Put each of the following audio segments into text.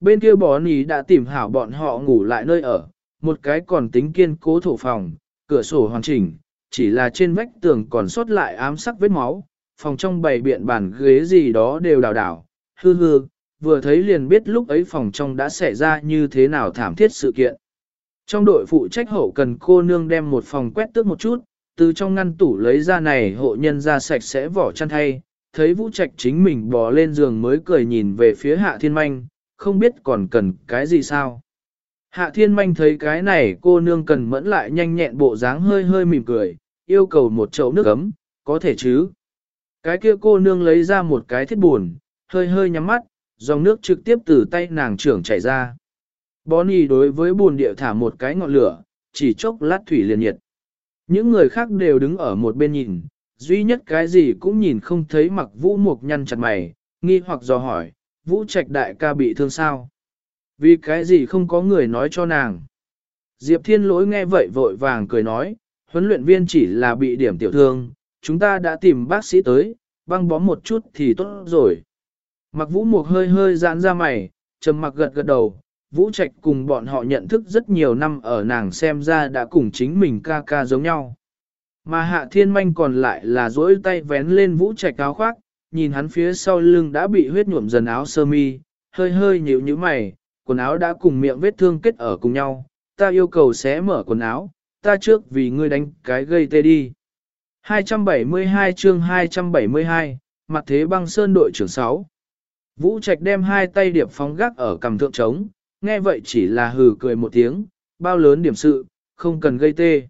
bên kia bó nì đã tìm hảo bọn họ ngủ lại nơi ở, một cái còn tính kiên cố thổ phòng, cửa sổ hoàn chỉnh, chỉ là trên vách tường còn sót lại ám sắc vết máu, phòng trong bày biện bàn ghế gì đó đều đảo đảo, hư hư, vừa thấy liền biết lúc ấy phòng trong đã xảy ra như thế nào thảm thiết sự kiện. Trong đội phụ trách hậu cần cô nương đem một phòng quét tước một chút, từ trong ngăn tủ lấy ra này hộ nhân ra sạch sẽ vỏ chăn thay, thấy Vũ Trạch chính mình bò lên giường mới cười nhìn về phía Hạ Thiên Manh, không biết còn cần cái gì sao. Hạ Thiên Manh thấy cái này cô nương cần mẫn lại nhanh nhẹn bộ dáng hơi hơi mỉm cười, yêu cầu một chậu nước ấm, có thể chứ. Cái kia cô nương lấy ra một cái thiết buồn, hơi hơi nhắm mắt, dòng nước trực tiếp từ tay nàng trưởng chảy ra. Bonnie đối với buồn địa thả một cái ngọn lửa, chỉ chốc lát thủy liền nhiệt. Những người khác đều đứng ở một bên nhìn, duy nhất cái gì cũng nhìn không thấy mặc vũ mục nhăn chặt mày, nghi hoặc dò hỏi, vũ trạch đại ca bị thương sao? Vì cái gì không có người nói cho nàng? Diệp thiên lỗi nghe vậy vội vàng cười nói, huấn luyện viên chỉ là bị điểm tiểu thương, chúng ta đã tìm bác sĩ tới, băng bó một chút thì tốt rồi. Mặc vũ mục hơi hơi giãn ra mày, trầm mặc gật gật đầu, vũ trạch cùng bọn họ nhận thức rất nhiều năm ở nàng xem ra đã cùng chính mình ca ca giống nhau. Mà hạ thiên manh còn lại là duỗi tay vén lên vũ trạch áo khoác, nhìn hắn phía sau lưng đã bị huyết nhuộm dần áo sơ mi, hơi hơi nhíu nhíu mày, quần áo đã cùng miệng vết thương kết ở cùng nhau, ta yêu cầu xé mở quần áo, ta trước vì ngươi đánh cái gây tê đi. 272 chương 272, mặt thế băng sơn đội trưởng 6. Vũ Trạch đem hai tay điệp phóng gác ở cầm thượng trống, nghe vậy chỉ là hừ cười một tiếng, bao lớn điểm sự, không cần gây tê.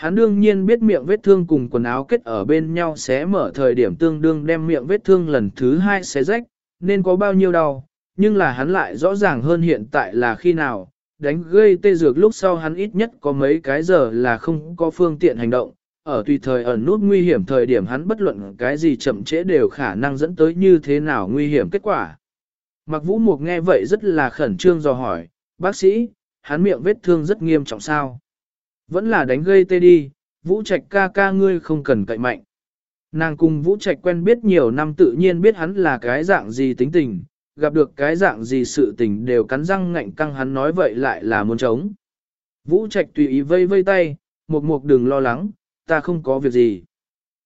Hắn đương nhiên biết miệng vết thương cùng quần áo kết ở bên nhau sẽ mở thời điểm tương đương đem miệng vết thương lần thứ hai xé rách, nên có bao nhiêu đau, nhưng là hắn lại rõ ràng hơn hiện tại là khi nào, đánh gây tê dược lúc sau hắn ít nhất có mấy cái giờ là không có phương tiện hành động, ở tùy thời ẩn nút nguy hiểm thời điểm hắn bất luận cái gì chậm trễ đều khả năng dẫn tới như thế nào nguy hiểm kết quả. Mặc vũ mục nghe vậy rất là khẩn trương do hỏi, bác sĩ, hắn miệng vết thương rất nghiêm trọng sao? Vẫn là đánh gây tê đi, vũ trạch ca ca ngươi không cần cậy mạnh. Nàng cùng vũ trạch quen biết nhiều năm tự nhiên biết hắn là cái dạng gì tính tình, gặp được cái dạng gì sự tình đều cắn răng ngạnh căng hắn nói vậy lại là muốn chống. Vũ trạch tùy ý vây vây tay, một mục đừng lo lắng, ta không có việc gì.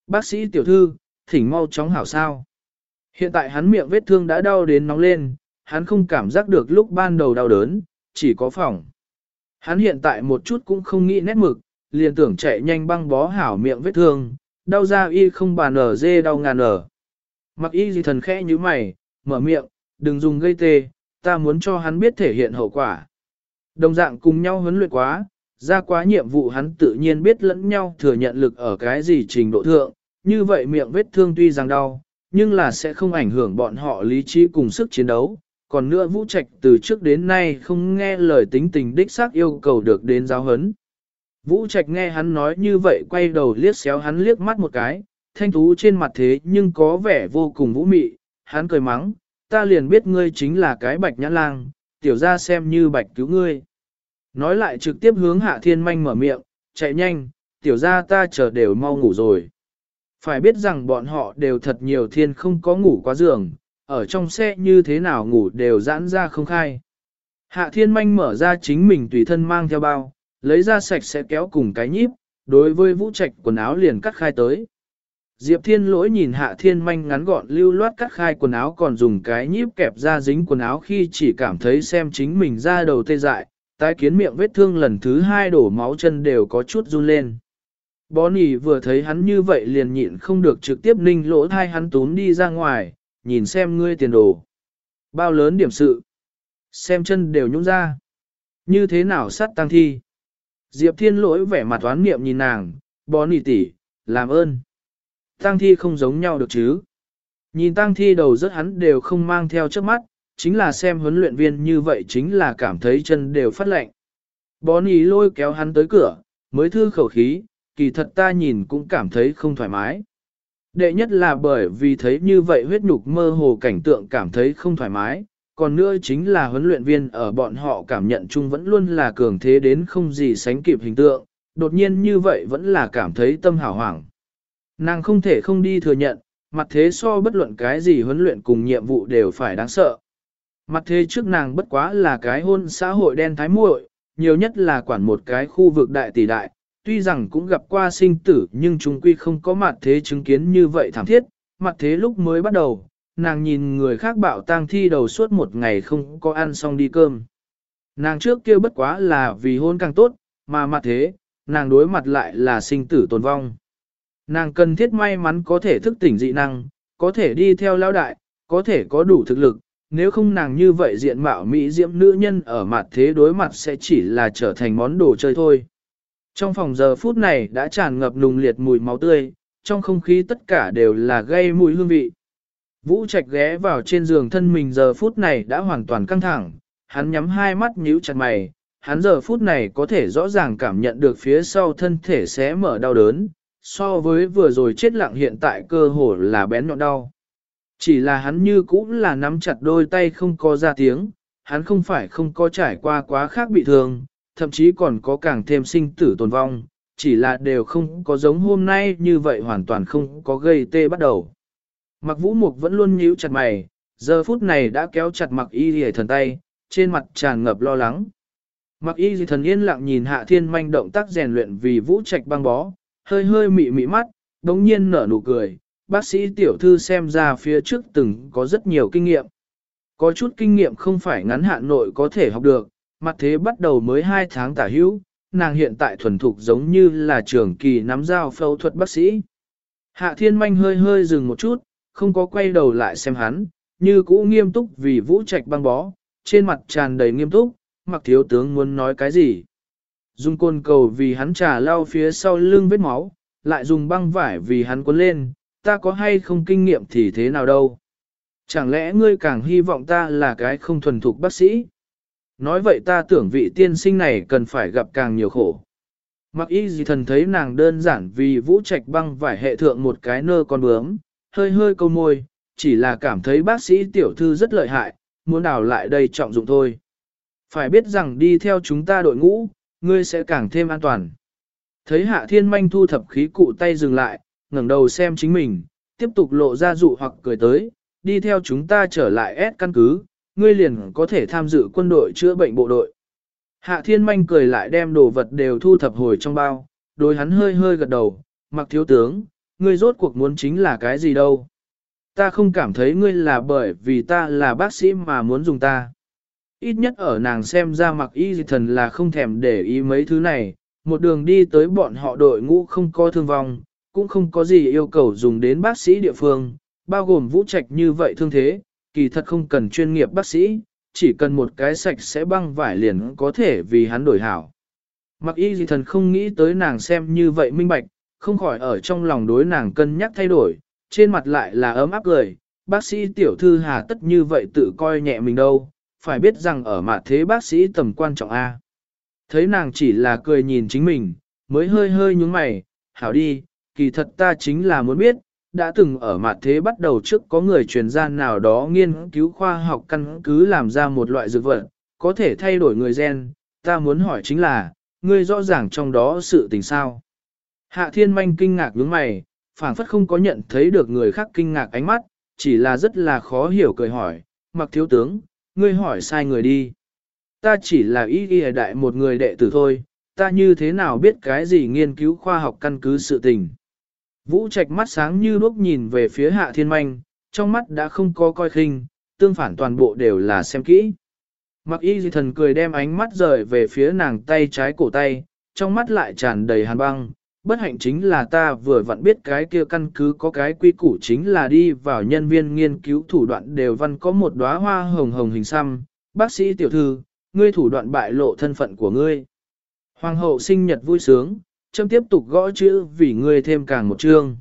Bác sĩ tiểu thư, thỉnh mau chóng hảo sao. Hiện tại hắn miệng vết thương đã đau đến nóng lên, hắn không cảm giác được lúc ban đầu đau đớn, chỉ có phỏng Hắn hiện tại một chút cũng không nghĩ nét mực, liền tưởng chạy nhanh băng bó hảo miệng vết thương, đau ra y không bàn ở dê đau ngàn ở. Mặc y gì thần khẽ như mày, mở miệng, đừng dùng gây tê, ta muốn cho hắn biết thể hiện hậu quả. Đồng dạng cùng nhau huấn luyện quá, ra quá nhiệm vụ hắn tự nhiên biết lẫn nhau thừa nhận lực ở cái gì trình độ thượng, như vậy miệng vết thương tuy rằng đau, nhưng là sẽ không ảnh hưởng bọn họ lý trí cùng sức chiến đấu. Còn nữa Vũ Trạch từ trước đến nay không nghe lời tính tình đích xác yêu cầu được đến giáo hấn. Vũ Trạch nghe hắn nói như vậy quay đầu liếc xéo hắn liếc mắt một cái, thanh thú trên mặt thế nhưng có vẻ vô cùng vũ mị, hắn cười mắng, ta liền biết ngươi chính là cái bạch nhã lang, tiểu ra xem như bạch cứu ngươi. Nói lại trực tiếp hướng hạ thiên manh mở miệng, chạy nhanh, tiểu ra ta chờ đều mau ngủ rồi. Phải biết rằng bọn họ đều thật nhiều thiên không có ngủ quá giường, ở trong xe như thế nào ngủ đều giãn ra không khai. Hạ thiên manh mở ra chính mình tùy thân mang theo bao, lấy ra sạch sẽ kéo cùng cái nhíp, đối với vũ trạch quần áo liền cắt khai tới. Diệp thiên lỗi nhìn hạ thiên manh ngắn gọn lưu loát cắt khai quần áo còn dùng cái nhíp kẹp ra dính quần áo khi chỉ cảm thấy xem chính mình ra đầu tê dại, tái kiến miệng vết thương lần thứ hai đổ máu chân đều có chút run lên. Bonnie vừa thấy hắn như vậy liền nhịn không được trực tiếp ninh lỗ thai hắn tún đi ra ngoài, nhìn xem ngươi tiền đồ. Bao lớn điểm sự. Xem chân đều nhũng ra. Như thế nào sát tăng thi. Diệp thiên lỗi vẻ mặt toán niệm nhìn nàng, bó nỉ tỷ, làm ơn. Tăng thi không giống nhau được chứ. Nhìn tăng thi đầu rất hắn đều không mang theo trước mắt, chính là xem huấn luyện viên như vậy chính là cảm thấy chân đều phát lạnh. Bó nỉ lôi kéo hắn tới cửa, mới thư khẩu khí, kỳ thật ta nhìn cũng cảm thấy không thoải mái. Đệ nhất là bởi vì thấy như vậy huyết nhục mơ hồ cảnh tượng cảm thấy không thoải mái, còn nữa chính là huấn luyện viên ở bọn họ cảm nhận chung vẫn luôn là cường thế đến không gì sánh kịp hình tượng, đột nhiên như vậy vẫn là cảm thấy tâm hảo hoảng. Nàng không thể không đi thừa nhận, mặt thế so bất luận cái gì huấn luyện cùng nhiệm vụ đều phải đáng sợ. Mặt thế trước nàng bất quá là cái hôn xã hội đen thái muội, nhiều nhất là quản một cái khu vực đại tỷ đại, tuy rằng cũng gặp qua sinh tử nhưng chúng quy không có mặt thế chứng kiến như vậy thảm thiết, mặt thế lúc mới bắt đầu, nàng nhìn người khác bạo tang thi đầu suốt một ngày không có ăn xong đi cơm. Nàng trước kia bất quá là vì hôn càng tốt, mà mặt thế, nàng đối mặt lại là sinh tử tồn vong. Nàng cần thiết may mắn có thể thức tỉnh dị năng, có thể đi theo lao đại, có thể có đủ thực lực, nếu không nàng như vậy diện mạo mỹ diễm nữ nhân ở mặt thế đối mặt sẽ chỉ là trở thành món đồ chơi thôi. Trong phòng giờ phút này đã tràn ngập nùng liệt mùi máu tươi, trong không khí tất cả đều là gây mùi hương vị. Vũ Trạch ghé vào trên giường thân mình giờ phút này đã hoàn toàn căng thẳng, hắn nhắm hai mắt nhíu chặt mày, hắn giờ phút này có thể rõ ràng cảm nhận được phía sau thân thể sẽ mở đau đớn, so với vừa rồi chết lặng hiện tại cơ hồ là bén nhọn đau. Chỉ là hắn như cũng là nắm chặt đôi tay không có ra tiếng, hắn không phải không có trải qua quá khác bị thương, thậm chí còn có càng thêm sinh tử tồn vong, chỉ là đều không có giống hôm nay như vậy hoàn toàn không có gây tê bắt đầu. Mặc vũ mục vẫn luôn nhíu chặt mày, giờ phút này đã kéo chặt mặc y hề thần tay, trên mặt tràn ngập lo lắng. Mặc y dì thần yên lặng nhìn hạ thiên manh động tác rèn luyện vì vũ trạch băng bó, hơi hơi mị mị mắt, đống nhiên nở nụ cười, bác sĩ tiểu thư xem ra phía trước từng có rất nhiều kinh nghiệm. Có chút kinh nghiệm không phải ngắn hạn nội có thể học được, mặt thế bắt đầu mới 2 tháng tả hữu, nàng hiện tại thuần thục giống như là trưởng kỳ nắm dao phẫu thuật bác sĩ. Hạ thiên manh hơi hơi dừng một chút, không có quay đầu lại xem hắn, như cũ nghiêm túc vì vũ trạch băng bó, trên mặt tràn đầy nghiêm túc, mặc thiếu tướng muốn nói cái gì. Dùng côn cầu vì hắn trà lau phía sau lưng vết máu, lại dùng băng vải vì hắn cuốn lên, ta có hay không kinh nghiệm thì thế nào đâu. Chẳng lẽ ngươi càng hy vọng ta là cái không thuần thục bác sĩ? Nói vậy ta tưởng vị tiên sinh này cần phải gặp càng nhiều khổ. Mặc y gì thần thấy nàng đơn giản vì vũ trạch băng vải hệ thượng một cái nơ con bướm, hơi hơi câu môi, chỉ là cảm thấy bác sĩ tiểu thư rất lợi hại, muốn đào lại đây trọng dụng thôi. Phải biết rằng đi theo chúng ta đội ngũ, ngươi sẽ càng thêm an toàn. Thấy hạ thiên manh thu thập khí cụ tay dừng lại, ngẩng đầu xem chính mình, tiếp tục lộ ra dụ hoặc cười tới, đi theo chúng ta trở lại S căn cứ, ngươi liền có thể tham dự quân đội chữa bệnh bộ đội. Hạ thiên manh cười lại đem đồ vật đều thu thập hồi trong bao, đối hắn hơi hơi gật đầu, mặc thiếu tướng, ngươi rốt cuộc muốn chính là cái gì đâu. Ta không cảm thấy ngươi là bởi vì ta là bác sĩ mà muốn dùng ta. Ít nhất ở nàng xem ra mặc y gì thần là không thèm để ý mấy thứ này, một đường đi tới bọn họ đội ngũ không có thương vong, cũng không có gì yêu cầu dùng đến bác sĩ địa phương, bao gồm vũ trạch như vậy thương thế, kỳ thật không cần chuyên nghiệp bác sĩ, chỉ cần một cái sạch sẽ băng vải liền có thể vì hắn đổi hảo. Mặc y gì thần không nghĩ tới nàng xem như vậy minh bạch, không khỏi ở trong lòng đối nàng cân nhắc thay đổi, trên mặt lại là ấm áp cười, bác sĩ tiểu thư hà tất như vậy tự coi nhẹ mình đâu, phải biết rằng ở mặt thế bác sĩ tầm quan trọng A. Thấy nàng chỉ là cười nhìn chính mình, mới hơi hơi nhúng mày, hảo đi, kỳ thật ta chính là muốn biết, đã từng ở mặt thế bắt đầu trước có người truyền gian nào đó nghiên cứu khoa học căn cứ làm ra một loại dược vật, có thể thay đổi người gen, ta muốn hỏi chính là, ngươi rõ ràng trong đó sự tình sao. Hạ thiên manh kinh ngạc nhướng mày, phảng phất không có nhận thấy được người khác kinh ngạc ánh mắt, chỉ là rất là khó hiểu cười hỏi, mặc thiếu tướng, ngươi hỏi sai người đi. Ta chỉ là ý ghi đại một người đệ tử thôi, ta như thế nào biết cái gì nghiên cứu khoa học căn cứ sự tình. Vũ Trạch mắt sáng như đuốc nhìn về phía hạ thiên manh, trong mắt đã không có coi khinh, tương phản toàn bộ đều là xem kỹ. Mặc y di thần cười đem ánh mắt rời về phía nàng tay trái cổ tay, trong mắt lại tràn đầy hàn băng. Bất hạnh chính là ta vừa vặn biết cái kia căn cứ có cái quy củ chính là đi vào nhân viên nghiên cứu thủ đoạn đều văn có một đóa hoa hồng hồng hình xăm. Bác sĩ tiểu thư, ngươi thủ đoạn bại lộ thân phận của ngươi. Hoàng hậu sinh nhật vui sướng, châm tiếp tục gõ chữ vì ngươi thêm càng một chương.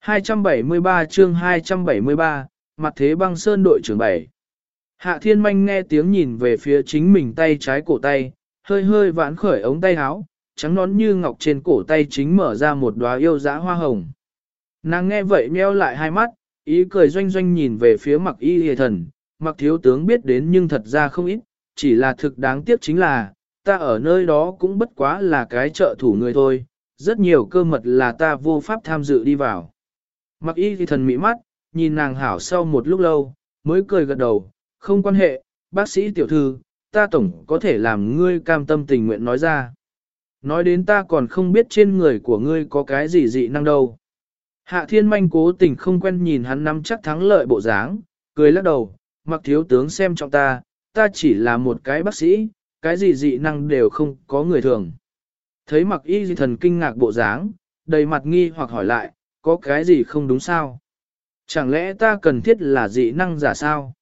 273 chương 273, mặt thế băng sơn đội trưởng 7. Hạ thiên manh nghe tiếng nhìn về phía chính mình tay trái cổ tay, hơi hơi vãn khởi ống tay áo, trắng nón như ngọc trên cổ tay chính mở ra một đóa yêu dã hoa hồng. Nàng nghe vậy meo lại hai mắt, ý cười doanh doanh nhìn về phía mặc y hề thần, mặc thiếu tướng biết đến nhưng thật ra không ít, chỉ là thực đáng tiếc chính là, ta ở nơi đó cũng bất quá là cái trợ thủ người thôi, rất nhiều cơ mật là ta vô pháp tham dự đi vào. Mặc y thì thần mỹ mắt, nhìn nàng hảo sau một lúc lâu, mới cười gật đầu, không quan hệ, bác sĩ tiểu thư, ta tổng có thể làm ngươi cam tâm tình nguyện nói ra. Nói đến ta còn không biết trên người của ngươi có cái gì dị năng đâu. Hạ thiên manh cố tình không quen nhìn hắn nắm chắc thắng lợi bộ dáng, cười lắc đầu, mặc thiếu tướng xem trọng ta, ta chỉ là một cái bác sĩ, cái gì dị năng đều không có người thường. Thấy mặc y dị thần kinh ngạc bộ dáng, đầy mặt nghi hoặc hỏi lại, có cái gì không đúng sao? Chẳng lẽ ta cần thiết là dị năng giả sao?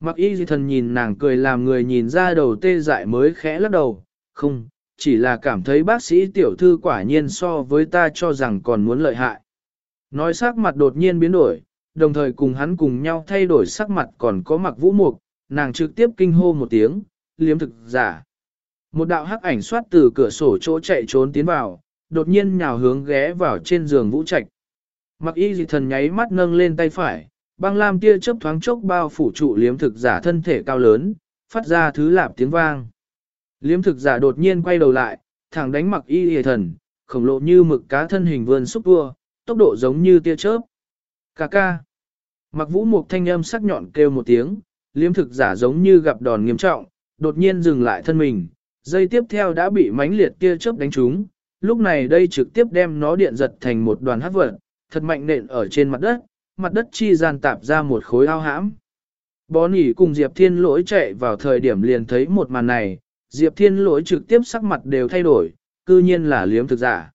Mặc y dị thần nhìn nàng cười làm người nhìn ra đầu tê dại mới khẽ lắc đầu, không, chỉ là cảm thấy bác sĩ tiểu thư quả nhiên so với ta cho rằng còn muốn lợi hại. Nói sắc mặt đột nhiên biến đổi, đồng thời cùng hắn cùng nhau thay đổi sắc mặt còn có mặc vũ mục, nàng trực tiếp kinh hô một tiếng, liếm thực giả. Một đạo hắc ảnh xoát từ cửa sổ chỗ chạy trốn tiến vào, đột nhiên nhào hướng ghé vào trên giường vũ trạch. Mặc y dị thần nháy mắt nâng lên tay phải, băng lam tia chớp thoáng chốc bao phủ trụ liếm thực giả thân thể cao lớn, phát ra thứ lạp tiếng vang. Liếm thực giả đột nhiên quay đầu lại, thẳng đánh mặc y dị thần, khổng lồ như mực cá thân hình vươn xúc vua, tốc độ giống như tia chớp. Cà ca. Mặc vũ mục thanh âm sắc nhọn kêu một tiếng, liếm thực giả giống như gặp đòn nghiêm trọng, đột nhiên dừng lại thân mình, dây tiếp theo đã bị mánh liệt tia chớp đánh trúng, lúc này đây trực tiếp đem nó điện giật thành một đoàn hát vật, thật mạnh nện ở trên mặt đất, mặt đất chi gian tạp ra một khối ao hãm. Bó nỉ cùng Diệp Thiên lỗi chạy vào thời điểm liền thấy một màn này, Diệp Thiên lỗi trực tiếp sắc mặt đều thay đổi, cư nhiên là liếm thực giả.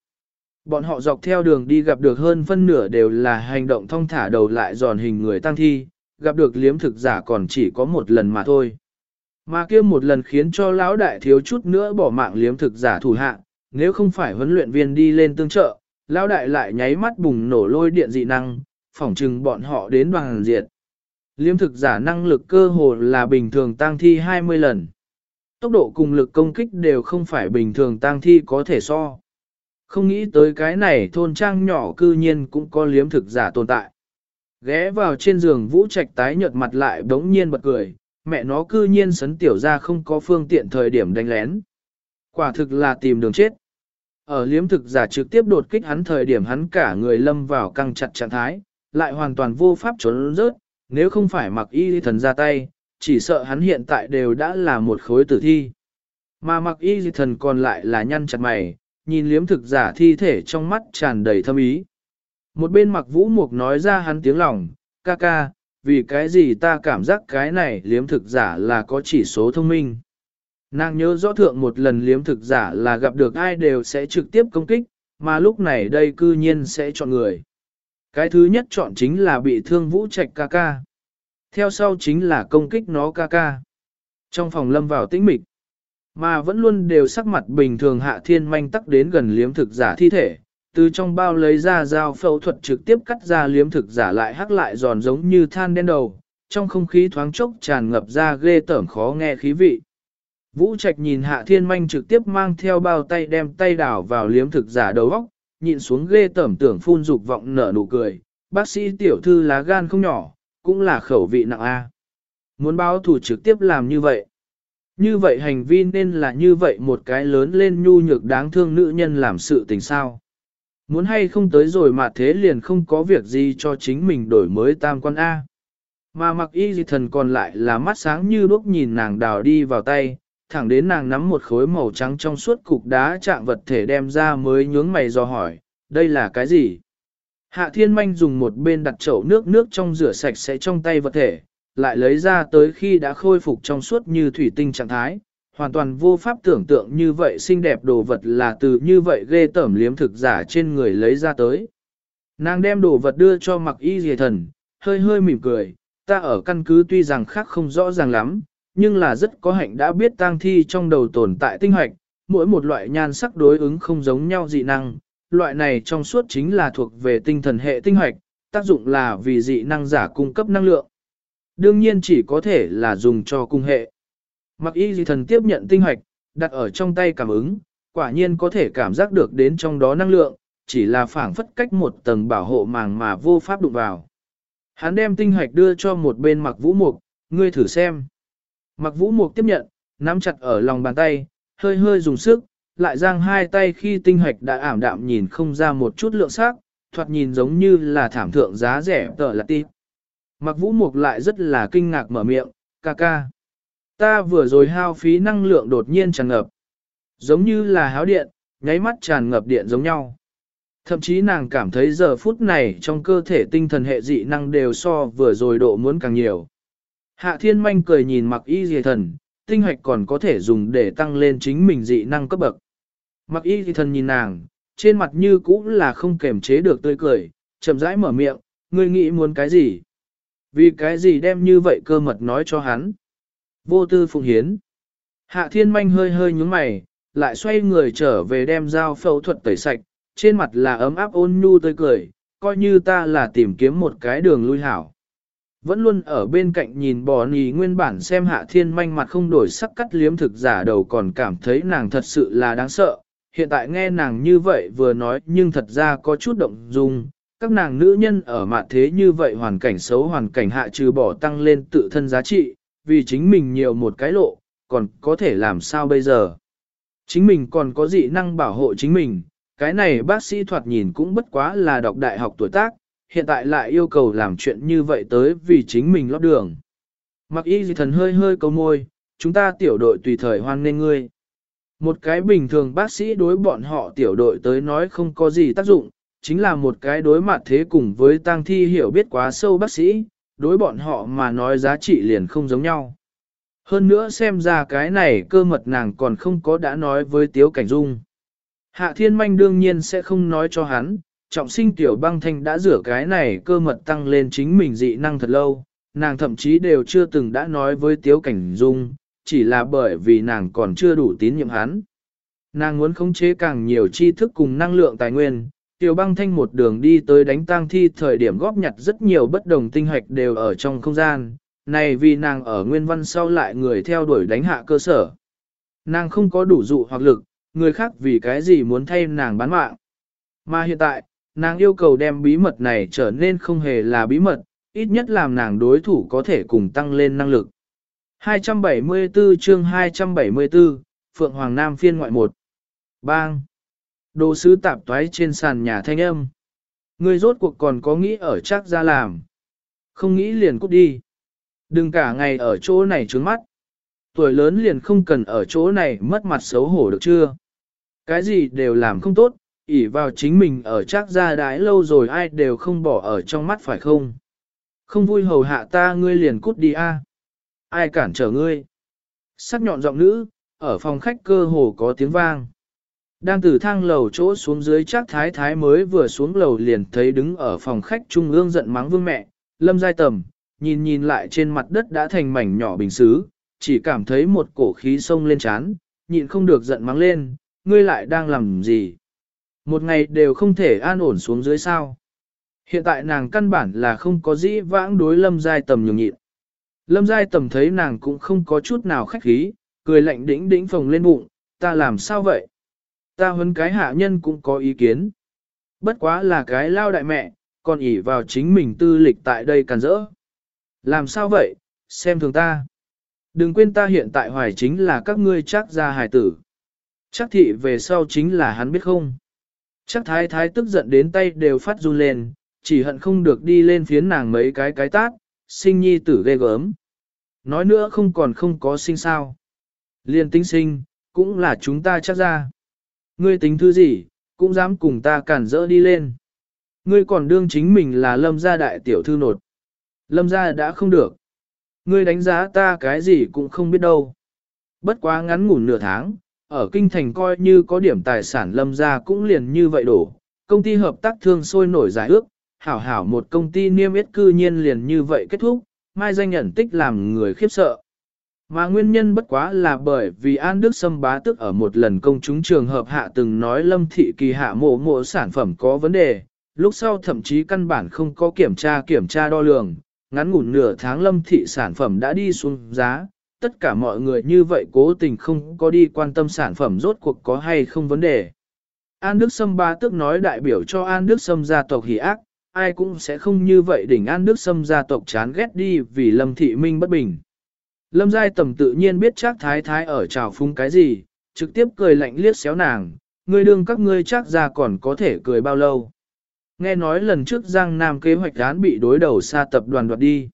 Bọn họ dọc theo đường đi gặp được hơn phân nửa đều là hành động thông thả đầu lại giòn hình người tăng thi, gặp được liếm thực giả còn chỉ có một lần mà thôi. Mà kia một lần khiến cho lão đại thiếu chút nữa bỏ mạng liếm thực giả thủ hạ, nếu không phải huấn luyện viên đi lên tương trợ, lão đại lại nháy mắt bùng nổ lôi điện dị năng, phỏng chừng bọn họ đến đoàn diệt. Liếm thực giả năng lực cơ hồ là bình thường tăng thi 20 lần. Tốc độ cùng lực công kích đều không phải bình thường tăng thi có thể so. Không nghĩ tới cái này thôn trang nhỏ cư nhiên cũng có liếm thực giả tồn tại. Ghé vào trên giường vũ trạch tái nhợt mặt lại đống nhiên bật cười, mẹ nó cư nhiên sấn tiểu ra không có phương tiện thời điểm đánh lén. Quả thực là tìm đường chết. Ở liếm thực giả trực tiếp đột kích hắn thời điểm hắn cả người lâm vào căng chặt trạng thái, lại hoàn toàn vô pháp trốn rớt, nếu không phải mặc y thần ra tay, chỉ sợ hắn hiện tại đều đã là một khối tử thi. Mà mặc y thần còn lại là nhăn chặt mày, nhìn liếm thực giả thi thể trong mắt tràn đầy thâm ý. Một bên mặc vũ mục nói ra hắn tiếng lòng, ca ca, vì cái gì ta cảm giác cái này liếm thực giả là có chỉ số thông minh. Nàng nhớ rõ thượng một lần liếm thực giả là gặp được ai đều sẽ trực tiếp công kích, mà lúc này đây cư nhiên sẽ chọn người. Cái thứ nhất chọn chính là bị thương vũ trạch ca ca. Theo sau chính là công kích nó ca ca. Trong phòng lâm vào tĩnh mịch, mà vẫn luôn đều sắc mặt bình thường hạ thiên manh tắc đến gần liếm thực giả thi thể, từ trong bao lấy ra dao phẫu thuật trực tiếp cắt ra liếm thực giả lại hắc lại giòn giống như than đen đầu, trong không khí thoáng chốc tràn ngập ra ghê tởm khó nghe khí vị. Vũ Trạch nhìn hạ thiên manh trực tiếp mang theo bao tay đem tay đảo vào liếm thực giả đầu óc, nhịn xuống ghê tởm tưởng phun dục vọng nở nụ cười, bác sĩ tiểu thư lá gan không nhỏ, cũng là khẩu vị nặng A. Muốn báo thủ trực tiếp làm như vậy. Như vậy hành vi nên là như vậy một cái lớn lên nhu nhược đáng thương nữ nhân làm sự tình sao. Muốn hay không tới rồi mà thế liền không có việc gì cho chính mình đổi mới tam quan A. Mà mặc y dị thần còn lại là mắt sáng như đuốc nhìn nàng đào đi vào tay, thẳng đến nàng nắm một khối màu trắng trong suốt cục đá chạm vật thể đem ra mới nhướng mày do hỏi, đây là cái gì? Hạ thiên manh dùng một bên đặt chậu nước nước trong rửa sạch sẽ trong tay vật thể, lại lấy ra tới khi đã khôi phục trong suốt như thủy tinh trạng thái, hoàn toàn vô pháp tưởng tượng như vậy xinh đẹp đồ vật là từ như vậy ghê tởm liếm thực giả trên người lấy ra tới. Nàng đem đồ vật đưa cho mặc y dìa thần, hơi hơi mỉm cười, ta ở căn cứ tuy rằng khác không rõ ràng lắm, nhưng là rất có hạnh đã biết tang thi trong đầu tồn tại tinh hoạch, mỗi một loại nhan sắc đối ứng không giống nhau dị năng, loại này trong suốt chính là thuộc về tinh thần hệ tinh hoạch, tác dụng là vì dị năng giả cung cấp năng lượng. Đương nhiên chỉ có thể là dùng cho cung hệ. Mặc y dị thần tiếp nhận tinh hoạch, đặt ở trong tay cảm ứng, quả nhiên có thể cảm giác được đến trong đó năng lượng, chỉ là phảng phất cách một tầng bảo hộ màng mà vô pháp đụng vào. Hắn đem tinh hoạch đưa cho một bên mặc vũ mục, ngươi thử xem. Mặc vũ mục tiếp nhận, nắm chặt ở lòng bàn tay, hơi hơi dùng sức, lại giang hai tay khi tinh hoạch đã ảm đạm nhìn không ra một chút lượng sắc, thoạt nhìn giống như là thảm thượng giá rẻ tờ là tịp. Mặc vũ mục lại rất là kinh ngạc mở miệng, ca ca. Ta vừa rồi hao phí năng lượng đột nhiên tràn ngập. Giống như là háo điện, nháy mắt tràn ngập điện giống nhau. Thậm chí nàng cảm thấy giờ phút này trong cơ thể tinh thần hệ dị năng đều so vừa rồi độ muốn càng nhiều. Hạ thiên manh cười nhìn mặc y dì thần, tinh hoạch còn có thể dùng để tăng lên chính mình dị năng cấp bậc. Mặc y dì thần nhìn nàng, trên mặt như cũ là không kềm chế được tươi cười, chậm rãi mở miệng, ngươi nghĩ muốn cái gì? Vì cái gì đem như vậy cơ mật nói cho hắn? Vô tư phụng hiến. Hạ thiên manh hơi hơi nhúng mày, lại xoay người trở về đem dao phẫu thuật tẩy sạch, trên mặt là ấm áp ôn nhu tươi cười, coi như ta là tìm kiếm một cái đường lui hảo. Vẫn luôn ở bên cạnh nhìn bò nì nguyên bản xem hạ thiên manh mặt không đổi sắc cắt liếm thực giả đầu còn cảm thấy nàng thật sự là đáng sợ. Hiện tại nghe nàng như vậy vừa nói nhưng thật ra có chút động dung. Các nàng nữ nhân ở mặt thế như vậy hoàn cảnh xấu hoàn cảnh hạ trừ bỏ tăng lên tự thân giá trị, vì chính mình nhiều một cái lộ, còn có thể làm sao bây giờ. Chính mình còn có dị năng bảo hộ chính mình, cái này bác sĩ thoạt nhìn cũng bất quá là đọc đại học tuổi tác, hiện tại lại yêu cầu làm chuyện như vậy tới vì chính mình lót đường. Mặc y dị thần hơi hơi cầu môi, chúng ta tiểu đội tùy thời hoan nên ngươi. Một cái bình thường bác sĩ đối bọn họ tiểu đội tới nói không có gì tác dụng, chính là một cái đối mặt thế cùng với tang thi hiểu biết quá sâu bác sĩ, đối bọn họ mà nói giá trị liền không giống nhau. Hơn nữa xem ra cái này cơ mật nàng còn không có đã nói với Tiếu Cảnh Dung. Hạ Thiên Manh đương nhiên sẽ không nói cho hắn, trọng sinh tiểu băng thanh đã rửa cái này cơ mật tăng lên chính mình dị năng thật lâu, nàng thậm chí đều chưa từng đã nói với Tiếu Cảnh Dung, chỉ là bởi vì nàng còn chưa đủ tín nhiệm hắn. Nàng muốn khống chế càng nhiều tri thức cùng năng lượng tài nguyên, tiểu băng thanh một đường đi tới đánh tang thi thời điểm góp nhặt rất nhiều bất đồng tinh hoạch đều ở trong không gian, này vì nàng ở nguyên văn sau lại người theo đuổi đánh hạ cơ sở. Nàng không có đủ dụ hoặc lực, người khác vì cái gì muốn thay nàng bán mạng. Mà hiện tại, nàng yêu cầu đem bí mật này trở nên không hề là bí mật, ít nhất làm nàng đối thủ có thể cùng tăng lên năng lực. 274 chương 274, Phượng Hoàng Nam phiên ngoại 1. Bang. Đồ sứ tạp toái trên sàn nhà thanh âm. Ngươi rốt cuộc còn có nghĩ ở chắc ra làm. Không nghĩ liền cút đi. Đừng cả ngày ở chỗ này trướng mắt. Tuổi lớn liền không cần ở chỗ này mất mặt xấu hổ được chưa? Cái gì đều làm không tốt, ỉ vào chính mình ở chắc ra đái lâu rồi ai đều không bỏ ở trong mắt phải không? Không vui hầu hạ ta ngươi liền cút đi a. Ai cản trở ngươi? Sắc nhọn giọng nữ, ở phòng khách cơ hồ có tiếng vang. Đang từ thang lầu chỗ xuống dưới chắc thái thái mới vừa xuống lầu liền thấy đứng ở phòng khách trung ương giận mắng vương mẹ, lâm giai tầm, nhìn nhìn lại trên mặt đất đã thành mảnh nhỏ bình xứ, chỉ cảm thấy một cổ khí sông lên chán, nhịn không được giận mắng lên, ngươi lại đang làm gì? Một ngày đều không thể an ổn xuống dưới sao. Hiện tại nàng căn bản là không có dĩ vãng đối lâm giai tầm nhường nhịn. Lâm giai tầm thấy nàng cũng không có chút nào khách khí, cười lạnh đĩnh đĩnh phồng lên bụng, ta làm sao vậy? Ta huấn cái hạ nhân cũng có ý kiến. Bất quá là cái lao đại mẹ, còn ỉ vào chính mình tư lịch tại đây càn rỡ. Làm sao vậy, xem thường ta. Đừng quên ta hiện tại hoài chính là các ngươi chắc ra hài tử. Chắc thị về sau chính là hắn biết không. Chắc thái thái tức giận đến tay đều phát run lên, chỉ hận không được đi lên phiến nàng mấy cái cái tát, sinh nhi tử ghê gớm. Nói nữa không còn không có sinh sao. Liên tính sinh, cũng là chúng ta chắc ra. Ngươi tính thứ gì, cũng dám cùng ta cản rỡ đi lên. Ngươi còn đương chính mình là lâm gia đại tiểu thư nột. Lâm gia đã không được. Ngươi đánh giá ta cái gì cũng không biết đâu. Bất quá ngắn ngủn nửa tháng, ở kinh thành coi như có điểm tài sản lâm gia cũng liền như vậy đổ. Công ty hợp tác thương sôi nổi giải ước, hảo hảo một công ty niêm yết cư nhiên liền như vậy kết thúc, mai danh nhận tích làm người khiếp sợ. Mà nguyên nhân bất quá là bởi vì An Đức Sâm bá tức ở một lần công chúng trường hợp hạ từng nói lâm thị kỳ hạ mộ mộ sản phẩm có vấn đề, lúc sau thậm chí căn bản không có kiểm tra kiểm tra đo lường, ngắn ngủn nửa tháng lâm thị sản phẩm đã đi xuống giá, tất cả mọi người như vậy cố tình không có đi quan tâm sản phẩm rốt cuộc có hay không vấn đề. An Đức Sâm ba tức nói đại biểu cho An Đức Sâm gia tộc hỉ ác, ai cũng sẽ không như vậy đỉnh An Đức Sâm gia tộc chán ghét đi vì Lâm Thị Minh bất bình. Lâm Giai Tầm tự nhiên biết chắc thái thái ở trào phúng cái gì, trực tiếp cười lạnh liếc xéo nàng, ngươi đương các ngươi chắc ra còn có thể cười bao lâu. Nghe nói lần trước Giang Nam kế hoạch án bị đối đầu xa tập đoàn đoạt đi.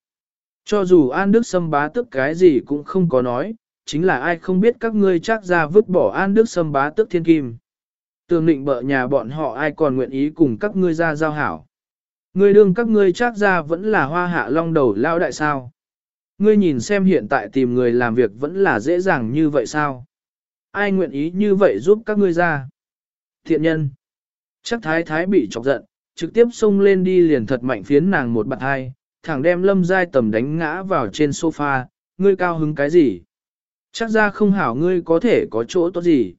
Cho dù An Đức Sâm bá tức cái gì cũng không có nói, chính là ai không biết các ngươi chắc ra vứt bỏ An Đức Sâm bá tức thiên kim. Tường định bợ nhà bọn họ ai còn nguyện ý cùng các ngươi ra giao hảo. Ngươi đương các ngươi chắc ra vẫn là hoa hạ long đầu lao đại sao. Ngươi nhìn xem hiện tại tìm người làm việc vẫn là dễ dàng như vậy sao? Ai nguyện ý như vậy giúp các ngươi ra? Thiện nhân. Chắc thái thái bị chọc giận, trực tiếp xông lên đi liền thật mạnh phiến nàng một bạn hai, thẳng đem lâm giai tầm đánh ngã vào trên sofa, ngươi cao hứng cái gì? Chắc ra không hảo ngươi có thể có chỗ tốt gì?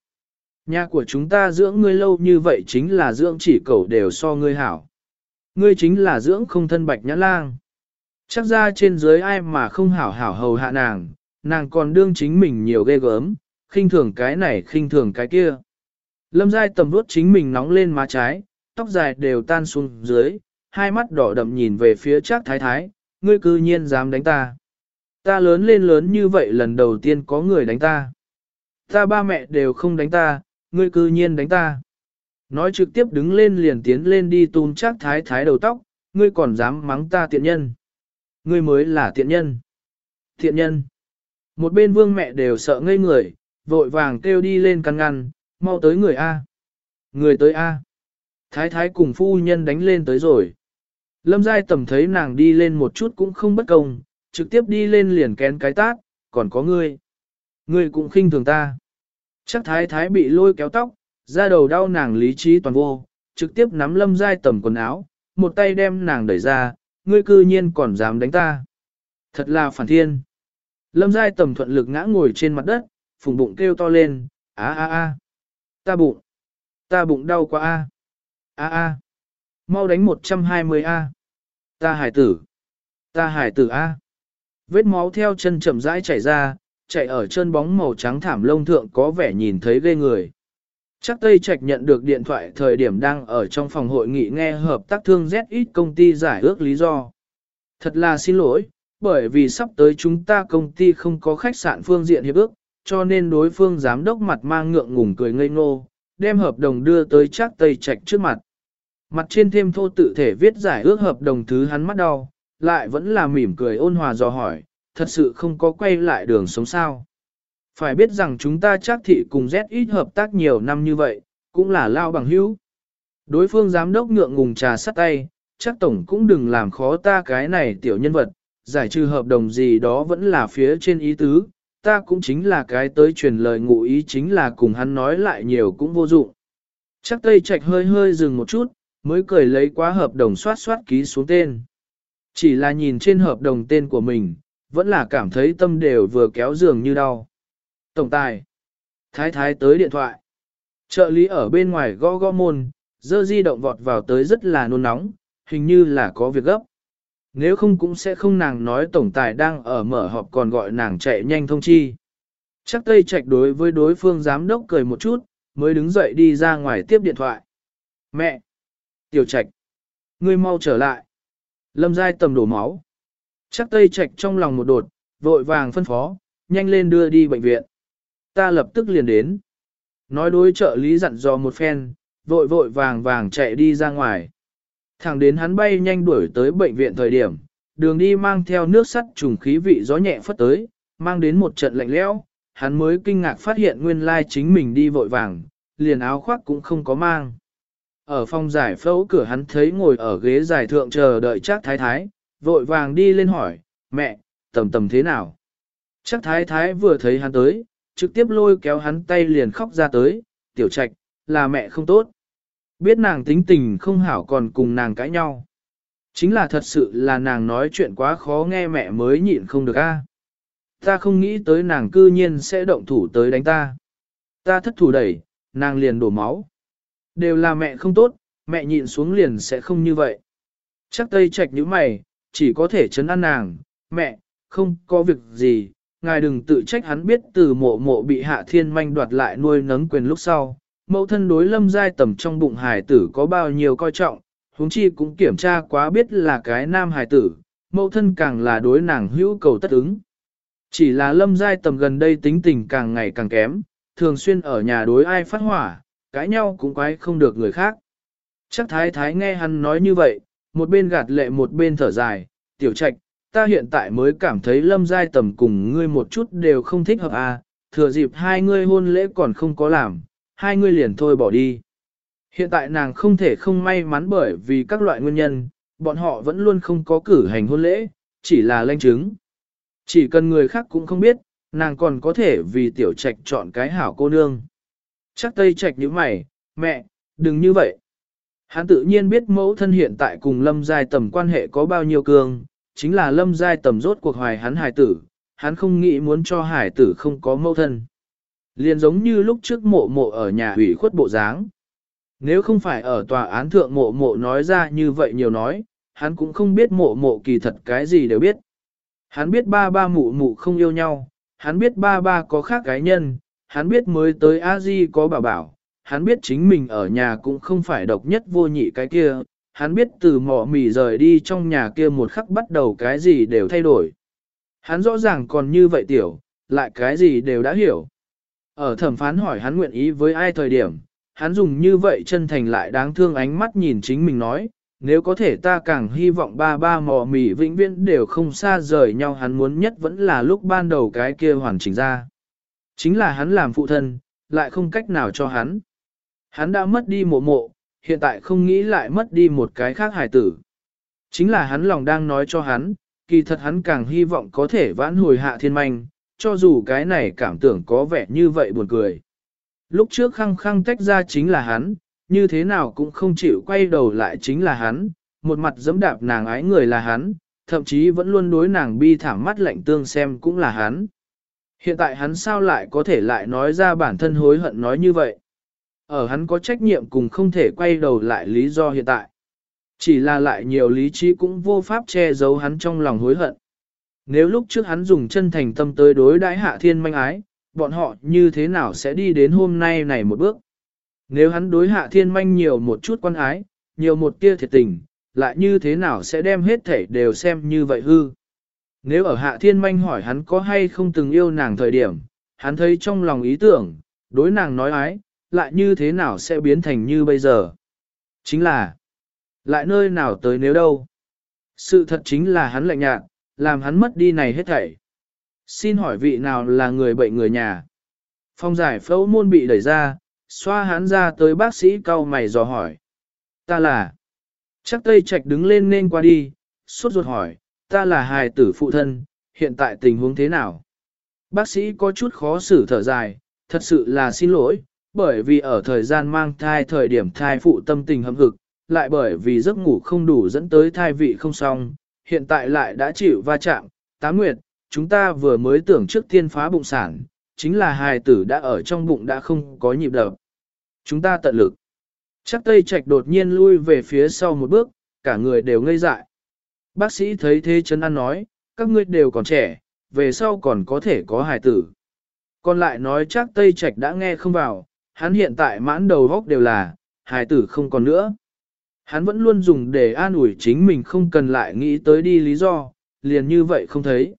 Nhà của chúng ta dưỡng ngươi lâu như vậy chính là dưỡng chỉ cầu đều so ngươi hảo. Ngươi chính là dưỡng không thân bạch nhã lang. Chắc ra trên dưới ai mà không hảo hảo hầu hạ nàng, nàng còn đương chính mình nhiều ghê gớm, khinh thường cái này khinh thường cái kia. Lâm giai tầm đuốt chính mình nóng lên má trái, tóc dài đều tan xuống dưới, hai mắt đỏ đậm nhìn về phía chắc thái thái, ngươi cư nhiên dám đánh ta. Ta lớn lên lớn như vậy lần đầu tiên có người đánh ta. Ta ba mẹ đều không đánh ta, ngươi cư nhiên đánh ta. Nói trực tiếp đứng lên liền tiến lên đi tun chắc thái thái đầu tóc, ngươi còn dám mắng ta tiện nhân. Ngươi mới là tiện nhân. Tiện nhân. Một bên vương mẹ đều sợ ngây người, vội vàng kêu đi lên căn ngăn, mau tới người A. Người tới A. Thái thái cùng phu nhân đánh lên tới rồi. Lâm giai tầm thấy nàng đi lên một chút cũng không bất công, trực tiếp đi lên liền kén cái tát, còn có ngươi. Ngươi cũng khinh thường ta. Chắc thái thái bị lôi kéo tóc, ra đầu đau nàng lý trí toàn vô, trực tiếp nắm lâm giai tầm quần áo, một tay đem nàng đẩy ra, ngươi cư nhiên còn dám đánh ta. Thật là phản thiên. Lâm giai tầm thuận lực ngã ngồi trên mặt đất, phùng bụng kêu to lên, a a a, ta bụng, ta bụng đau quá a, a a, mau đánh 120 a, ta hải tử, ta hải tử a. Vết máu theo chân chậm rãi chảy ra, chạy ở chân bóng màu trắng thảm lông thượng có vẻ nhìn thấy ghê người. Chắc Tây Trạch nhận được điện thoại thời điểm đang ở trong phòng hội nghị nghe hợp tác thương ZX công ty giải ước lý do. Thật là xin lỗi, bởi vì sắp tới chúng ta công ty không có khách sạn phương diện hiệp ước, cho nên đối phương giám đốc mặt mang ngượng ngùng cười ngây ngô, đem hợp đồng đưa tới chắc Tây Trạch trước mặt. Mặt trên thêm thô tự thể viết giải ước hợp đồng thứ hắn mắt đau, lại vẫn là mỉm cười ôn hòa dò hỏi, thật sự không có quay lại đường sống sao. Phải biết rằng chúng ta chắc thị cùng Z ít hợp tác nhiều năm như vậy, cũng là lao bằng hữu. Đối phương giám đốc ngượng ngùng trà sắt tay, chắc tổng cũng đừng làm khó ta cái này tiểu nhân vật, giải trừ hợp đồng gì đó vẫn là phía trên ý tứ, ta cũng chính là cái tới truyền lời ngụ ý chính là cùng hắn nói lại nhiều cũng vô dụng. Chắc Tây Trạch hơi hơi dừng một chút, mới cười lấy quá hợp đồng soát soát ký xuống tên. Chỉ là nhìn trên hợp đồng tên của mình, vẫn là cảm thấy tâm đều vừa kéo giường như đau. Tổng tài. Thái thái tới điện thoại. Trợ lý ở bên ngoài gõ gõ môn, dơ di động vọt vào tới rất là nôn nóng, hình như là có việc gấp. Nếu không cũng sẽ không nàng nói tổng tài đang ở mở họp còn gọi nàng chạy nhanh thông chi. Chắc Tây Trạch đối với đối phương giám đốc cười một chút, mới đứng dậy đi ra ngoài tiếp điện thoại. Mẹ! Tiểu Trạch! Ngươi mau trở lại! Lâm Giai tầm đổ máu. Chắc Tây Trạch trong lòng một đột, vội vàng phân phó, nhanh lên đưa đi bệnh viện. Ta lập tức liền đến. Nói đối trợ lý dặn dò một phen, vội vội vàng vàng chạy đi ra ngoài. Thẳng đến hắn bay nhanh đuổi tới bệnh viện thời điểm, đường đi mang theo nước sắt trùng khí vị gió nhẹ phất tới, mang đến một trận lạnh lẽo, hắn mới kinh ngạc phát hiện nguyên lai chính mình đi vội vàng, liền áo khoác cũng không có mang. Ở phòng giải phẫu cửa hắn thấy ngồi ở ghế giải thượng chờ đợi chắc thái thái, vội vàng đi lên hỏi, mẹ, tầm tầm thế nào? Chắc thái thái vừa thấy hắn tới, trực tiếp lôi kéo hắn tay liền khóc ra tới, tiểu trạch, là mẹ không tốt. Biết nàng tính tình không hảo còn cùng nàng cãi nhau. Chính là thật sự là nàng nói chuyện quá khó nghe mẹ mới nhịn không được a. Ta không nghĩ tới nàng cư nhiên sẽ động thủ tới đánh ta. Ta thất thủ đẩy, nàng liền đổ máu. Đều là mẹ không tốt, mẹ nhịn xuống liền sẽ không như vậy. Chắc tây trạch như mày, chỉ có thể chấn an nàng, mẹ, không có việc gì, ngài đừng tự trách hắn biết từ mộ mộ bị hạ thiên manh đoạt lại nuôi nấng quyền lúc sau. Mẫu thân đối lâm giai tầm trong bụng hải tử có bao nhiêu coi trọng, huống chi cũng kiểm tra quá biết là cái nam hải tử, mẫu thân càng là đối nàng hữu cầu tất ứng. Chỉ là lâm giai tầm gần đây tính tình càng ngày càng kém, thường xuyên ở nhà đối ai phát hỏa, cãi nhau cũng quái không được người khác. Chắc thái thái nghe hắn nói như vậy, một bên gạt lệ một bên thở dài, tiểu trạch, ta hiện tại mới cảm thấy lâm giai tầm cùng ngươi một chút đều không thích hợp à, thừa dịp hai ngươi hôn lễ còn không có làm, hai ngươi liền thôi bỏ đi. Hiện tại nàng không thể không may mắn bởi vì các loại nguyên nhân, bọn họ vẫn luôn không có cử hành hôn lễ, chỉ là lanh chứng. Chỉ cần người khác cũng không biết, nàng còn có thể vì tiểu trạch chọn cái hảo cô nương. Chắc tây trạch như mày, mẹ, đừng như vậy. Hắn tự nhiên biết mẫu thân hiện tại cùng lâm giai tầm quan hệ có bao nhiêu cường, chính là lâm giai tầm rốt cuộc hoài hắn hài tử, hắn không nghĩ muốn cho hải tử không có mẫu thân. Liền giống như lúc trước mộ mộ ở nhà hủy khuất bộ dáng. Nếu không phải ở tòa án thượng mộ mộ nói ra như vậy nhiều nói, hắn cũng không biết mộ mộ kỳ thật cái gì đều biết. Hắn biết ba ba mụ mụ không yêu nhau, hắn biết ba ba có khác cái nhân, hắn biết mới tới a di có bảo bảo, hắn biết chính mình ở nhà cũng không phải độc nhất vô nhị cái kia, hắn biết từ mỏ mì rời đi trong nhà kia một khắc bắt đầu cái gì đều thay đổi. Hắn rõ ràng còn như vậy tiểu, lại cái gì đều đã hiểu. Ở thẩm phán hỏi hắn nguyện ý với ai thời điểm, hắn dùng như vậy chân thành lại đáng thương ánh mắt nhìn chính mình nói, nếu có thể ta càng hy vọng ba ba mỏ mì vĩnh viễn đều không xa rời nhau hắn muốn nhất vẫn là lúc ban đầu cái kia hoàn chỉnh ra. Chính là hắn làm phụ thân, lại không cách nào cho hắn. Hắn đã mất đi mộ mộ, hiện tại không nghĩ lại mất đi một cái khác hài tử. Chính là hắn lòng đang nói cho hắn, kỳ thật hắn càng hy vọng có thể vãn hồi hạ thiên manh, cho dù cái này cảm tưởng có vẻ như vậy buồn cười. Lúc trước khăng khăng tách ra chính là hắn, như thế nào cũng không chịu quay đầu lại chính là hắn, một mặt dẫm đạp nàng ái người là hắn, thậm chí vẫn luôn đối nàng bi thảm mắt lạnh tương xem cũng là hắn. Hiện tại hắn sao lại có thể lại nói ra bản thân hối hận nói như vậy? Ở hắn có trách nhiệm cùng không thể quay đầu lại lý do hiện tại. Chỉ là lại nhiều lý trí cũng vô pháp che giấu hắn trong lòng hối hận. Nếu lúc trước hắn dùng chân thành tâm tới đối đãi hạ thiên manh ái, bọn họ như thế nào sẽ đi đến hôm nay này một bước? Nếu hắn đối hạ thiên manh nhiều một chút quan ái, nhiều một tia thiệt tình, lại như thế nào sẽ đem hết thể đều xem như vậy hư? Nếu ở hạ thiên manh hỏi hắn có hay không từng yêu nàng thời điểm, hắn thấy trong lòng ý tưởng, đối nàng nói ái, lại như thế nào sẽ biến thành như bây giờ? Chính là, lại nơi nào tới nếu đâu? Sự thật chính là hắn lạnh nhạt, làm hắn mất đi này hết thảy. Xin hỏi vị nào là người bệnh người nhà? Phong giải phẫu môn bị đẩy ra, xoa hắn ra tới bác sĩ cau mày dò hỏi. Ta là... Chắc Tây Trạch đứng lên nên qua đi, suốt ruột hỏi, ta là hài tử phụ thân, hiện tại tình huống thế nào? Bác sĩ có chút khó xử thở dài, thật sự là xin lỗi, bởi vì ở thời gian mang thai thời điểm thai phụ tâm tình hâm hực, lại bởi vì giấc ngủ không đủ dẫn tới thai vị không xong, hiện tại lại đã chịu va chạm, tá nguyệt, chúng ta vừa mới tưởng trước tiên phá bụng sản, chính là hài tử đã ở trong bụng đã không có nhịp đập. Chúng ta tận lực. Chắc Tây Trạch đột nhiên lui về phía sau một bước, cả người đều ngây dại. Bác sĩ thấy thế chấn an nói, các ngươi đều còn trẻ, về sau còn có thể có hài tử. Còn lại nói chắc Tây Trạch đã nghe không vào, hắn hiện tại mãn đầu góc đều là, hài tử không còn nữa. Hắn vẫn luôn dùng để an ủi chính mình không cần lại nghĩ tới đi lý do, liền như vậy không thấy.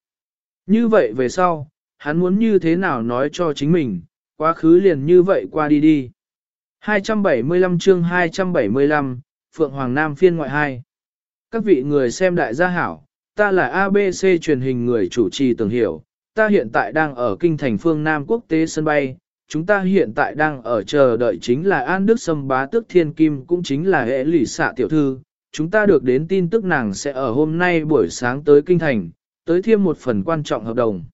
Như vậy về sau, hắn muốn như thế nào nói cho chính mình, quá khứ liền như vậy qua đi đi. 275 chương 275, Phượng Hoàng Nam phiên ngoại 2. Các vị người xem đại gia hảo, ta là ABC truyền hình người chủ trì tưởng hiểu, ta hiện tại đang ở kinh thành phương Nam quốc tế sân bay, chúng ta hiện tại đang ở chờ đợi chính là An Đức Sâm bá tước thiên kim cũng chính là hệ lỷ xạ tiểu thư, chúng ta được đến tin tức nàng sẽ ở hôm nay buổi sáng tới kinh thành, tới thêm một phần quan trọng hợp đồng.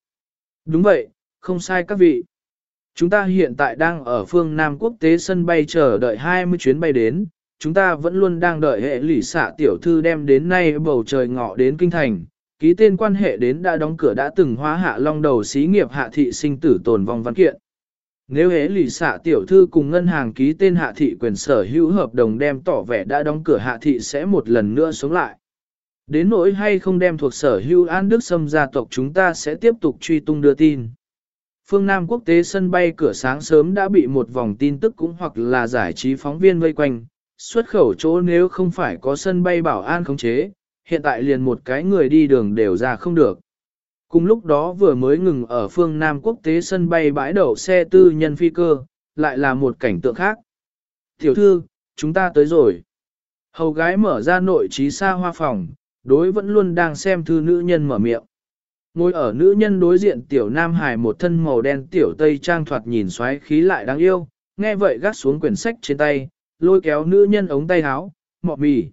Đúng vậy, không sai các vị. Chúng ta hiện tại đang ở phương Nam quốc tế sân bay chờ đợi 20 chuyến bay đến, chúng ta vẫn luôn đang đợi hệ lỷ xạ tiểu thư đem đến nay bầu trời ngọ đến kinh thành, ký tên quan hệ đến đã đóng cửa đã từng hóa hạ long đầu xí nghiệp hạ thị sinh tử tồn vong văn kiện. Nếu hế lì xạ tiểu thư cùng ngân hàng ký tên hạ thị quyền sở hữu hợp đồng đem tỏ vẻ đã đóng cửa hạ thị sẽ một lần nữa sống lại. Đến nỗi hay không đem thuộc sở hữu an đức xâm gia tộc chúng ta sẽ tiếp tục truy tung đưa tin. Phương Nam quốc tế sân bay cửa sáng sớm đã bị một vòng tin tức cũng hoặc là giải trí phóng viên vây quanh, xuất khẩu chỗ nếu không phải có sân bay bảo an khống chế, hiện tại liền một cái người đi đường đều ra không được. Cùng lúc đó vừa mới ngừng ở phương Nam quốc tế sân bay bãi đậu xe tư nhân phi cơ, lại là một cảnh tượng khác. Tiểu thư, chúng ta tới rồi. Hầu gái mở ra nội trí xa hoa phòng, đối vẫn luôn đang xem thư nữ nhân mở miệng. Ngồi ở nữ nhân đối diện tiểu nam hải một thân màu đen tiểu tây trang thoạt nhìn xoáy khí lại đáng yêu, nghe vậy gác xuống quyển sách trên tay, lôi kéo nữ nhân ống tay áo, mọ mì.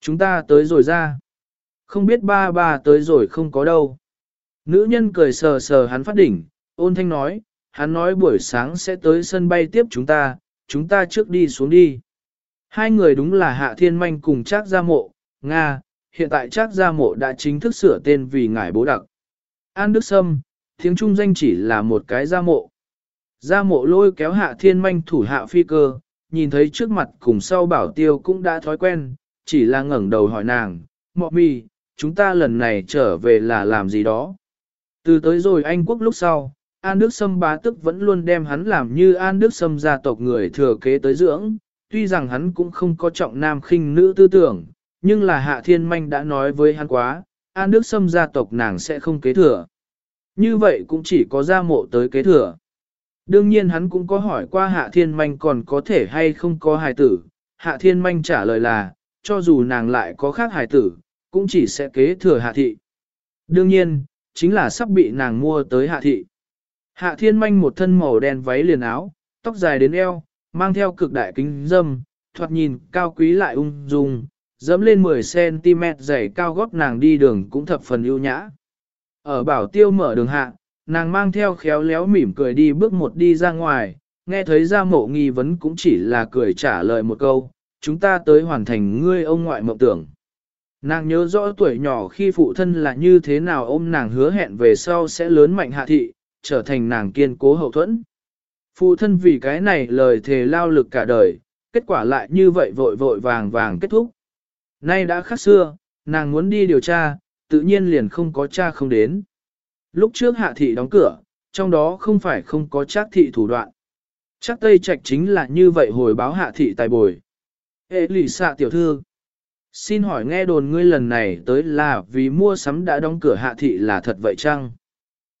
Chúng ta tới rồi ra. Không biết ba ba tới rồi không có đâu. Nữ nhân cười sờ sờ hắn phát đỉnh, ôn thanh nói, hắn nói buổi sáng sẽ tới sân bay tiếp chúng ta, chúng ta trước đi xuống đi. Hai người đúng là Hạ Thiên Manh cùng Trác Gia Mộ, Nga, hiện tại Trác Gia Mộ đã chính thức sửa tên vì ngài bố đặc. An Đức Sâm, tiếng trung danh chỉ là một cái Gia Mộ. Gia Mộ lôi kéo Hạ Thiên Manh thủ hạ phi cơ, nhìn thấy trước mặt cùng sau bảo tiêu cũng đã thói quen, chỉ là ngẩng đầu hỏi nàng, Mọ mì, chúng ta lần này trở về là làm gì đó. Từ tới rồi Anh quốc lúc sau, An Đức Sâm bá tức vẫn luôn đem hắn làm như An Đức Sâm gia tộc người thừa kế tới dưỡng, tuy rằng hắn cũng không có trọng nam khinh nữ tư tưởng, nhưng là Hạ Thiên Manh đã nói với hắn quá, An Đức Sâm gia tộc nàng sẽ không kế thừa. Như vậy cũng chỉ có gia mộ tới kế thừa. Đương nhiên hắn cũng có hỏi qua Hạ Thiên Manh còn có thể hay không có hài tử. Hạ Thiên Manh trả lời là, cho dù nàng lại có khác hài tử, cũng chỉ sẽ kế thừa Hạ Thị. Đương nhiên, chính là sắp bị nàng mua tới Hạ Thị. Hạ Thiên Manh một thân màu đen váy liền áo, tóc dài đến eo, mang theo cực đại kính dâm, thoạt nhìn cao quý lại ung dung, dẫm lên 10cm dày cao gót nàng đi đường cũng thập phần ưu nhã. Ở bảo tiêu mở đường hạ, nàng mang theo khéo léo mỉm cười đi bước một đi ra ngoài, nghe thấy ra mộ nghi vấn cũng chỉ là cười trả lời một câu, chúng ta tới hoàn thành ngươi ông ngoại mộng tưởng. Nàng nhớ rõ tuổi nhỏ khi phụ thân là như thế nào ôm nàng hứa hẹn về sau sẽ lớn mạnh hạ thị, trở thành nàng kiên cố hậu thuẫn. Phụ thân vì cái này lời thề lao lực cả đời, kết quả lại như vậy vội vội vàng vàng kết thúc. Nay đã khác xưa, nàng muốn đi điều tra, tự nhiên liền không có cha không đến. Lúc trước hạ thị đóng cửa, trong đó không phải không có chắc thị thủ đoạn. Chắc Tây Trạch chính là như vậy hồi báo hạ thị tài bồi. Ê lì xạ tiểu thư. Xin hỏi nghe đồn ngươi lần này tới là vì mua sắm đã đóng cửa hạ thị là thật vậy chăng?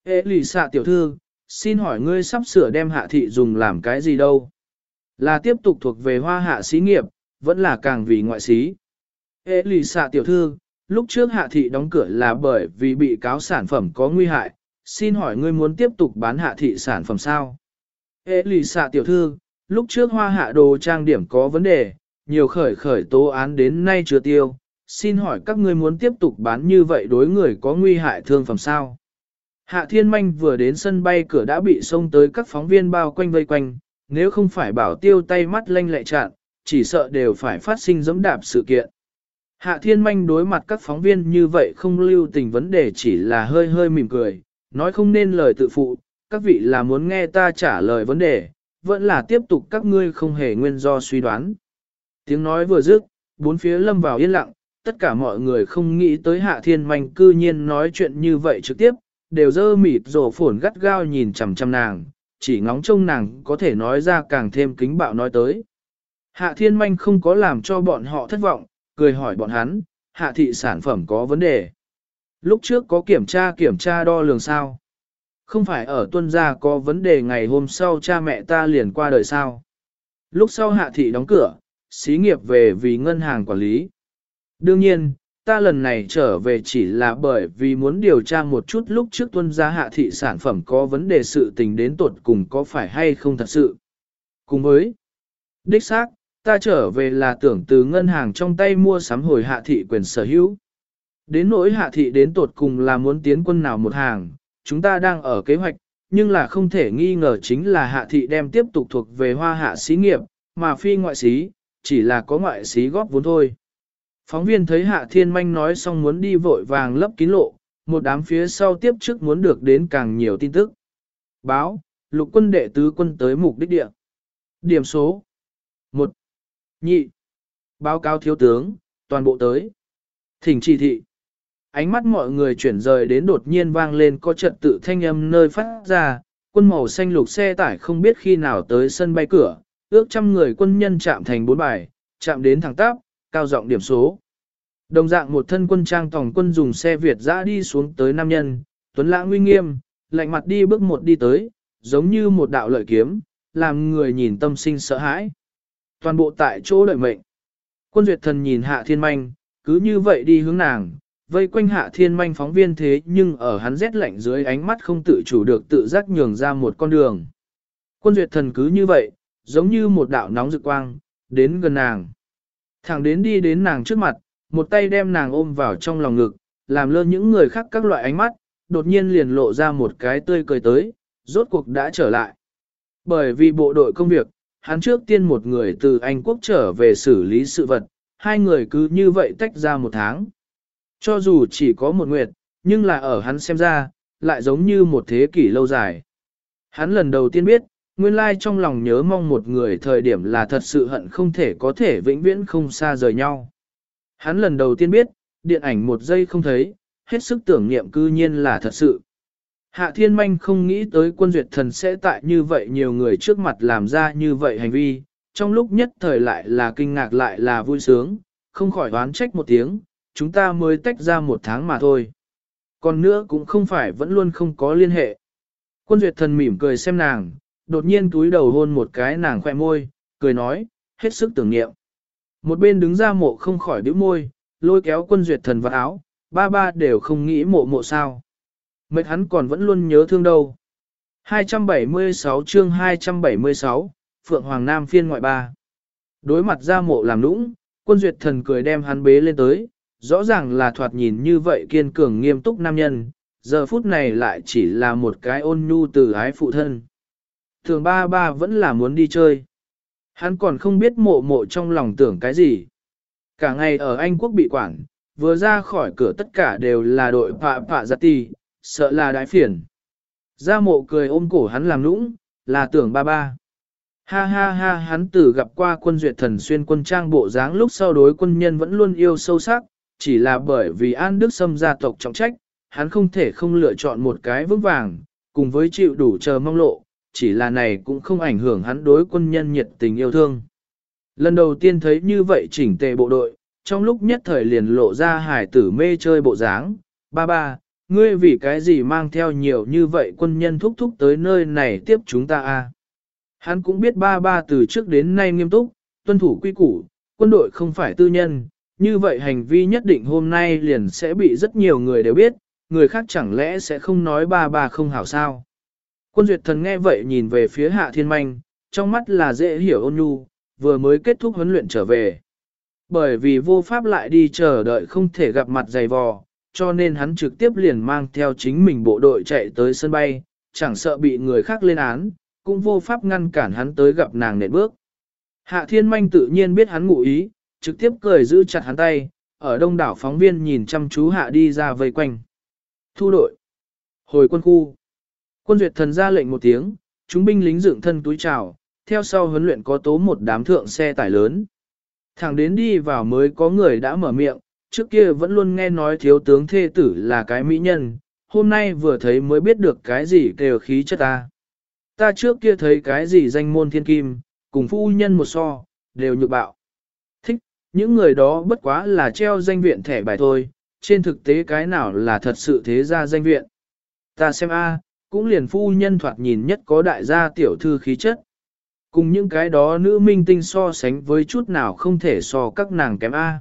Ê lì xạ tiểu thư, xin hỏi ngươi sắp sửa đem hạ thị dùng làm cái gì đâu? Là tiếp tục thuộc về hoa hạ xí nghiệp, vẫn là càng vì ngoại xí. Ê lì xạ tiểu thư, lúc trước hạ thị đóng cửa là bởi vì bị cáo sản phẩm có nguy hại, xin hỏi ngươi muốn tiếp tục bán hạ thị sản phẩm sao? Ê lì xạ tiểu thư, lúc trước hoa hạ đồ trang điểm có vấn đề, nhiều khởi khởi tố án đến nay chưa tiêu, xin hỏi các ngươi muốn tiếp tục bán như vậy đối người có nguy hại thương phẩm sao? Hạ Thiên Manh vừa đến sân bay cửa đã bị xông tới các phóng viên bao quanh vây quanh, nếu không phải bảo tiêu tay mắt lanh lẹ chặn, chỉ sợ đều phải phát sinh giống đạp sự kiện. Hạ Thiên Manh đối mặt các phóng viên như vậy không lưu tình vấn đề chỉ là hơi hơi mỉm cười, nói không nên lời tự phụ, các vị là muốn nghe ta trả lời vấn đề, vẫn là tiếp tục các ngươi không hề nguyên do suy đoán. Tiếng nói vừa dứt, bốn phía lâm vào yên lặng, tất cả mọi người không nghĩ tới Hạ Thiên Manh cư nhiên nói chuyện như vậy trực tiếp, đều dơ mịt rổ phổn gắt gao nhìn chằm chằm nàng, chỉ ngóng trông nàng có thể nói ra càng thêm kính bạo nói tới. Hạ Thiên Manh không có làm cho bọn họ thất vọng, cười hỏi bọn hắn, hạ thị sản phẩm có vấn đề. Lúc trước có kiểm tra kiểm tra đo lường sao? Không phải ở tuân gia có vấn đề ngày hôm sau cha mẹ ta liền qua đời sao? Lúc sau hạ thị đóng cửa, xí nghiệp về vì ngân hàng quản lý. Đương nhiên, ta lần này trở về chỉ là bởi vì muốn điều tra một chút lúc trước tuân gia hạ thị sản phẩm có vấn đề sự tình đến tột cùng có phải hay không thật sự. Cùng với, đích xác, ta trở về là tưởng từ ngân hàng trong tay mua sắm hồi hạ thị quyền sở hữu. Đến nỗi hạ thị đến tột cùng là muốn tiến quân nào một hàng, chúng ta đang ở kế hoạch, nhưng là không thể nghi ngờ chính là hạ thị đem tiếp tục thuộc về hoa hạ xí nghiệp, mà phi ngoại xí, chỉ là có ngoại xí góp vốn thôi. Phóng viên thấy hạ thiên manh nói xong muốn đi vội vàng lấp kín lộ, một đám phía sau tiếp trước muốn được đến càng nhiều tin tức. Báo, lục quân đệ tứ quân tới mục đích địa. Điểm số 1. Nhị. Báo cáo thiếu tướng, toàn bộ tới. Thỉnh chỉ thị. Ánh mắt mọi người chuyển rời đến đột nhiên vang lên có trật tự thanh âm nơi phát ra, quân màu xanh lục xe tải không biết khi nào tới sân bay cửa, ước trăm người quân nhân chạm thành bốn bài, chạm đến thẳng tắp, cao giọng điểm số. Đồng dạng một thân quân trang tổng quân dùng xe Việt dã đi xuống tới nam nhân, tuấn lãng uy nghiêm, lạnh mặt đi bước một đi tới, giống như một đạo lợi kiếm, làm người nhìn tâm sinh sợ hãi. Toàn bộ tại chỗ đợi mệnh. Quân duyệt thần nhìn hạ thiên manh, cứ như vậy đi hướng nàng, vây quanh hạ thiên manh phóng viên thế nhưng ở hắn rét lạnh dưới ánh mắt không tự chủ được tự giác nhường ra một con đường. Quân duyệt thần cứ như vậy, giống như một đạo nóng rực quang, đến gần nàng. Thẳng đến đi đến nàng trước mặt, một tay đem nàng ôm vào trong lòng ngực, làm lơ những người khác các loại ánh mắt, đột nhiên liền lộ ra một cái tươi cười tới, rốt cuộc đã trở lại. Bởi vì bộ đội công việc, hắn trước tiên một người từ Anh Quốc trở về xử lý sự vật, hai người cứ như vậy tách ra một tháng. Cho dù chỉ có một nguyệt, nhưng là ở hắn xem ra, lại giống như một thế kỷ lâu dài. Hắn lần đầu tiên biết, nguyên lai trong lòng nhớ mong một người thời điểm là thật sự hận không thể có thể vĩnh viễn không xa rời nhau. Hắn lần đầu tiên biết, điện ảnh một giây không thấy, hết sức tưởng niệm cư nhiên là thật sự. Hạ Thiên Manh không nghĩ tới quân duyệt thần sẽ tại như vậy nhiều người trước mặt làm ra như vậy hành vi, trong lúc nhất thời lại là kinh ngạc lại là vui sướng, không khỏi đoán trách một tiếng, chúng ta mới tách ra một tháng mà thôi. Còn nữa cũng không phải vẫn luôn không có liên hệ. Quân duyệt thần mỉm cười xem nàng, đột nhiên túi đầu hôn một cái nàng khoe môi, cười nói, hết sức tưởng niệm. Một bên đứng ra mộ không khỏi bĩu môi, lôi kéo quân duyệt thần vào áo, ba ba đều không nghĩ mộ mộ sao. Mệt hắn còn vẫn luôn nhớ thương đâu. 276 chương 276, Phượng Hoàng Nam phiên ngoại ba. Đối mặt ra mộ làm nũng, quân duyệt thần cười đem hắn bế lên tới, rõ ràng là thoạt nhìn như vậy kiên cường nghiêm túc nam nhân, giờ phút này lại chỉ là một cái ôn nhu từ ái phụ thân. Thường ba ba vẫn là muốn đi chơi. Hắn còn không biết mộ mộ trong lòng tưởng cái gì. Cả ngày ở Anh Quốc bị quản, vừa ra khỏi cửa tất cả đều là đội phạ phạ giặt tì, sợ là đái phiền. Gia mộ cười ôm cổ hắn làm nũng, là tưởng ba ba. Ha ha ha hắn từ gặp qua quân duyệt thần xuyên quân trang bộ dáng lúc sau đối quân nhân vẫn luôn yêu sâu sắc, chỉ là bởi vì An Đức Sâm gia tộc trọng trách, hắn không thể không lựa chọn một cái vững vàng, cùng với chịu đủ chờ mong lộ, chỉ là này cũng không ảnh hưởng hắn đối quân nhân nhiệt tình yêu thương. Lần đầu tiên thấy như vậy chỉnh tề bộ đội, trong lúc nhất thời liền lộ ra hải tử mê chơi bộ dáng, ba ba, ngươi vì cái gì mang theo nhiều như vậy quân nhân thúc thúc tới nơi này tiếp chúng ta a? Hắn cũng biết ba ba từ trước đến nay nghiêm túc, tuân thủ quy củ, quân đội không phải tư nhân, như vậy hành vi nhất định hôm nay liền sẽ bị rất nhiều người đều biết, người khác chẳng lẽ sẽ không nói ba ba không hảo sao. Quân duyệt thần nghe vậy nhìn về phía hạ thiên manh, trong mắt là dễ hiểu ôn nhu, vừa mới kết thúc huấn luyện trở về. Bởi vì vô pháp lại đi chờ đợi không thể gặp mặt dày vò, cho nên hắn trực tiếp liền mang theo chính mình bộ đội chạy tới sân bay, chẳng sợ bị người khác lên án, cũng vô pháp ngăn cản hắn tới gặp nàng nện bước. Hạ thiên manh tự nhiên biết hắn ngụ ý, trực tiếp cười giữ chặt hắn tay, ở đông đảo phóng viên nhìn chăm chú hạ đi ra vây quanh. Thu đội. Hồi quân khu. Quân duyệt thần ra lệnh một tiếng, chúng binh lính dựng thân túi trào, theo sau huấn luyện có tố một đám thượng xe tải lớn. Thẳng đến đi vào mới có người đã mở miệng, trước kia vẫn luôn nghe nói thiếu tướng thê tử là cái mỹ nhân, hôm nay vừa thấy mới biết được cái gì kêu khí chất ta. Ta trước kia thấy cái gì danh môn thiên kim, cùng phu nhân một so, đều nhược bạo. Thích, những người đó bất quá là treo danh viện thẻ bài thôi, trên thực tế cái nào là thật sự thế ra danh viện. Ta xem a, cũng liền phu nhân thoạt nhìn nhất có đại gia tiểu thư khí chất. Cùng những cái đó nữ minh tinh so sánh với chút nào không thể so các nàng kém A.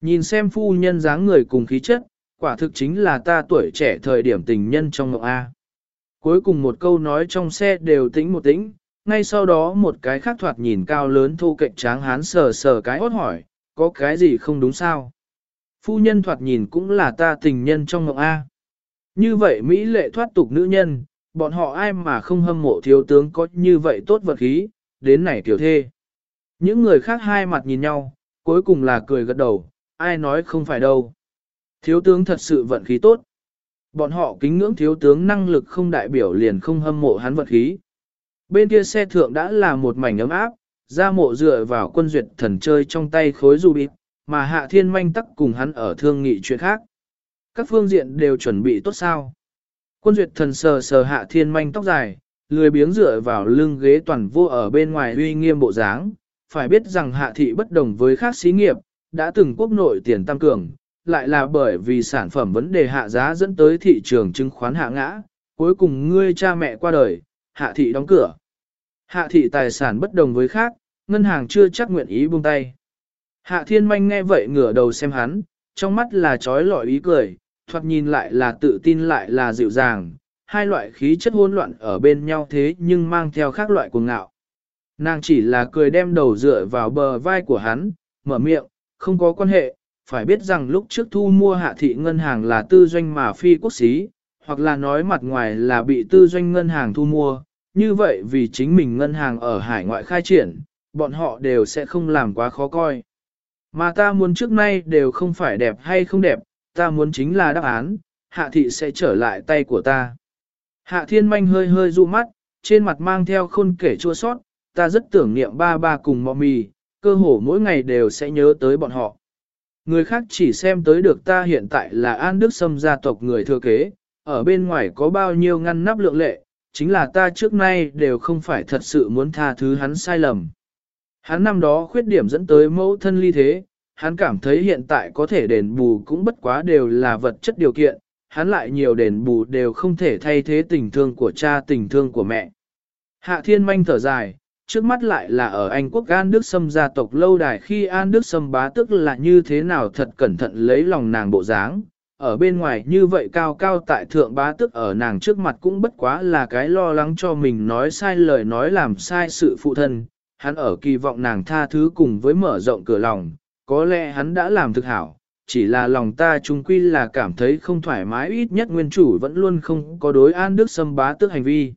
Nhìn xem phu nhân dáng người cùng khí chất, quả thực chính là ta tuổi trẻ thời điểm tình nhân trong ngọc A. Cuối cùng một câu nói trong xe đều tĩnh một tĩnh, ngay sau đó một cái khác thoạt nhìn cao lớn thu cạnh tráng hán sờ sờ cái hốt hỏi, có cái gì không đúng sao? Phu nhân thoạt nhìn cũng là ta tình nhân trong ngọc A. Như vậy Mỹ lệ thoát tục nữ nhân, bọn họ ai mà không hâm mộ thiếu tướng có như vậy tốt vật khí, đến này tiểu thê. Những người khác hai mặt nhìn nhau, cuối cùng là cười gật đầu, ai nói không phải đâu. Thiếu tướng thật sự vận khí tốt. Bọn họ kính ngưỡng thiếu tướng năng lực không đại biểu liền không hâm mộ hắn vận khí. Bên kia xe thượng đã là một mảnh ấm áp, ra mộ dựa vào quân duyệt thần chơi trong tay khối du mà hạ thiên manh tắc cùng hắn ở thương nghị chuyện khác. Các phương diện đều chuẩn bị tốt sao. Quân duyệt thần sờ sờ hạ thiên manh tóc dài, lười biếng dựa vào lưng ghế toàn vô ở bên ngoài uy nghiêm bộ dáng. Phải biết rằng hạ thị bất đồng với khác xí nghiệp, đã từng quốc nội tiền tăng cường, lại là bởi vì sản phẩm vấn đề hạ giá dẫn tới thị trường chứng khoán hạ ngã, cuối cùng ngươi cha mẹ qua đời, hạ thị đóng cửa. Hạ thị tài sản bất đồng với khác, ngân hàng chưa chắc nguyện ý buông tay. Hạ thiên manh nghe vậy ngửa đầu xem hắn, trong mắt là trói lọi ý cười, thoạt nhìn lại là tự tin lại là dịu dàng, hai loại khí chất hỗn loạn ở bên nhau thế nhưng mang theo khác loại cuồng ngạo. Nàng chỉ là cười đem đầu dựa vào bờ vai của hắn, mở miệng, không có quan hệ, phải biết rằng lúc trước thu mua hạ thị ngân hàng là tư doanh mà phi quốc xí, hoặc là nói mặt ngoài là bị tư doanh ngân hàng thu mua, như vậy vì chính mình ngân hàng ở hải ngoại khai triển, bọn họ đều sẽ không làm quá khó coi. Mà ta muốn trước nay đều không phải đẹp hay không đẹp, ta muốn chính là đáp án, hạ thị sẽ trở lại tay của ta. Hạ thiên manh hơi hơi dụ mắt, trên mặt mang theo khôn kể chua sót, ta rất tưởng niệm ba ba cùng mọ mì, cơ hồ mỗi ngày đều sẽ nhớ tới bọn họ. Người khác chỉ xem tới được ta hiện tại là An Đức Sâm gia tộc người thừa kế, ở bên ngoài có bao nhiêu ngăn nắp lượng lệ, chính là ta trước nay đều không phải thật sự muốn tha thứ hắn sai lầm. Hắn năm đó khuyết điểm dẫn tới mẫu thân ly thế, hắn cảm thấy hiện tại có thể đền bù cũng bất quá đều là vật chất điều kiện, hắn lại nhiều đền bù đều không thể thay thế tình thương của cha tình thương của mẹ. Hạ thiên manh thở dài, trước mắt lại là ở Anh quốc An Đức Sâm gia tộc lâu đài khi An Đức Sâm bá tức là như thế nào thật cẩn thận lấy lòng nàng bộ dáng. Ở bên ngoài như vậy cao cao tại thượng bá tức ở nàng trước mặt cũng bất quá là cái lo lắng cho mình nói sai lời nói làm sai sự phụ thân. Hắn ở kỳ vọng nàng tha thứ cùng với mở rộng cửa lòng, có lẽ hắn đã làm thực hảo, chỉ là lòng ta trung quy là cảm thấy không thoải mái ít nhất nguyên chủ vẫn luôn không có đối An Đức Sâm bá tức hành vi.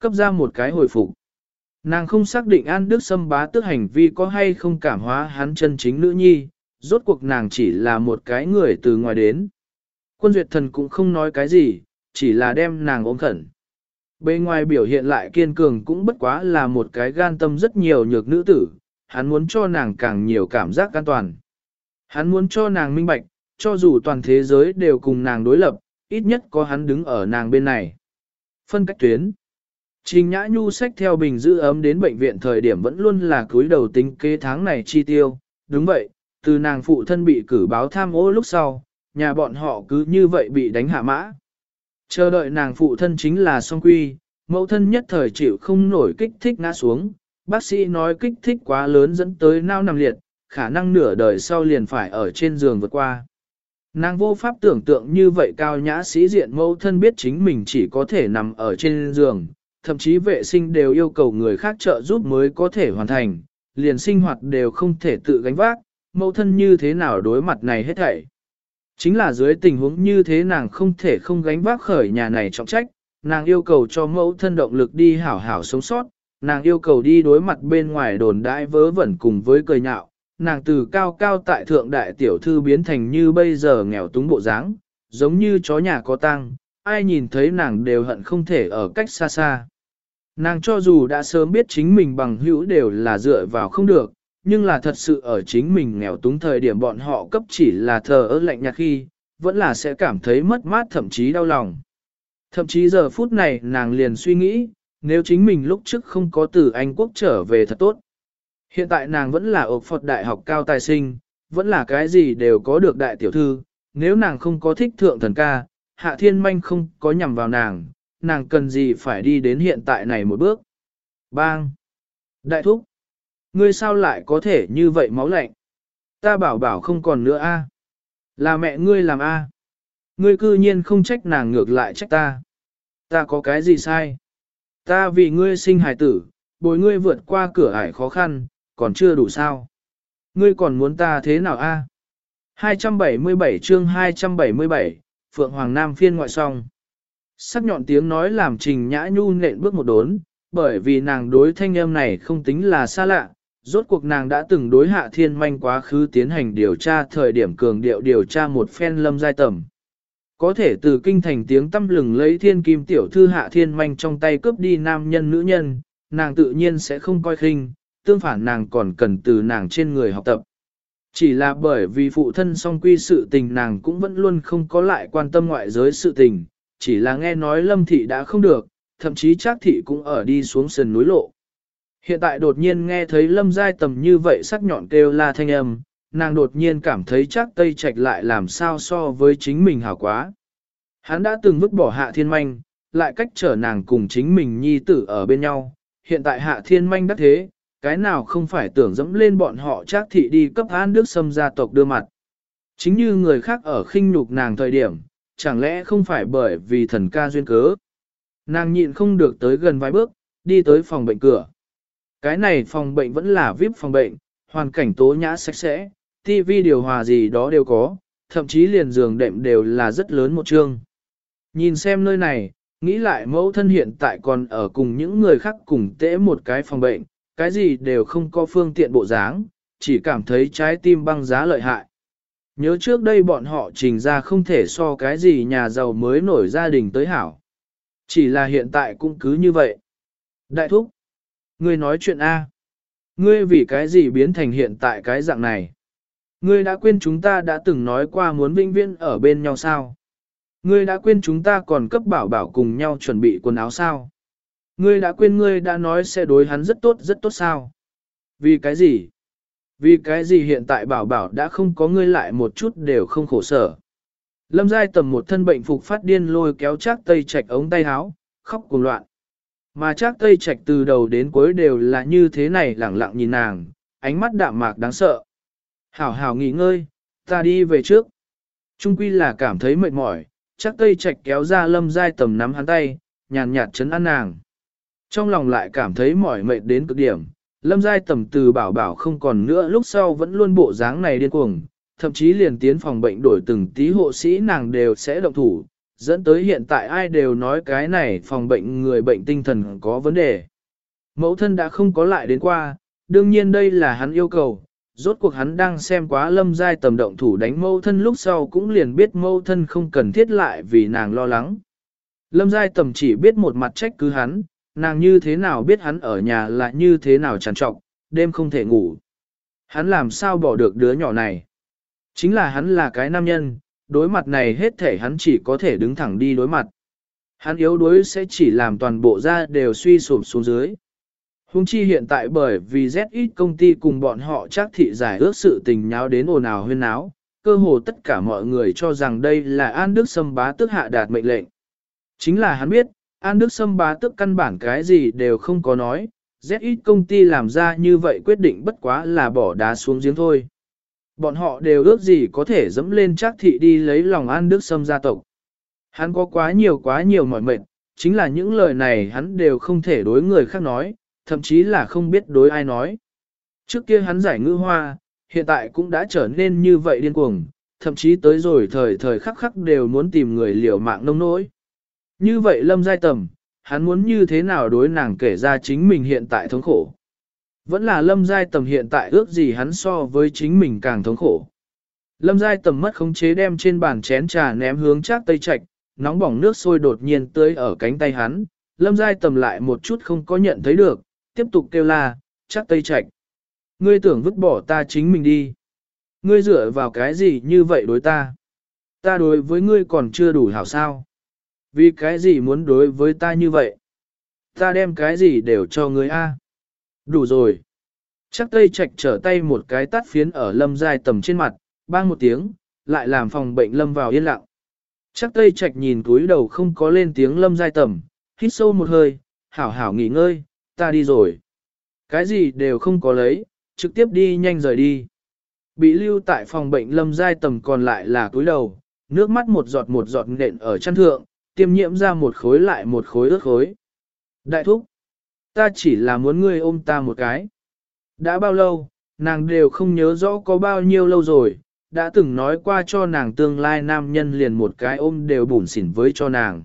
Cấp ra một cái hồi phục. Nàng không xác định An Đức Sâm bá tức hành vi có hay không cảm hóa hắn chân chính nữ nhi, rốt cuộc nàng chỉ là một cái người từ ngoài đến. Quân duyệt thần cũng không nói cái gì, chỉ là đem nàng ôm khẩn. Bên ngoài biểu hiện lại kiên cường cũng bất quá là một cái gan tâm rất nhiều nhược nữ tử, hắn muốn cho nàng càng nhiều cảm giác an toàn. Hắn muốn cho nàng minh bạch, cho dù toàn thế giới đều cùng nàng đối lập, ít nhất có hắn đứng ở nàng bên này. Phân cách tuyến Trình Nhã Nhu sách theo bình giữ ấm đến bệnh viện thời điểm vẫn luôn là cúi đầu tính kế tháng này chi tiêu. Đúng vậy, từ nàng phụ thân bị cử báo tham ô lúc sau, nhà bọn họ cứ như vậy bị đánh hạ mã. Chờ đợi nàng phụ thân chính là song quy, mẫu thân nhất thời chịu không nổi kích thích ngã xuống. Bác sĩ nói kích thích quá lớn dẫn tới nao nằm liệt, khả năng nửa đời sau liền phải ở trên giường vượt qua. Nàng vô pháp tưởng tượng như vậy cao nhã sĩ diện mẫu thân biết chính mình chỉ có thể nằm ở trên giường, thậm chí vệ sinh đều yêu cầu người khác trợ giúp mới có thể hoàn thành, liền sinh hoạt đều không thể tự gánh vác, mẫu thân như thế nào đối mặt này hết thảy. Chính là dưới tình huống như thế nàng không thể không gánh vác khởi nhà này trọng trách, nàng yêu cầu cho mẫu thân động lực đi hảo hảo sống sót, nàng yêu cầu đi đối mặt bên ngoài đồn đại vớ vẩn cùng với cười nhạo, nàng từ cao cao tại thượng đại tiểu thư biến thành như bây giờ nghèo túng bộ dáng, giống như chó nhà có tăng, ai nhìn thấy nàng đều hận không thể ở cách xa xa. Nàng cho dù đã sớm biết chính mình bằng hữu đều là dựa vào không được, nhưng là thật sự ở chính mình nghèo túng thời điểm bọn họ cấp chỉ là thờ ơ lạnh nhạt khi, vẫn là sẽ cảm thấy mất mát thậm chí đau lòng. Thậm chí giờ phút này nàng liền suy nghĩ, nếu chính mình lúc trước không có từ Anh Quốc trở về thật tốt. Hiện tại nàng vẫn là ộc Phật đại học cao tài sinh, vẫn là cái gì đều có được đại tiểu thư, nếu nàng không có thích thượng thần ca, hạ thiên manh không có nhằm vào nàng, nàng cần gì phải đi đến hiện tại này một bước. Bang! Đại thúc! Ngươi sao lại có thể như vậy máu lạnh? Ta bảo bảo không còn nữa a. Là mẹ ngươi làm a. Ngươi cư nhiên không trách nàng ngược lại trách ta. Ta có cái gì sai? Ta vì ngươi sinh hài tử, bồi ngươi vượt qua cửa ải khó khăn, còn chưa đủ sao? Ngươi còn muốn ta thế nào a? 277 chương 277, Phượng Hoàng Nam phiên ngoại song. Sắc nhọn tiếng nói làm Trình Nhã Nhu nện bước một đốn, bởi vì nàng đối thanh âm này không tính là xa lạ, rốt cuộc nàng đã từng đối hạ thiên manh quá khứ tiến hành điều tra thời điểm cường điệu điều tra một phen lâm giai tầm. Có thể từ kinh thành tiếng tâm lừng lấy thiên kim tiểu thư hạ thiên manh trong tay cướp đi nam nhân nữ nhân, nàng tự nhiên sẽ không coi khinh, tương phản nàng còn cần từ nàng trên người học tập. Chỉ là bởi vì phụ thân song quy sự tình nàng cũng vẫn luôn không có lại quan tâm ngoại giới sự tình, chỉ là nghe nói lâm thị đã không được, thậm chí chắc thị cũng ở đi xuống sườn núi lộ. Hiện tại đột nhiên nghe thấy lâm giai tầm như vậy sắc nhọn kêu la thanh âm, nàng đột nhiên cảm thấy chắc tây trạch lại làm sao so với chính mình hảo quá. Hắn đã từng vứt bỏ hạ thiên manh, lại cách trở nàng cùng chính mình nhi tử ở bên nhau, hiện tại hạ thiên manh đắc thế, cái nào không phải tưởng dẫm lên bọn họ chắc thị đi cấp an đức xâm gia tộc đưa mặt. Chính như người khác ở khinh nhục nàng thời điểm, chẳng lẽ không phải bởi vì thần ca duyên cớ. Nàng nhịn không được tới gần vài bước, đi tới phòng bệnh cửa. Cái này phòng bệnh vẫn là VIP phòng bệnh, hoàn cảnh tố nhã sạch sẽ, TV điều hòa gì đó đều có, thậm chí liền giường đệm đều là rất lớn một chương. Nhìn xem nơi này, nghĩ lại mẫu thân hiện tại còn ở cùng những người khác cùng tễ một cái phòng bệnh, cái gì đều không có phương tiện bộ dáng, chỉ cảm thấy trái tim băng giá lợi hại. Nhớ trước đây bọn họ trình ra không thể so cái gì nhà giàu mới nổi gia đình tới hảo. Chỉ là hiện tại cũng cứ như vậy. Đại thúc, ngươi nói chuyện A. Ngươi vì cái gì biến thành hiện tại cái dạng này? Ngươi đã quên chúng ta đã từng nói qua muốn vinh viên ở bên nhau sao? Ngươi đã quên chúng ta còn cấp bảo bảo cùng nhau chuẩn bị quần áo sao? Ngươi đã quên ngươi đã nói sẽ đối hắn rất tốt rất tốt sao? Vì cái gì? Vì cái gì hiện tại bảo bảo đã không có ngươi lại một chút đều không khổ sở. Lâm giai tầm một thân bệnh phục phát điên lôi kéo chắc tây Trạch ống tay áo, khóc cùng loạn. Mà chắc tây trạch từ đầu đến cuối đều là như thế này lẳng lặng nhìn nàng, ánh mắt đạm mạc đáng sợ. Hảo hảo nghỉ ngơi, ta đi về trước. Trung quy là cảm thấy mệt mỏi, chắc tây trạch kéo ra lâm dai tầm nắm hắn tay, nhàn nhạt chấn an nàng. Trong lòng lại cảm thấy mỏi mệt đến cực điểm, lâm dai tầm từ bảo bảo không còn nữa lúc sau vẫn luôn bộ dáng này điên cuồng, thậm chí liền tiến phòng bệnh đổi từng tí hộ sĩ nàng đều sẽ động thủ, dẫn tới hiện tại ai đều nói cái này phòng bệnh người bệnh tinh thần có vấn đề. Mẫu thân đã không có lại đến qua, đương nhiên đây là hắn yêu cầu, rốt cuộc hắn đang xem quá lâm giai tầm động thủ đánh mẫu thân lúc sau cũng liền biết mẫu thân không cần thiết lại vì nàng lo lắng. Lâm giai tầm chỉ biết một mặt trách cứ hắn, nàng như thế nào biết hắn ở nhà là như thế nào trằn trọc, đêm không thể ngủ. Hắn làm sao bỏ được đứa nhỏ này? Chính là hắn là cái nam nhân, đối mặt này hết thể hắn chỉ có thể đứng thẳng đi đối mặt. Hắn yếu đuối sẽ chỉ làm toàn bộ ra đều suy sụp xuống dưới. Hùng chi hiện tại bởi vì ZX công ty cùng bọn họ chắc thị giải ước sự tình nháo đến ồn ào huyên náo, cơ hồ tất cả mọi người cho rằng đây là An Đức Sâm bá tức hạ đạt mệnh lệnh. Chính là hắn biết, An Đức Sâm bá tức căn bản cái gì đều không có nói, ZX công ty làm ra như vậy quyết định bất quá là bỏ đá xuống giếng thôi. Bọn họ đều ước gì có thể dẫm lên chắc thị đi lấy lòng an đức sâm gia tộc. Hắn có quá nhiều quá nhiều mỏi mệt, chính là những lời này hắn đều không thể đối người khác nói, thậm chí là không biết đối ai nói. Trước kia hắn giải ngữ hoa, hiện tại cũng đã trở nên như vậy điên cuồng, thậm chí tới rồi thời thời khắc khắc đều muốn tìm người liều mạng nông nỗi. Như vậy lâm giai tầm, hắn muốn như thế nào đối nàng kể ra chính mình hiện tại thống khổ. Vẫn là lâm giai tầm hiện tại ước gì hắn so với chính mình càng thống khổ. Lâm giai tầm mất khống chế đem trên bàn chén trà ném hướng chắc tây Trạch, nóng bỏng nước sôi đột nhiên tươi ở cánh tay hắn. Lâm giai tầm lại một chút không có nhận thấy được, tiếp tục kêu la, chắc tây Trạch. Ngươi tưởng vứt bỏ ta chính mình đi. Ngươi dựa vào cái gì như vậy đối ta? Ta đối với ngươi còn chưa đủ hảo sao? Vì cái gì muốn đối với ta như vậy? Ta đem cái gì đều cho ngươi a. Đủ rồi. Chắc tây Trạch trở tay một cái tát phiến ở lâm giai tầm trên mặt, bang một tiếng, lại làm phòng bệnh lâm vào yên lặng. Chắc tây Trạch nhìn túi đầu không có lên tiếng lâm giai tầm, hít sâu một hơi, hảo hảo nghỉ ngơi, ta đi rồi. Cái gì đều không có lấy, trực tiếp đi nhanh rời đi. Bị lưu tại phòng bệnh lâm giai tầm còn lại là túi đầu, nước mắt một giọt một giọt nện ở chân thượng, tiêm nhiễm ra một khối lại một khối ướt khối. Đại thúc, ta chỉ là muốn ngươi ôm ta một cái. Đã bao lâu, nàng đều không nhớ rõ có bao nhiêu lâu rồi, đã từng nói qua cho nàng tương lai nam nhân liền một cái ôm đều bủn xỉn với cho nàng.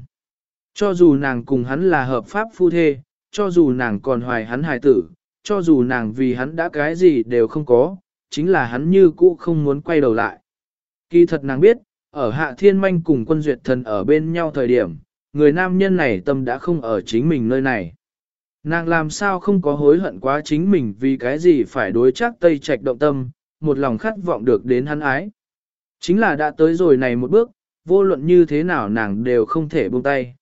Cho dù nàng cùng hắn là hợp pháp phu thê, cho dù nàng còn hoài hắn hài tử, cho dù nàng vì hắn đã cái gì đều không có, chính là hắn như cũ không muốn quay đầu lại. Kỳ thật nàng biết, ở hạ thiên manh cùng quân duyệt thần ở bên nhau thời điểm, người nam nhân này tâm đã không ở chính mình nơi này. Nàng làm sao không có hối hận quá chính mình vì cái gì phải đối chắc Tây Trạch động tâm, một lòng khát vọng được đến hắn ái. Chính là đã tới rồi này một bước, vô luận như thế nào nàng đều không thể buông tay.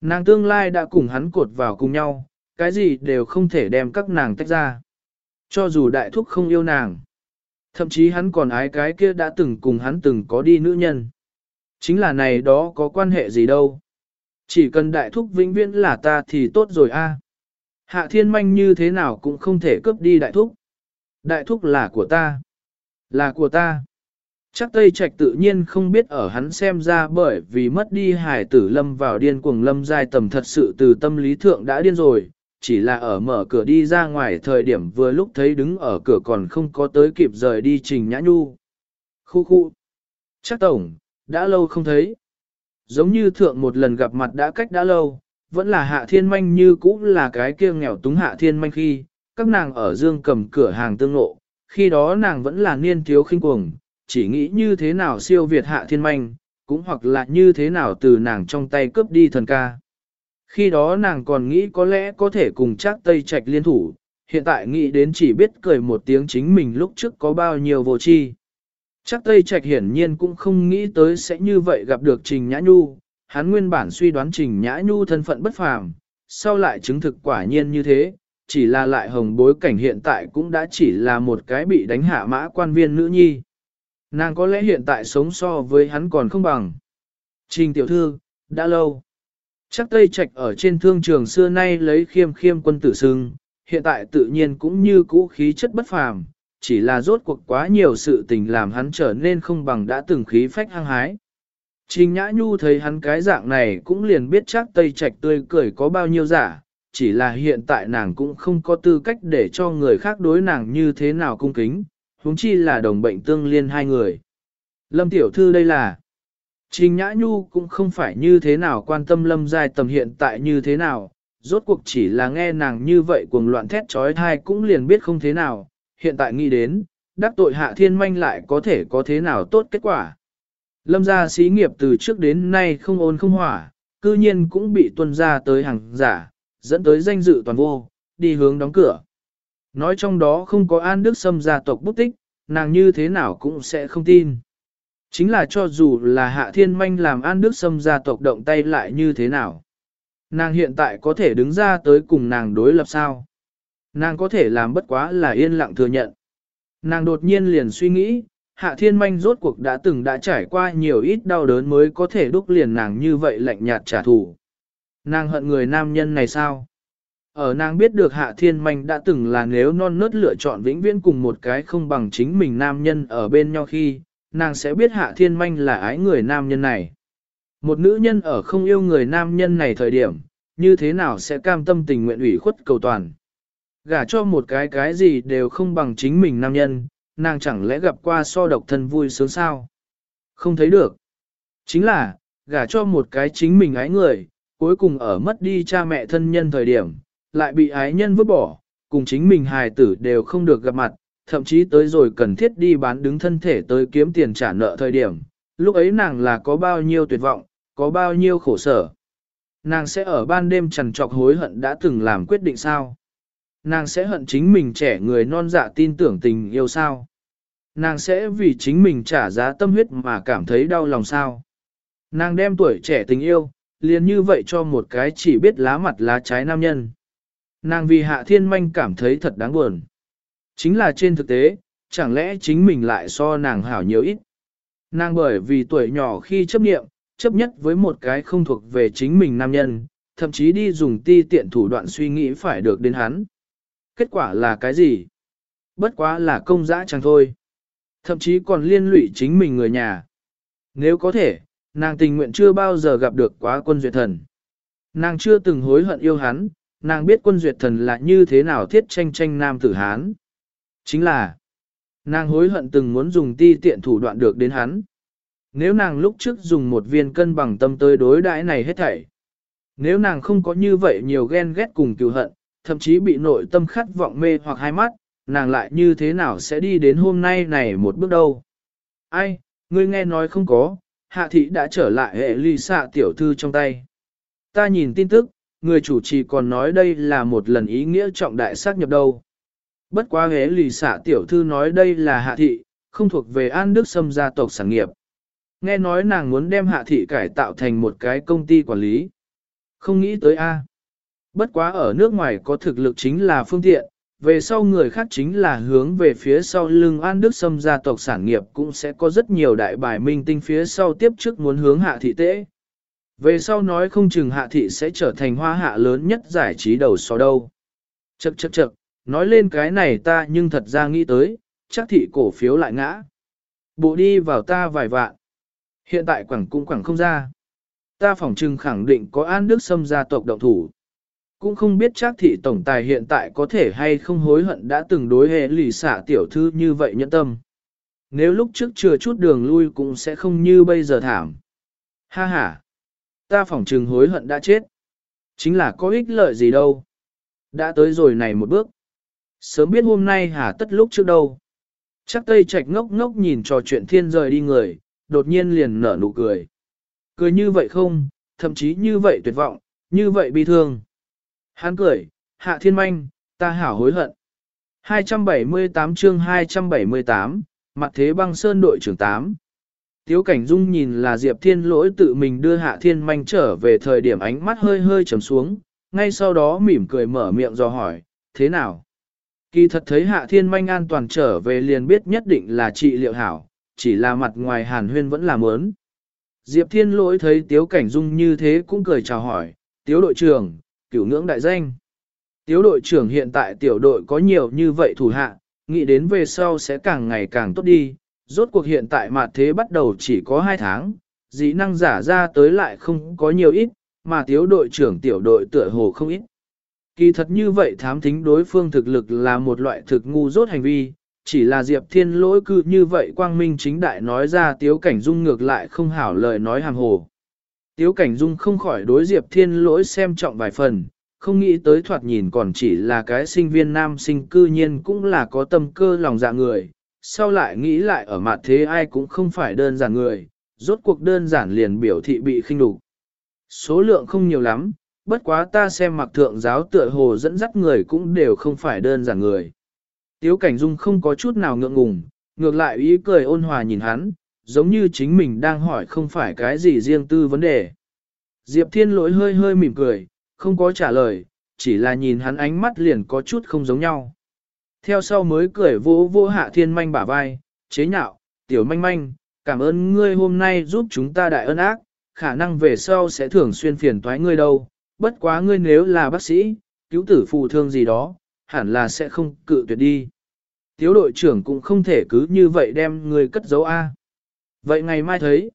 Nàng tương lai đã cùng hắn cột vào cùng nhau, cái gì đều không thể đem các nàng tách ra. Cho dù đại thúc không yêu nàng. Thậm chí hắn còn ái cái kia đã từng cùng hắn từng có đi nữ nhân. Chính là này đó có quan hệ gì đâu. Chỉ cần đại thúc vĩnh viễn là ta thì tốt rồi a. Hạ thiên manh như thế nào cũng không thể cướp đi đại thúc. Đại thúc là của ta. Là của ta. Chắc Tây Trạch tự nhiên không biết ở hắn xem ra bởi vì mất đi hải tử lâm vào điên cuồng lâm giai tầm thật sự từ tâm lý thượng đã điên rồi, chỉ là ở mở cửa đi ra ngoài thời điểm vừa lúc thấy đứng ở cửa còn không có tới kịp rời đi trình nhã nhu. Khu khu. Chắc tổng, đã lâu không thấy. Giống như thượng một lần gặp mặt đã cách đã lâu, vẫn là hạ thiên manh như cũ là cái kia nghèo túng hạ thiên manh khi, các nàng ở dương cầm cửa hàng tương ngộ, khi đó nàng vẫn là niên thiếu khinh cuồng, chỉ nghĩ như thế nào siêu việt hạ thiên manh, cũng hoặc là như thế nào từ nàng trong tay cướp đi thần ca. Khi đó nàng còn nghĩ có lẽ có thể cùng chắc Tây Trạch liên thủ, hiện tại nghĩ đến chỉ biết cười một tiếng chính mình lúc trước có bao nhiêu vô tri Chắc Tây Trạch hiển nhiên cũng không nghĩ tới sẽ như vậy gặp được Trình Nhã Nhu, hắn nguyên bản suy đoán Trình Nhã Nhu thân phận bất phàm, sau lại chứng thực quả nhiên như thế, chỉ là lại hồng bối cảnh hiện tại cũng đã chỉ là một cái bị đánh hạ mã quan viên nữ nhi. Nàng có lẽ hiện tại sống so với hắn còn không bằng. Trình tiểu thư, đã lâu. Chắc Tây Trạch ở trên thương trường xưa nay lấy khiêm khiêm quân tử sưng, hiện tại tự nhiên cũng như cũ khí chất bất phàm, chỉ là rốt cuộc quá nhiều sự tình làm hắn trở nên không bằng đã từng khí phách hăng hái. Trình Nhã Nhu thấy hắn cái dạng này cũng liền biết chắc Tây Trạch tươi cười có bao nhiêu giả, chỉ là hiện tại nàng cũng không có tư cách để cho người khác đối nàng như thế nào cung kính, huống chi là đồng bệnh tương liên hai người. Lâm Tiểu Thư đây là... Trình Nhã Nhu cũng không phải như thế nào quan tâm Lâm Giai tầm hiện tại như thế nào, rốt cuộc chỉ là nghe nàng như vậy cuồng loạn thét trói thai cũng liền biết không thế nào, hiện tại nghĩ đến, đắc tội hạ thiên manh lại có thể có thế nào tốt kết quả. Lâm gia xí nghiệp từ trước đến nay không ôn không hỏa, cư nhiên cũng bị tuân ra tới hàng giả, dẫn tới danh dự toàn vô, đi hướng đóng cửa. Nói trong đó không có an đức Sâm gia tộc bút tích, nàng như thế nào cũng sẽ không tin. Chính là cho dù là hạ thiên manh làm an đức Sâm gia tộc động tay lại như thế nào. Nàng hiện tại có thể đứng ra tới cùng nàng đối lập sao. Nàng có thể làm bất quá là yên lặng thừa nhận. Nàng đột nhiên liền suy nghĩ, hạ thiên manh rốt cuộc đã từng đã trải qua nhiều ít đau đớn mới có thể đúc liền nàng như vậy lạnh nhạt trả thù. Nàng hận người nam nhân này sao? Ở nàng biết được hạ thiên manh đã từng là nếu non nớt lựa chọn vĩnh viễn cùng một cái không bằng chính mình nam nhân ở bên nhau khi, nàng sẽ biết hạ thiên manh là ái người nam nhân này. Một nữ nhân ở không yêu người nam nhân này thời điểm, như thế nào sẽ cam tâm tình nguyện ủy khuất cầu toàn. Gả cho một cái cái gì đều không bằng chính mình nam nhân, nàng chẳng lẽ gặp qua so độc thân vui sướng sao? Không thấy được. Chính là, gả cho một cái chính mình ái người, cuối cùng ở mất đi cha mẹ thân nhân thời điểm, lại bị ái nhân vứt bỏ, cùng chính mình hài tử đều không được gặp mặt, thậm chí tới rồi cần thiết đi bán đứng thân thể tới kiếm tiền trả nợ thời điểm, lúc ấy nàng là có bao nhiêu tuyệt vọng, có bao nhiêu khổ sở. Nàng sẽ ở ban đêm trằn trọc hối hận đã từng làm quyết định sao. Nàng sẽ hận chính mình trẻ người non dạ tin tưởng tình yêu sao. Nàng sẽ vì chính mình trả giá tâm huyết mà cảm thấy đau lòng sao. Nàng đem tuổi trẻ tình yêu, liền như vậy cho một cái chỉ biết lá mặt lá trái nam nhân. Nàng vì hạ thiên manh cảm thấy thật đáng buồn. Chính là trên thực tế, chẳng lẽ chính mình lại so nàng hảo nhiều ít. Nàng bởi vì tuổi nhỏ khi chấp nghiệm, chấp nhất với một cái không thuộc về chính mình nam nhân, thậm chí đi dùng ti tiện thủ đoạn suy nghĩ phải được đến hắn. Kết quả là cái gì? Bất quá là công dã chẳng thôi. Thậm chí còn liên lụy chính mình người nhà. Nếu có thể, nàng tình nguyện chưa bao giờ gặp được quá quân duyệt thần. Nàng chưa từng hối hận yêu hắn, nàng biết quân duyệt thần là như thế nào thiết tranh tranh nam tử hán. Chính là, nàng hối hận từng muốn dùng ti tiện thủ đoạn được đến hắn. Nếu nàng lúc trước dùng một viên cân bằng tâm tới đối đãi này hết thảy. Nếu nàng không có như vậy nhiều ghen ghét cùng cựu hận, thậm chí bị nội tâm khát vọng mê hoặc hai mắt, nàng lại như thế nào sẽ đi đến hôm nay này một bước đâu. Ai, ngươi nghe nói không có, hạ thị đã trở lại hệ ly xạ tiểu thư trong tay. Ta nhìn tin tức, người chủ trì còn nói đây là một lần ý nghĩa trọng đại xác nhập đâu. Bất quá hế lì xạ tiểu thư nói đây là hạ thị, không thuộc về an đức Sâm gia tộc sản nghiệp. Nghe nói nàng muốn đem hạ thị cải tạo thành một cái công ty quản lý. Không nghĩ tới A. Bất quá ở nước ngoài có thực lực chính là phương tiện, về sau người khác chính là hướng về phía sau lưng An Đức Sâm gia tộc sản nghiệp cũng sẽ có rất nhiều đại bài minh tinh phía sau tiếp trước muốn hướng hạ thị tế. Về sau nói không chừng hạ thị sẽ trở thành hoa hạ lớn nhất giải trí đầu so đâu. Chậc chậc chậc, nói lên cái này ta nhưng thật ra nghĩ tới, chắc thị cổ phiếu lại ngã. Bộ đi vào ta vài vạn. Hiện tại quảng cũng quảng không ra. Ta phỏng trừng khẳng định có an đức xâm gia tộc động thủ. Cũng không biết chắc thị tổng tài hiện tại có thể hay không hối hận đã từng đối hệ lì xả tiểu thư như vậy nhẫn tâm. Nếu lúc trước chưa chút đường lui cũng sẽ không như bây giờ thảm. Ha ha! Ta phỏng trừng hối hận đã chết. Chính là có ích lợi gì đâu. Đã tới rồi này một bước. Sớm biết hôm nay hà tất lúc trước đâu. Chắc tây trạch ngốc ngốc nhìn trò chuyện thiên rời đi người, đột nhiên liền nở nụ cười. Cười như vậy không, thậm chí như vậy tuyệt vọng, như vậy bi thương. Hắn cười, hạ thiên manh, ta hảo hối hận. 278 chương 278, mặt thế băng sơn đội trưởng 8. Tiếu cảnh dung nhìn là Diệp Thiên lỗi tự mình đưa hạ thiên manh trở về thời điểm ánh mắt hơi hơi trầm xuống, ngay sau đó mỉm cười mở miệng do hỏi, thế nào? Kỳ thật thấy hạ thiên manh an toàn trở về liền biết nhất định là trị liệu hảo, chỉ là mặt ngoài hàn huyên vẫn là mớn. Diệp thiên lỗi thấy tiếu cảnh dung như thế cũng cười chào hỏi, tiếu đội trưởng, cửu ngưỡng đại danh. Tiếu đội trưởng hiện tại tiểu đội có nhiều như vậy thủ hạ, nghĩ đến về sau sẽ càng ngày càng tốt đi, rốt cuộc hiện tại mặt thế bắt đầu chỉ có 2 tháng, dĩ năng giả ra tới lại không có nhiều ít, mà thiếu đội trưởng tiểu đội tựa hồ không ít. Kỳ thật như vậy thám thính đối phương thực lực là một loại thực ngu rốt hành vi, chỉ là Diệp Thiên lỗi cư như vậy quang minh chính đại nói ra tiếu cảnh dung ngược lại không hảo lời nói hàng hồ. Tiếu cảnh dung không khỏi đối Diệp Thiên lỗi xem trọng vài phần, không nghĩ tới thoạt nhìn còn chỉ là cái sinh viên nam sinh cư nhiên cũng là có tâm cơ lòng dạ người, sau lại nghĩ lại ở mặt thế ai cũng không phải đơn giản người, rốt cuộc đơn giản liền biểu thị bị khinh đục. Số lượng không nhiều lắm, bất quá ta xem mặc thượng giáo tựa hồ dẫn dắt người cũng đều không phải đơn giản người. Tiếu cảnh dung không có chút nào ngượng ngùng, ngược lại ý cười ôn hòa nhìn hắn, giống như chính mình đang hỏi không phải cái gì riêng tư vấn đề. Diệp thiên lỗi hơi hơi mỉm cười, không có trả lời, chỉ là nhìn hắn ánh mắt liền có chút không giống nhau. Theo sau mới cười vỗ vỗ hạ thiên manh bả vai, chế nhạo, tiểu manh manh, cảm ơn ngươi hôm nay giúp chúng ta đại ân ác, khả năng về sau sẽ thường xuyên phiền toái ngươi đâu, bất quá ngươi nếu là bác sĩ, cứu tử phù thương gì đó, hẳn là sẽ không cự tuyệt đi. Tiếu đội trưởng cũng không thể cứ như vậy đem ngươi cất giấu A. Vậy ngày mai thấy,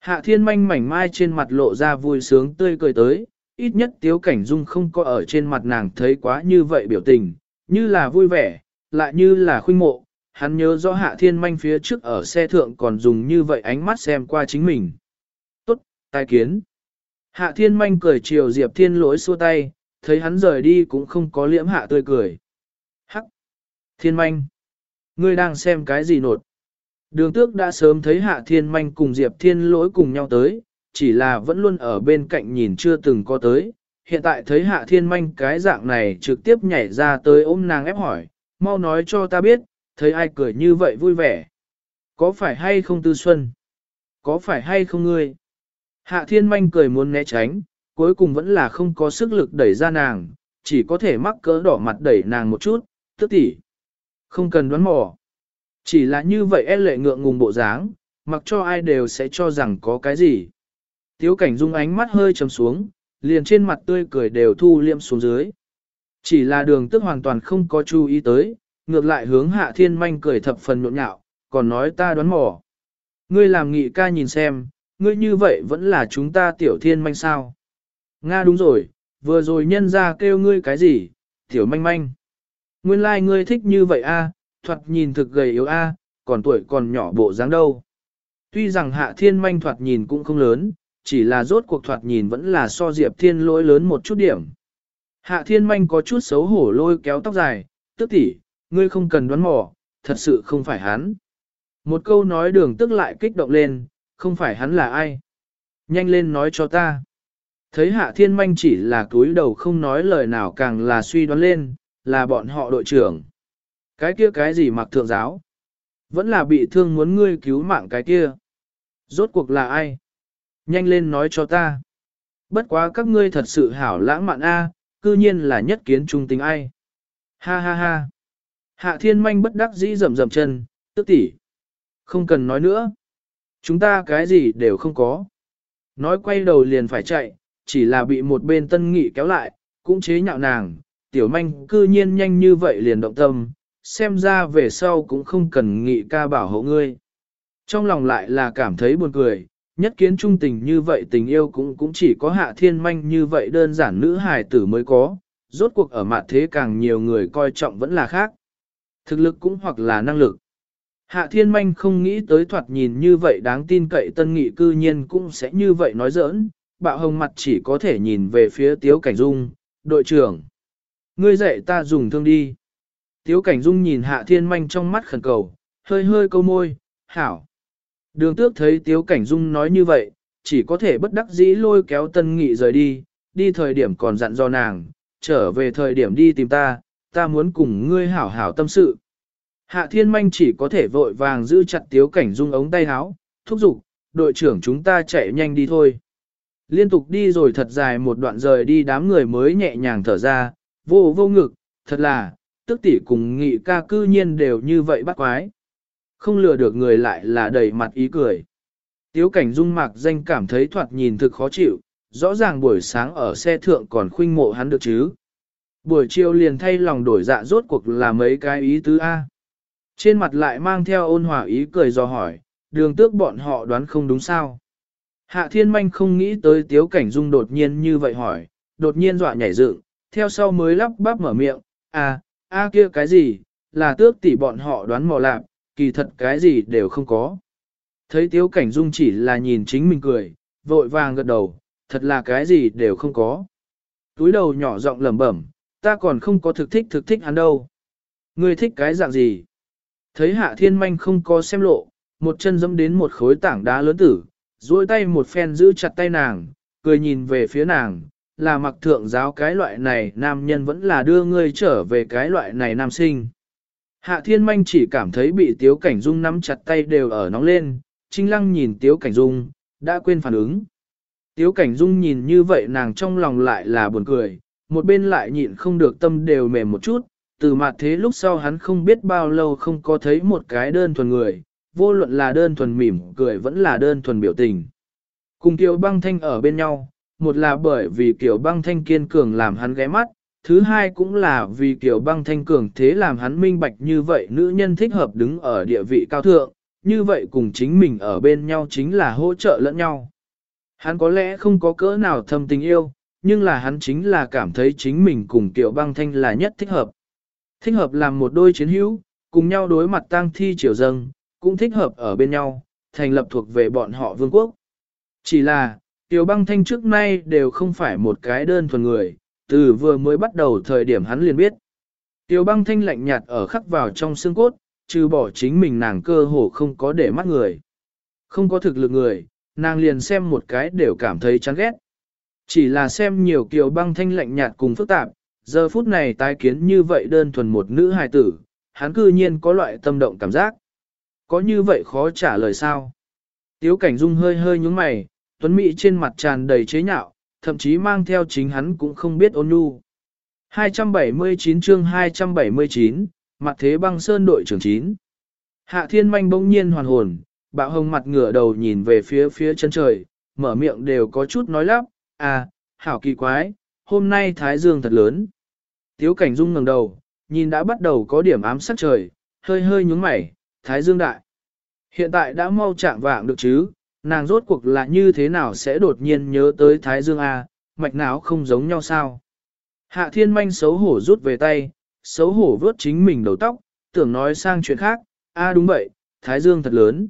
hạ thiên manh mảnh mai trên mặt lộ ra vui sướng tươi cười tới, ít nhất tiếu cảnh dung không có ở trên mặt nàng thấy quá như vậy biểu tình, như là vui vẻ, lại như là khuynh mộ, hắn nhớ rõ hạ thiên manh phía trước ở xe thượng còn dùng như vậy ánh mắt xem qua chính mình. Tốt, tai kiến. Hạ thiên manh cười chiều Diệp thiên lỗi xua tay, thấy hắn rời đi cũng không có liễm hạ tươi cười. Hắc! Thiên manh! Ngươi đang xem cái gì nột? Đường tước đã sớm thấy hạ thiên manh cùng Diệp thiên lỗi cùng nhau tới, chỉ là vẫn luôn ở bên cạnh nhìn chưa từng có tới. Hiện tại thấy hạ thiên manh cái dạng này trực tiếp nhảy ra tới ôm nàng ép hỏi, mau nói cho ta biết, thấy ai cười như vậy vui vẻ. Có phải hay không tư xuân? Có phải hay không ngươi? Hạ thiên manh cười muốn né tránh, cuối cùng vẫn là không có sức lực đẩy ra nàng, chỉ có thể mắc cỡ đỏ mặt đẩy nàng một chút, tức tỉ. Không cần đoán mò. Chỉ là như vậy e lệ ngượng ngùng bộ dáng, mặc cho ai đều sẽ cho rằng có cái gì. Tiếu cảnh dung ánh mắt hơi trầm xuống, liền trên mặt tươi cười đều thu liêm xuống dưới. Chỉ là đường tức hoàn toàn không có chú ý tới, ngược lại hướng hạ thiên manh cười thập phần nhộn nhạo, còn nói ta đoán mò. Ngươi làm nghị ca nhìn xem, ngươi như vậy vẫn là chúng ta tiểu thiên manh sao. Nga đúng rồi, vừa rồi nhân ra kêu ngươi cái gì, tiểu manh manh. Nguyên lai like ngươi thích như vậy a, thoạt nhìn thực gầy yếu a, còn tuổi còn nhỏ bộ dáng đâu. Tuy rằng hạ thiên manh thoạt nhìn cũng không lớn, chỉ là rốt cuộc thoạt nhìn vẫn là so diệp thiên lỗi lớn một chút điểm. Hạ thiên manh có chút xấu hổ lôi kéo tóc dài, tức tỷ, ngươi không cần đoán mò, thật sự không phải hắn. Một câu nói đường tức lại kích động lên, không phải hắn là ai. Nhanh lên nói cho ta. Thấy hạ thiên manh chỉ là túi đầu không nói lời nào càng là suy đoán lên, là bọn họ đội trưởng. Cái kia cái gì mặc thượng giáo? Vẫn là bị thương muốn ngươi cứu mạng cái kia. Rốt cuộc là ai? Nhanh lên nói cho ta. Bất quá các ngươi thật sự hảo lãng mạn a, cư nhiên là nhất kiến trung tình ai. Ha ha ha. Hạ thiên manh bất đắc dĩ rầm rầm chân, tức tỉ. Không cần nói nữa. Chúng ta cái gì đều không có. Nói quay đầu liền phải chạy, chỉ là bị một bên tân nghị kéo lại, cũng chế nhạo nàng, tiểu manh cư nhiên nhanh như vậy liền động tâm, xem ra về sau cũng không cần nghị ca bảo hộ ngươi. Trong lòng lại là cảm thấy buồn cười, nhất kiến trung tình như vậy tình yêu cũng cũng chỉ có hạ thiên manh như vậy đơn giản nữ hài tử mới có, rốt cuộc ở mặt thế càng nhiều người coi trọng vẫn là khác. Thực lực cũng hoặc là năng lực. Hạ thiên manh không nghĩ tới thoạt nhìn như vậy đáng tin cậy tân nghị cư nhiên cũng sẽ như vậy nói giỡn, bạo hồng mặt chỉ có thể nhìn về phía tiếu cảnh dung, đội trưởng. Ngươi dạy ta dùng thương đi. Tiếu cảnh dung nhìn hạ thiên manh trong mắt khẩn cầu, hơi hơi câu môi, hảo. Đường tước thấy tiếu cảnh dung nói như vậy, chỉ có thể bất đắc dĩ lôi kéo tân nghị rời đi, đi thời điểm còn dặn do nàng, trở về thời điểm đi tìm ta, ta muốn cùng ngươi hảo hảo tâm sự. Hạ thiên manh chỉ có thể vội vàng giữ chặt tiếu cảnh dung ống tay áo, thúc giục, đội trưởng chúng ta chạy nhanh đi thôi. Liên tục đi rồi thật dài một đoạn rời đi đám người mới nhẹ nhàng thở ra, vô vô ngực, thật là, tức tỷ cùng nghị ca cư nhiên đều như vậy bắt quái. Không lừa được người lại là đầy mặt ý cười. Tiếu cảnh dung mạc danh cảm thấy thoạt nhìn thực khó chịu, rõ ràng buổi sáng ở xe thượng còn khuynh mộ hắn được chứ. Buổi chiều liền thay lòng đổi dạ rốt cuộc là mấy cái ý tứ A. Trên mặt lại mang theo ôn hòa ý cười do hỏi, đường tước bọn họ đoán không đúng sao. Hạ thiên manh không nghĩ tới tiếu cảnh dung đột nhiên như vậy hỏi, đột nhiên dọa nhảy dựng, theo sau mới lắp bắp mở miệng, à, a kia cái gì, là tước tỷ bọn họ đoán mò lạc, kỳ thật cái gì đều không có. Thấy tiếu cảnh dung chỉ là nhìn chính mình cười, vội vàng gật đầu, thật là cái gì đều không có. Túi đầu nhỏ giọng lẩm bẩm, ta còn không có thực thích thực thích hắn đâu. Ngươi thích cái dạng gì? Thấy hạ thiên manh không có xem lộ, một chân dẫm đến một khối tảng đá lớn tử, duỗi tay một phen giữ chặt tay nàng, cười nhìn về phía nàng, là mặc thượng giáo cái loại này nam nhân vẫn là đưa ngươi trở về cái loại này nam sinh. Hạ thiên manh chỉ cảm thấy bị tiếu cảnh dung nắm chặt tay đều ở nóng lên, trinh lăng nhìn tiếu cảnh dung, đã quên phản ứng. Tiếu cảnh dung nhìn như vậy nàng trong lòng lại là buồn cười, một bên lại nhịn không được tâm đều mềm một chút, từ mặt thế lúc sau hắn không biết bao lâu không có thấy một cái đơn thuần người, vô luận là đơn thuần mỉm cười vẫn là đơn thuần biểu tình. Cùng Kiều băng thanh ở bên nhau, một là bởi vì Kiều băng thanh kiên cường làm hắn ghé mắt, thứ hai cũng là vì kiểu băng thanh cường thế làm hắn minh bạch như vậy nữ nhân thích hợp đứng ở địa vị cao thượng, như vậy cùng chính mình ở bên nhau chính là hỗ trợ lẫn nhau. Hắn có lẽ không có cỡ nào thâm tình yêu, nhưng là hắn chính là cảm thấy chính mình cùng kiểu băng thanh là nhất thích hợp. Thích hợp làm một đôi chiến hữu, cùng nhau đối mặt tang thi triều dâng, cũng thích hợp ở bên nhau, thành lập thuộc về bọn họ vương quốc. Chỉ là, Tiểu băng thanh trước nay đều không phải một cái đơn thuần người, từ vừa mới bắt đầu thời điểm hắn liền biết. Tiểu băng thanh lạnh nhạt ở khắc vào trong xương cốt, trừ bỏ chính mình nàng cơ hồ không có để mắt người. Không có thực lực người, nàng liền xem một cái đều cảm thấy chán ghét. Chỉ là xem nhiều kiều băng thanh lạnh nhạt cùng phức tạp, giờ phút này tái kiến như vậy đơn thuần một nữ hài tử, hắn cư nhiên có loại tâm động cảm giác. Có như vậy khó trả lời sao? Tiếu cảnh dung hơi hơi nhúng mày, tuấn mỹ trên mặt tràn đầy chế nhạo, thậm chí mang theo chính hắn cũng không biết ôn nhu. 279 chương 279, mặt thế băng sơn đội trưởng 9. Hạ thiên manh bỗng nhiên hoàn hồn, bạo hồng mặt ngửa đầu nhìn về phía phía chân trời, mở miệng đều có chút nói lắp, à, hảo kỳ quái, hôm nay thái dương thật lớn. Tiếu cảnh dung ngẩng đầu, nhìn đã bắt đầu có điểm ám sắc trời, hơi hơi nhúng mày, thái dương đại. Hiện tại đã mau chạm vạng được chứ, nàng rốt cuộc là như thế nào sẽ đột nhiên nhớ tới thái dương A, mạch não không giống nhau sao. Hạ thiên manh xấu hổ rút về tay, xấu hổ vớt chính mình đầu tóc, tưởng nói sang chuyện khác, a đúng vậy, thái dương thật lớn.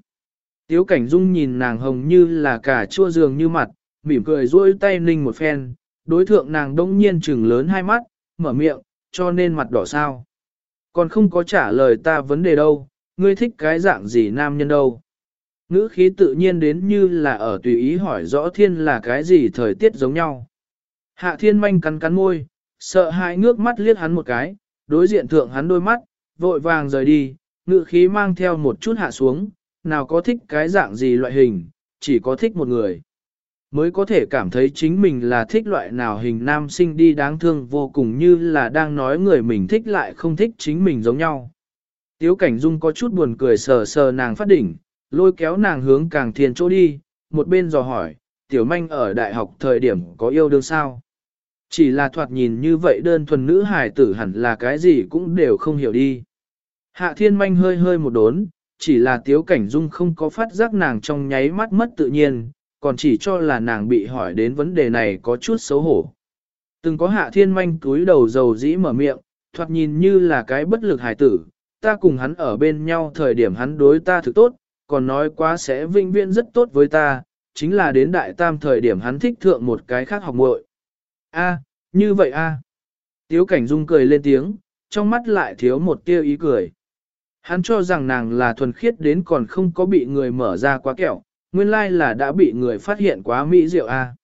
Tiếu cảnh dung nhìn nàng hồng như là cả chua giường như mặt, mỉm cười duỗi tay ninh một phen, đối thượng nàng đông nhiên trừng lớn hai mắt, mở miệng, cho nên mặt đỏ sao. Còn không có trả lời ta vấn đề đâu, ngươi thích cái dạng gì nam nhân đâu. Ngữ khí tự nhiên đến như là ở tùy ý hỏi rõ thiên là cái gì thời tiết giống nhau. Hạ thiên manh cắn cắn môi, sợ hãi ngước mắt liếc hắn một cái, đối diện thượng hắn đôi mắt, vội vàng rời đi, ngữ khí mang theo một chút hạ xuống, nào có thích cái dạng gì loại hình, chỉ có thích một người. Mới có thể cảm thấy chính mình là thích loại nào hình nam sinh đi đáng thương vô cùng như là đang nói người mình thích lại không thích chính mình giống nhau. Tiếu cảnh dung có chút buồn cười sờ sờ nàng phát đỉnh, lôi kéo nàng hướng càng thiên chỗ đi, một bên dò hỏi, tiểu manh ở đại học thời điểm có yêu đương sao? Chỉ là thoạt nhìn như vậy đơn thuần nữ hài tử hẳn là cái gì cũng đều không hiểu đi. Hạ thiên manh hơi hơi một đốn, chỉ là tiếu cảnh dung không có phát giác nàng trong nháy mắt mất tự nhiên, còn chỉ cho là nàng bị hỏi đến vấn đề này có chút xấu hổ. Từng có hạ thiên manh cúi đầu dầu dĩ mở miệng, thoạt nhìn như là cái bất lực hài tử, ta cùng hắn ở bên nhau thời điểm hắn đối ta thực tốt, còn nói quá sẽ vinh viên rất tốt với ta, chính là đến đại tam thời điểm hắn thích thượng một cái khác học muội. A, như vậy a. Tiếu cảnh dung cười lên tiếng, trong mắt lại thiếu một tia ý cười. Hắn cho rằng nàng là thuần khiết đến còn không có bị người mở ra quá kẹo, nguyên lai là đã bị người phát hiện quá mỹ diệu a.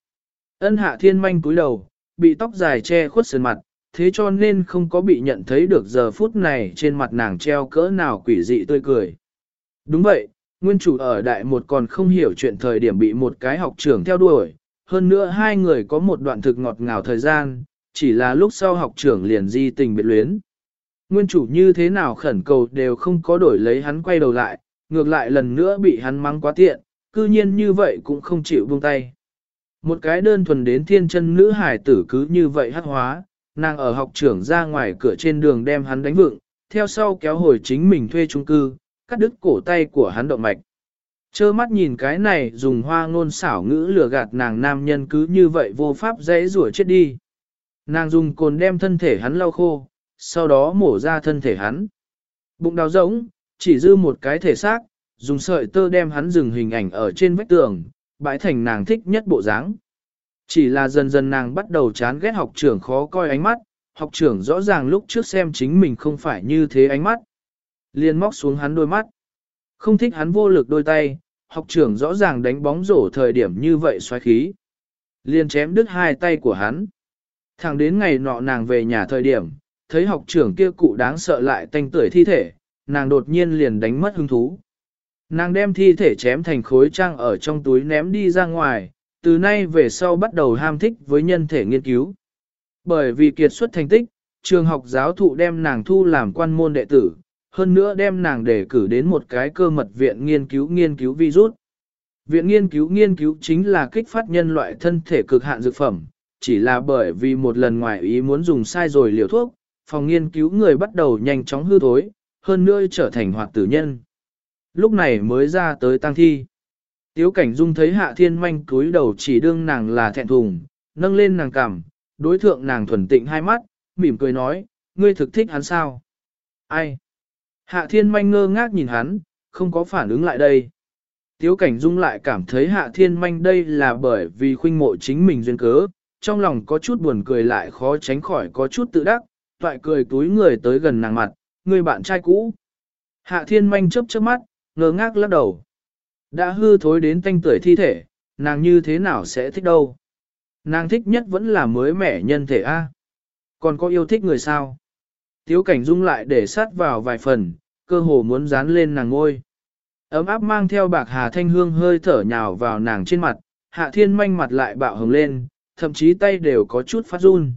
Ân hạ thiên manh cúi đầu, bị tóc dài che khuất sườn mặt, thế cho nên không có bị nhận thấy được giờ phút này trên mặt nàng treo cỡ nào quỷ dị tươi cười. Đúng vậy, nguyên chủ ở đại một còn không hiểu chuyện thời điểm bị một cái học trưởng theo đuổi, hơn nữa hai người có một đoạn thực ngọt ngào thời gian, chỉ là lúc sau học trưởng liền di tình biệt luyến. Nguyên chủ như thế nào khẩn cầu đều không có đổi lấy hắn quay đầu lại, ngược lại lần nữa bị hắn mắng quá tiện, cư nhiên như vậy cũng không chịu buông tay. Một cái đơn thuần đến thiên chân nữ hải tử cứ như vậy hắc hóa, nàng ở học trưởng ra ngoài cửa trên đường đem hắn đánh vựng, theo sau kéo hồi chính mình thuê trung cư, cắt đứt cổ tay của hắn động mạch. Chơ mắt nhìn cái này dùng hoa ngôn xảo ngữ lừa gạt nàng nam nhân cứ như vậy vô pháp dễ rủa chết đi. Nàng dùng cồn đem thân thể hắn lau khô, sau đó mổ ra thân thể hắn. Bụng đào rỗng, chỉ dư một cái thể xác, dùng sợi tơ đem hắn dừng hình ảnh ở trên vách tường, bãi thành nàng thích nhất bộ dáng. Chỉ là dần dần nàng bắt đầu chán ghét học trưởng khó coi ánh mắt, học trưởng rõ ràng lúc trước xem chính mình không phải như thế ánh mắt. Liên móc xuống hắn đôi mắt. Không thích hắn vô lực đôi tay, học trưởng rõ ràng đánh bóng rổ thời điểm như vậy xoáy khí. liền chém đứt hai tay của hắn. Thẳng đến ngày nọ nàng về nhà thời điểm, thấy học trưởng kia cụ đáng sợ lại tanh tưởi thi thể, nàng đột nhiên liền đánh mất hứng thú. Nàng đem thi thể chém thành khối trang ở trong túi ném đi ra ngoài, từ nay về sau bắt đầu ham thích với nhân thể nghiên cứu. Bởi vì kiệt xuất thành tích, trường học giáo thụ đem nàng thu làm quan môn đệ tử, hơn nữa đem nàng đề cử đến một cái cơ mật viện nghiên cứu nghiên cứu virus. Viện nghiên cứu nghiên cứu chính là kích phát nhân loại thân thể cực hạn dược phẩm, chỉ là bởi vì một lần ngoài ý muốn dùng sai rồi liều thuốc, phòng nghiên cứu người bắt đầu nhanh chóng hư thối, hơn nữa trở thành hoạt tử nhân. Lúc này mới ra tới tăng thi. Tiếu cảnh dung thấy hạ thiên manh cúi đầu chỉ đương nàng là thẹn thùng, nâng lên nàng cằm, đối thượng nàng thuần tịnh hai mắt, mỉm cười nói, ngươi thực thích hắn sao? Ai? Hạ thiên manh ngơ ngác nhìn hắn, không có phản ứng lại đây. Tiếu cảnh dung lại cảm thấy hạ thiên manh đây là bởi vì khuynh mộ chính mình duyên cớ, trong lòng có chút buồn cười lại khó tránh khỏi có chút tự đắc, toại cười túi người tới gần nàng mặt, người bạn trai cũ. Hạ thiên manh chớp chớp mắt, ngơ ngác lắc đầu. Đã hư thối đến tanh tuổi thi thể, nàng như thế nào sẽ thích đâu. Nàng thích nhất vẫn là mới mẻ nhân thể A. Còn có yêu thích người sao? Tiếu cảnh dung lại để sát vào vài phần, cơ hồ muốn dán lên nàng ngôi. Ấm áp mang theo bạc hà thanh hương hơi thở nhào vào nàng trên mặt, hạ thiên manh mặt lại bạo hồng lên, thậm chí tay đều có chút phát run.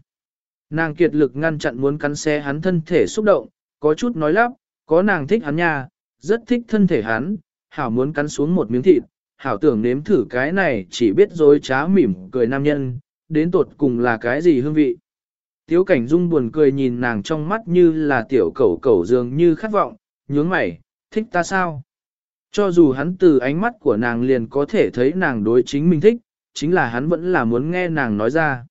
Nàng kiệt lực ngăn chặn muốn cắn xe hắn thân thể xúc động, có chút nói lắp, có nàng thích hắn nha, rất thích thân thể hắn, hảo muốn cắn xuống một miếng thịt, hảo tưởng nếm thử cái này chỉ biết dối trá mỉm cười nam nhân, đến tột cùng là cái gì hương vị. Tiếu cảnh dung buồn cười nhìn nàng trong mắt như là tiểu cẩu cẩu dường như khát vọng, nhướng mày, thích ta sao? Cho dù hắn từ ánh mắt của nàng liền có thể thấy nàng đối chính mình thích, chính là hắn vẫn là muốn nghe nàng nói ra.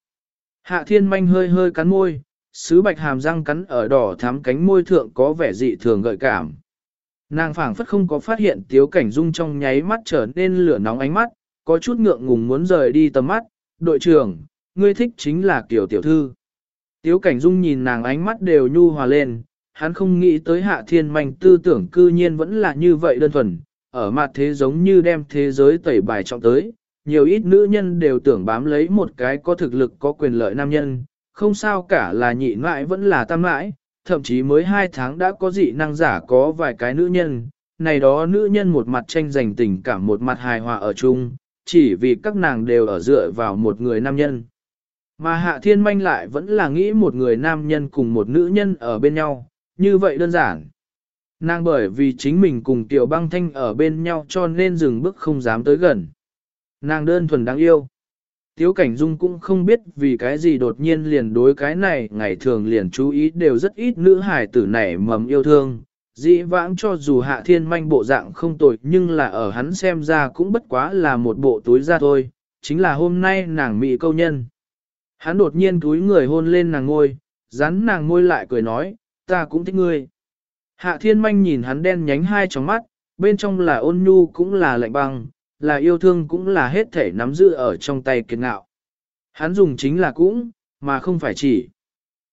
Hạ thiên manh hơi hơi cắn môi, sứ bạch hàm răng cắn ở đỏ thắm cánh môi thượng có vẻ dị thường gợi cảm. Nàng phảng phất không có phát hiện tiếu cảnh dung trong nháy mắt trở nên lửa nóng ánh mắt, có chút ngượng ngùng muốn rời đi tầm mắt, đội trưởng, ngươi thích chính là kiểu tiểu thư. Tiếu cảnh dung nhìn nàng ánh mắt đều nhu hòa lên, hắn không nghĩ tới hạ thiên manh tư tưởng cư nhiên vẫn là như vậy đơn thuần, ở mặt thế giống như đem thế giới tẩy bài trọng tới, nhiều ít nữ nhân đều tưởng bám lấy một cái có thực lực có quyền lợi nam nhân, không sao cả là nhị mãi vẫn là tam mãi, thậm chí mới hai tháng đã có dị năng giả có vài cái nữ nhân, này đó nữ nhân một mặt tranh giành tình cảm một mặt hài hòa ở chung, chỉ vì các nàng đều ở dựa vào một người nam nhân. Mà hạ thiên manh lại vẫn là nghĩ một người nam nhân cùng một nữ nhân ở bên nhau, như vậy đơn giản. Nàng bởi vì chính mình cùng tiểu băng thanh ở bên nhau cho nên dừng bước không dám tới gần. Nàng đơn thuần đáng yêu. Tiếu Cảnh Dung cũng không biết vì cái gì đột nhiên liền đối cái này ngày thường liền chú ý đều rất ít nữ hài tử này mầm yêu thương. Dĩ vãng cho dù hạ thiên manh bộ dạng không tồi nhưng là ở hắn xem ra cũng bất quá là một bộ túi ra thôi, chính là hôm nay nàng mị câu nhân. Hắn đột nhiên túi người hôn lên nàng ngôi, rắn nàng ngôi lại cười nói, ta cũng thích ngươi. Hạ thiên manh nhìn hắn đen nhánh hai tròng mắt, bên trong là ôn nhu cũng là lạnh băng, là yêu thương cũng là hết thể nắm giữ ở trong tay kiệt ngạo. Hắn dùng chính là cũng, mà không phải chỉ.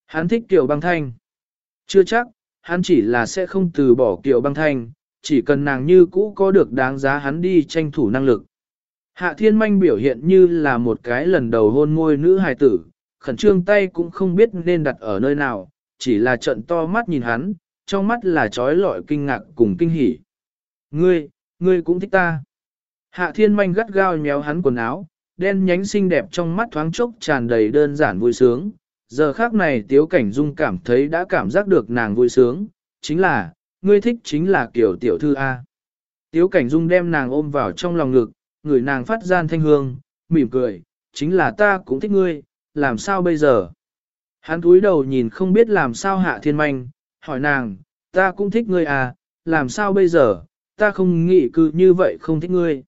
Hắn thích kiểu băng thanh. Chưa chắc, hắn chỉ là sẽ không từ bỏ kiểu băng thanh, chỉ cần nàng như cũ có được đáng giá hắn đi tranh thủ năng lực. Hạ thiên manh biểu hiện như là một cái lần đầu hôn môi nữ hài tử, khẩn trương tay cũng không biết nên đặt ở nơi nào, chỉ là trận to mắt nhìn hắn, trong mắt là trói lọi kinh ngạc cùng kinh hỉ. Ngươi, ngươi cũng thích ta. Hạ thiên manh gắt gao nhéo hắn quần áo, đen nhánh xinh đẹp trong mắt thoáng chốc tràn đầy đơn giản vui sướng. Giờ khác này tiếu cảnh dung cảm thấy đã cảm giác được nàng vui sướng, chính là, ngươi thích chính là kiểu tiểu thư A. Tiếu cảnh dung đem nàng ôm vào trong lòng ngực, người nàng phát gian thanh hương, mỉm cười, chính là ta cũng thích ngươi, làm sao bây giờ? Hắn cúi đầu nhìn không biết làm sao hạ thiên manh, hỏi nàng, ta cũng thích ngươi à, làm sao bây giờ, ta không nghĩ cứ như vậy không thích ngươi.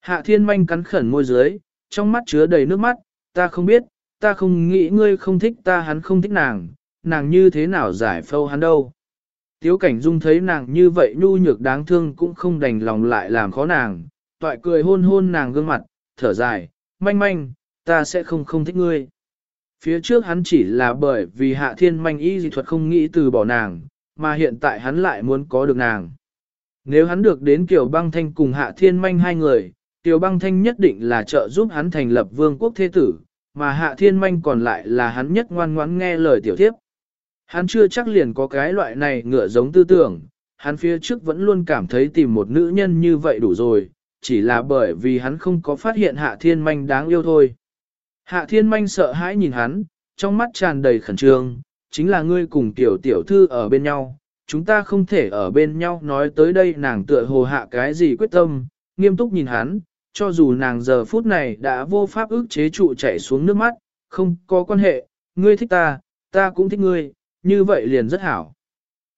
Hạ thiên manh cắn khẩn môi dưới, trong mắt chứa đầy nước mắt, ta không biết, ta không nghĩ ngươi không thích ta hắn không thích nàng, nàng như thế nào giải phâu hắn đâu. Tiếu cảnh dung thấy nàng như vậy nhu nhược đáng thương cũng không đành lòng lại làm khó nàng, toại cười hôn hôn nàng gương mặt, thở dài, manh manh, ta sẽ không không thích ngươi. Phía trước hắn chỉ là bởi vì hạ thiên manh y dị thuật không nghĩ từ bỏ nàng, mà hiện tại hắn lại muốn có được nàng. Nếu hắn được đến kiểu băng thanh cùng hạ thiên manh hai người, Tiểu băng thanh nhất định là trợ giúp hắn thành lập vương quốc thế tử, mà hạ thiên manh còn lại là hắn nhất ngoan ngoãn nghe lời tiểu thiếp. Hắn chưa chắc liền có cái loại này ngựa giống tư tưởng, hắn phía trước vẫn luôn cảm thấy tìm một nữ nhân như vậy đủ rồi, chỉ là bởi vì hắn không có phát hiện hạ thiên manh đáng yêu thôi. Hạ thiên manh sợ hãi nhìn hắn, trong mắt tràn đầy khẩn trương, chính là ngươi cùng tiểu tiểu thư ở bên nhau, chúng ta không thể ở bên nhau nói tới đây nàng tựa hồ hạ cái gì quyết tâm, nghiêm túc nhìn hắn, cho dù nàng giờ phút này đã vô pháp ức chế trụ chảy xuống nước mắt, không có quan hệ, ngươi thích ta, ta cũng thích ngươi, như vậy liền rất hảo.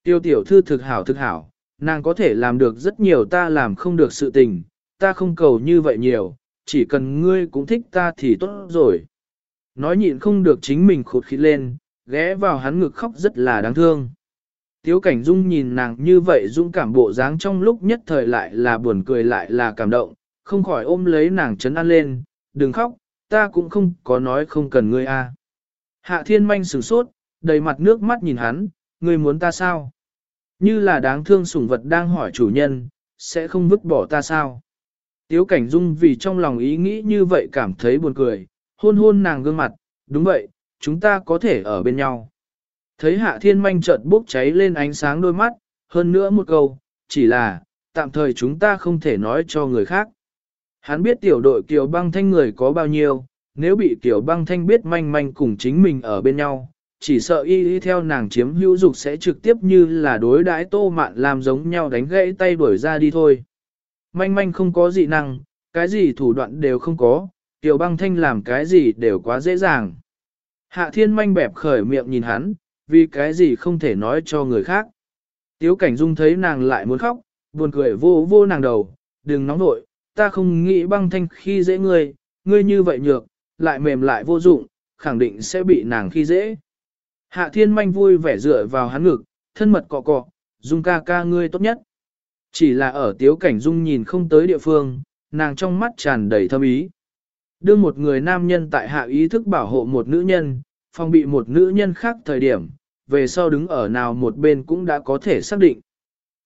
Tiêu tiểu thư thực hảo thực hảo, nàng có thể làm được rất nhiều ta làm không được sự tình, ta không cầu như vậy nhiều, chỉ cần ngươi cũng thích ta thì tốt rồi. Nói nhịn không được chính mình khụt khít lên, ghé vào hắn ngực khóc rất là đáng thương. Tiếu cảnh dung nhìn nàng như vậy dung cảm bộ dáng trong lúc nhất thời lại là buồn cười lại là cảm động, không khỏi ôm lấy nàng chấn an lên, đừng khóc, ta cũng không có nói không cần ngươi a. Hạ thiên manh sửng sốt, đầy mặt nước mắt nhìn hắn, ngươi muốn ta sao? Như là đáng thương sủng vật đang hỏi chủ nhân, sẽ không vứt bỏ ta sao? Tiếu cảnh dung vì trong lòng ý nghĩ như vậy cảm thấy buồn cười, hôn hôn nàng gương mặt, đúng vậy, chúng ta có thể ở bên nhau. Thấy hạ thiên manh chợt bốc cháy lên ánh sáng đôi mắt, hơn nữa một câu, chỉ là, tạm thời chúng ta không thể nói cho người khác. Hắn biết tiểu đội Kiều Băng Thanh người có bao nhiêu, nếu bị Kiều Băng Thanh biết manh manh cùng chính mình ở bên nhau, chỉ sợ y y theo nàng chiếm hữu dục sẽ trực tiếp như là đối đãi tô mạn làm giống nhau đánh gãy tay đuổi ra đi thôi. Manh manh không có dị năng, cái gì thủ đoạn đều không có, Kiều Băng Thanh làm cái gì đều quá dễ dàng. Hạ thiên manh bẹp khởi miệng nhìn hắn, vì cái gì không thể nói cho người khác. Tiếu cảnh dung thấy nàng lại muốn khóc, buồn cười vô vô nàng đầu, đừng nóng nội, ta không nghĩ băng thanh khi dễ ngươi, ngươi như vậy nhược, lại mềm lại vô dụng, khẳng định sẽ bị nàng khi dễ. Hạ thiên manh vui vẻ dựa vào hắn ngực, thân mật cọ cọ, dung ca ca ngươi tốt nhất. Chỉ là ở tiếu cảnh dung nhìn không tới địa phương, nàng trong mắt tràn đầy thâm ý. Đưa một người nam nhân tại hạ ý thức bảo hộ một nữ nhân, phòng bị một nữ nhân khác thời điểm, về sau đứng ở nào một bên cũng đã có thể xác định.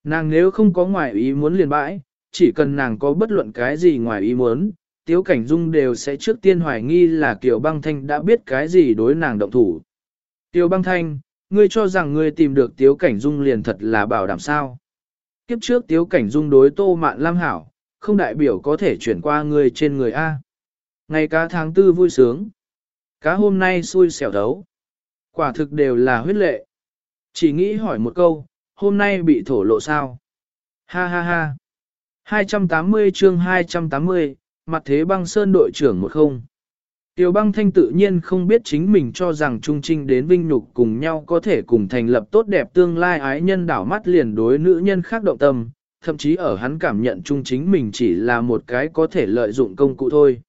Nàng nếu không có ngoại ý muốn liền bãi, chỉ cần nàng có bất luận cái gì ngoài ý muốn, Tiếu Cảnh Dung đều sẽ trước tiên hoài nghi là Kiều Băng Thanh đã biết cái gì đối nàng động thủ. Kiều Băng Thanh, ngươi cho rằng ngươi tìm được Tiếu Cảnh Dung liền thật là bảo đảm sao. Kiếp trước Tiếu Cảnh Dung đối Tô Mạn Lam hảo, không đại biểu có thể chuyển qua người trên người A. Ngày cá tháng tư vui sướng. Cá hôm nay xui xẻo đấu. Quả thực đều là huyết lệ. Chỉ nghĩ hỏi một câu, hôm nay bị thổ lộ sao? Ha ha ha. 280 chương 280, mặt thế băng sơn đội trưởng một không. Tiểu băng thanh tự nhiên không biết chính mình cho rằng Trung Trinh đến Vinh Nhục cùng nhau có thể cùng thành lập tốt đẹp tương lai ái nhân đảo mắt liền đối nữ nhân khác động tâm, thậm chí ở hắn cảm nhận Trung chính mình chỉ là một cái có thể lợi dụng công cụ thôi.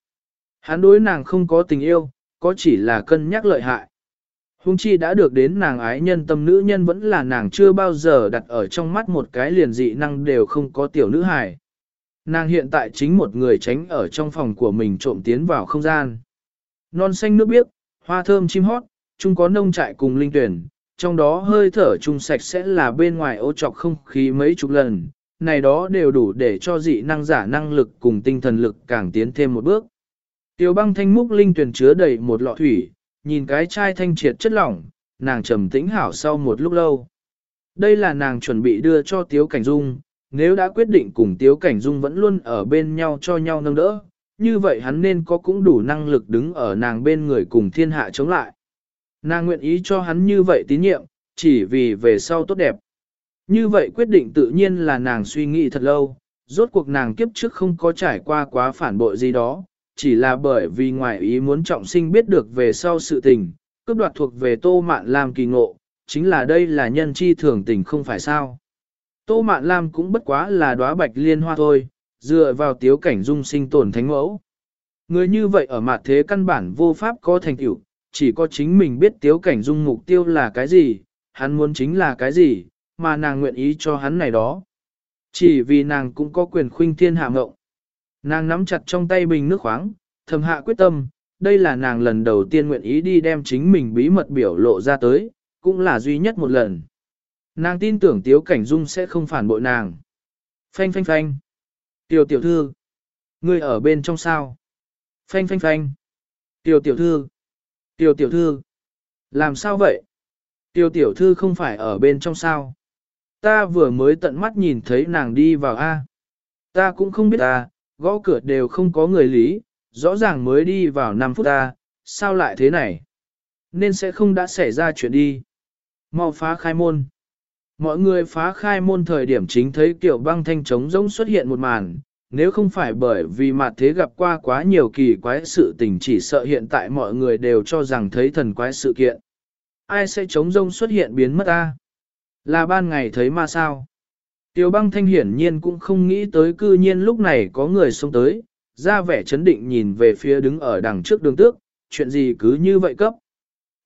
Hắn đối nàng không có tình yêu, có chỉ là cân nhắc lợi hại. Hùng chi đã được đến nàng ái nhân tâm nữ nhân vẫn là nàng chưa bao giờ đặt ở trong mắt một cái liền dị năng đều không có tiểu nữ hài. Nàng hiện tại chính một người tránh ở trong phòng của mình trộm tiến vào không gian. Non xanh nước biếc, hoa thơm chim hót, chung có nông trại cùng linh tuyển, trong đó hơi thở chung sạch sẽ là bên ngoài ô trọc không khí mấy chục lần, này đó đều đủ để cho dị năng giả năng lực cùng tinh thần lực càng tiến thêm một bước. Tiểu băng thanh múc linh tuyển chứa đầy một lọ thủy, nhìn cái chai thanh triệt chất lỏng, nàng trầm tĩnh hảo sau một lúc lâu. Đây là nàng chuẩn bị đưa cho Tiếu Cảnh Dung, nếu đã quyết định cùng Tiếu Cảnh Dung vẫn luôn ở bên nhau cho nhau nâng đỡ, như vậy hắn nên có cũng đủ năng lực đứng ở nàng bên người cùng thiên hạ chống lại. Nàng nguyện ý cho hắn như vậy tín nhiệm, chỉ vì về sau tốt đẹp. Như vậy quyết định tự nhiên là nàng suy nghĩ thật lâu, rốt cuộc nàng kiếp trước không có trải qua quá phản bội gì đó, chỉ là bởi vì ngoại ý muốn trọng sinh biết được về sau sự tình, cướp đoạt thuộc về Tô Mạn Lam kỳ ngộ, chính là đây là nhân chi thường tình không phải sao. Tô Mạn Lam cũng bất quá là đóa bạch liên hoa thôi, dựa vào tiếu cảnh dung sinh tồn thánh mẫu. Người như vậy ở mặt thế căn bản vô pháp có thành tựu, chỉ có chính mình biết tiếu cảnh dung mục tiêu là cái gì, hắn muốn chính là cái gì, mà nàng nguyện ý cho hắn này đó. Chỉ vì nàng cũng có quyền khuynh thiên hạ ngộng. Nàng nắm chặt trong tay bình nước khoáng, thầm hạ quyết tâm, đây là nàng lần đầu tiên nguyện ý đi đem chính mình bí mật biểu lộ ra tới, cũng là duy nhất một lần. Nàng tin tưởng Tiếu Cảnh Dung sẽ không phản bội nàng. Phanh phanh phanh. Tiểu tiểu thư. Ngươi ở bên trong sao? Phanh phanh phanh. Tiểu tiểu thư. Tiểu tiểu thư. Làm sao vậy? Tiểu tiểu thư không phải ở bên trong sao? Ta vừa mới tận mắt nhìn thấy nàng đi vào A. Ta cũng không biết ta, gõ cửa đều không có người lý, rõ ràng mới đi vào 5 phút ta, sao lại thế này? Nên sẽ không đã xảy ra chuyện đi. Mau phá khai môn. Mọi người phá khai môn thời điểm chính thấy kiểu băng thanh trống rỗng xuất hiện một màn, nếu không phải bởi vì mặt thế gặp qua quá nhiều kỳ quái sự tình chỉ sợ hiện tại mọi người đều cho rằng thấy thần quái sự kiện. Ai sẽ trống rỗng xuất hiện biến mất ta? Là ban ngày thấy ma sao? Tiêu băng thanh hiển nhiên cũng không nghĩ tới cư nhiên lúc này có người xông tới, ra vẻ chấn định nhìn về phía đứng ở đằng trước đường tước, chuyện gì cứ như vậy cấp.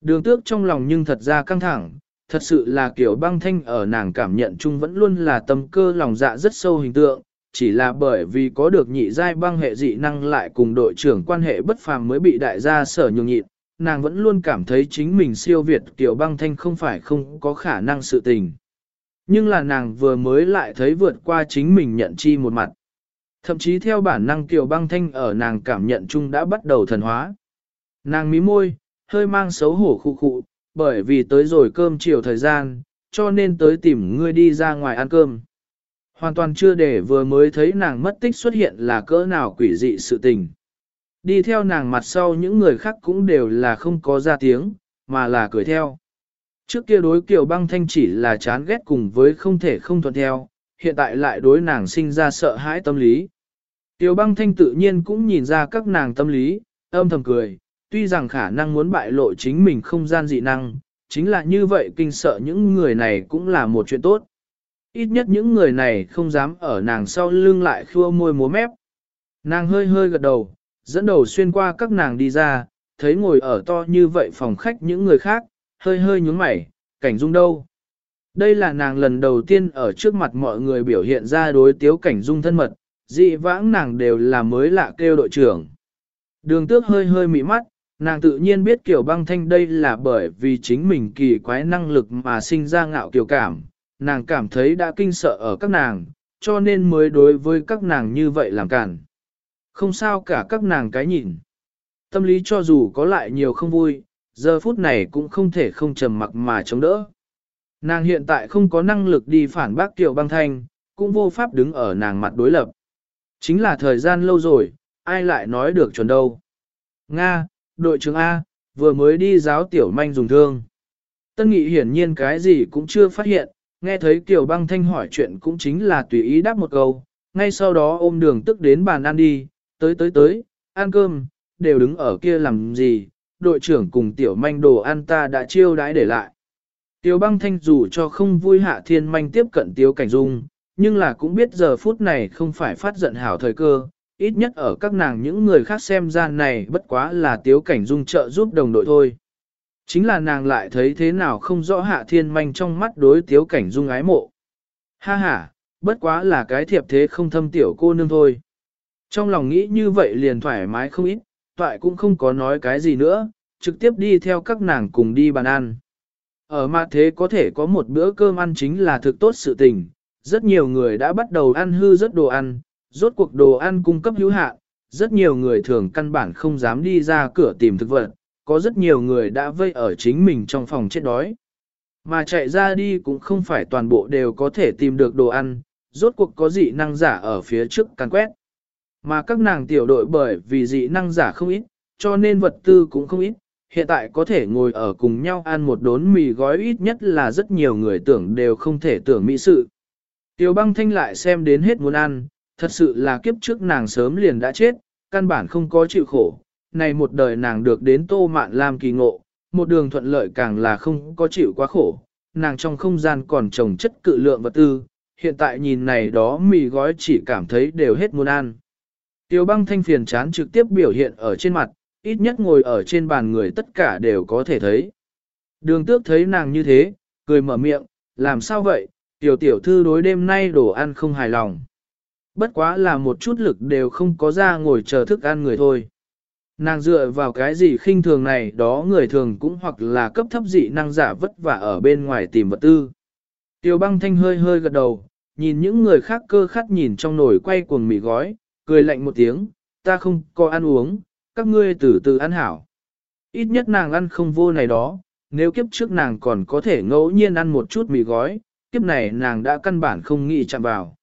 Đường tước trong lòng nhưng thật ra căng thẳng, thật sự là kiểu băng thanh ở nàng cảm nhận chung vẫn luôn là tâm cơ lòng dạ rất sâu hình tượng, chỉ là bởi vì có được nhị giai băng hệ dị năng lại cùng đội trưởng quan hệ bất phàm mới bị đại gia sở nhường nhịn, nàng vẫn luôn cảm thấy chính mình siêu việt kiểu băng thanh không phải không có khả năng sự tình. Nhưng là nàng vừa mới lại thấy vượt qua chính mình nhận chi một mặt. Thậm chí theo bản năng tiểu băng thanh ở nàng cảm nhận chung đã bắt đầu thần hóa. Nàng mí môi, hơi mang xấu hổ khu khụ, bởi vì tới rồi cơm chiều thời gian, cho nên tới tìm ngươi đi ra ngoài ăn cơm. Hoàn toàn chưa để vừa mới thấy nàng mất tích xuất hiện là cỡ nào quỷ dị sự tình. Đi theo nàng mặt sau những người khác cũng đều là không có ra tiếng, mà là cười theo. Trước kia đối kiểu băng thanh chỉ là chán ghét cùng với không thể không thuận theo, hiện tại lại đối nàng sinh ra sợ hãi tâm lý. tiểu băng thanh tự nhiên cũng nhìn ra các nàng tâm lý, âm thầm cười, tuy rằng khả năng muốn bại lộ chính mình không gian dị năng, chính là như vậy kinh sợ những người này cũng là một chuyện tốt. Ít nhất những người này không dám ở nàng sau lưng lại khua môi múa mép. Nàng hơi hơi gật đầu, dẫn đầu xuyên qua các nàng đi ra, thấy ngồi ở to như vậy phòng khách những người khác, hơi hơi nhúng mày, cảnh dung đâu. Đây là nàng lần đầu tiên ở trước mặt mọi người biểu hiện ra đối tiếu cảnh dung thân mật, dị vãng nàng đều là mới lạ kêu đội trưởng. Đường tước hơi hơi mị mắt, nàng tự nhiên biết kiểu băng thanh đây là bởi vì chính mình kỳ quái năng lực mà sinh ra ngạo kiều cảm, nàng cảm thấy đã kinh sợ ở các nàng, cho nên mới đối với các nàng như vậy làm cản. Không sao cả các nàng cái nhìn. Tâm lý cho dù có lại nhiều không vui, giờ phút này cũng không thể không trầm mặc mà chống đỡ. Nàng hiện tại không có năng lực đi phản bác Kiều Băng Thanh, cũng vô pháp đứng ở nàng mặt đối lập. Chính là thời gian lâu rồi, ai lại nói được chuẩn đâu. Nga, đội trưởng A, vừa mới đi giáo tiểu manh dùng thương. Tân nghị hiển nhiên cái gì cũng chưa phát hiện, nghe thấy Kiều Băng Thanh hỏi chuyện cũng chính là tùy ý đáp một câu, ngay sau đó ôm đường tức đến bàn ăn đi, tới tới tới, ăn cơm, đều đứng ở kia làm gì, đội trưởng cùng tiểu manh đồ ăn ta đã chiêu đãi để lại. Tiêu băng thanh dù cho không vui hạ thiên manh tiếp cận tiêu cảnh dung, nhưng là cũng biết giờ phút này không phải phát giận hảo thời cơ, ít nhất ở các nàng những người khác xem ra này bất quá là Tiếu cảnh dung trợ giúp đồng đội thôi. Chính là nàng lại thấy thế nào không rõ hạ thiên manh trong mắt đối Tiếu cảnh dung ái mộ. Ha ha, bất quá là cái thiệp thế không thâm tiểu cô nương thôi. Trong lòng nghĩ như vậy liền thoải mái không ít, toại cũng không có nói cái gì nữa, trực tiếp đi theo các nàng cùng đi bàn ăn. Ở mặt thế có thể có một bữa cơm ăn chính là thực tốt sự tình, rất nhiều người đã bắt đầu ăn hư rất đồ ăn, rốt cuộc đồ ăn cung cấp hữu hạn, rất nhiều người thường căn bản không dám đi ra cửa tìm thực vật, có rất nhiều người đã vây ở chính mình trong phòng chết đói. Mà chạy ra đi cũng không phải toàn bộ đều có thể tìm được đồ ăn, rốt cuộc có dị năng giả ở phía trước càn quét. Mà các nàng tiểu đội bởi vì dị năng giả không ít, cho nên vật tư cũng không ít, hiện tại có thể ngồi ở cùng nhau ăn một đốn mì gói ít nhất là rất nhiều người tưởng đều không thể tưởng mỹ sự. Tiểu băng thanh lại xem đến hết muốn ăn, thật sự là kiếp trước nàng sớm liền đã chết, căn bản không có chịu khổ. Này một đời nàng được đến tô mạn làm kỳ ngộ, một đường thuận lợi càng là không có chịu quá khổ. Nàng trong không gian còn trồng chất cự lượng vật tư, hiện tại nhìn này đó mì gói chỉ cảm thấy đều hết muốn ăn. Tiêu băng thanh phiền chán trực tiếp biểu hiện ở trên mặt, ít nhất ngồi ở trên bàn người tất cả đều có thể thấy. Đường tước thấy nàng như thế, cười mở miệng, làm sao vậy, tiểu tiểu thư đối đêm nay đồ ăn không hài lòng. Bất quá là một chút lực đều không có ra ngồi chờ thức ăn người thôi. Nàng dựa vào cái gì khinh thường này đó người thường cũng hoặc là cấp thấp dị năng giả vất vả ở bên ngoài tìm vật tư. Tiêu băng thanh hơi hơi gật đầu, nhìn những người khác cơ khắt nhìn trong nồi quay cuồng mì gói, cười lạnh một tiếng, ta không có ăn uống, các ngươi từ từ ăn hảo. Ít nhất nàng ăn không vô này đó, nếu kiếp trước nàng còn có thể ngẫu nhiên ăn một chút mì gói, kiếp này nàng đã căn bản không nghĩ chạm vào.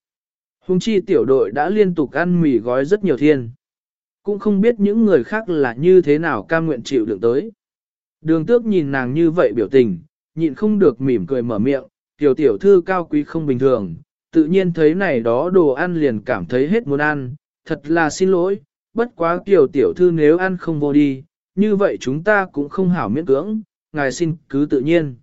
Hùng chi tiểu đội đã liên tục ăn mì gói rất nhiều thiên. Cũng không biết những người khác là như thế nào cam nguyện chịu đựng tới. Đường tước nhìn nàng như vậy biểu tình, nhịn không được mỉm cười mở miệng, tiểu tiểu thư cao quý không bình thường, tự nhiên thấy này đó đồ ăn liền cảm thấy hết muốn ăn, thật là xin lỗi, bất quá tiểu tiểu thư nếu ăn không vô đi, như vậy chúng ta cũng không hảo miễn cưỡng, ngài xin cứ tự nhiên.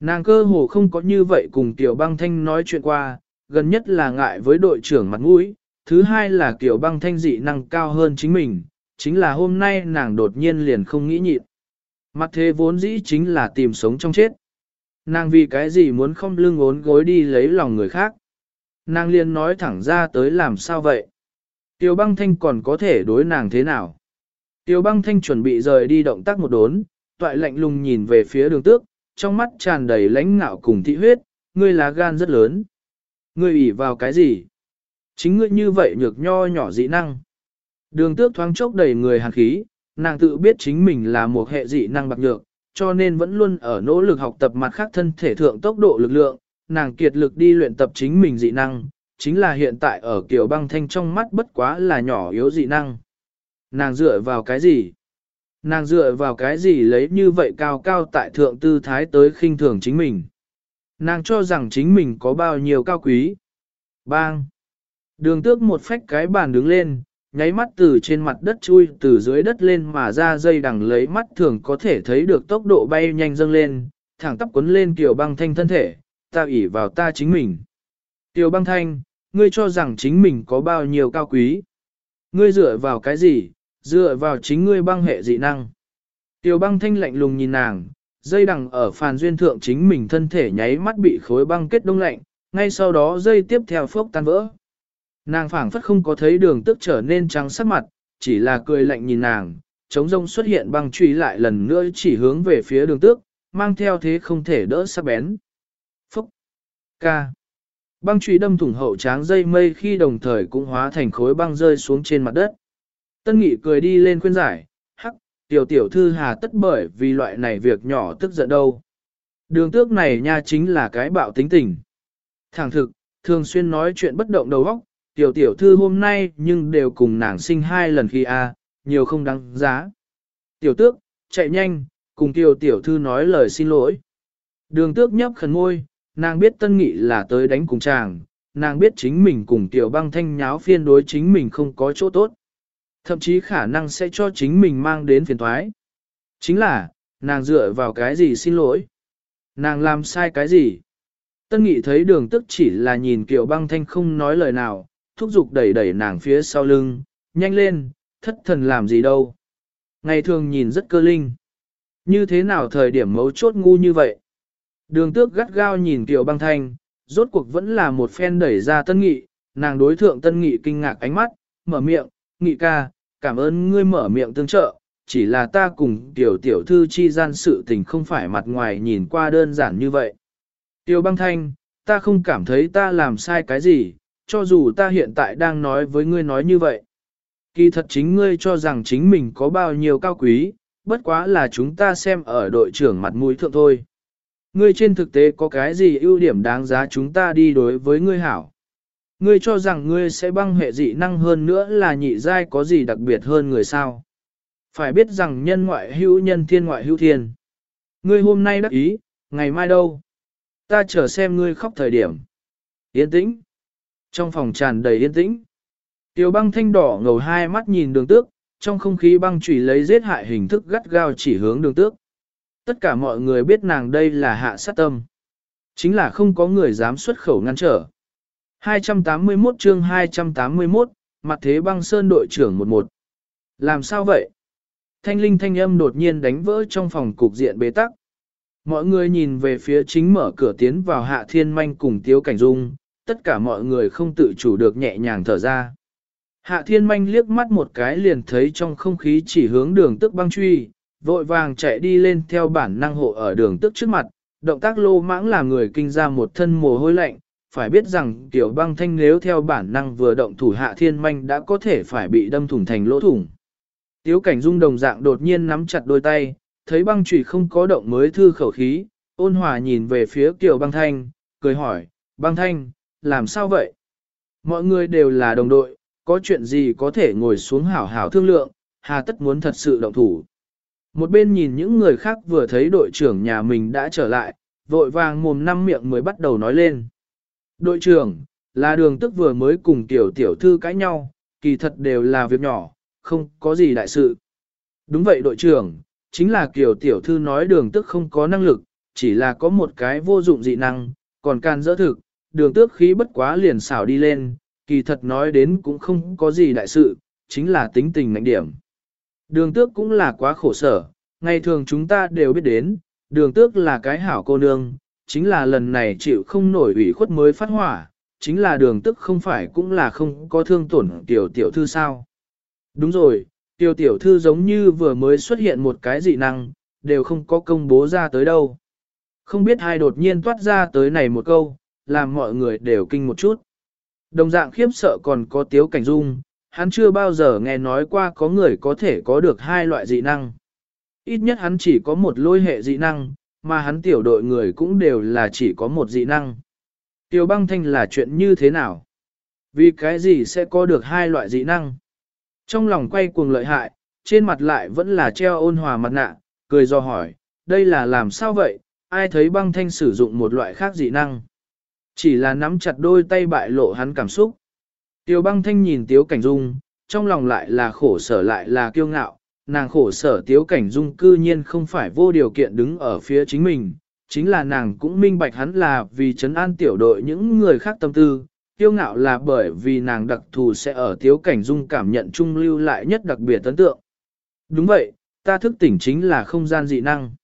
Nàng cơ hồ không có như vậy cùng tiểu băng thanh nói chuyện qua, gần nhất là ngại với đội trưởng mặt mũi, thứ hai là kiểu băng thanh dị năng cao hơn chính mình, chính là hôm nay nàng đột nhiên liền không nghĩ nhịn. Mặt thế vốn dĩ chính là tìm sống trong chết. Nàng vì cái gì muốn không lưng ốn gối đi lấy lòng người khác. Nàng liền nói thẳng ra tới làm sao vậy. Tiêu băng thanh còn có thể đối nàng thế nào? Tiêu băng thanh chuẩn bị rời đi động tác một đốn, toại lạnh lùng nhìn về phía đường tước, trong mắt tràn đầy lãnh ngạo cùng thị huyết, ngươi lá gan rất lớn. Ngươi ủy vào cái gì? Chính ngươi như vậy nhược nho nhỏ dị năng. Đường tước thoáng chốc đầy người hàn khí, nàng tự biết chính mình là một hệ dị năng bạc nhược, cho nên vẫn luôn ở nỗ lực học tập mặt khác thân thể thượng tốc độ lực lượng, nàng kiệt lực đi luyện tập chính mình dị năng, chính là hiện tại ở kiểu băng thanh trong mắt bất quá là nhỏ yếu dị năng. Nàng dựa vào cái gì? Nàng dựa vào cái gì lấy như vậy cao cao tại thượng tư thái tới khinh thường chính mình? Nàng cho rằng chính mình có bao nhiêu cao quý. Bang! Đường tước một phách cái bàn đứng lên, nháy mắt từ trên mặt đất chui từ dưới đất lên mà ra dây đằng lấy mắt thường có thể thấy được tốc độ bay nhanh dâng lên, thẳng tắp quấn lên kiểu băng thanh thân thể, ta ỉ vào ta chính mình. Tiểu băng thanh, ngươi cho rằng chính mình có bao nhiêu cao quý. Ngươi dựa vào cái gì, dựa vào chính ngươi băng hệ dị năng. Tiểu băng thanh lạnh lùng nhìn nàng, dây đằng ở phàn duyên thượng chính mình thân thể nháy mắt bị khối băng kết đông lạnh, ngay sau đó dây tiếp theo phốc tan vỡ. Nàng phảng phất không có thấy đường tức trở nên trắng sắc mặt, chỉ là cười lạnh nhìn nàng, chống rông xuất hiện băng truy lại lần nữa chỉ hướng về phía đường tước, mang theo thế không thể đỡ sắc bén. Phúc! Ca! Băng truy đâm thủng hậu tráng dây mây khi đồng thời cũng hóa thành khối băng rơi xuống trên mặt đất. Tân nghị cười đi lên khuyên giải, tiểu tiểu thư hà tất bởi vì loại này việc nhỏ tức giận đâu. Đường tước này nha chính là cái bạo tính tình. Thẳng thực, thường xuyên nói chuyện bất động đầu óc, tiểu tiểu thư hôm nay nhưng đều cùng nàng sinh hai lần khi a, nhiều không đáng giá. Tiểu tước, chạy nhanh, cùng tiểu tiểu thư nói lời xin lỗi. Đường tước nhấp khẩn môi, nàng biết tân nghị là tới đánh cùng chàng, nàng biết chính mình cùng tiểu băng thanh nháo phiên đối chính mình không có chỗ tốt thậm chí khả năng sẽ cho chính mình mang đến phiền thoái. Chính là, nàng dựa vào cái gì xin lỗi? Nàng làm sai cái gì? Tân nghị thấy đường tức chỉ là nhìn kiểu băng thanh không nói lời nào, thúc giục đẩy đẩy nàng phía sau lưng, nhanh lên, thất thần làm gì đâu. Ngày thường nhìn rất cơ linh. Như thế nào thời điểm mấu chốt ngu như vậy? Đường tước gắt gao nhìn kiểu băng thanh, rốt cuộc vẫn là một phen đẩy ra tân nghị, nàng đối thượng tân nghị kinh ngạc ánh mắt, mở miệng, nghị ca, cảm ơn ngươi mở miệng tương trợ, chỉ là ta cùng tiểu tiểu thư chi gian sự tình không phải mặt ngoài nhìn qua đơn giản như vậy. tiêu băng thanh, ta không cảm thấy ta làm sai cái gì, cho dù ta hiện tại đang nói với ngươi nói như vậy. Kỳ thật chính ngươi cho rằng chính mình có bao nhiêu cao quý, bất quá là chúng ta xem ở đội trưởng mặt mũi thượng thôi. Ngươi trên thực tế có cái gì ưu điểm đáng giá chúng ta đi đối với ngươi hảo. Ngươi cho rằng ngươi sẽ băng hệ dị năng hơn nữa là nhị giai có gì đặc biệt hơn người sao. Phải biết rằng nhân ngoại hữu nhân thiên ngoại hữu thiên. Ngươi hôm nay đắc ý, ngày mai đâu? Ta chờ xem ngươi khóc thời điểm. Yên tĩnh. Trong phòng tràn đầy yên tĩnh. Tiểu băng thanh đỏ ngầu hai mắt nhìn đường tước, trong không khí băng chủy lấy giết hại hình thức gắt gao chỉ hướng đường tước. Tất cả mọi người biết nàng đây là hạ sát tâm. Chính là không có người dám xuất khẩu ngăn trở. 281 chương 281, mặt thế băng sơn đội trưởng 11. Làm sao vậy? Thanh linh thanh âm đột nhiên đánh vỡ trong phòng cục diện bế tắc. Mọi người nhìn về phía chính mở cửa tiến vào hạ thiên manh cùng tiếu cảnh dung, tất cả mọi người không tự chủ được nhẹ nhàng thở ra. Hạ thiên manh liếc mắt một cái liền thấy trong không khí chỉ hướng đường tức băng truy, vội vàng chạy đi lên theo bản năng hộ ở đường tức trước mặt, động tác lô mãng làm người kinh ra một thân mồ hôi lạnh, phải biết rằng tiểu băng thanh nếu theo bản năng vừa động thủ hạ thiên manh đã có thể phải bị đâm thủng thành lỗ thủng. Tiếu cảnh dung đồng dạng đột nhiên nắm chặt đôi tay, thấy băng trụy không có động mới thư khẩu khí, ôn hòa nhìn về phía tiểu băng thanh, cười hỏi, băng thanh, làm sao vậy? Mọi người đều là đồng đội, có chuyện gì có thể ngồi xuống hảo hảo thương lượng, hà tất muốn thật sự động thủ. Một bên nhìn những người khác vừa thấy đội trưởng nhà mình đã trở lại, vội vàng mồm năm miệng mới bắt đầu nói lên. Đội trưởng, là đường tức vừa mới cùng tiểu tiểu thư cãi nhau, kỳ thật đều là việc nhỏ, không có gì đại sự. Đúng vậy đội trưởng, chính là kiểu tiểu thư nói đường tức không có năng lực, chỉ là có một cái vô dụng dị năng, còn can dỡ thực, đường tước khí bất quá liền xảo đi lên, kỳ thật nói đến cũng không có gì đại sự, chính là tính tình mạnh điểm. Đường tước cũng là quá khổ sở, ngày thường chúng ta đều biết đến, đường tước là cái hảo cô nương, chính là lần này chịu không nổi ủy khuất mới phát hỏa, chính là đường tức không phải cũng là không có thương tổn tiểu tiểu thư sao. Đúng rồi, tiểu tiểu thư giống như vừa mới xuất hiện một cái dị năng, đều không có công bố ra tới đâu. Không biết ai đột nhiên toát ra tới này một câu, làm mọi người đều kinh một chút. Đồng dạng khiếp sợ còn có tiếu cảnh dung, hắn chưa bao giờ nghe nói qua có người có thể có được hai loại dị năng. Ít nhất hắn chỉ có một lôi hệ dị năng, mà hắn tiểu đội người cũng đều là chỉ có một dị năng. Tiểu băng thanh là chuyện như thế nào? Vì cái gì sẽ có được hai loại dị năng? Trong lòng quay cuồng lợi hại, trên mặt lại vẫn là treo ôn hòa mặt nạ, cười do hỏi, đây là làm sao vậy? Ai thấy băng thanh sử dụng một loại khác dị năng? Chỉ là nắm chặt đôi tay bại lộ hắn cảm xúc. Tiểu băng thanh nhìn tiếu cảnh dung, trong lòng lại là khổ sở lại là kiêu ngạo, nàng khổ sở tiếu cảnh dung cư nhiên không phải vô điều kiện đứng ở phía chính mình, chính là nàng cũng minh bạch hắn là vì chấn an tiểu đội những người khác tâm tư, kiêu ngạo là bởi vì nàng đặc thù sẽ ở tiếu cảnh dung cảm nhận trung lưu lại nhất đặc biệt ấn tượng. Đúng vậy, ta thức tỉnh chính là không gian dị năng.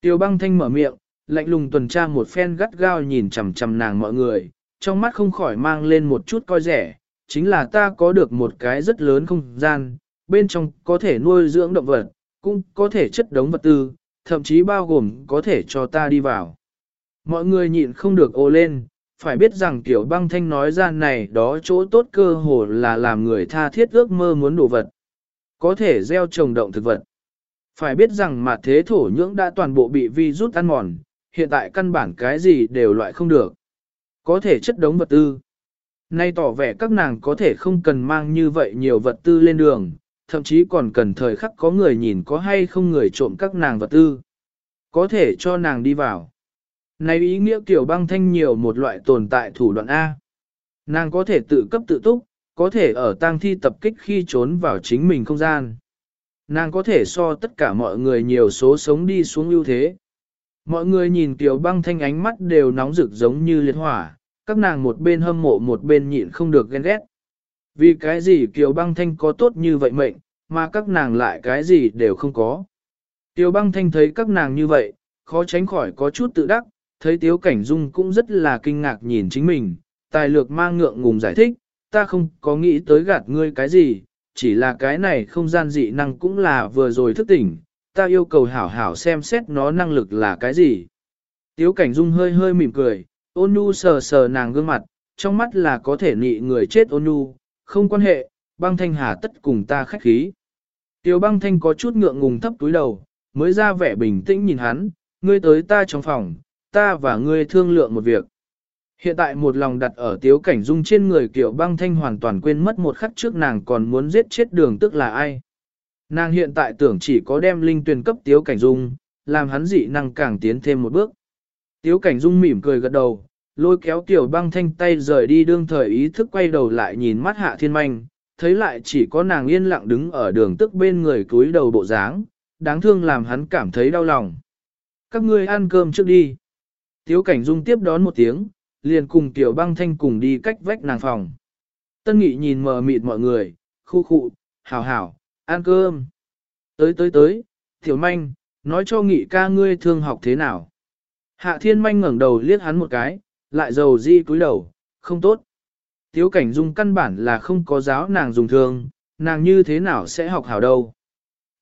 Tiêu băng thanh mở miệng, lạnh lùng tuần tra một phen gắt gao nhìn chằm chằm nàng mọi người, trong mắt không khỏi mang lên một chút coi rẻ, chính là ta có được một cái rất lớn không gian, bên trong có thể nuôi dưỡng động vật, cũng có thể chất đống vật tư, thậm chí bao gồm có thể cho ta đi vào. Mọi người nhịn không được ô lên, phải biết rằng tiểu băng thanh nói ra này đó chỗ tốt cơ hồ là làm người tha thiết ước mơ muốn đồ vật. Có thể gieo trồng động thực vật. Phải biết rằng mà thế thổ nhưỡng đã toàn bộ bị vi rút ăn mòn, hiện tại căn bản cái gì đều loại không được. Có thể chất đống vật tư. Nay tỏ vẻ các nàng có thể không cần mang như vậy nhiều vật tư lên đường, thậm chí còn cần thời khắc có người nhìn có hay không người trộm các nàng vật tư. Có thể cho nàng đi vào. Này ý nghĩa Tiểu băng thanh nhiều một loại tồn tại thủ đoạn A. Nàng có thể tự cấp tự túc, có thể ở tang thi tập kích khi trốn vào chính mình không gian. Nàng có thể so tất cả mọi người nhiều số sống đi xuống ưu thế. Mọi người nhìn Tiểu băng thanh ánh mắt đều nóng rực giống như liệt hỏa, các nàng một bên hâm mộ một bên nhịn không được ghen ghét. Vì cái gì Kiều băng thanh có tốt như vậy mệnh, mà các nàng lại cái gì đều không có. Kiều băng thanh thấy các nàng như vậy, khó tránh khỏi có chút tự đắc, thấy Tiếu Cảnh Dung cũng rất là kinh ngạc nhìn chính mình, tài lược mang ngượng ngùng giải thích, ta không có nghĩ tới gạt ngươi cái gì, chỉ là cái này không gian dị năng cũng là vừa rồi thức tỉnh, ta yêu cầu hảo hảo xem xét nó năng lực là cái gì. Tiếu Cảnh Dung hơi hơi mỉm cười, ôn nhu sờ sờ nàng gương mặt, trong mắt là có thể nị người chết ôn nhu, không quan hệ, băng thanh hà tất cùng ta khách khí. Tiêu băng thanh có chút ngượng ngùng thấp túi đầu, mới ra vẻ bình tĩnh nhìn hắn, ngươi tới ta trong phòng, ta và ngươi thương lượng một việc. Hiện tại một lòng đặt ở tiếu cảnh dung trên người kiểu băng thanh hoàn toàn quên mất một khắc trước nàng còn muốn giết chết đường tức là ai. Nàng hiện tại tưởng chỉ có đem linh tuyển cấp tiếu cảnh dung, làm hắn dị năng càng tiến thêm một bước. Tiếu cảnh dung mỉm cười gật đầu, lôi kéo tiểu băng thanh tay rời đi đương thời ý thức quay đầu lại nhìn mắt hạ thiên manh, thấy lại chỉ có nàng yên lặng đứng ở đường tức bên người cúi đầu bộ dáng, đáng thương làm hắn cảm thấy đau lòng. Các ngươi ăn cơm trước đi. Tiếu cảnh dung tiếp đón một tiếng, liền cùng tiểu băng thanh cùng đi cách vách nàng phòng. Tân nghị nhìn mờ mịt mọi người, khu khụ, hảo hảo, ăn cơm. Tới tới tới, tiểu manh, nói cho nghị ca ngươi thương học thế nào. Hạ thiên manh ngẩng đầu liếc hắn một cái, lại dầu di cúi đầu, không tốt. Tiếu cảnh dung căn bản là không có giáo nàng dùng thương, nàng như thế nào sẽ học hảo đâu.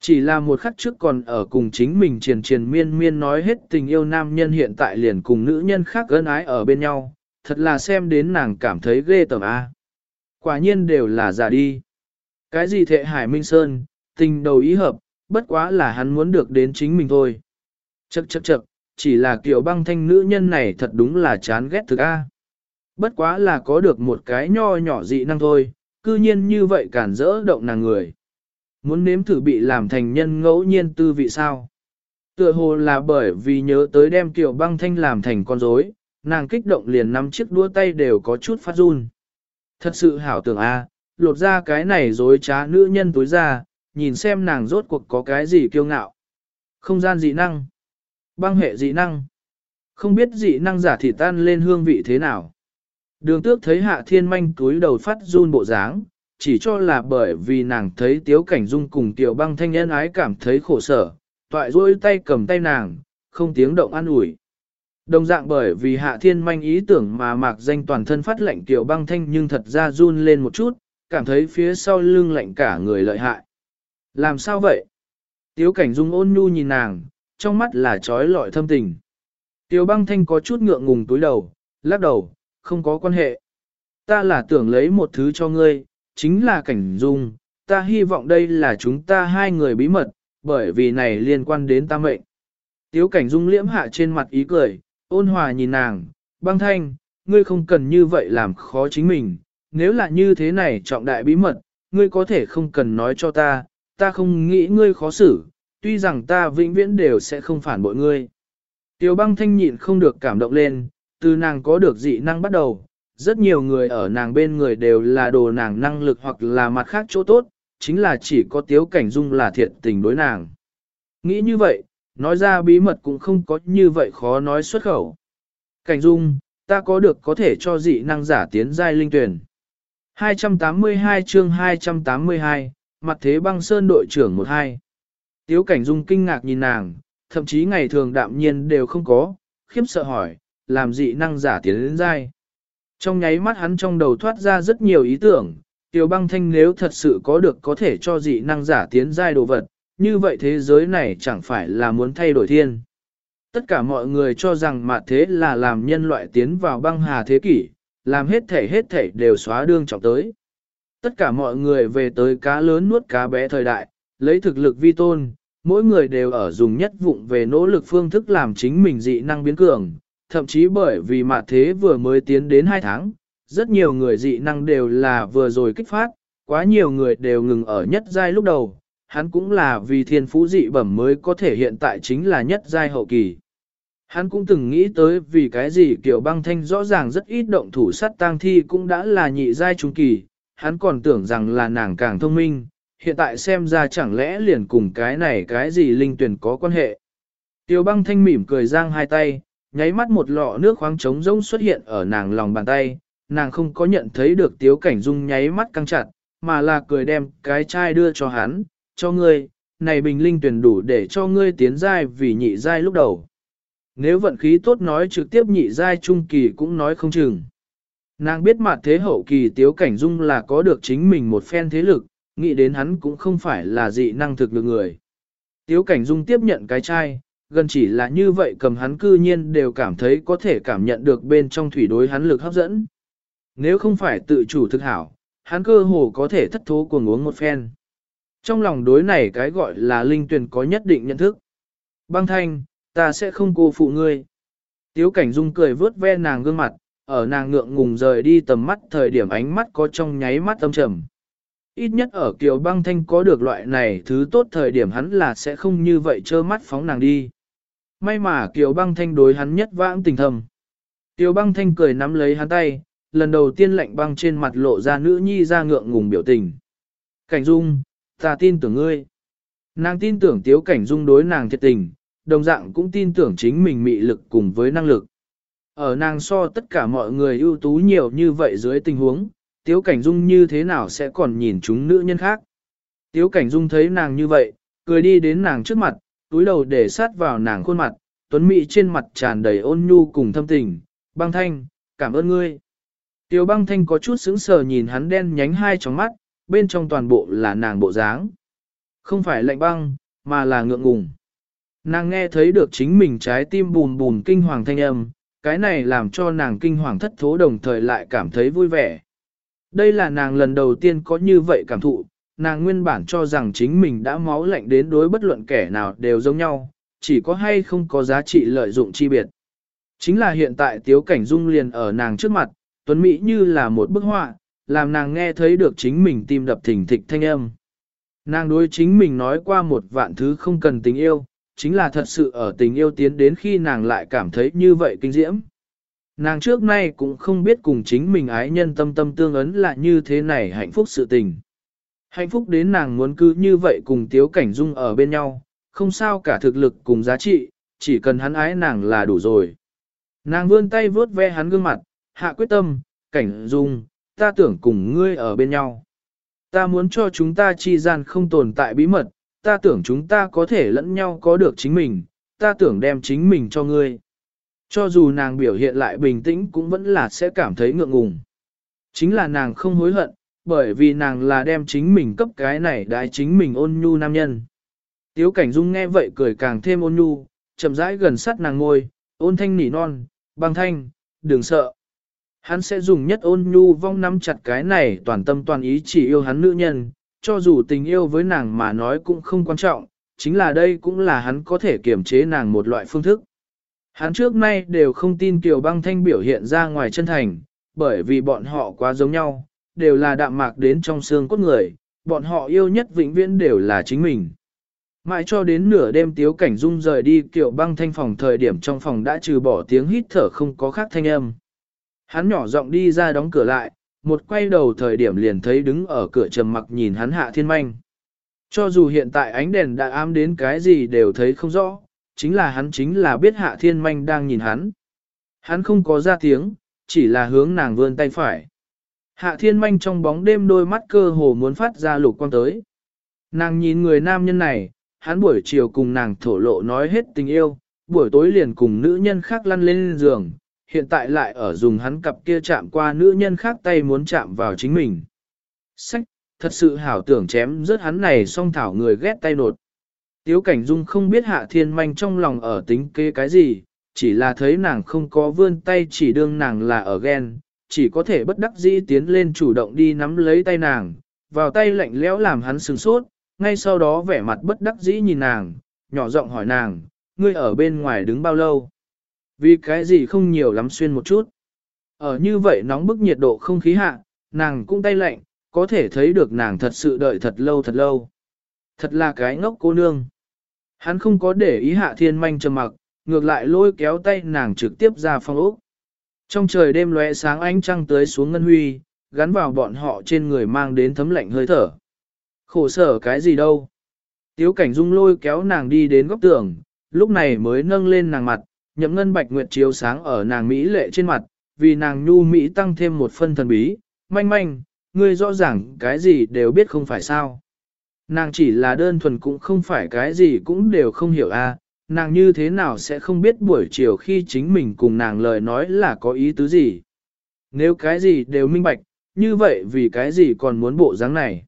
Chỉ là một khắc trước còn ở cùng chính mình triền triền miên miên nói hết tình yêu nam nhân hiện tại liền cùng nữ nhân khác ân ái ở bên nhau, thật là xem đến nàng cảm thấy ghê tởm a. Quả nhiên đều là giả đi. Cái gì thệ hải minh sơn, tình đầu ý hợp, bất quá là hắn muốn được đến chính mình thôi. Chậc chậc chậc, chỉ là kiểu băng thanh nữ nhân này thật đúng là chán ghét thực a. Bất quá là có được một cái nho nhỏ dị năng thôi, cư nhiên như vậy cản rỡ động nàng người. Muốn nếm thử bị làm thành nhân ngẫu nhiên tư vị sao? Tựa hồ là bởi vì nhớ tới đem kiểu băng thanh làm thành con rối, nàng kích động liền nắm chiếc đua tay đều có chút phát run. Thật sự hảo tưởng a, lột ra cái này dối trá nữ nhân tối ra, nhìn xem nàng rốt cuộc có cái gì kiêu ngạo. Không gian dị năng. Băng hệ dị năng. Không biết dị năng giả thì tan lên hương vị thế nào. Đường tước thấy hạ thiên manh túi đầu phát run bộ dáng, chỉ cho là bởi vì nàng thấy tiếu cảnh dung cùng tiểu băng thanh nhân ái cảm thấy khổ sở, toại rôi tay cầm tay nàng, không tiếng động an ủi. Đồng dạng bởi vì hạ thiên manh ý tưởng mà mạc danh toàn thân phát lệnh tiểu băng thanh nhưng thật ra run lên một chút, cảm thấy phía sau lưng lạnh cả người lợi hại. Làm sao vậy? Tiếu cảnh dung ôn nhu nhìn nàng, trong mắt là trói lọi thâm tình. Tiểu băng thanh có chút ngượng ngùng túi đầu, lắc đầu, không có quan hệ. Ta là tưởng lấy một thứ cho ngươi, chính là cảnh dung, ta hy vọng đây là chúng ta hai người bí mật, bởi vì này liên quan đến ta mệnh. Tiếu cảnh dung liễm hạ trên mặt ý cười, ôn hòa nhìn nàng, băng thanh, ngươi không cần như vậy làm khó chính mình, nếu là như thế này trọng đại bí mật, ngươi có thể không cần nói cho ta, ta không nghĩ ngươi khó xử, tuy rằng ta vĩnh viễn đều sẽ không phản bội ngươi. Tiêu băng thanh nhịn không được cảm động lên, từ nàng có được dị năng bắt đầu, rất nhiều người ở nàng bên người đều là đồ nàng năng lực hoặc là mặt khác chỗ tốt, chính là chỉ có tiếu cảnh dung là thiện tình đối nàng. Nghĩ như vậy, nói ra bí mật cũng không có như vậy khó nói xuất khẩu. Cảnh dung, ta có được có thể cho dị năng giả tiến giai linh tuyển. 282 chương 282, mặt thế băng sơn đội trưởng 12. Tiếu cảnh dung kinh ngạc nhìn nàng, thậm chí ngày thường đạm nhiên đều không có, khiếp sợ hỏi, làm dị năng giả tiến đến giai. Trong nháy mắt hắn trong đầu thoát ra rất nhiều ý tưởng, Tiểu băng thanh nếu thật sự có được có thể cho dị năng giả tiến giai đồ vật, như vậy thế giới này chẳng phải là muốn thay đổi thiên. Tất cả mọi người cho rằng mà thế là làm nhân loại tiến vào băng hà thế kỷ, làm hết thể hết thể đều xóa đương trọng tới. Tất cả mọi người về tới cá lớn nuốt cá bé thời đại, lấy thực lực vi tôn, mỗi người đều ở dùng nhất vụng về nỗ lực phương thức làm chính mình dị năng biến cường, thậm chí bởi vì mạ thế vừa mới tiến đến 2 tháng, rất nhiều người dị năng đều là vừa rồi kích phát, quá nhiều người đều ngừng ở nhất giai lúc đầu, hắn cũng là vì thiên phú dị bẩm mới có thể hiện tại chính là nhất giai hậu kỳ. Hắn cũng từng nghĩ tới vì cái gì kiểu băng thanh rõ ràng rất ít động thủ sát tang thi cũng đã là nhị giai trung kỳ, hắn còn tưởng rằng là nàng càng thông minh, hiện tại xem ra chẳng lẽ liền cùng cái này cái gì linh tuyển có quan hệ. Tiêu băng thanh mỉm cười giang hai tay, nháy mắt một lọ nước khoáng trống rỗng xuất hiện ở nàng lòng bàn tay, nàng không có nhận thấy được tiếu cảnh dung nháy mắt căng chặt, mà là cười đem cái chai đưa cho hắn, cho ngươi, này bình linh tuyển đủ để cho ngươi tiến giai vì nhị giai lúc đầu. Nếu vận khí tốt nói trực tiếp nhị giai trung kỳ cũng nói không chừng. Nàng biết mặt thế hậu kỳ tiếu cảnh dung là có được chính mình một phen thế lực, nghĩ đến hắn cũng không phải là dị năng thực lực người. Tiếu cảnh dung tiếp nhận cái chai, gần chỉ là như vậy cầm hắn cư nhiên đều cảm thấy có thể cảm nhận được bên trong thủy đối hắn lực hấp dẫn. Nếu không phải tự chủ thực hảo, hắn cơ hồ có thể thất thố cuồng uống một phen. Trong lòng đối này cái gọi là linh tuyển có nhất định nhận thức. Băng thanh, ta sẽ không cô phụ ngươi. Tiếu cảnh dung cười vớt ve nàng gương mặt, ở nàng ngượng ngùng rời đi tầm mắt thời điểm ánh mắt có trong nháy mắt âm trầm. Ít nhất ở kiều băng thanh có được loại này thứ tốt thời điểm hắn là sẽ không như vậy trơ mắt phóng nàng đi. May mà kiều băng thanh đối hắn nhất vãng tình thầm. Kiều băng thanh cười nắm lấy hắn tay, lần đầu tiên lạnh băng trên mặt lộ ra nữ nhi ra ngượng ngùng biểu tình. Cảnh dung, ta tin tưởng ngươi. Nàng tin tưởng tiếu cảnh dung đối nàng thiệt tình, đồng dạng cũng tin tưởng chính mình mị lực cùng với năng lực. Ở nàng so tất cả mọi người ưu tú nhiều như vậy dưới tình huống, tiếu cảnh dung như thế nào sẽ còn nhìn chúng nữ nhân khác. Tiếu cảnh dung thấy nàng như vậy, cười đi đến nàng trước mặt, túi đầu để sát vào nàng khuôn mặt, tuấn mỹ trên mặt tràn đầy ôn nhu cùng thâm tình, băng thanh, cảm ơn ngươi. Tiêu băng thanh có chút sững sờ nhìn hắn đen nhánh hai tròng mắt, bên trong toàn bộ là nàng bộ dáng. Không phải lạnh băng, mà là ngượng ngùng. Nàng nghe thấy được chính mình trái tim bùn bùn kinh hoàng thanh âm, cái này làm cho nàng kinh hoàng thất thố đồng thời lại cảm thấy vui vẻ. Đây là nàng lần đầu tiên có như vậy cảm thụ, nàng nguyên bản cho rằng chính mình đã máu lạnh đến đối bất luận kẻ nào đều giống nhau, chỉ có hay không có giá trị lợi dụng chi biệt. Chính là hiện tại tiếu cảnh dung liền ở nàng trước mặt, tuấn Mỹ như là một bức họa, làm nàng nghe thấy được chính mình tim đập thình thịch thanh âm. Nàng đối chính mình nói qua một vạn thứ không cần tình yêu, chính là thật sự ở tình yêu tiến đến khi nàng lại cảm thấy như vậy kinh diễm. Nàng trước nay cũng không biết cùng chính mình ái nhân tâm tâm tương ấn là như thế này hạnh phúc sự tình. Hạnh phúc đến nàng muốn cứ như vậy cùng Tiếu Cảnh Dung ở bên nhau, không sao cả thực lực cùng giá trị, chỉ cần hắn ái nàng là đủ rồi. Nàng vươn tay vớt ve hắn gương mặt, hạ quyết tâm, Cảnh Dung, ta tưởng cùng ngươi ở bên nhau. Ta muốn cho chúng ta chi gian không tồn tại bí mật, ta tưởng chúng ta có thể lẫn nhau có được chính mình, ta tưởng đem chính mình cho ngươi. Cho dù nàng biểu hiện lại bình tĩnh cũng vẫn là sẽ cảm thấy ngượng ngùng. Chính là nàng không hối hận, bởi vì nàng là đem chính mình cấp cái này đại chính mình ôn nhu nam nhân. Tiếu cảnh dung nghe vậy cười càng thêm ôn nhu, chậm rãi gần sát nàng ngôi, ôn thanh nỉ non, băng thanh, đừng sợ. Hắn sẽ dùng nhất ôn nhu vong nắm chặt cái này toàn tâm toàn ý chỉ yêu hắn nữ nhân, cho dù tình yêu với nàng mà nói cũng không quan trọng, chính là đây cũng là hắn có thể kiểm chế nàng một loại phương thức. Hắn trước nay đều không tin Kiều băng thanh biểu hiện ra ngoài chân thành, bởi vì bọn họ quá giống nhau, đều là đạm mạc đến trong xương cốt người, bọn họ yêu nhất vĩnh viễn đều là chính mình. Mãi cho đến nửa đêm tiếu cảnh dung rời đi Kiều băng thanh phòng thời điểm trong phòng đã trừ bỏ tiếng hít thở không có khác thanh âm. Hắn nhỏ giọng đi ra đóng cửa lại, một quay đầu thời điểm liền thấy đứng ở cửa trầm mặc nhìn hắn hạ thiên manh. Cho dù hiện tại ánh đèn đã ám đến cái gì đều thấy không rõ, chính là hắn chính là biết hạ thiên manh đang nhìn hắn. Hắn không có ra tiếng, chỉ là hướng nàng vươn tay phải. Hạ thiên manh trong bóng đêm đôi mắt cơ hồ muốn phát ra lục quang tới. Nàng nhìn người nam nhân này, hắn buổi chiều cùng nàng thổ lộ nói hết tình yêu, buổi tối liền cùng nữ nhân khác lăn lên giường, hiện tại lại ở dùng hắn cặp kia chạm qua nữ nhân khác tay muốn chạm vào chính mình. Sách, thật sự hảo tưởng chém rớt hắn này song thảo người ghét tay nột. Tiếu cảnh dung không biết hạ thiên manh trong lòng ở tính kế cái gì, chỉ là thấy nàng không có vươn tay chỉ đương nàng là ở ghen, chỉ có thể bất đắc dĩ tiến lên chủ động đi nắm lấy tay nàng, vào tay lạnh lẽo làm hắn sừng sốt, ngay sau đó vẻ mặt bất đắc dĩ nhìn nàng, nhỏ giọng hỏi nàng, ngươi ở bên ngoài đứng bao lâu? Vì cái gì không nhiều lắm xuyên một chút. Ở như vậy nóng bức nhiệt độ không khí hạ, nàng cũng tay lạnh, có thể thấy được nàng thật sự đợi thật lâu thật lâu. Thật là cái ngốc cô nương. Hắn không có để ý hạ thiên manh trầm mặc, ngược lại lôi kéo tay nàng trực tiếp ra phòng ốc. Trong trời đêm lóe sáng ánh trăng tới xuống ngân huy, gắn vào bọn họ trên người mang đến thấm lạnh hơi thở. Khổ sở cái gì đâu. Tiếu cảnh dung lôi kéo nàng đi đến góc tường, lúc này mới nâng lên nàng mặt, nhậm ngân bạch nguyệt chiếu sáng ở nàng Mỹ lệ trên mặt, vì nàng nhu Mỹ tăng thêm một phân thần bí, manh manh, ngươi rõ ràng cái gì đều biết không phải sao. Nàng chỉ là đơn thuần cũng không phải cái gì cũng đều không hiểu a, nàng như thế nào sẽ không biết buổi chiều khi chính mình cùng nàng lời nói là có ý tứ gì. Nếu cái gì đều minh bạch, như vậy vì cái gì còn muốn bộ dáng này.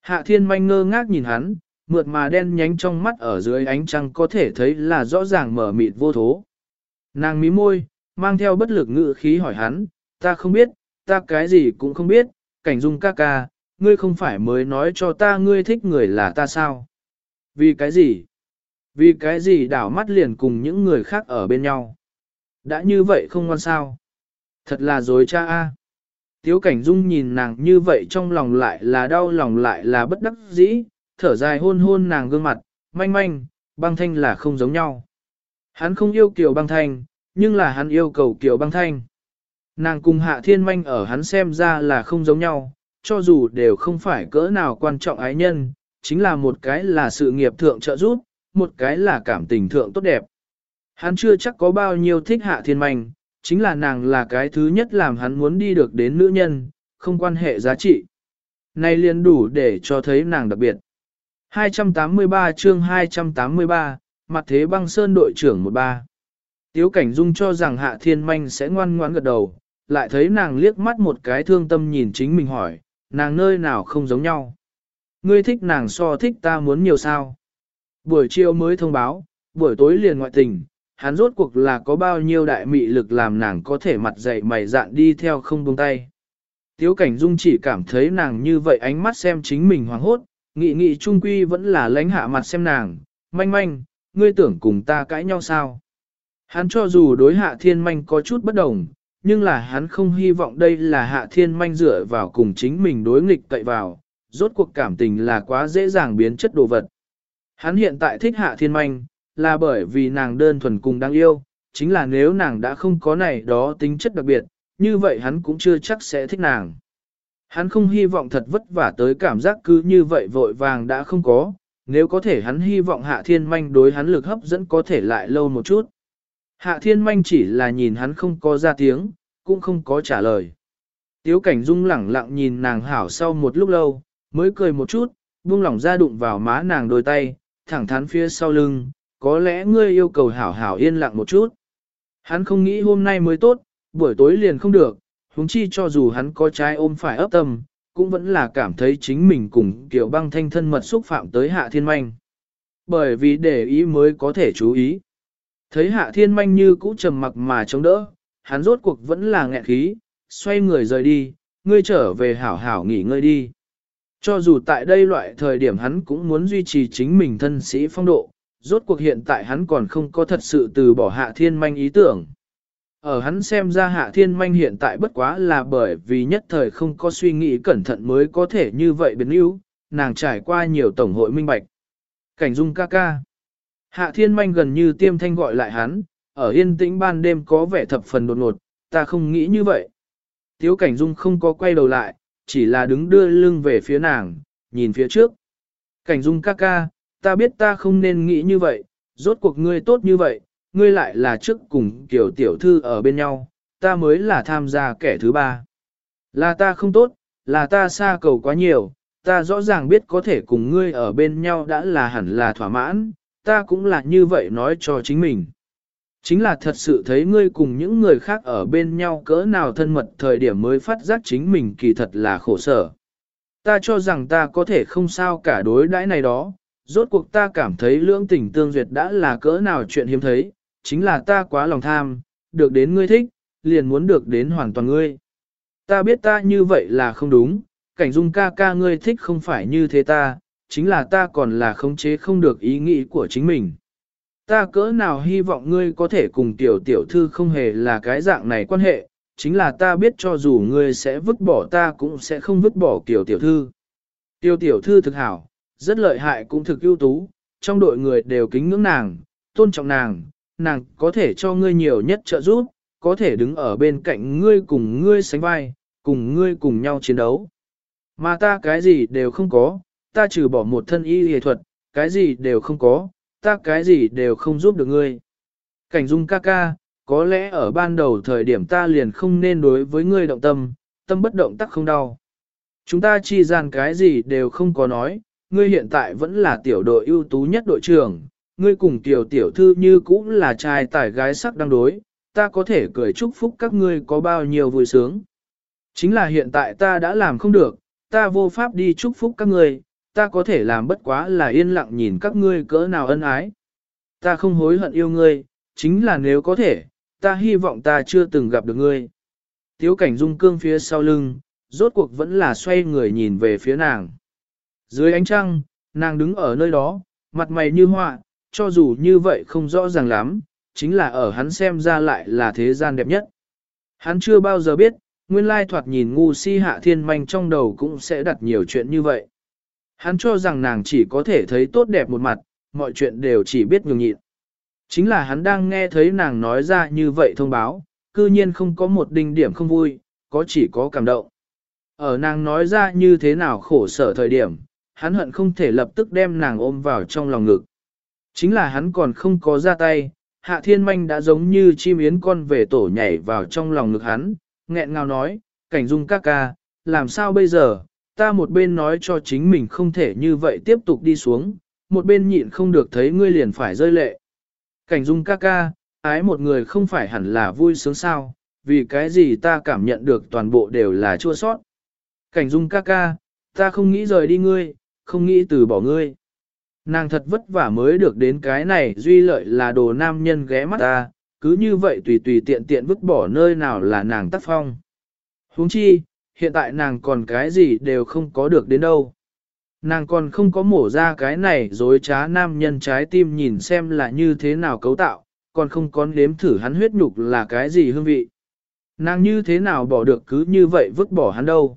Hạ thiên manh ngơ ngác nhìn hắn, mượt mà đen nhánh trong mắt ở dưới ánh trăng có thể thấy là rõ ràng mở mịt vô thố. Nàng mí môi, mang theo bất lực ngự khí hỏi hắn, ta không biết, ta cái gì cũng không biết, cảnh dung ca ca, ngươi không phải mới nói cho ta ngươi thích người là ta sao? Vì cái gì? Vì cái gì đảo mắt liền cùng những người khác ở bên nhau? Đã như vậy không ngoan sao? Thật là dối cha a. Tiếu cảnh dung nhìn nàng như vậy trong lòng lại là đau lòng lại là bất đắc dĩ, thở dài hôn hôn nàng gương mặt, manh manh, băng thanh là không giống nhau. Hắn không yêu kiều băng thanh, nhưng là hắn yêu cầu kiều băng thanh. Nàng cùng hạ thiên manh ở hắn xem ra là không giống nhau, cho dù đều không phải cỡ nào quan trọng ái nhân, chính là một cái là sự nghiệp thượng trợ giúp, một cái là cảm tình thượng tốt đẹp. Hắn chưa chắc có bao nhiêu thích hạ thiên manh, chính là nàng là cái thứ nhất làm hắn muốn đi được đến nữ nhân, không quan hệ giá trị. Này liền đủ để cho thấy nàng đặc biệt. 283 chương 283, mặt thế băng sơn đội trưởng 13. Tiếu cảnh dung cho rằng hạ thiên manh sẽ ngoan ngoãn gật đầu, lại thấy nàng liếc mắt một cái thương tâm nhìn chính mình hỏi, nàng nơi nào không giống nhau. Ngươi thích nàng so thích ta muốn nhiều sao. Buổi chiều mới thông báo, buổi tối liền ngoại tình, hắn rốt cuộc là có bao nhiêu đại mị lực làm nàng có thể mặt dậy mày dạn đi theo không buông tay. Tiếu cảnh dung chỉ cảm thấy nàng như vậy ánh mắt xem chính mình hoàng hốt, nghị nghị trung quy vẫn là lánh hạ mặt xem nàng, manh manh, ngươi tưởng cùng ta cãi nhau sao. Hắn cho dù đối hạ thiên manh có chút bất đồng, nhưng là hắn không hy vọng đây là hạ thiên manh dựa vào cùng chính mình đối nghịch cậy vào, rốt cuộc cảm tình là quá dễ dàng biến chất đồ vật. Hắn hiện tại thích hạ thiên manh, là bởi vì nàng đơn thuần cùng đáng yêu, chính là nếu nàng đã không có này đó tính chất đặc biệt, như vậy hắn cũng chưa chắc sẽ thích nàng. Hắn không hy vọng thật vất vả tới cảm giác cứ như vậy vội vàng đã không có, nếu có thể hắn hy vọng hạ thiên manh đối hắn lực hấp dẫn có thể lại lâu một chút. Hạ thiên manh chỉ là nhìn hắn không có ra tiếng, cũng không có trả lời. Tiếu cảnh dung lẳng lặng nhìn nàng hảo sau một lúc lâu, mới cười một chút, buông lỏng ra đụng vào má nàng đôi tay, thẳng thắn phía sau lưng, có lẽ ngươi yêu cầu hảo hảo yên lặng một chút. Hắn không nghĩ hôm nay mới tốt, buổi tối liền không được, huống chi cho dù hắn có trái ôm phải ấp tâm, cũng vẫn là cảm thấy chính mình cùng kiểu băng thanh thân mật xúc phạm tới hạ thiên manh. Bởi vì để ý mới có thể chú ý. Thấy hạ thiên manh như cũ trầm mặc mà chống đỡ, hắn rốt cuộc vẫn là nghẹn khí, xoay người rời đi, ngươi trở về hảo hảo nghỉ ngơi đi. Cho dù tại đây loại thời điểm hắn cũng muốn duy trì chính mình thân sĩ phong độ, rốt cuộc hiện tại hắn còn không có thật sự từ bỏ hạ thiên manh ý tưởng. Ở hắn xem ra hạ thiên manh hiện tại bất quá là bởi vì nhất thời không có suy nghĩ cẩn thận mới có thể như vậy biến yếu, nàng trải qua nhiều tổng hội minh bạch. Cảnh dung ca ca. Hạ thiên manh gần như tiêm thanh gọi lại hắn, ở yên tĩnh ban đêm có vẻ thập phần đột ngột, ta không nghĩ như vậy. Tiếu cảnh dung không có quay đầu lại, chỉ là đứng đưa lưng về phía nàng, nhìn phía trước. Cảnh dung ca ca, ta biết ta không nên nghĩ như vậy, rốt cuộc ngươi tốt như vậy, ngươi lại là trước cùng kiểu tiểu thư ở bên nhau, ta mới là tham gia kẻ thứ ba. Là ta không tốt, là ta xa cầu quá nhiều, ta rõ ràng biết có thể cùng ngươi ở bên nhau đã là hẳn là thỏa mãn, ta cũng là như vậy nói cho chính mình. Chính là thật sự thấy ngươi cùng những người khác ở bên nhau cỡ nào thân mật thời điểm mới phát giác chính mình kỳ thật là khổ sở. Ta cho rằng ta có thể không sao cả đối đãi này đó, rốt cuộc ta cảm thấy lưỡng tình tương duyệt đã là cỡ nào chuyện hiếm thấy, chính là ta quá lòng tham, được đến ngươi thích, liền muốn được đến hoàn toàn ngươi. Ta biết ta như vậy là không đúng, cảnh dung ca ca ngươi thích không phải như thế ta, chính là ta còn là khống chế không được ý nghĩ của chính mình. Ta cỡ nào hy vọng ngươi có thể cùng tiểu tiểu thư không hề là cái dạng này quan hệ, chính là ta biết cho dù ngươi sẽ vứt bỏ ta cũng sẽ không vứt bỏ tiểu tiểu thư. Tiểu tiểu thư thực hảo, rất lợi hại cũng thực ưu tú, trong đội người đều kính ngưỡng nàng, tôn trọng nàng, nàng có thể cho ngươi nhiều nhất trợ giúp, có thể đứng ở bên cạnh ngươi cùng ngươi sánh vai, cùng ngươi cùng nhau chiến đấu. Mà ta cái gì đều không có, ta trừ bỏ một thân y y thuật, cái gì đều không có, ta cái gì đều không giúp được ngươi. Cảnh dung ca ca, có lẽ ở ban đầu thời điểm ta liền không nên đối với ngươi động tâm, tâm bất động tắc không đau. Chúng ta chi gian cái gì đều không có nói, ngươi hiện tại vẫn là tiểu đội ưu tú nhất đội trưởng, ngươi cùng tiểu tiểu thư như cũng là trai tải gái sắc đang đối, ta có thể cười chúc phúc các ngươi có bao nhiêu vui sướng. Chính là hiện tại ta đã làm không được, ta vô pháp đi chúc phúc các ngươi, ta có thể làm bất quá là yên lặng nhìn các ngươi cỡ nào ân ái. Ta không hối hận yêu ngươi, chính là nếu có thể, ta hy vọng ta chưa từng gặp được ngươi. Tiếu cảnh dung cương phía sau lưng, rốt cuộc vẫn là xoay người nhìn về phía nàng. Dưới ánh trăng, nàng đứng ở nơi đó, mặt mày như họa, cho dù như vậy không rõ ràng lắm, chính là ở hắn xem ra lại là thế gian đẹp nhất. Hắn chưa bao giờ biết, nguyên lai thoạt nhìn ngu si hạ thiên manh trong đầu cũng sẽ đặt nhiều chuyện như vậy. Hắn cho rằng nàng chỉ có thể thấy tốt đẹp một mặt, mọi chuyện đều chỉ biết nhường nhịn. Chính là hắn đang nghe thấy nàng nói ra như vậy thông báo, cư nhiên không có một đinh điểm không vui, có chỉ có cảm động. Ở nàng nói ra như thế nào khổ sở thời điểm, hắn hận không thể lập tức đem nàng ôm vào trong lòng ngực. Chính là hắn còn không có ra tay, hạ thiên manh đã giống như chim yến con về tổ nhảy vào trong lòng ngực hắn, nghẹn ngào nói, cảnh dung ca ca, làm sao bây giờ, ta một bên nói cho chính mình không thể như vậy tiếp tục đi xuống, một bên nhịn không được thấy ngươi liền phải rơi lệ. Cảnh dung ca ca, ái một người không phải hẳn là vui sướng sao, vì cái gì ta cảm nhận được toàn bộ đều là chua sót. Cảnh dung ca ca, ta không nghĩ rời đi ngươi, không nghĩ từ bỏ ngươi. Nàng thật vất vả mới được đến cái này duy lợi là đồ nam nhân ghé mắt ta, cứ như vậy tùy tùy tiện tiện vứt bỏ nơi nào là nàng tác phong. huống chi, hiện tại nàng còn cái gì đều không có được đến đâu. Nàng còn không có mổ ra cái này dối trá nam nhân trái tim nhìn xem là như thế nào cấu tạo, còn không có nếm thử hắn huyết nhục là cái gì hương vị. Nàng như thế nào bỏ được cứ như vậy vứt bỏ hắn đâu.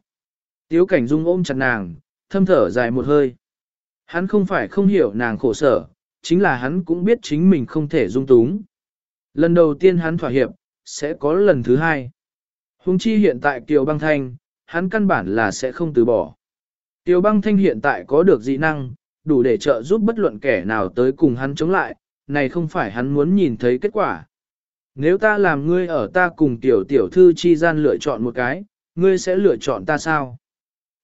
Tiếu cảnh dung ôm chặt nàng, thâm thở dài một hơi. Hắn không phải không hiểu nàng khổ sở, chính là hắn cũng biết chính mình không thể dung túng. Lần đầu tiên hắn thỏa hiệp, sẽ có lần thứ hai. Hùng chi hiện tại Kiều Băng Thanh, hắn căn bản là sẽ không từ bỏ. Tiêu Băng Thanh hiện tại có được dị năng, đủ để trợ giúp bất luận kẻ nào tới cùng hắn chống lại, này không phải hắn muốn nhìn thấy kết quả. Nếu ta làm ngươi ở ta cùng tiểu tiểu thư chi gian lựa chọn một cái, ngươi sẽ lựa chọn ta sao?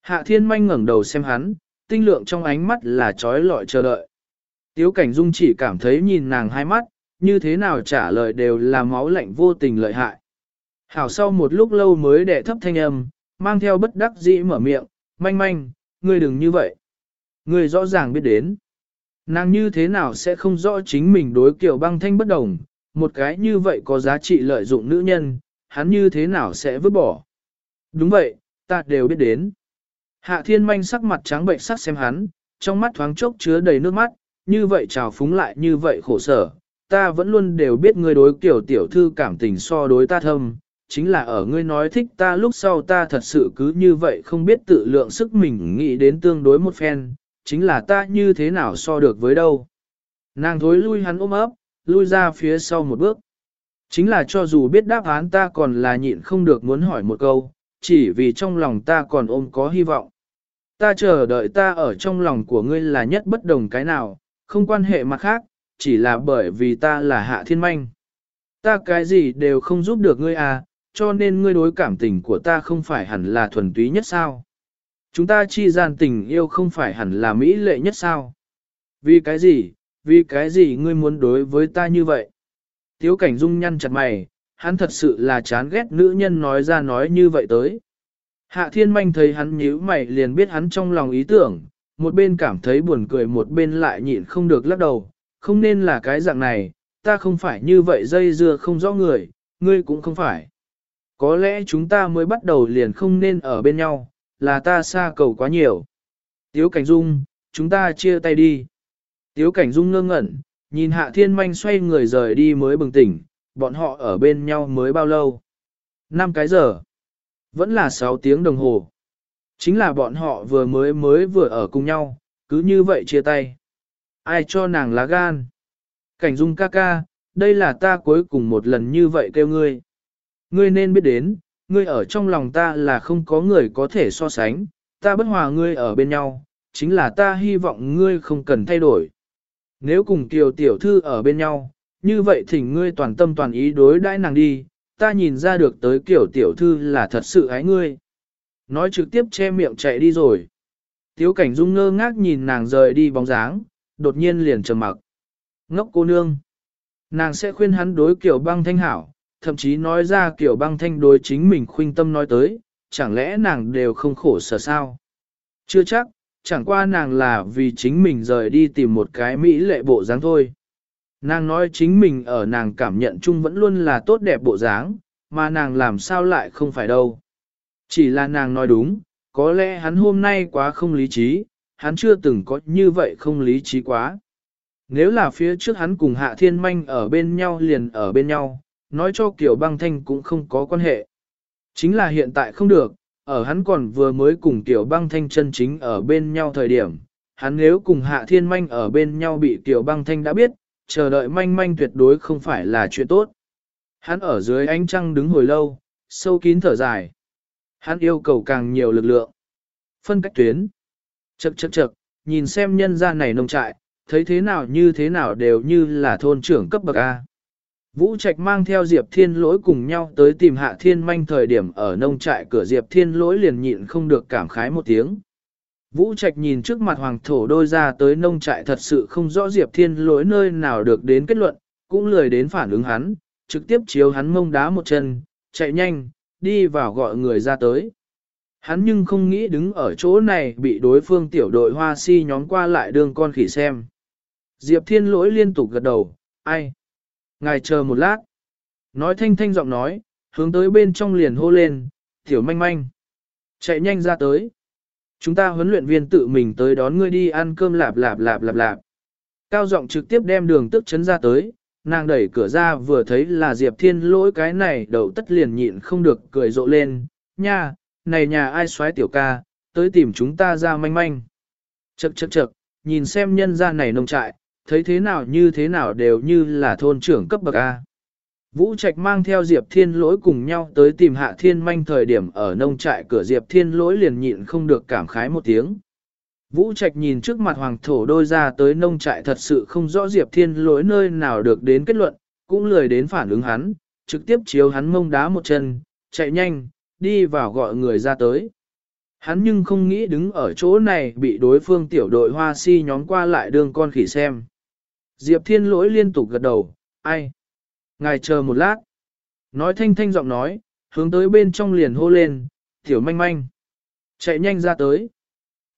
Hạ thiên manh ngẩng đầu xem hắn, tinh lượng trong ánh mắt là trói lọi chờ đợi. Tiếu cảnh dung chỉ cảm thấy nhìn nàng hai mắt, như thế nào trả lời đều là máu lạnh vô tình lợi hại. Hảo sau một lúc lâu mới đệ thấp thanh âm, mang theo bất đắc dĩ mở miệng, manh manh, ngươi đừng như vậy. Ngươi rõ ràng biết đến. Nàng như thế nào sẽ không rõ chính mình đối kiểu băng thanh bất đồng, một cái như vậy có giá trị lợi dụng nữ nhân, hắn như thế nào sẽ vứt bỏ. Đúng vậy, ta đều biết đến. Hạ thiên manh sắc mặt trắng bệnh sắc xem hắn, trong mắt thoáng chốc chứa đầy nước mắt, như vậy trào phúng lại như vậy khổ sở. Ta vẫn luôn đều biết ngươi đối kiểu tiểu thư cảm tình so đối ta thâm, chính là ở ngươi nói thích ta lúc sau ta thật sự cứ như vậy không biết tự lượng sức mình nghĩ đến tương đối một phen, chính là ta như thế nào so được với đâu. Nàng thối lui hắn ôm ấp, lui ra phía sau một bước. Chính là cho dù biết đáp án ta còn là nhịn không được muốn hỏi một câu, chỉ vì trong lòng ta còn ôm có hy vọng. Ta chờ đợi ta ở trong lòng của ngươi là nhất bất đồng cái nào, không quan hệ mặt khác, chỉ là bởi vì ta là hạ thiên manh. Ta cái gì đều không giúp được ngươi à, cho nên ngươi đối cảm tình của ta không phải hẳn là thuần túy nhất sao. Chúng ta chi gian tình yêu không phải hẳn là mỹ lệ nhất sao. Vì cái gì, vì cái gì ngươi muốn đối với ta như vậy? Tiếu cảnh dung nhăn chặt mày, hắn thật sự là chán ghét nữ nhân nói ra nói như vậy tới. Hạ thiên manh thấy hắn nhíu mày liền biết hắn trong lòng ý tưởng, một bên cảm thấy buồn cười một bên lại nhịn không được lắc đầu, không nên là cái dạng này, ta không phải như vậy dây dưa không rõ người, ngươi cũng không phải. Có lẽ chúng ta mới bắt đầu liền không nên ở bên nhau, là ta xa cầu quá nhiều. Tiếu Cảnh Dung, chúng ta chia tay đi. Tiếu Cảnh Dung ngơ ngẩn, nhìn Hạ Thiên Manh xoay người rời đi mới bừng tỉnh, bọn họ ở bên nhau mới bao lâu? Năm cái giờ. Vẫn là 6 tiếng đồng hồ. Chính là bọn họ vừa mới mới vừa ở cùng nhau, cứ như vậy chia tay. Ai cho nàng lá gan? Cảnh Dung ca ca, đây là ta cuối cùng một lần như vậy kêu ngươi. Ngươi nên biết đến, ngươi ở trong lòng ta là không có người có thể so sánh, ta bất hòa ngươi ở bên nhau, chính là ta hy vọng ngươi không cần thay đổi. Nếu cùng Kiều Tiểu Thư ở bên nhau, như vậy thỉnh ngươi toàn tâm toàn ý đối đãi nàng đi, ta nhìn ra được tới Kiều Tiểu Thư là thật sự ái ngươi. Nói trực tiếp che miệng chạy đi rồi. Tiếu cảnh dung ngơ ngác nhìn nàng rời đi bóng dáng, đột nhiên liền trầm mặc. Ngốc cô nương. Nàng sẽ khuyên hắn đối kiểu băng thanh hảo, thậm chí nói ra kiểu băng thanh đối chính mình khuynh tâm nói tới, chẳng lẽ nàng đều không khổ sở sao? Chưa chắc, chẳng qua nàng là vì chính mình rời đi tìm một cái mỹ lệ bộ dáng thôi. Nàng nói chính mình ở nàng cảm nhận chung vẫn luôn là tốt đẹp bộ dáng, mà nàng làm sao lại không phải đâu. Chỉ là nàng nói đúng, có lẽ hắn hôm nay quá không lý trí, hắn chưa từng có như vậy không lý trí quá. Nếu là phía trước hắn cùng Hạ Thiên Manh ở bên nhau liền ở bên nhau, nói cho Kiều Băng Thanh cũng không có quan hệ. Chính là hiện tại không được, ở hắn còn vừa mới cùng Kiều Băng Thanh chân chính ở bên nhau thời điểm, hắn nếu cùng Hạ Thiên Manh ở bên nhau bị Kiều Băng Thanh đã biết, chờ đợi manh manh tuyệt đối không phải là chuyện tốt. Hắn ở dưới ánh trăng đứng hồi lâu, sâu kín thở dài. Hắn yêu cầu càng nhiều lực lượng. Phân cách tuyến. Chậc chậc chậc, nhìn xem nhân gia này nông trại, thấy thế nào như thế nào đều như là thôn trưởng cấp bậc A. Vũ Trạch mang theo Diệp Thiên Lỗi cùng nhau tới tìm Hạ Thiên Manh thời điểm ở nông trại cửa Diệp Thiên Lỗi liền nhịn không được cảm khái một tiếng. Vũ Trạch nhìn trước mặt hoàng thổ đôi ra tới nông trại thật sự không rõ Diệp Thiên Lỗi nơi nào được đến kết luận, cũng lười đến phản ứng hắn, trực tiếp chiếu hắn mông đá một chân, chạy nhanh, đi vào gọi người ra tới. Hắn nhưng không nghĩ đứng ở chỗ này bị đối phương tiểu đội hoa si nhóm qua lại đường con khỉ xem. Diệp Thiên lỗi liên tục gật đầu, ai? Ngài chờ một lát. Nói thanh thanh giọng nói, hướng tới bên trong liền hô lên, tiểu manh manh. Chạy nhanh ra tới. Chúng ta huấn luyện viên tự mình tới đón ngươi đi ăn cơm lạp lạp lạp lạp lạp. Cao giọng trực tiếp đem đường tức chấn ra tới, nàng đẩy cửa ra vừa thấy là Diệp Thiên lỗi cái này đậu tất liền nhịn không được cười rộ lên, nha, này nhà ai xoái tiểu ca, tới tìm chúng ta ra manh manh. Chậc chậc chậc, nhìn xem nhân gia này nông trại, thấy thế nào như thế nào đều như là thôn trưởng cấp bậc A. Vũ Trạch mang theo Diệp Thiên Lỗi cùng nhau tới tìm Hạ Thiên Manh thời điểm ở nông trại cửa Diệp Thiên Lỗi liền nhịn không được cảm khái một tiếng. Vũ Trạch nhìn trước mặt hoàng thổ đôi ra tới nông trại thật sự không rõ Diệp Thiên Lỗi nơi nào được đến kết luận, cũng lười đến phản ứng hắn, trực tiếp chiếu hắn mông đá một chân, chạy nhanh, đi vào gọi người ra tới. Hắn nhưng không nghĩ đứng ở chỗ này bị đối phương tiểu đội hoa si nhóm qua lại đường con khỉ xem. Diệp Thiên lỗi liên tục gật đầu, ai? Ngài chờ một lát. Nói thanh thanh giọng nói, hướng tới bên trong liền hô lên, tiểu manh manh. Chạy nhanh ra tới.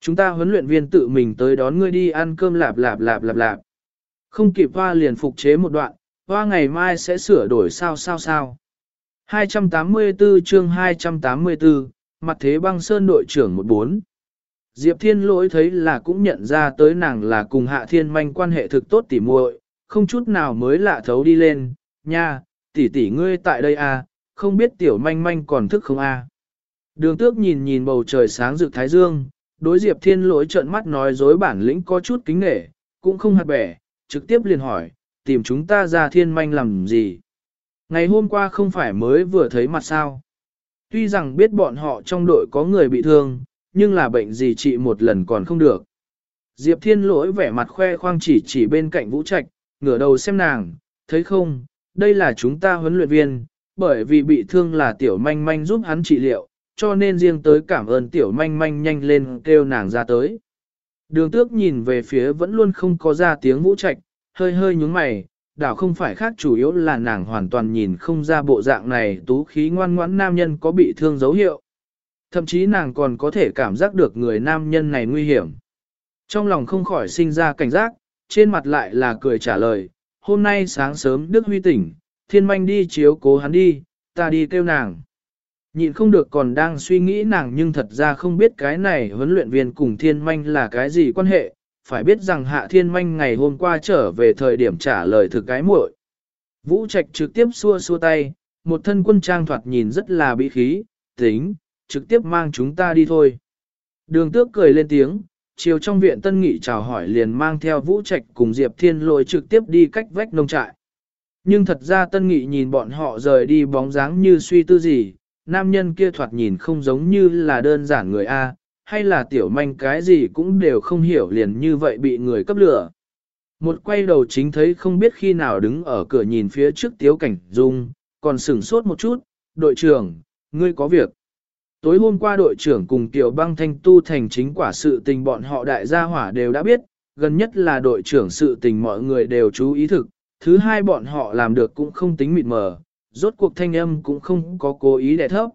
Chúng ta huấn luyện viên tự mình tới đón ngươi đi ăn cơm lạp lạp lạp lạp lạp. Không kịp hoa liền phục chế một đoạn, hoa ngày mai sẽ sửa đổi sao sao sao. 284 chương 284, mặt thế băng sơn đội trưởng 14. Diệp Thiên lỗi thấy là cũng nhận ra tới nàng là cùng Hạ Thiên Manh quan hệ thực tốt tỉ muội, không chút nào mới lạ thấu đi lên, nha, tỷ tỷ ngươi tại đây à, không biết tiểu manh manh còn thức không à. Đường tước nhìn nhìn bầu trời sáng rực thái dương, đối Diệp Thiên lỗi trợn mắt nói dối bản lĩnh có chút kính nể, cũng không hạt bẻ, trực tiếp liền hỏi, tìm chúng ta ra thiên manh làm gì. Ngày hôm qua không phải mới vừa thấy mặt sao. Tuy rằng biết bọn họ trong đội có người bị thương, nhưng là bệnh gì trị một lần còn không được. Diệp Thiên lỗi vẻ mặt khoe khoang chỉ chỉ bên cạnh Vũ Trạch, ngửa đầu xem nàng, thấy không, đây là chúng ta huấn luyện viên, bởi vì bị thương là tiểu manh manh giúp hắn trị liệu, cho nên riêng tới cảm ơn tiểu manh manh nhanh lên kêu nàng ra tới. Đường tước nhìn về phía vẫn luôn không có ra tiếng Vũ Trạch, hơi hơi nhúng mày, đảo không phải khác chủ yếu là nàng hoàn toàn nhìn không ra bộ dạng này tú khí ngoan ngoãn nam nhân có bị thương dấu hiệu. Thậm chí nàng còn có thể cảm giác được người nam nhân này nguy hiểm. Trong lòng không khỏi sinh ra cảnh giác, trên mặt lại là cười trả lời, hôm nay sáng sớm Đức Huy tỉnh, thiên manh đi chiếu cố hắn đi, ta đi kêu nàng. Nhịn không được còn đang suy nghĩ nàng nhưng thật ra không biết cái này huấn luyện viên cùng thiên manh là cái gì quan hệ, phải biết rằng hạ thiên manh ngày hôm qua trở về thời điểm trả lời thực cái muội. Vũ Trạch trực tiếp xua xua tay, một thân quân trang thoạt nhìn rất là bị khí, tính, trực tiếp mang chúng ta đi thôi. Đường tước cười lên tiếng, chiều trong viện tân nghị chào hỏi liền mang theo Vũ Trạch cùng Diệp Thiên lôi trực tiếp đi cách vách nông trại. Nhưng thật ra tân nghị nhìn bọn họ rời đi bóng dáng như suy tư gì, nam nhân kia thoạt nhìn không giống như là đơn giản người A, hay là tiểu manh cái gì cũng đều không hiểu liền như vậy bị người cấp lửa. Một quay đầu chính thấy không biết khi nào đứng ở cửa nhìn phía trước tiếu cảnh dung, còn sửng sốt một chút, đội trưởng, ngươi có việc. Tối hôm qua đội trưởng cùng tiểu băng thanh tu thành chính quả sự tình bọn họ đại gia hỏa đều đã biết, gần nhất là đội trưởng sự tình mọi người đều chú ý thực, thứ hai bọn họ làm được cũng không tính mịt mờ, rốt cuộc thanh âm cũng không có cố ý đẻ thấp.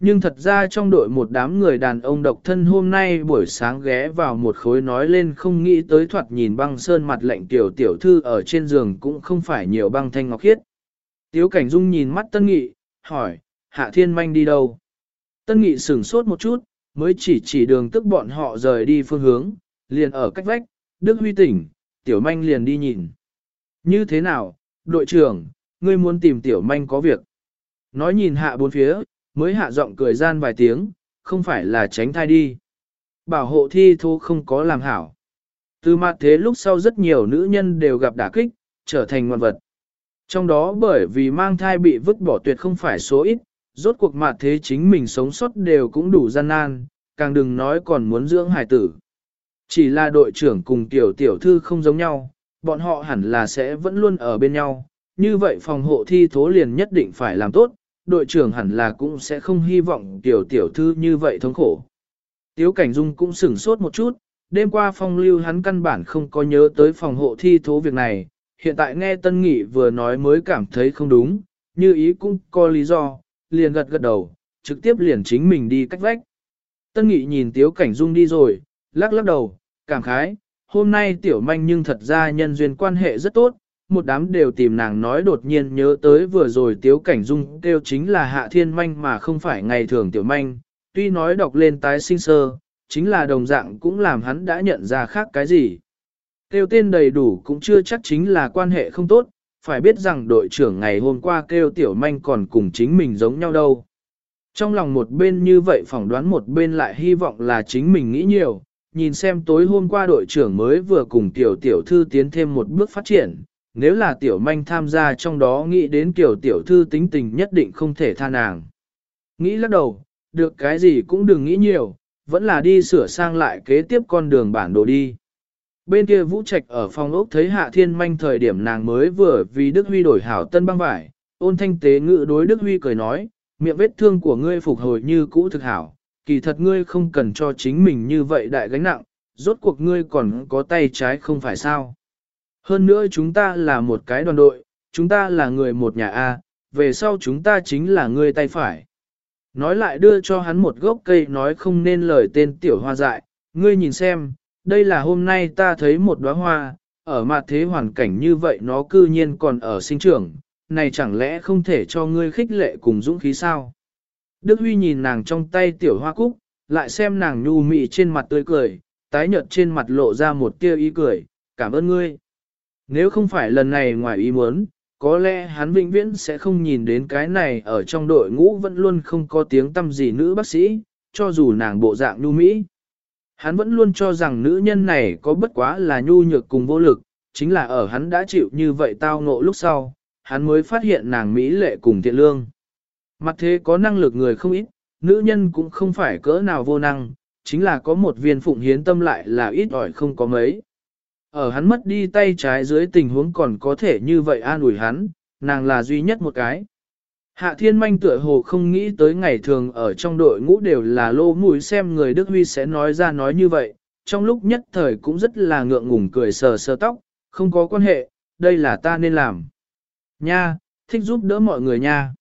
Nhưng thật ra trong đội một đám người đàn ông độc thân hôm nay buổi sáng ghé vào một khối nói lên không nghĩ tới thoạt nhìn băng sơn mặt lệnh tiểu tiểu thư ở trên giường cũng không phải nhiều băng thanh ngọc khiết. Tiếu cảnh dung nhìn mắt tân nghị, hỏi, hạ thiên manh đi đâu? Tân nghị sửng sốt một chút, mới chỉ chỉ đường tức bọn họ rời đi phương hướng, liền ở cách vách, Đức Huy tỉnh, tiểu manh liền đi nhìn. Như thế nào, đội trưởng, ngươi muốn tìm tiểu manh có việc. Nói nhìn hạ bốn phía, mới hạ giọng cười gian vài tiếng, không phải là tránh thai đi. Bảo hộ thi thô không có làm hảo. Từ mặt thế lúc sau rất nhiều nữ nhân đều gặp đả kích, trở thành ngoan vật. Trong đó bởi vì mang thai bị vứt bỏ tuyệt không phải số ít, rốt cuộc mặt thế chính mình sống sót đều cũng đủ gian nan, càng đừng nói còn muốn dưỡng hải tử. Chỉ là đội trưởng cùng tiểu tiểu thư không giống nhau, bọn họ hẳn là sẽ vẫn luôn ở bên nhau, như vậy phòng hộ thi thố liền nhất định phải làm tốt, đội trưởng hẳn là cũng sẽ không hy vọng tiểu tiểu thư như vậy thống khổ. Tiếu Cảnh Dung cũng sửng sốt một chút, đêm qua phong lưu hắn căn bản không có nhớ tới phòng hộ thi thố việc này, hiện tại nghe Tân Nghị vừa nói mới cảm thấy không đúng, như ý cũng có lý do, liền gật gật đầu, trực tiếp liền chính mình đi cách vách. Tân Nghị nhìn Tiếu Cảnh Dung đi rồi, lắc lắc đầu, cảm khái, hôm nay tiểu manh nhưng thật ra nhân duyên quan hệ rất tốt, một đám đều tìm nàng nói đột nhiên nhớ tới vừa rồi tiếu cảnh dung kêu chính là hạ thiên manh mà không phải ngày thường tiểu manh, tuy nói đọc lên tái sinh sơ, chính là đồng dạng cũng làm hắn đã nhận ra khác cái gì. Kêu tên đầy đủ cũng chưa chắc chính là quan hệ không tốt, phải biết rằng đội trưởng ngày hôm qua kêu tiểu manh còn cùng chính mình giống nhau đâu. Trong lòng một bên như vậy phỏng đoán một bên lại hy vọng là chính mình nghĩ nhiều, nhìn xem tối hôm qua đội trưởng mới vừa cùng tiểu tiểu thư tiến thêm một bước phát triển, nếu là tiểu manh tham gia trong đó nghĩ đến tiểu tiểu thư tính tình nhất định không thể tha nàng. Nghĩ lắc đầu, được cái gì cũng đừng nghĩ nhiều, vẫn là đi sửa sang lại kế tiếp con đường bản đồ đi. Bên kia Vũ Trạch ở phòng ốc thấy Hạ Thiên Manh thời điểm nàng mới vừa vì Đức Huy đổi hảo tân băng vải, ôn thanh tế ngự đối Đức Huy cười nói, miệng vết thương của ngươi phục hồi như cũ thực hảo, kỳ thật ngươi không cần cho chính mình như vậy đại gánh nặng, rốt cuộc ngươi còn có tay trái không phải sao. Hơn nữa chúng ta là một cái đoàn đội, chúng ta là người một nhà A, về sau chúng ta chính là người tay phải. Nói lại đưa cho hắn một gốc cây nói không nên lời tên tiểu hoa dại, ngươi nhìn xem, đây là hôm nay ta thấy một đóa hoa, ở mặt thế hoàn cảnh như vậy nó cư nhiên còn ở sinh trưởng, này chẳng lẽ không thể cho ngươi khích lệ cùng dũng khí sao? Đức Huy nhìn nàng trong tay tiểu hoa cúc, lại xem nàng nhu mị trên mặt tươi cười, tái nhợt trên mặt lộ ra một tia ý cười, cảm ơn ngươi. Nếu không phải lần này ngoài ý muốn, có lẽ hắn vĩnh viễn sẽ không nhìn đến cái này ở trong đội ngũ vẫn luôn không có tiếng tâm gì nữ bác sĩ, cho dù nàng bộ dạng nhu mỹ. Hắn vẫn luôn cho rằng nữ nhân này có bất quá là nhu nhược cùng vô lực, chính là ở hắn đã chịu như vậy tao ngộ lúc sau, hắn mới phát hiện nàng mỹ lệ cùng thiện lương. Mặt thế có năng lực người không ít, nữ nhân cũng không phải cỡ nào vô năng, chính là có một viên phụng hiến tâm lại là ít ỏi không có mấy. Ở hắn mất đi tay trái dưới tình huống còn có thể như vậy an ủi hắn, nàng là duy nhất một cái. Hạ thiên manh tựa hồ không nghĩ tới ngày thường ở trong đội ngũ đều là lô mũi xem người Đức Huy sẽ nói ra nói như vậy, trong lúc nhất thời cũng rất là ngượng ngùng cười sờ sờ tóc, không có quan hệ, đây là ta nên làm. Nha, thích giúp đỡ mọi người nha.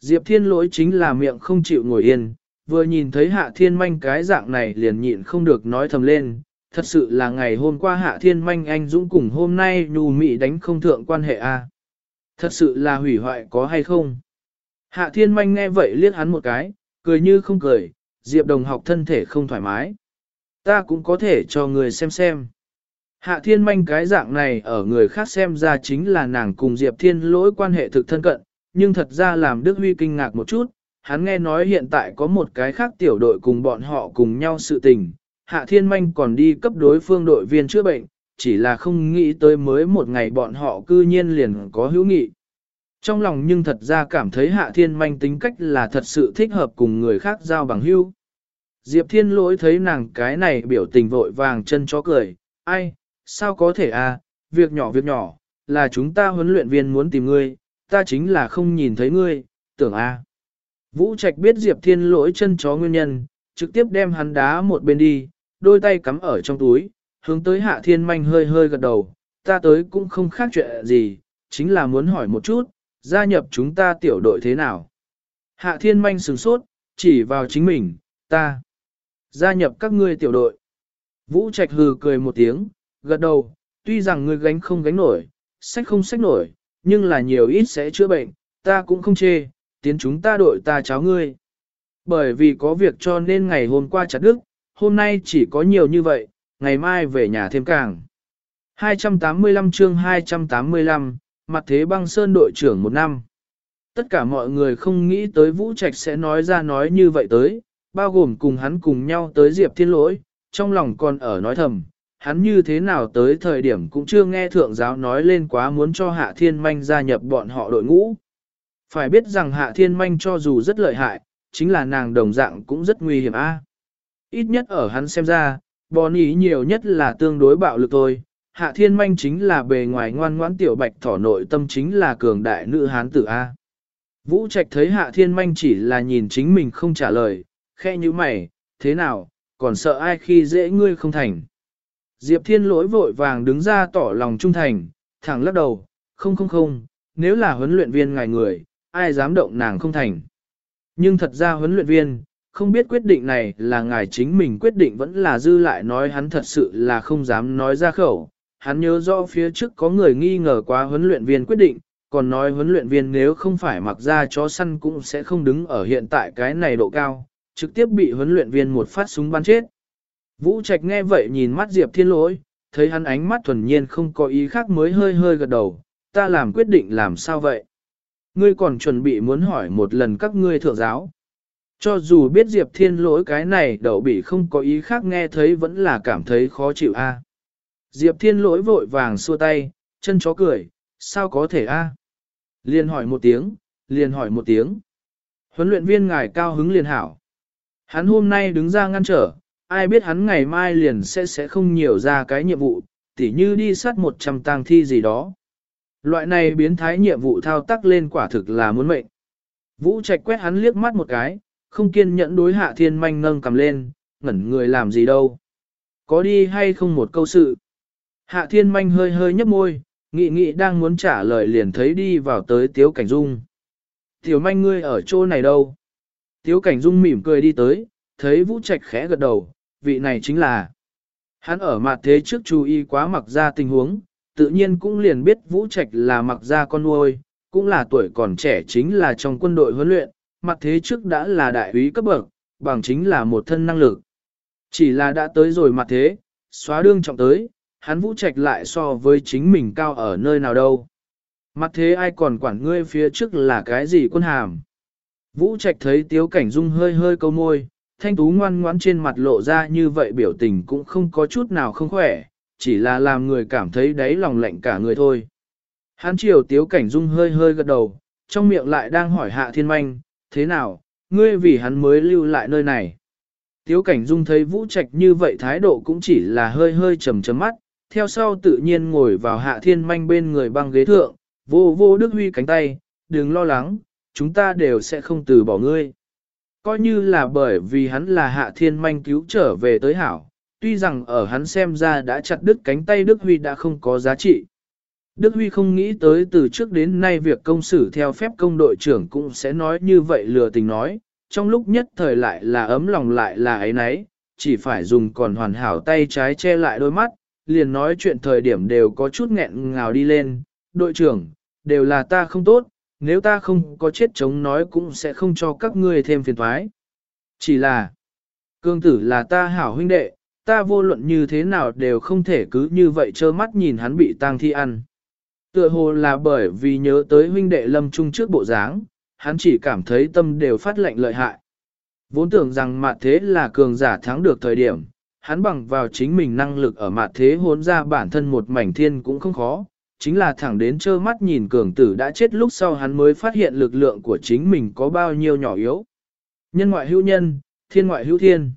Diệp thiên lỗi chính là miệng không chịu ngồi yên, vừa nhìn thấy hạ thiên manh cái dạng này liền nhịn không được nói thầm lên, thật sự là ngày hôm qua hạ thiên manh anh dũng cùng hôm nay nhu mị đánh không thượng quan hệ a Thật sự là hủy hoại có hay không? Hạ thiên manh nghe vậy liếc hắn một cái, cười như không cười, Diệp đồng học thân thể không thoải mái. Ta cũng có thể cho người xem xem. Hạ thiên manh cái dạng này ở người khác xem ra chính là nàng cùng Diệp thiên lỗi quan hệ thực thân cận, nhưng thật ra làm Đức Huy kinh ngạc một chút, hắn nghe nói hiện tại có một cái khác tiểu đội cùng bọn họ cùng nhau sự tình, Hạ Thiên Manh còn đi cấp đối phương đội viên chữa bệnh, chỉ là không nghĩ tới mới một ngày bọn họ cư nhiên liền có hữu nghị. Trong lòng nhưng thật ra cảm thấy Hạ Thiên Manh tính cách là thật sự thích hợp cùng người khác giao bằng hữu. Diệp Thiên lỗi thấy nàng cái này biểu tình vội vàng chân chó cười, ai, sao có thể à, việc nhỏ việc nhỏ, là chúng ta huấn luyện viên muốn tìm ngươi, ta chính là không nhìn thấy ngươi, tưởng a. À. Vũ Trạch biết Diệp Thiên lỗi chân chó nguyên nhân, trực tiếp đem hắn đá một bên đi, đôi tay cắm ở trong túi, hướng tới Hạ Thiên Manh hơi hơi gật đầu, ta tới cũng không khác chuyện gì, chính là muốn hỏi một chút, gia nhập chúng ta tiểu đội thế nào. Hạ Thiên Manh sửng sốt, chỉ vào chính mình, ta gia nhập các ngươi tiểu đội. Vũ Trạch hừ cười một tiếng, gật đầu, tuy rằng ngươi gánh không gánh nổi, sách không sách nổi, nhưng là nhiều ít sẽ chữa bệnh, ta cũng không chê, tiến chúng ta đội ta cháu ngươi. Bởi vì có việc cho nên ngày hôm qua chặt đức, hôm nay chỉ có nhiều như vậy, ngày mai về nhà thêm càng. 285 chương 285, mặt thế băng sơn đội trưởng một năm. Tất cả mọi người không nghĩ tới Vũ Trạch sẽ nói ra nói như vậy tới, bao gồm cùng hắn cùng nhau tới Diệp Thiên Lỗi, trong lòng còn ở nói thầm, hắn như thế nào tới thời điểm cũng chưa nghe thượng giáo nói lên quá muốn cho Hạ Thiên Manh gia nhập bọn họ đội ngũ. Phải biết rằng Hạ Thiên Manh cho dù rất lợi hại, chính là nàng đồng dạng cũng rất nguy hiểm a. Ít nhất ở hắn xem ra, bòn ý nhiều nhất là tương đối bạo lực thôi. Hạ Thiên Manh chính là bề ngoài ngoan ngoãn tiểu bạch thỏ nội tâm chính là cường đại nữ hán tử A. Vũ Trạch thấy Hạ Thiên Manh chỉ là nhìn chính mình không trả lời, khe như mày, thế nào, còn sợ ai khi dễ ngươi không thành. Diệp Thiên lỗi vội vàng đứng ra tỏ lòng trung thành, thẳng lắc đầu, không không không, nếu là huấn luyện viên ngài người, ai dám động nàng không thành. Nhưng thật ra huấn luyện viên, không biết quyết định này là ngài chính mình quyết định vẫn là dư lại nói hắn thật sự là không dám nói ra khẩu. Hắn nhớ rõ phía trước có người nghi ngờ quá huấn luyện viên quyết định, còn nói huấn luyện viên nếu không phải mặc ra chó săn cũng sẽ không đứng ở hiện tại cái này độ cao, trực tiếp bị huấn luyện viên một phát súng bắn chết. Vũ Trạch nghe vậy nhìn mắt Diệp Thiên Lỗi, thấy hắn ánh mắt thuần nhiên không có ý khác mới hơi hơi gật đầu, ta làm quyết định làm sao vậy? Ngươi còn chuẩn bị muốn hỏi một lần các ngươi thượng giáo. Cho dù biết Diệp Thiên Lỗi cái này đậu bị không có ý khác nghe thấy vẫn là cảm thấy khó chịu a. Diệp Thiên Lỗi vội vàng xua tay, chân chó cười, sao có thể a? Liền hỏi một tiếng, liền hỏi một tiếng. Huấn luyện viên ngài cao hứng liền hảo. Hắn hôm nay đứng ra ngăn trở, ai biết hắn ngày mai liền sẽ sẽ không nhiều ra cái nhiệm vụ, tỉ như đi sát 100 tang thi gì đó. Loại này biến thái nhiệm vụ thao tác lên quả thực là muốn mệnh. Vũ Trạch quét hắn liếc mắt một cái, không kiên nhẫn đối hạ thiên manh nâng cầm lên, ngẩn người làm gì đâu. Có đi hay không một câu sự. Hạ thiên manh hơi hơi nhấp môi, nghị nghị đang muốn trả lời liền thấy đi vào tới tiếu cảnh dung. Tiểu manh ngươi ở chỗ này đâu? Tiếu cảnh dung mỉm cười đi tới, thấy vũ trạch khẽ gật đầu, vị này chính là. Hắn ở mặt thế trước chú ý quá mặc ra tình huống, tự nhiên cũng liền biết vũ trạch là mặc ra con nuôi, cũng là tuổi còn trẻ chính là trong quân đội huấn luyện, mặt thế trước đã là đại úy cấp bậc, bằng chính là một thân năng lực. Chỉ là đã tới rồi mặt thế, xóa đương trọng tới, hắn vũ trạch lại so với chính mình cao ở nơi nào đâu. Mặt thế ai còn quản ngươi phía trước là cái gì quân hàm. Vũ trạch thấy tiếu cảnh dung hơi hơi câu môi, thanh tú ngoan ngoãn trên mặt lộ ra như vậy biểu tình cũng không có chút nào không khỏe, chỉ là làm người cảm thấy đáy lòng lạnh cả người thôi. Hắn chiều tiếu cảnh dung hơi hơi gật đầu, trong miệng lại đang hỏi hạ thiên manh, thế nào, ngươi vì hắn mới lưu lại nơi này. Tiếu cảnh dung thấy vũ trạch như vậy thái độ cũng chỉ là hơi hơi trầm trầm mắt, theo sau tự nhiên ngồi vào hạ thiên manh bên người băng ghế thượng, vô vô đức huy cánh tay, đừng lo lắng, chúng ta đều sẽ không từ bỏ ngươi. Coi như là bởi vì hắn là hạ thiên manh cứu trở về tới hảo, tuy rằng ở hắn xem ra đã chặt đứt cánh tay Đức Huy đã không có giá trị. Đức Huy không nghĩ tới từ trước đến nay việc công xử theo phép công đội trưởng cũng sẽ nói như vậy lừa tình nói, trong lúc nhất thời lại là ấm lòng lại là ấy nấy, chỉ phải dùng còn hoàn hảo tay trái che lại đôi mắt, liền nói chuyện thời điểm đều có chút nghẹn ngào đi lên, đội trưởng, đều là ta không tốt, nếu ta không có chết chống nói cũng sẽ không cho các ngươi thêm phiền thoái. Chỉ là, cương tử là ta hảo huynh đệ, ta vô luận như thế nào đều không thể cứ như vậy trơ mắt nhìn hắn bị tang thi ăn. Tựa hồ là bởi vì nhớ tới huynh đệ lâm trung trước bộ dáng, hắn chỉ cảm thấy tâm đều phát lệnh lợi hại. Vốn tưởng rằng mặt thế là cường giả thắng được thời điểm, hắn bằng vào chính mình năng lực ở mặt thế hốn ra bản thân một mảnh thiên cũng không khó, chính là thẳng đến trơ mắt nhìn cường tử đã chết lúc sau hắn mới phát hiện lực lượng của chính mình có bao nhiêu nhỏ yếu. Nhân ngoại hữu nhân, thiên ngoại hữu thiên.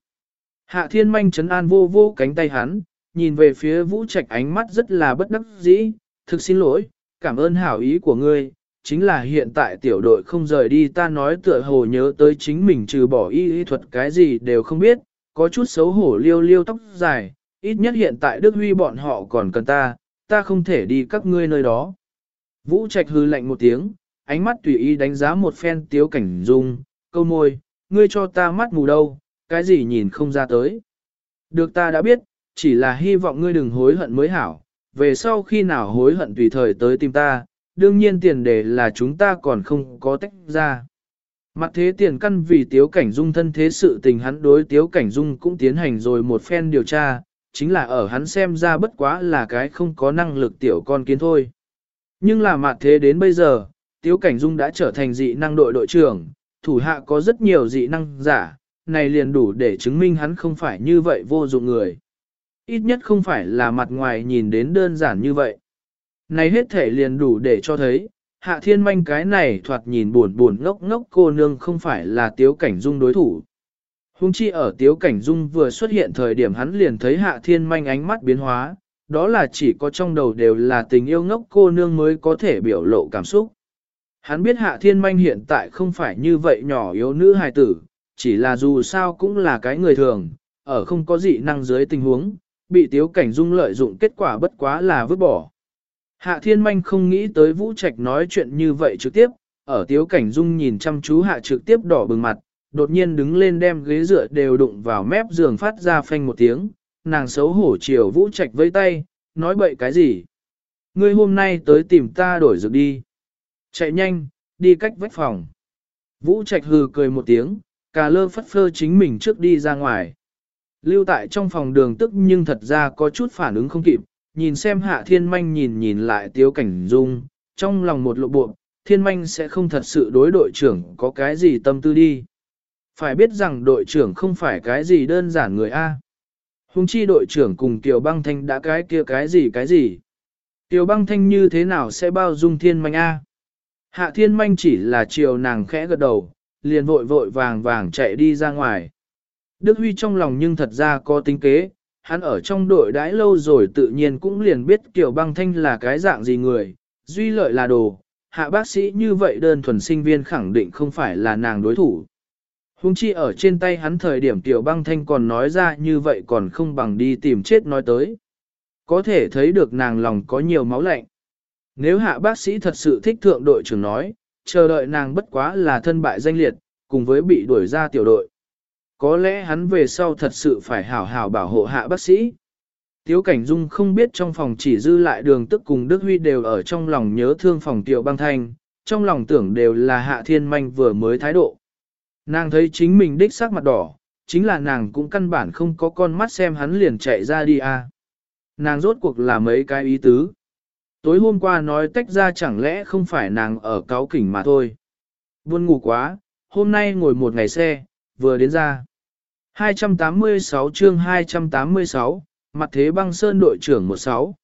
Hạ thiên manh chấn an vô vô cánh tay hắn, nhìn về phía vũ trạch ánh mắt rất là bất đắc dĩ, thực xin lỗi, cảm ơn hảo ý của ngươi, chính là hiện tại tiểu đội không rời đi ta nói tựa hồ nhớ tới chính mình trừ bỏ y y thuật cái gì đều không biết, có chút xấu hổ liêu liêu tóc dài, ít nhất hiện tại Đức Huy bọn họ còn cần ta, ta không thể đi các ngươi nơi đó. Vũ Trạch hư lạnh một tiếng, ánh mắt tùy ý đánh giá một phen tiếu cảnh dung, câu môi, ngươi cho ta mắt mù đâu, cái gì nhìn không ra tới. Được ta đã biết, chỉ là hy vọng ngươi đừng hối hận mới hảo, về sau khi nào hối hận tùy thời tới tìm ta, đương nhiên tiền đề là chúng ta còn không có tách ra. Mặt thế tiền căn vì tiếu cảnh dung thân thế sự tình hắn đối tiếu cảnh dung cũng tiến hành rồi một phen điều tra, chính là ở hắn xem ra bất quá là cái không có năng lực tiểu con kiến thôi. Nhưng là mặt thế đến bây giờ, tiếu cảnh dung đã trở thành dị năng đội đội trưởng, thủ hạ có rất nhiều dị năng giả, này liền đủ để chứng minh hắn không phải như vậy vô dụng người. Ít nhất không phải là mặt ngoài nhìn đến đơn giản như vậy. Này hết thể liền đủ để cho thấy, hạ thiên manh cái này thoạt nhìn buồn buồn ngốc ngốc cô nương không phải là tiếu cảnh dung đối thủ. Hùng chi ở tiếu cảnh dung vừa xuất hiện thời điểm hắn liền thấy hạ thiên manh ánh mắt biến hóa, đó là chỉ có trong đầu đều là tình yêu ngốc cô nương mới có thể biểu lộ cảm xúc. Hắn biết hạ thiên manh hiện tại không phải như vậy nhỏ yếu nữ hài tử, chỉ là dù sao cũng là cái người thường, ở không có dị năng dưới tình huống, bị tiếu cảnh dung lợi dụng kết quả bất quá là vứt bỏ. Hạ thiên manh không nghĩ tới vũ trạch nói chuyện như vậy trực tiếp, ở tiếu cảnh dung nhìn chăm chú hạ trực tiếp đỏ bừng mặt, đột nhiên đứng lên đem ghế dựa đều đụng vào mép giường phát ra phanh một tiếng, nàng xấu hổ chiều vũ trạch với tay, nói bậy cái gì. Ngươi hôm nay tới tìm ta đổi dược đi. Chạy nhanh, đi cách vách phòng. Vũ trạch hừ cười một tiếng, cà lơ phất phơ chính mình trước đi ra ngoài. Lưu tại trong phòng đường tức nhưng thật ra có chút phản ứng không kịp, nhìn xem hạ thiên manh nhìn nhìn lại tiếu cảnh dung, trong lòng một lộ bộ, thiên manh sẽ không thật sự đối đội trưởng có cái gì tâm tư đi. Phải biết rằng đội trưởng không phải cái gì đơn giản người A. Hùng chi đội trưởng cùng Kiều Băng Thanh đã cái kia cái gì cái gì. Kiều Băng Thanh như thế nào sẽ bao dung thiên manh A. Hạ thiên manh chỉ là chiều nàng khẽ gật đầu, liền vội vội vàng vàng chạy đi ra ngoài. Đức Huy trong lòng nhưng thật ra có tính kế, hắn ở trong đội đãi lâu rồi tự nhiên cũng liền biết Kiều Băng Thanh là cái dạng gì người, duy lợi là đồ, hạ bác sĩ như vậy đơn thuần sinh viên khẳng định không phải là nàng đối thủ. Hùng chi ở trên tay hắn thời điểm Tiểu Băng Thanh còn nói ra như vậy còn không bằng đi tìm chết nói tới. Có thể thấy được nàng lòng có nhiều máu lạnh. Nếu hạ bác sĩ thật sự thích thượng đội trưởng nói, chờ đợi nàng bất quá là thân bại danh liệt, cùng với bị đuổi ra tiểu đội. Có lẽ hắn về sau thật sự phải hảo hảo bảo hộ hạ bác sĩ. Tiếu Cảnh Dung không biết trong phòng chỉ dư lại đường tức cùng Đức Huy đều ở trong lòng nhớ thương phòng tiểu băng thanh, trong lòng tưởng đều là hạ thiên manh vừa mới thái độ. Nàng thấy chính mình đích sắc mặt đỏ, chính là nàng cũng căn bản không có con mắt xem hắn liền chạy ra đi à. Nàng rốt cuộc là mấy cái ý tứ. Tối hôm qua nói tách ra chẳng lẽ không phải nàng ở cáo kỉnh mà thôi. Buồn ngủ quá, hôm nay ngồi một ngày xe, vừa đến ra. 286 chương 286, mặt thế băng sơn đội trưởng 16.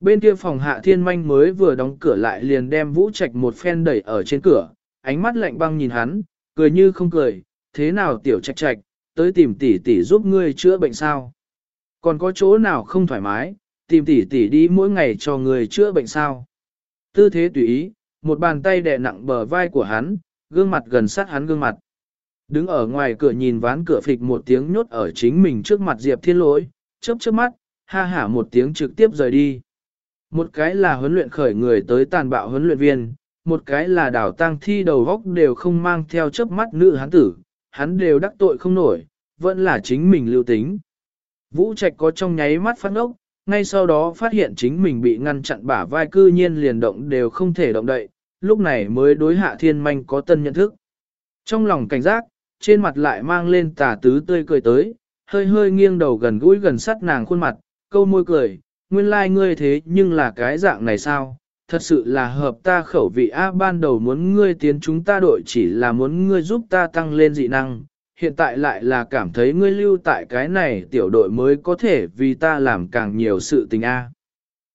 Bên kia phòng hạ thiên manh mới vừa đóng cửa lại liền đem vũ trạch một phen đẩy ở trên cửa, ánh mắt lạnh băng nhìn hắn, cười như không cười, thế nào tiểu trạch trạch, tới tìm tỷ tỷ giúp ngươi chữa bệnh sao? Còn có chỗ nào không thoải mái, tìm tỷ tỷ đi mỗi ngày cho người chữa bệnh sao? Tư thế tùy ý, một bàn tay đè nặng bờ vai của hắn, gương mặt gần sát hắn gương mặt. Đứng ở ngoài cửa nhìn ván cửa phịch một tiếng nhốt ở chính mình trước mặt Diệp Thiên Lỗi, chớp chớp mắt, ha hả một tiếng trực tiếp rời đi. Một cái là huấn luyện khởi người tới tàn bạo huấn luyện viên, một cái là đảo tang thi đầu góc đều không mang theo chớp mắt nữ hắn tử, hắn đều đắc tội không nổi, vẫn là chính mình lưu tính. Vũ Trạch có trong nháy mắt phát ốc, ngay sau đó phát hiện chính mình bị ngăn chặn bả vai cư nhiên liền động đều không thể động đậy, lúc này mới đối hạ thiên manh có tân nhận thức. Trong lòng cảnh giác, trên mặt lại mang lên tà tứ tươi cười tới, hơi hơi nghiêng đầu gần gũi gần sát nàng khuôn mặt, câu môi cười, nguyên lai like ngươi thế nhưng là cái dạng này sao, thật sự là hợp ta khẩu vị A ban đầu muốn ngươi tiến chúng ta đội chỉ là muốn ngươi giúp ta tăng lên dị năng, hiện tại lại là cảm thấy ngươi lưu tại cái này tiểu đội mới có thể vì ta làm càng nhiều sự tình A.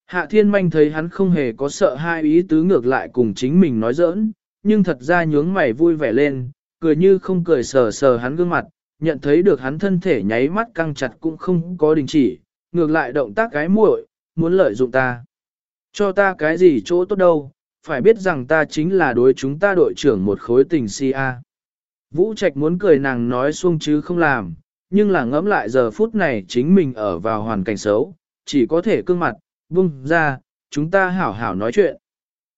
Hạ thiên manh thấy hắn không hề có sợ hai ý tứ ngược lại cùng chính mình nói giỡn, nhưng thật ra nhướng mày vui vẻ lên, cười như không cười sờ sờ hắn gương mặt, nhận thấy được hắn thân thể nháy mắt căng chặt cũng không có đình chỉ, ngược lại động tác cái muội, muốn lợi dụng ta. Cho ta cái gì chỗ tốt đâu, phải biết rằng ta chính là đối chúng ta đội trưởng một khối tình si a. Vũ Trạch muốn cười nàng nói xuông chứ không làm, nhưng là ngẫm lại giờ phút này chính mình ở vào hoàn cảnh xấu, chỉ có thể cương mặt, buông ra, chúng ta hảo hảo nói chuyện.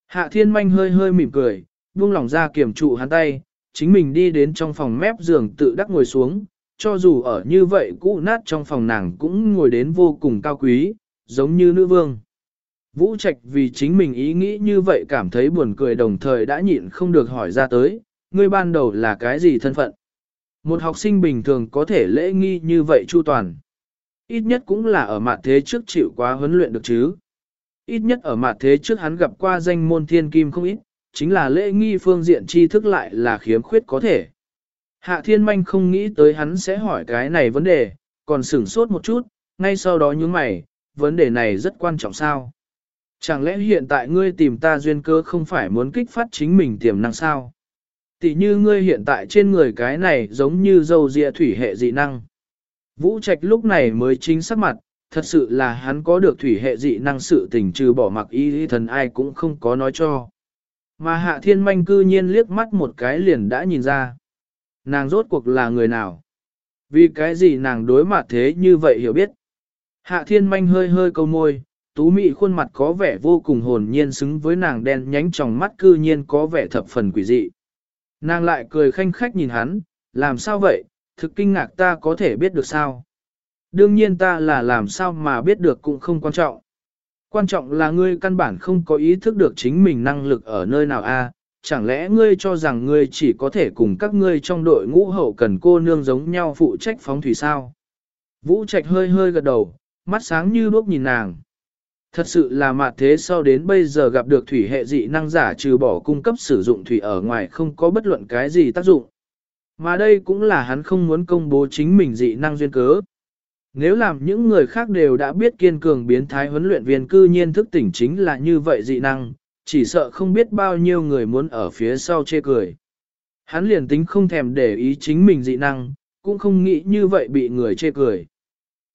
Hạ thiên manh hơi hơi mỉm cười, buông lỏng ra kiểm trụ hắn tay, chính mình đi đến trong phòng mép giường tự đắc ngồi xuống, cho dù ở như vậy cũ nát trong phòng nàng cũng ngồi đến vô cùng cao quý, giống như nữ vương. Vũ Trạch vì chính mình ý nghĩ như vậy cảm thấy buồn cười đồng thời đã nhịn không được hỏi ra tới, ngươi ban đầu là cái gì thân phận? Một học sinh bình thường có thể lễ nghi như vậy chu toàn. Ít nhất cũng là ở mặt thế trước chịu quá huấn luyện được chứ. Ít nhất ở mặt thế trước hắn gặp qua danh môn thiên kim không ít, chính là lễ nghi phương diện tri thức lại là khiếm khuyết có thể. Hạ thiên manh không nghĩ tới hắn sẽ hỏi cái này vấn đề, còn sửng sốt một chút, ngay sau đó nhướng mày, vấn đề này rất quan trọng sao? Chẳng lẽ hiện tại ngươi tìm ta duyên cơ không phải muốn kích phát chính mình tiềm năng sao? Tỷ như ngươi hiện tại trên người cái này giống như dâu dịa thủy hệ dị năng. Vũ Trạch lúc này mới chính sắc mặt, thật sự là hắn có được thủy hệ dị năng sự tình trừ bỏ mặc y thần ai cũng không có nói cho. Mà hạ thiên manh cư nhiên liếc mắt một cái liền đã nhìn ra. Nàng rốt cuộc là người nào? Vì cái gì nàng đối mặt thế như vậy hiểu biết? Hạ thiên manh hơi hơi câu môi, tú mị khuôn mặt có vẻ vô cùng hồn nhiên xứng với nàng đen nhánh trong mắt cư nhiên có vẻ thập phần quỷ dị. Nàng lại cười khanh khách nhìn hắn, làm sao vậy, thực kinh ngạc ta có thể biết được sao? Đương nhiên ta là làm sao mà biết được cũng không quan trọng. Quan trọng là ngươi căn bản không có ý thức được chính mình năng lực ở nơi nào a. chẳng lẽ ngươi cho rằng ngươi chỉ có thể cùng các ngươi trong đội ngũ hậu cần cô nương giống nhau phụ trách phóng thủy sao? Vũ Trạch hơi hơi gật đầu, mắt sáng như đuốc nhìn nàng. Thật sự là mạt thế sau đến bây giờ gặp được thủy hệ dị năng giả trừ bỏ cung cấp sử dụng thủy ở ngoài không có bất luận cái gì tác dụng. Mà đây cũng là hắn không muốn công bố chính mình dị năng duyên cớ. Nếu làm những người khác đều đã biết kiên cường biến thái huấn luyện viên cư nhiên thức tỉnh chính là như vậy dị năng, chỉ sợ không biết bao nhiêu người muốn ở phía sau chê cười. Hắn liền tính không thèm để ý chính mình dị năng, cũng không nghĩ như vậy bị người chê cười.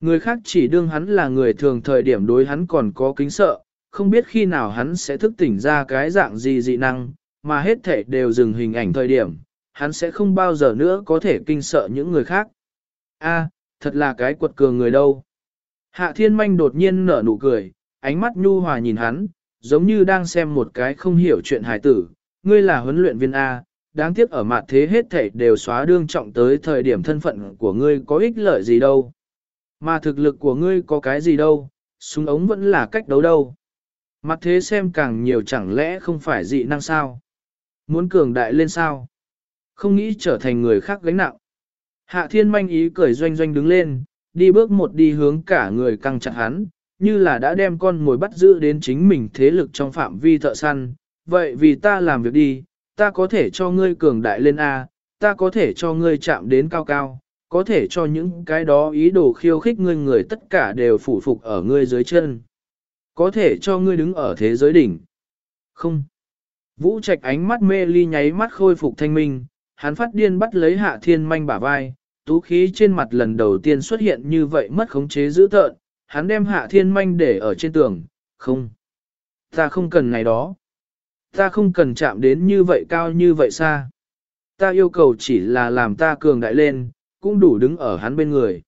Người khác chỉ đương hắn là người thường thời điểm đối hắn còn có kính sợ, không biết khi nào hắn sẽ thức tỉnh ra cái dạng gì dị năng, mà hết thể đều dừng hình ảnh thời điểm, hắn sẽ không bao giờ nữa có thể kinh sợ những người khác. A, thật là cái quật cường người đâu. Hạ thiên manh đột nhiên nở nụ cười, ánh mắt nhu hòa nhìn hắn, giống như đang xem một cái không hiểu chuyện hài tử. Ngươi là huấn luyện viên A, đáng tiếc ở mặt thế hết thảy đều xóa đương trọng tới thời điểm thân phận của ngươi có ích lợi gì đâu. Mà thực lực của ngươi có cái gì đâu, súng ống vẫn là cách đấu đâu. Mặt thế xem càng nhiều chẳng lẽ không phải dị năng sao? Muốn cường đại lên sao? Không nghĩ trở thành người khác gánh nặng. Hạ thiên manh ý cười doanh doanh đứng lên, đi bước một đi hướng cả người căng chặt hắn, như là đã đem con mồi bắt giữ đến chính mình thế lực trong phạm vi thợ săn. Vậy vì ta làm việc đi, ta có thể cho ngươi cường đại lên A, ta có thể cho ngươi chạm đến cao cao, có thể cho những cái đó ý đồ khiêu khích ngươi người tất cả đều phủ phục ở ngươi dưới chân. Có thể cho ngươi đứng ở thế giới đỉnh. Không. Vũ Trạch ánh mắt mê ly nháy mắt khôi phục thanh minh, hắn phát điên bắt lấy hạ thiên manh bả vai, tú khí trên mặt lần đầu tiên xuất hiện như vậy mất khống chế dữ tợn, hắn đem hạ thiên manh để ở trên tường, không. Ta không cần này đó. Ta không cần chạm đến như vậy cao như vậy xa. Ta yêu cầu chỉ là làm ta cường đại lên, cũng đủ đứng ở hắn bên người.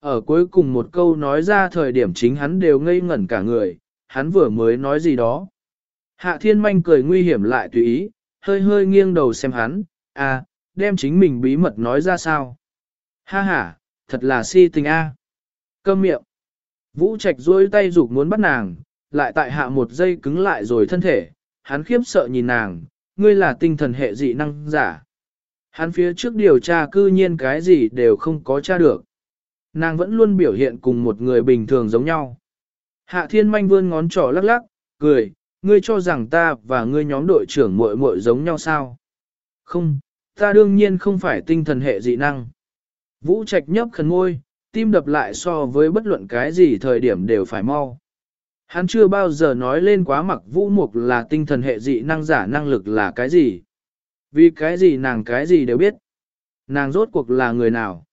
Ở cuối cùng một câu nói ra thời điểm chính hắn đều ngây ngẩn cả người, hắn vừa mới nói gì đó. Hạ thiên manh cười nguy hiểm lại tùy ý, hơi hơi nghiêng đầu xem hắn, à, đem chính mình bí mật nói ra sao. Ha ha, thật là si tình a. À. Câm miệng. Vũ Trạch duỗi tay dục muốn bắt nàng, lại tại hạ một giây cứng lại rồi thân thể, hắn khiếp sợ nhìn nàng, ngươi là tinh thần hệ dị năng giả. Hắn phía trước điều tra cư nhiên cái gì đều không có tra được. Nàng vẫn luôn biểu hiện cùng một người bình thường giống nhau. Hạ thiên manh vươn ngón trỏ lắc lắc, cười, ngươi cho rằng ta và ngươi nhóm đội trưởng muội muội giống nhau sao? Không, ta đương nhiên không phải tinh thần hệ dị năng. Vũ Trạch nhấp khẩn môi, tim đập lại so với bất luận cái gì thời điểm đều phải mau. Hắn chưa bao giờ nói lên quá mặc vũ mục là tinh thần hệ dị năng giả năng lực là cái gì. Vì cái gì nàng cái gì đều biết. Nàng rốt cuộc là người nào.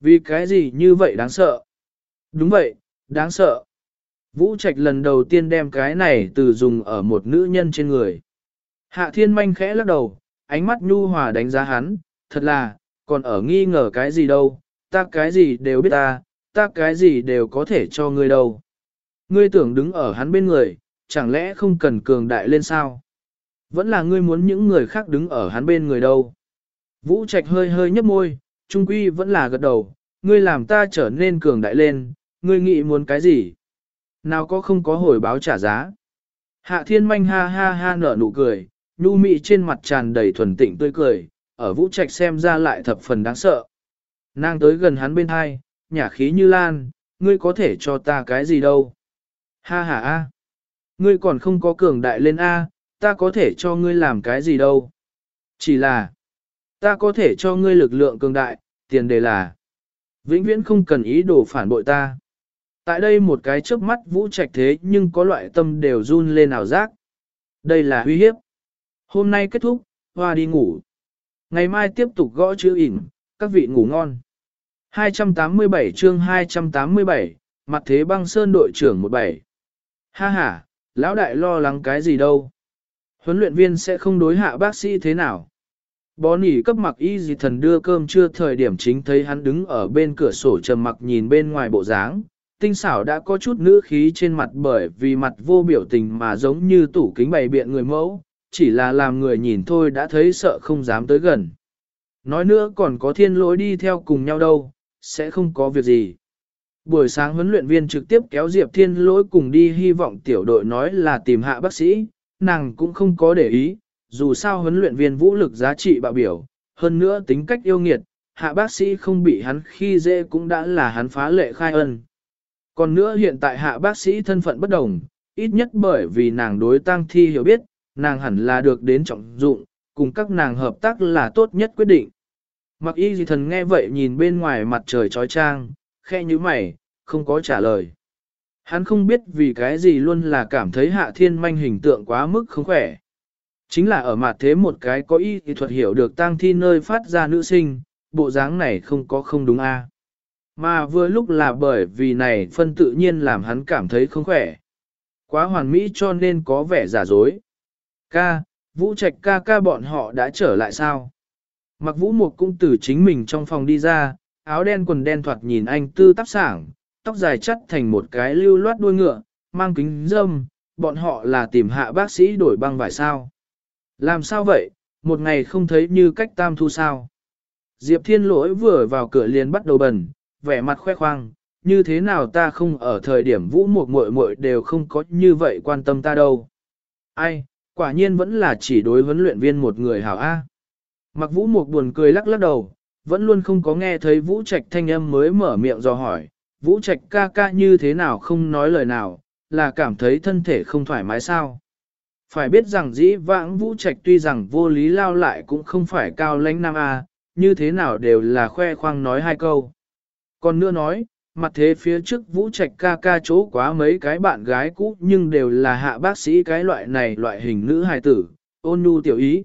Vì cái gì như vậy đáng sợ. Đúng vậy, đáng sợ. Vũ Trạch lần đầu tiên đem cái này từ dùng ở một nữ nhân trên người. Hạ thiên manh khẽ lắc đầu, ánh mắt nhu hòa đánh giá hắn, thật là, còn ở nghi ngờ cái gì đâu, ta cái gì đều biết ta, ta cái gì đều có thể cho ngươi đâu. Ngươi tưởng đứng ở hắn bên người, chẳng lẽ không cần cường đại lên sao? Vẫn là ngươi muốn những người khác đứng ở hắn bên người đâu. Vũ Trạch hơi hơi nhấp môi, trung quy vẫn là gật đầu, ngươi làm ta trở nên cường đại lên, ngươi nghĩ muốn cái gì? Nào có không có hồi báo trả giá? Hạ thiên manh ha ha ha nở nụ cười, nhu mị trên mặt tràn đầy thuần tịnh tươi cười, ở vũ trạch xem ra lại thập phần đáng sợ. Nàng tới gần hắn bên hai, nhả khí như lan, ngươi có thể cho ta cái gì đâu? Ha ha a, ngươi còn không có cường đại lên a, ta có thể cho ngươi làm cái gì đâu? Chỉ là, ta có thể cho ngươi lực lượng cường đại, tiền đề là, vĩnh viễn không cần ý đồ phản bội ta. Tại đây một cái chớp mắt vũ trạch thế nhưng có loại tâm đều run lên ảo giác. Đây là uy hiếp. Hôm nay kết thúc, hoa đi ngủ. Ngày mai tiếp tục gõ chữ ỉn, các vị ngủ ngon. 287 chương 287, mặt thế băng sơn đội trưởng 17. Ha ha, lão đại lo lắng cái gì đâu. Huấn luyện viên sẽ không đối hạ bác sĩ thế nào. Bó nỉ cấp mặc y gì thần đưa cơm chưa thời điểm chính thấy hắn đứng ở bên cửa sổ trầm mặc nhìn bên ngoài bộ dáng. Tinh xảo đã có chút nữ khí trên mặt bởi vì mặt vô biểu tình mà giống như tủ kính bày biện người mẫu, chỉ là làm người nhìn thôi đã thấy sợ không dám tới gần. Nói nữa còn có thiên lỗi đi theo cùng nhau đâu, sẽ không có việc gì. Buổi sáng huấn luyện viên trực tiếp kéo Diệp Thiên lỗi cùng đi hy vọng tiểu đội nói là tìm hạ bác sĩ, nàng cũng không có để ý, dù sao huấn luyện viên vũ lực giá trị bạo biểu, hơn nữa tính cách yêu nghiệt, hạ bác sĩ không bị hắn khi dễ cũng đã là hắn phá lệ khai ân. Còn nữa hiện tại hạ bác sĩ thân phận bất đồng, ít nhất bởi vì nàng đối tăng thi hiểu biết, nàng hẳn là được đến trọng dụng, cùng các nàng hợp tác là tốt nhất quyết định. Mặc y gì thần nghe vậy nhìn bên ngoài mặt trời trói trang, khe như mày, không có trả lời. Hắn không biết vì cái gì luôn là cảm thấy hạ thiên manh hình tượng quá mức không khỏe. Chính là ở mặt thế một cái có y thì thuật hiểu được tang thi nơi phát ra nữ sinh, bộ dáng này không có không đúng a. À. Mà vừa lúc là bởi vì này phân tự nhiên làm hắn cảm thấy không khỏe. Quá hoàn mỹ cho nên có vẻ giả dối. Ca, vũ trạch ca ca bọn họ đã trở lại sao? Mặc vũ mục cũng từ chính mình trong phòng đi ra, áo đen quần đen thoạt nhìn anh tư tắp sảng, tóc dài chắt thành một cái lưu loát đuôi ngựa, mang kính dâm, bọn họ là tìm hạ bác sĩ đổi băng vải sao. Làm sao vậy, một ngày không thấy như cách tam thu sao. Diệp thiên lỗi vừa vào cửa liền bắt đầu bẩn, vẻ mặt khoe khoang, như thế nào ta không ở thời điểm vũ mục muội muội đều không có như vậy quan tâm ta đâu. Ai, quả nhiên vẫn là chỉ đối huấn luyện viên một người hảo A. Mặc vũ mục buồn cười lắc lắc đầu, vẫn luôn không có nghe thấy vũ trạch thanh âm mới mở miệng do hỏi, vũ trạch ca ca như thế nào không nói lời nào, là cảm thấy thân thể không thoải mái sao. Phải biết rằng dĩ vãng vũ trạch tuy rằng vô lý lao lại cũng không phải cao lãnh nam A, như thế nào đều là khoe khoang nói hai câu. Còn nữa nói, mặt thế phía trước vũ trạch ca ca chỗ quá mấy cái bạn gái cũ nhưng đều là hạ bác sĩ cái loại này loại hình nữ hài tử, ôn nhu tiểu ý.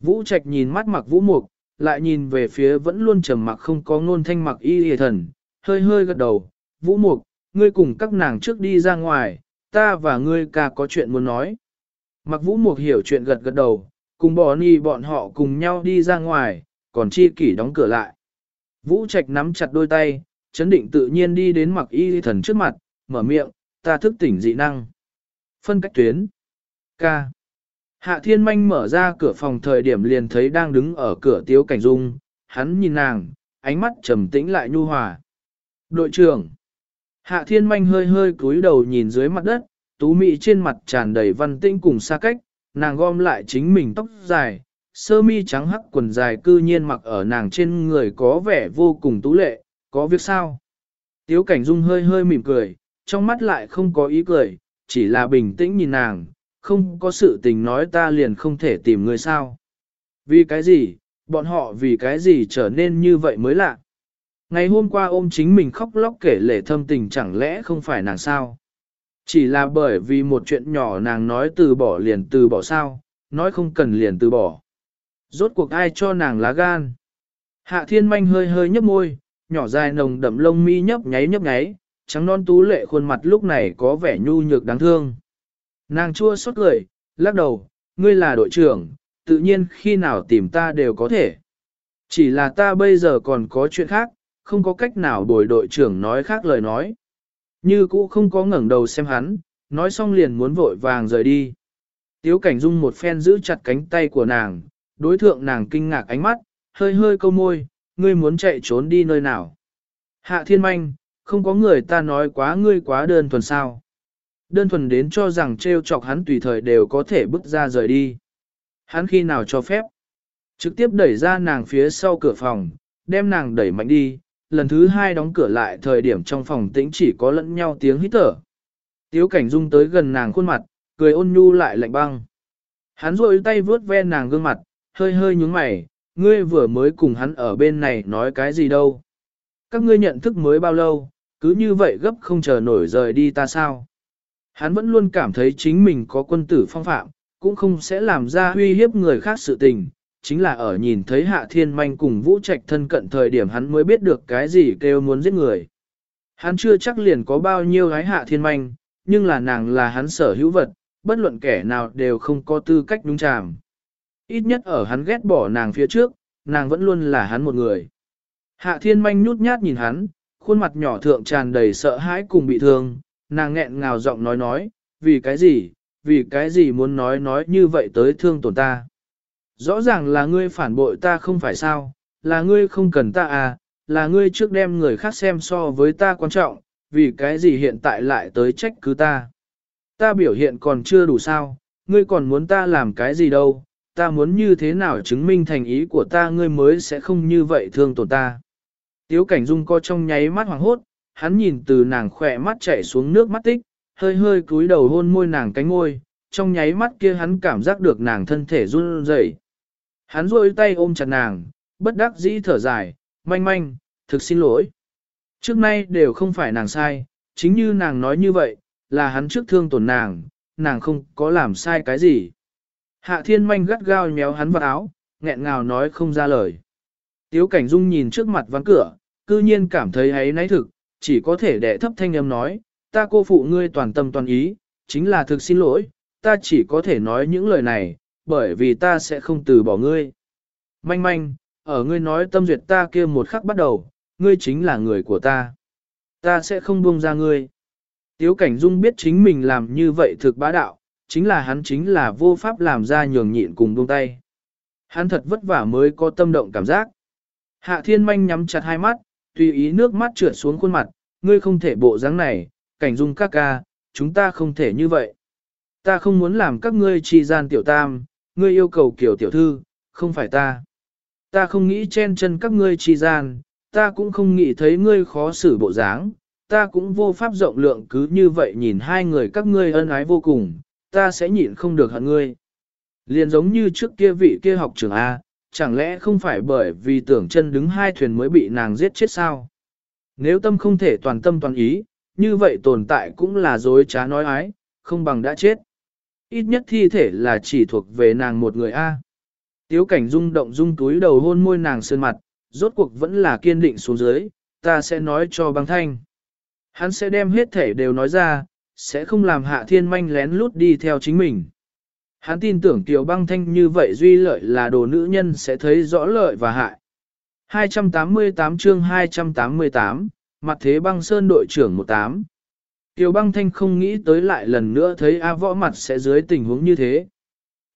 Vũ trạch nhìn mắt mặc vũ mục, lại nhìn về phía vẫn luôn trầm mặc không có ngôn thanh mặc y hề thần, hơi hơi gật đầu, vũ mục, ngươi cùng các nàng trước đi ra ngoài, ta và ngươi ca có chuyện muốn nói. Mặc vũ mục hiểu chuyện gật gật đầu, cùng bỏ ni bọn họ cùng nhau đi ra ngoài, còn chi kỷ đóng cửa lại. Vũ trạch nắm chặt đôi tay, chấn định tự nhiên đi đến mặc y thần trước mặt, mở miệng, ta thức tỉnh dị năng. Phân cách tuyến. Ca. Hạ thiên manh mở ra cửa phòng thời điểm liền thấy đang đứng ở cửa tiếu cảnh dung, hắn nhìn nàng, ánh mắt trầm tĩnh lại nhu hòa. Đội trưởng. Hạ thiên manh hơi hơi cúi đầu nhìn dưới mặt đất, tú mị trên mặt tràn đầy văn tĩnh cùng xa cách, nàng gom lại chính mình tóc dài, sơ mi trắng hắc quần dài cư nhiên mặc ở nàng trên người có vẻ vô cùng tú lệ, có việc sao? Tiếu cảnh dung hơi hơi mỉm cười, trong mắt lại không có ý cười, chỉ là bình tĩnh nhìn nàng, không có sự tình nói ta liền không thể tìm người sao. Vì cái gì, bọn họ vì cái gì trở nên như vậy mới lạ. Ngày hôm qua ôm chính mình khóc lóc kể lể thâm tình chẳng lẽ không phải nàng sao. Chỉ là bởi vì một chuyện nhỏ nàng nói từ bỏ liền từ bỏ sao, nói không cần liền từ bỏ. Rốt cuộc ai cho nàng lá gan. Hạ thiên manh hơi hơi nhấp môi, nhỏ dài nồng đậm lông mi nhấp nháy nhấp nháy, trắng non tú lệ khuôn mặt lúc này có vẻ nhu nhược đáng thương. Nàng chua xót cười, lắc đầu, ngươi là đội trưởng, tự nhiên khi nào tìm ta đều có thể. Chỉ là ta bây giờ còn có chuyện khác, không có cách nào bồi đội trưởng nói khác lời nói. Như cũ không có ngẩng đầu xem hắn, nói xong liền muốn vội vàng rời đi. Tiếu cảnh dung một phen giữ chặt cánh tay của nàng, đối thượng nàng kinh ngạc ánh mắt, hơi hơi câu môi, ngươi muốn chạy trốn đi nơi nào. Hạ thiên manh, không có người ta nói quá ngươi quá đơn thuần sao. Đơn thuần đến cho rằng trêu chọc hắn tùy thời đều có thể bước ra rời đi. Hắn khi nào cho phép? Trực tiếp đẩy ra nàng phía sau cửa phòng, đem nàng đẩy mạnh đi, lần thứ hai đóng cửa lại thời điểm trong phòng tĩnh chỉ có lẫn nhau tiếng hít thở. Tiếu cảnh dung tới gần nàng khuôn mặt, cười ôn nhu lại lạnh băng. Hắn rội tay vướt ve nàng gương mặt, hơi hơi nhúng mày, ngươi vừa mới cùng hắn ở bên này nói cái gì đâu. Các ngươi nhận thức mới bao lâu, cứ như vậy gấp không chờ nổi rời đi ta sao. Hắn vẫn luôn cảm thấy chính mình có quân tử phong phạm, cũng không sẽ làm ra uy hiếp người khác sự tình, chính là ở nhìn thấy Hạ Thiên Manh cùng Vũ Trạch thân cận thời điểm hắn mới biết được cái gì kêu muốn giết người. Hắn chưa chắc liền có bao nhiêu gái Hạ Thiên Manh, nhưng là nàng là hắn sở hữu vật, bất luận kẻ nào đều không có tư cách đúng chàm. Ít nhất ở hắn ghét bỏ nàng phía trước, nàng vẫn luôn là hắn một người. Hạ Thiên Manh nhút nhát nhìn hắn, khuôn mặt nhỏ thượng tràn đầy sợ hãi cùng bị thương, nàng nghẹn ngào giọng nói nói, vì cái gì, vì cái gì muốn nói nói như vậy tới thương tổn ta. Rõ ràng là ngươi phản bội ta không phải sao, là ngươi không cần ta à, là ngươi trước đem người khác xem so với ta quan trọng, vì cái gì hiện tại lại tới trách cứ ta. Ta biểu hiện còn chưa đủ sao, ngươi còn muốn ta làm cái gì đâu, ta muốn như thế nào chứng minh thành ý của ta ngươi mới sẽ không như vậy thương tổn ta. Tiếu cảnh dung co trong nháy mắt hoàng hốt, hắn nhìn từ nàng khỏe mắt chảy xuống nước mắt tích, hơi hơi cúi đầu hôn môi nàng cánh ngôi. trong nháy mắt kia hắn cảm giác được nàng thân thể run rẩy. Hắn rôi tay ôm chặt nàng, bất đắc dĩ thở dài, manh manh, thực xin lỗi. Trước nay đều không phải nàng sai, chính như nàng nói như vậy, là hắn trước thương tổn nàng, nàng không có làm sai cái gì. Hạ thiên manh gắt gao nhéo hắn vào áo, nghẹn ngào nói không ra lời. Tiếu cảnh dung nhìn trước mặt ván cửa, cư nhiên cảm thấy ấy náy thực, chỉ có thể đẻ thấp thanh âm nói, ta cô phụ ngươi toàn tâm toàn ý, chính là thực xin lỗi, ta chỉ có thể nói những lời này, bởi vì ta sẽ không từ bỏ ngươi. Manh manh, ở ngươi nói tâm duyệt ta kia một khắc bắt đầu, ngươi chính là người của ta. Ta sẽ không buông ra ngươi. Tiếu cảnh dung biết chính mình làm như vậy thực bá đạo, chính là hắn chính là vô pháp làm ra nhường nhịn cùng buông tay. Hắn thật vất vả mới có tâm động cảm giác. Hạ thiên manh nhắm chặt hai mắt, tùy ý nước mắt trượt xuống khuôn mặt, ngươi không thể bộ dáng này, cảnh dung các ca, chúng ta không thể như vậy. Ta không muốn làm các ngươi trì gian tiểu tam, ngươi yêu cầu kiểu tiểu thư, không phải ta. Ta không nghĩ chen chân các ngươi trì gian, ta cũng không nghĩ thấy ngươi khó xử bộ dáng, ta cũng vô pháp rộng lượng cứ như vậy nhìn hai người các ngươi ân ái vô cùng, ta sẽ nhịn không được hận ngươi. Liền giống như trước kia vị kia học trưởng A, chẳng lẽ không phải bởi vì tưởng chân đứng hai thuyền mới bị nàng giết chết sao? Nếu tâm không thể toàn tâm toàn ý, như vậy tồn tại cũng là dối trá nói ái, không bằng đã chết. Ít nhất thi thể là chỉ thuộc về nàng một người A. Tiếu cảnh rung động rung túi đầu hôn môi nàng sơn mặt, rốt cuộc vẫn là kiên định xuống dưới, ta sẽ nói cho băng thanh. Hắn sẽ đem hết thể đều nói ra, sẽ không làm hạ thiên manh lén lút đi theo chính mình. Hắn tin tưởng tiểu băng thanh như vậy duy lợi là đồ nữ nhân sẽ thấy rõ lợi và hại. 288 chương 288, mặt thế băng sơn đội trưởng 18. Tiểu băng thanh không nghĩ tới lại lần nữa thấy A võ mặt sẽ dưới tình huống như thế.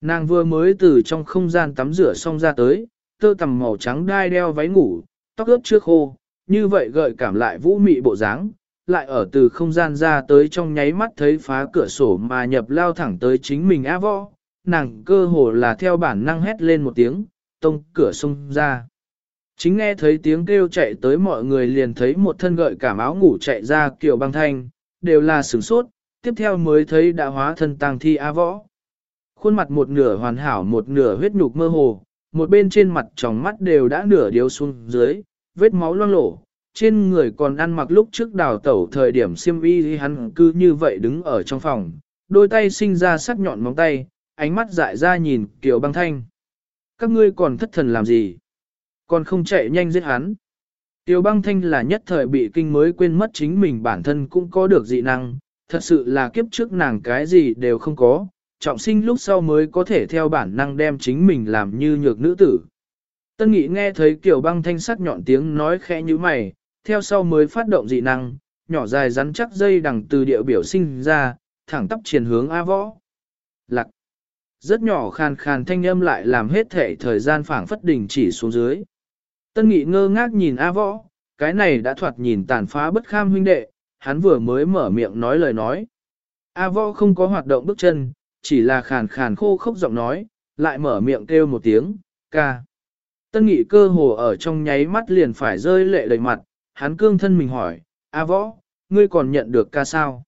Nàng vừa mới từ trong không gian tắm rửa xong ra tới, tơ tằm màu trắng đai đeo váy ngủ, tóc ướt chưa khô, như vậy gợi cảm lại vũ mị bộ dáng, lại ở từ không gian ra tới trong nháy mắt thấy phá cửa sổ mà nhập lao thẳng tới chính mình A võ, nàng cơ hồ là theo bản năng hét lên một tiếng, tông cửa xông ra. Chính nghe thấy tiếng kêu chạy tới mọi người liền thấy một thân gợi cảm áo ngủ chạy ra kiểu băng thanh, đều là sửng sốt, tiếp theo mới thấy đã hóa thân tang thi A võ. Khuôn mặt một nửa hoàn hảo một nửa huyết nhục mơ hồ, một bên trên mặt tròng mắt đều đã nửa điếu xuống dưới, vết máu loang lổ, trên người còn ăn mặc lúc trước đào tẩu thời điểm xiêm y thì hắn cứ như vậy đứng ở trong phòng, đôi tay sinh ra sắc nhọn móng tay, ánh mắt dại ra nhìn Kiều băng thanh. Các ngươi còn thất thần làm gì? Còn không chạy nhanh giết hắn. Kiều băng thanh là nhất thời bị kinh mới quên mất chính mình bản thân cũng có được dị năng, thật sự là kiếp trước nàng cái gì đều không có, trọng sinh lúc sau mới có thể theo bản năng đem chính mình làm như nhược nữ tử. Tân Nghị nghe thấy Kiều băng thanh sắc nhọn tiếng nói khẽ như mày, theo sau mới phát động dị năng, nhỏ dài rắn chắc dây đằng từ địa biểu sinh ra, thẳng tắp triển hướng A võ. Lạc. Rất nhỏ khàn khàn thanh âm lại làm hết thể thời gian phảng phất đình chỉ xuống dưới. Tân Nghị ngơ ngác nhìn A võ, cái này đã thoạt nhìn tàn phá bất kham huynh đệ, hắn vừa mới mở miệng nói lời nói. A võ không có hoạt động bước chân, chỉ là khàn khàn khô khốc giọng nói, lại mở miệng kêu một tiếng, ca. Tân nghị cơ hồ ở trong nháy mắt liền phải rơi lệ đầy mặt, hắn cương thân mình hỏi, A võ, ngươi còn nhận được ca sao?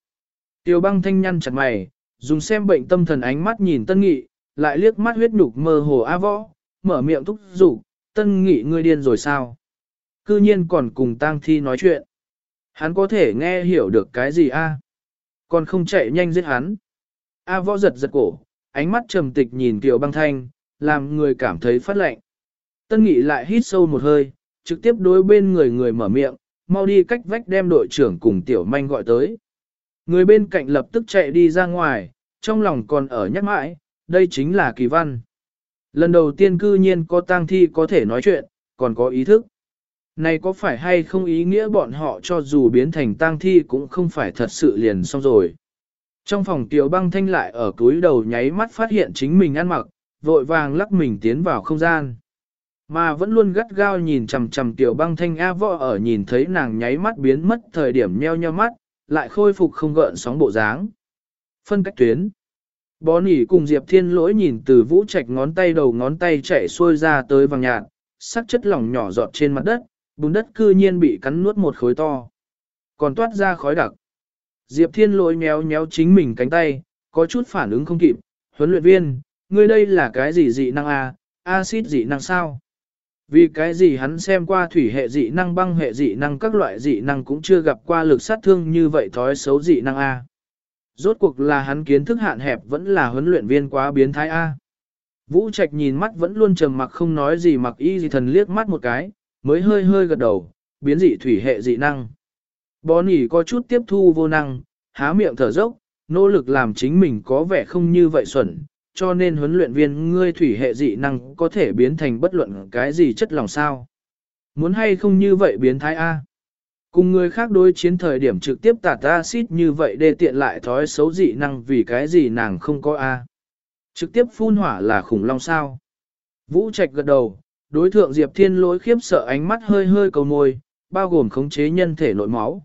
Tiêu băng thanh nhăn chặt mày, dùng xem bệnh tâm thần ánh mắt nhìn tân nghị, lại liếc mắt huyết nhục mơ hồ A võ, mở miệng thúc giục, tân nghị ngươi điên rồi sao? Cư nhiên còn cùng tang thi nói chuyện. Hắn có thể nghe hiểu được cái gì a? Còn không chạy nhanh giết hắn. A võ giật giật cổ, ánh mắt trầm tịch nhìn Kiều băng thanh, làm người cảm thấy phát lạnh. Tân nghị lại hít sâu một hơi, trực tiếp đối bên người người mở miệng, mau đi cách vách đem đội trưởng cùng tiểu manh gọi tới. Người bên cạnh lập tức chạy đi ra ngoài, trong lòng còn ở nhắc mãi, đây chính là kỳ văn. Lần đầu tiên cư nhiên có tang thi có thể nói chuyện, còn có ý thức. Này có phải hay không ý nghĩa bọn họ cho dù biến thành tang thi cũng không phải thật sự liền xong rồi. Trong phòng tiểu băng thanh lại ở túi đầu nháy mắt phát hiện chính mình ăn mặc, vội vàng lắc mình tiến vào không gian. Mà vẫn luôn gắt gao nhìn chằm chằm tiểu băng thanh A võ ở nhìn thấy nàng nháy mắt biến mất thời điểm nheo nheo mắt, lại khôi phục không gợn sóng bộ dáng. Phân cách tuyến. Bó nỉ cùng Diệp Thiên lỗi nhìn từ vũ trạch ngón tay đầu ngón tay chạy xuôi ra tới vàng nhạt, sắc chất lỏng nhỏ giọt trên mặt đất, bùn đất cư nhiên bị cắn nuốt một khối to. Còn toát ra khói đặc. Diệp Thiên lỗi méo méo chính mình cánh tay, có chút phản ứng không kịp. Huấn luyện viên, ngươi đây là cái gì dị năng a? À? Acid dị năng sao? Vì cái gì hắn xem qua thủy hệ dị năng băng hệ dị năng các loại dị năng cũng chưa gặp qua lực sát thương như vậy thói xấu dị năng A. Rốt cuộc là hắn kiến thức hạn hẹp vẫn là huấn luyện viên quá biến thái A. Vũ Trạch nhìn mắt vẫn luôn trầm mặc không nói gì mặc y gì thần liếc mắt một cái, mới hơi hơi gật đầu, biến dị thủy hệ dị năng. Bó nỉ có chút tiếp thu vô năng, há miệng thở dốc, nỗ lực làm chính mình có vẻ không như vậy xuẩn, cho nên huấn luyện viên ngươi thủy hệ dị năng có thể biến thành bất luận cái gì chất lòng sao. Muốn hay không như vậy biến thái A. Cùng người khác đối chiến thời điểm trực tiếp tạt acid như vậy để tiện lại thói xấu dị năng vì cái gì nàng không có A. Trực tiếp phun hỏa là khủng long sao. Vũ Trạch gật đầu, đối thượng Diệp Thiên lỗi khiếp sợ ánh mắt hơi hơi cầu môi, bao gồm khống chế nhân thể nội máu.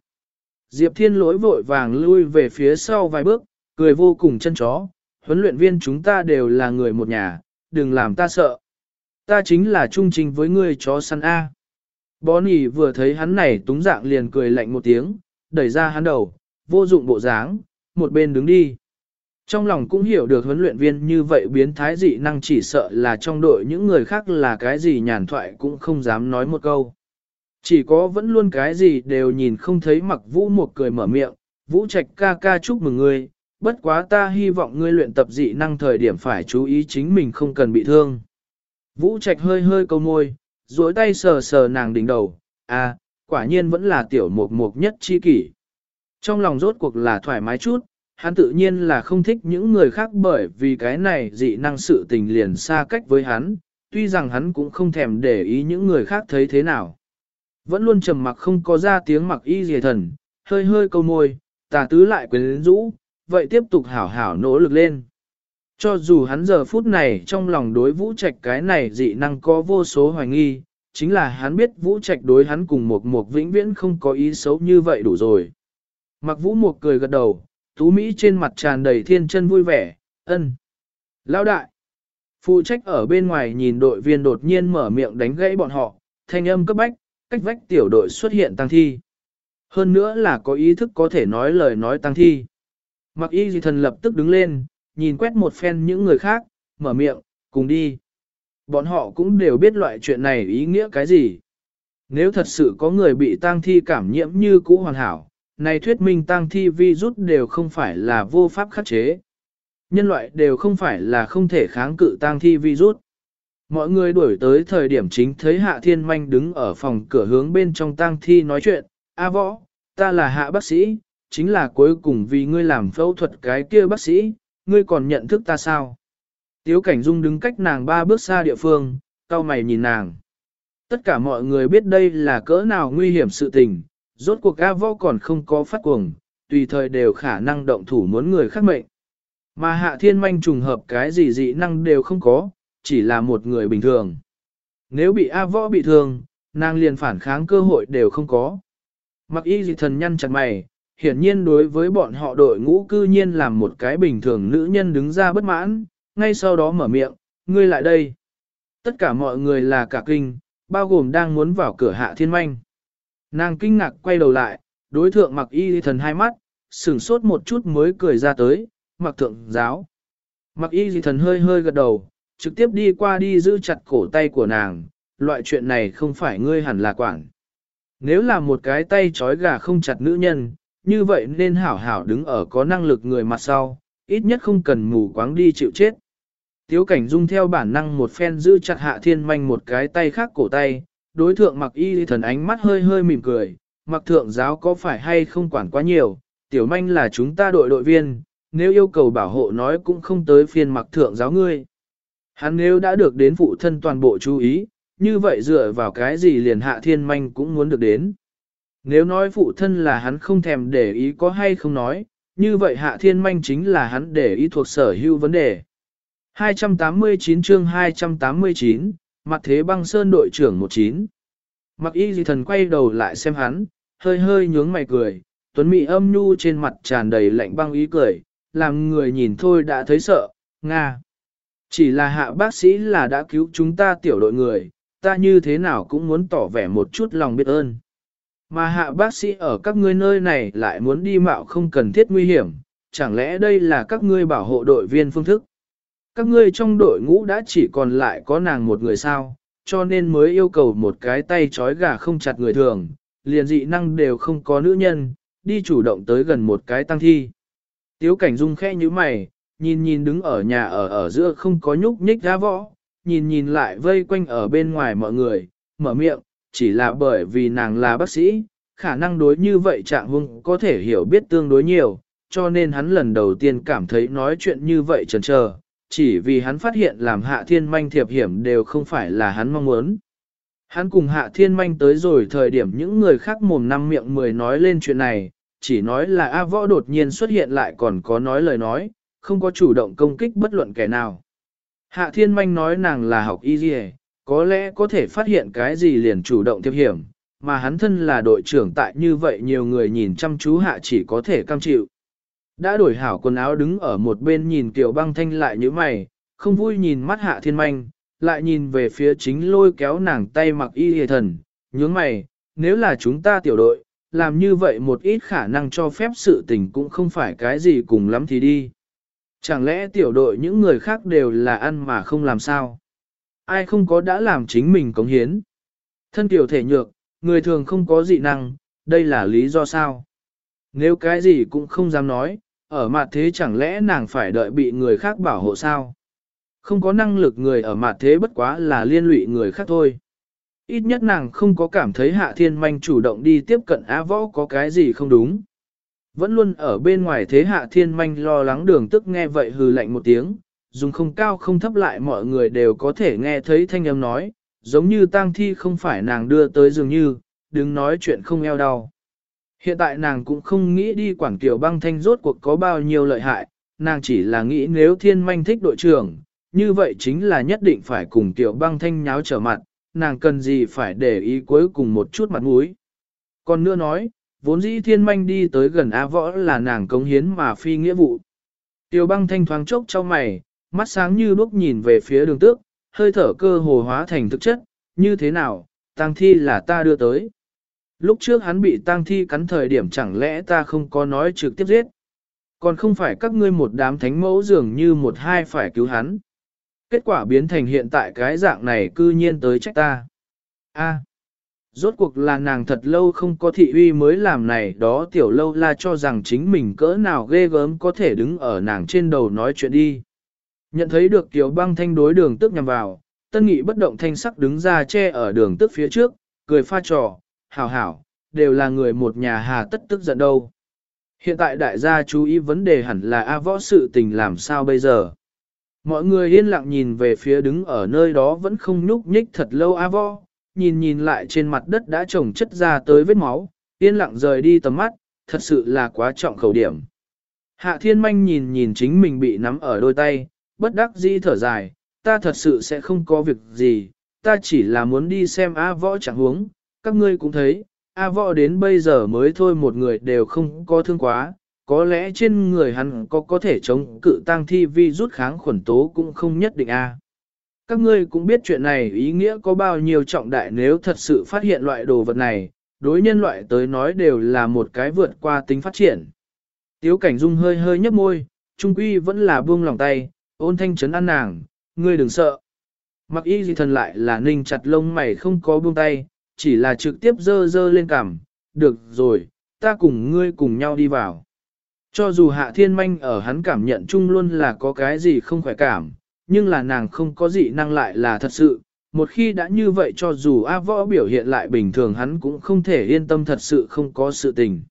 Diệp Thiên lỗi vội vàng lui về phía sau vài bước, cười vô cùng chân chó, huấn luyện viên chúng ta đều là người một nhà, đừng làm ta sợ. Ta chính là trung trình với ngươi chó săn A. Bonnie vừa thấy hắn này túng dạng liền cười lạnh một tiếng, đẩy ra hắn đầu, vô dụng bộ dáng, một bên đứng đi. Trong lòng cũng hiểu được huấn luyện viên như vậy biến thái dị năng chỉ sợ là trong đội những người khác là cái gì nhàn thoại cũng không dám nói một câu. Chỉ có vẫn luôn cái gì đều nhìn không thấy mặc vũ một cười mở miệng, vũ trạch ca ca chúc mừng ngươi, bất quá ta hy vọng ngươi luyện tập dị năng thời điểm phải chú ý chính mình không cần bị thương. Vũ Trạch hơi hơi câu môi, duỗi tay sờ sờ nàng đỉnh đầu, à, quả nhiên vẫn là tiểu mục mục nhất chi kỷ. Trong lòng rốt cuộc là thoải mái chút, hắn tự nhiên là không thích những người khác bởi vì cái này dị năng sự tình liền xa cách với hắn, tuy rằng hắn cũng không thèm để ý những người khác thấy thế nào. Vẫn luôn trầm mặc không có ra tiếng mặc y dề thần, hơi hơi câu môi, tà tứ lại quyến rũ, vậy tiếp tục hảo hảo nỗ lực lên. Cho dù hắn giờ phút này trong lòng đối vũ trạch cái này dị năng có vô số hoài nghi, chính là hắn biết vũ trạch đối hắn cùng một một vĩnh viễn không có ý xấu như vậy đủ rồi. Mặc vũ một cười gật đầu, tú Mỹ trên mặt tràn đầy thiên chân vui vẻ, ân. lao đại, phụ trách ở bên ngoài nhìn đội viên đột nhiên mở miệng đánh gãy bọn họ, thanh âm cấp bách, cách vách tiểu đội xuất hiện tăng thi. Hơn nữa là có ý thức có thể nói lời nói tăng thi. Mặc y dị thần lập tức đứng lên, nhìn quét một phen những người khác, mở miệng, cùng đi. Bọn họ cũng đều biết loại chuyện này ý nghĩa cái gì. Nếu thật sự có người bị tang thi cảm nhiễm như cũ hoàn hảo, này thuyết minh tang thi virus đều không phải là vô pháp khắc chế. Nhân loại đều không phải là không thể kháng cự tang thi virus. Mọi người đuổi tới thời điểm chính thấy Hạ Thiên Manh đứng ở phòng cửa hướng bên trong tang thi nói chuyện, A võ, ta là hạ bác sĩ, chính là cuối cùng vì ngươi làm phẫu thuật cái kia bác sĩ, ngươi còn nhận thức ta sao? Tiếu Cảnh Dung đứng cách nàng ba bước xa địa phương, cao mày nhìn nàng. Tất cả mọi người biết đây là cỡ nào nguy hiểm sự tình, rốt cuộc A võ còn không có phát cuồng, tùy thời đều khả năng động thủ muốn người khác mệnh. Mà hạ thiên manh trùng hợp cái gì dị năng đều không có, chỉ là một người bình thường. Nếu bị A võ bị thương, nàng liền phản kháng cơ hội đều không có. Mặc y dị thần nhăn chặt mày, hiển nhiên đối với bọn họ đội ngũ cư nhiên làm một cái bình thường nữ nhân đứng ra bất mãn, ngay sau đó mở miệng, ngươi lại đây. Tất cả mọi người là cả kinh, bao gồm đang muốn vào cửa hạ thiên manh. Nàng kinh ngạc quay đầu lại, đối thượng mặc y thần hai mắt, sửng sốt một chút mới cười ra tới, mặc thượng giáo. Mặc y thần hơi hơi gật đầu, trực tiếp đi qua đi giữ chặt cổ tay của nàng, loại chuyện này không phải ngươi hẳn là quản. Nếu là một cái tay trói gà không chặt nữ nhân, như vậy nên hảo hảo đứng ở có năng lực người mặt sau, ít nhất không cần mù quáng đi chịu chết. Tiếu cảnh dung theo bản năng một phen giữ chặt hạ thiên manh một cái tay khác cổ tay, đối thượng mặc y thần ánh mắt hơi hơi mỉm cười, mặc thượng giáo có phải hay không quản quá nhiều, tiểu manh là chúng ta đội đội viên, nếu yêu cầu bảo hộ nói cũng không tới phiên mặc thượng giáo ngươi. Hắn nếu đã được đến phụ thân toàn bộ chú ý, như vậy dựa vào cái gì liền hạ thiên manh cũng muốn được đến. Nếu nói phụ thân là hắn không thèm để ý có hay không nói, như vậy hạ thiên manh chính là hắn để ý thuộc sở hữu vấn đề. 289 chương 289, mặt thế băng sơn đội trưởng 19. Mặc y dị thần quay đầu lại xem hắn, hơi hơi nhướng mày cười, tuấn mị âm nhu trên mặt tràn đầy lạnh băng ý cười, làm người nhìn thôi đã thấy sợ, Nga. Chỉ là hạ bác sĩ là đã cứu chúng ta tiểu đội người, ta như thế nào cũng muốn tỏ vẻ một chút lòng biết ơn. Mà hạ bác sĩ ở các ngươi nơi này lại muốn đi mạo không cần thiết nguy hiểm, chẳng lẽ đây là các ngươi bảo hộ đội viên phương thức? Các ngươi trong đội ngũ đã chỉ còn lại có nàng một người sao, cho nên mới yêu cầu một cái tay trói gà không chặt người thường, liền dị năng đều không có nữ nhân, đi chủ động tới gần một cái tăng thi. Tiếu cảnh dung khẽ như mày, nhìn nhìn đứng ở nhà ở ở giữa không có nhúc nhích ra võ, nhìn nhìn lại vây quanh ở bên ngoài mọi người, mở miệng, chỉ là bởi vì nàng là bác sĩ, khả năng đối như vậy trạng hung có thể hiểu biết tương đối nhiều, cho nên hắn lần đầu tiên cảm thấy nói chuyện như vậy chần chờ, chỉ vì hắn phát hiện làm hạ thiên manh thiệp hiểm đều không phải là hắn mong muốn. Hắn cùng hạ thiên manh tới rồi thời điểm những người khác mồm năm miệng mười nói lên chuyện này, chỉ nói là A võ đột nhiên xuất hiện lại còn có nói lời nói, không có chủ động công kích bất luận kẻ nào. Hạ thiên manh nói nàng là học y dì có lẽ có thể phát hiện cái gì liền chủ động thiệp hiểm, mà hắn thân là đội trưởng tại như vậy nhiều người nhìn chăm chú hạ chỉ có thể cam chịu. Đã đổi hảo quần áo đứng ở một bên nhìn tiểu băng thanh lại như mày, không vui nhìn mắt hạ thiên manh, lại nhìn về phía chính lôi kéo nàng tay mặc y hề thần, nhướng mày, nếu là chúng ta tiểu đội, làm như vậy một ít khả năng cho phép sự tình cũng không phải cái gì cùng lắm thì đi. Chẳng lẽ tiểu đội những người khác đều là ăn mà không làm sao? Ai không có đã làm chính mình cống hiến? Thân tiểu thể nhược, người thường không có dị năng, đây là lý do sao? Nếu cái gì cũng không dám nói, ở mặt thế chẳng lẽ nàng phải đợi bị người khác bảo hộ sao? Không có năng lực người ở mặt thế bất quá là liên lụy người khác thôi. Ít nhất nàng không có cảm thấy hạ thiên manh chủ động đi tiếp cận á võ có cái gì không đúng. Vẫn luôn ở bên ngoài thế hạ thiên manh lo lắng đường tức nghe vậy hừ lạnh một tiếng, dùng không cao không thấp lại mọi người đều có thể nghe thấy thanh âm nói, giống như tang thi không phải nàng đưa tới dường như, đừng nói chuyện không eo đau. Hiện tại nàng cũng không nghĩ đi quản tiểu băng thanh rốt cuộc có bao nhiêu lợi hại, nàng chỉ là nghĩ nếu thiên manh thích đội trưởng, như vậy chính là nhất định phải cùng tiểu băng thanh nháo trở mặt, nàng cần gì phải để ý cuối cùng một chút mặt mũi. Còn nữa nói, vốn dĩ thiên manh đi tới gần A võ là nàng cống hiến mà phi nghĩa vụ. Tiểu băng thanh thoáng chốc cho mày, mắt sáng như đuốc nhìn về phía đường tước, hơi thở cơ hồ hóa thành thực chất, như thế nào, tang thi là ta đưa tới. Lúc trước hắn bị tang thi cắn thời điểm chẳng lẽ ta không có nói trực tiếp giết. Còn không phải các ngươi một đám thánh mẫu dường như một hai phải cứu hắn. Kết quả biến thành hiện tại cái dạng này cư nhiên tới trách ta. A. Rốt cuộc là nàng thật lâu không có thị uy mới làm này đó tiểu lâu la cho rằng chính mình cỡ nào ghê gớm có thể đứng ở nàng trên đầu nói chuyện đi. Nhận thấy được tiểu băng thanh đối đường tức nhằm vào, tân nghị bất động thanh sắc đứng ra che ở đường tức phía trước, cười pha trò, hảo hảo, đều là người một nhà hà tất tức giận đâu. Hiện tại đại gia chú ý vấn đề hẳn là A võ sự tình làm sao bây giờ. Mọi người yên lặng nhìn về phía đứng ở nơi đó vẫn không nhúc nhích thật lâu A võ, nhìn nhìn lại trên mặt đất đã trồng chất ra tới vết máu, yên lặng rời đi tầm mắt, thật sự là quá trọng khẩu điểm. Hạ thiên manh nhìn nhìn chính mình bị nắm ở đôi tay, bất đắc dĩ thở dài, ta thật sự sẽ không có việc gì, ta chỉ là muốn đi xem A võ chẳng huống, các ngươi cũng thấy, A võ đến bây giờ mới thôi một người đều không có thương quá, có lẽ trên người hắn có có thể chống cự tăng thi vi rút kháng khuẩn tố cũng không nhất định A. Các ngươi cũng biết chuyện này ý nghĩa có bao nhiêu trọng đại nếu thật sự phát hiện loại đồ vật này, đối nhân loại tới nói đều là một cái vượt qua tính phát triển. Tiếu cảnh dung hơi hơi nhấp môi, trung quy vẫn là buông lòng tay, ôn thanh chấn an nàng, ngươi đừng sợ. Mặc y gì thần lại là ninh chặt lông mày không có buông tay, chỉ là trực tiếp dơ dơ lên cằm, được rồi, ta cùng ngươi cùng nhau đi vào. Cho dù hạ thiên manh ở hắn cảm nhận chung luôn là có cái gì không khỏe cảm, nhưng là nàng không có gì năng lại là thật sự. Một khi đã như vậy cho dù A võ biểu hiện lại bình thường hắn cũng không thể yên tâm thật sự không có sự tình.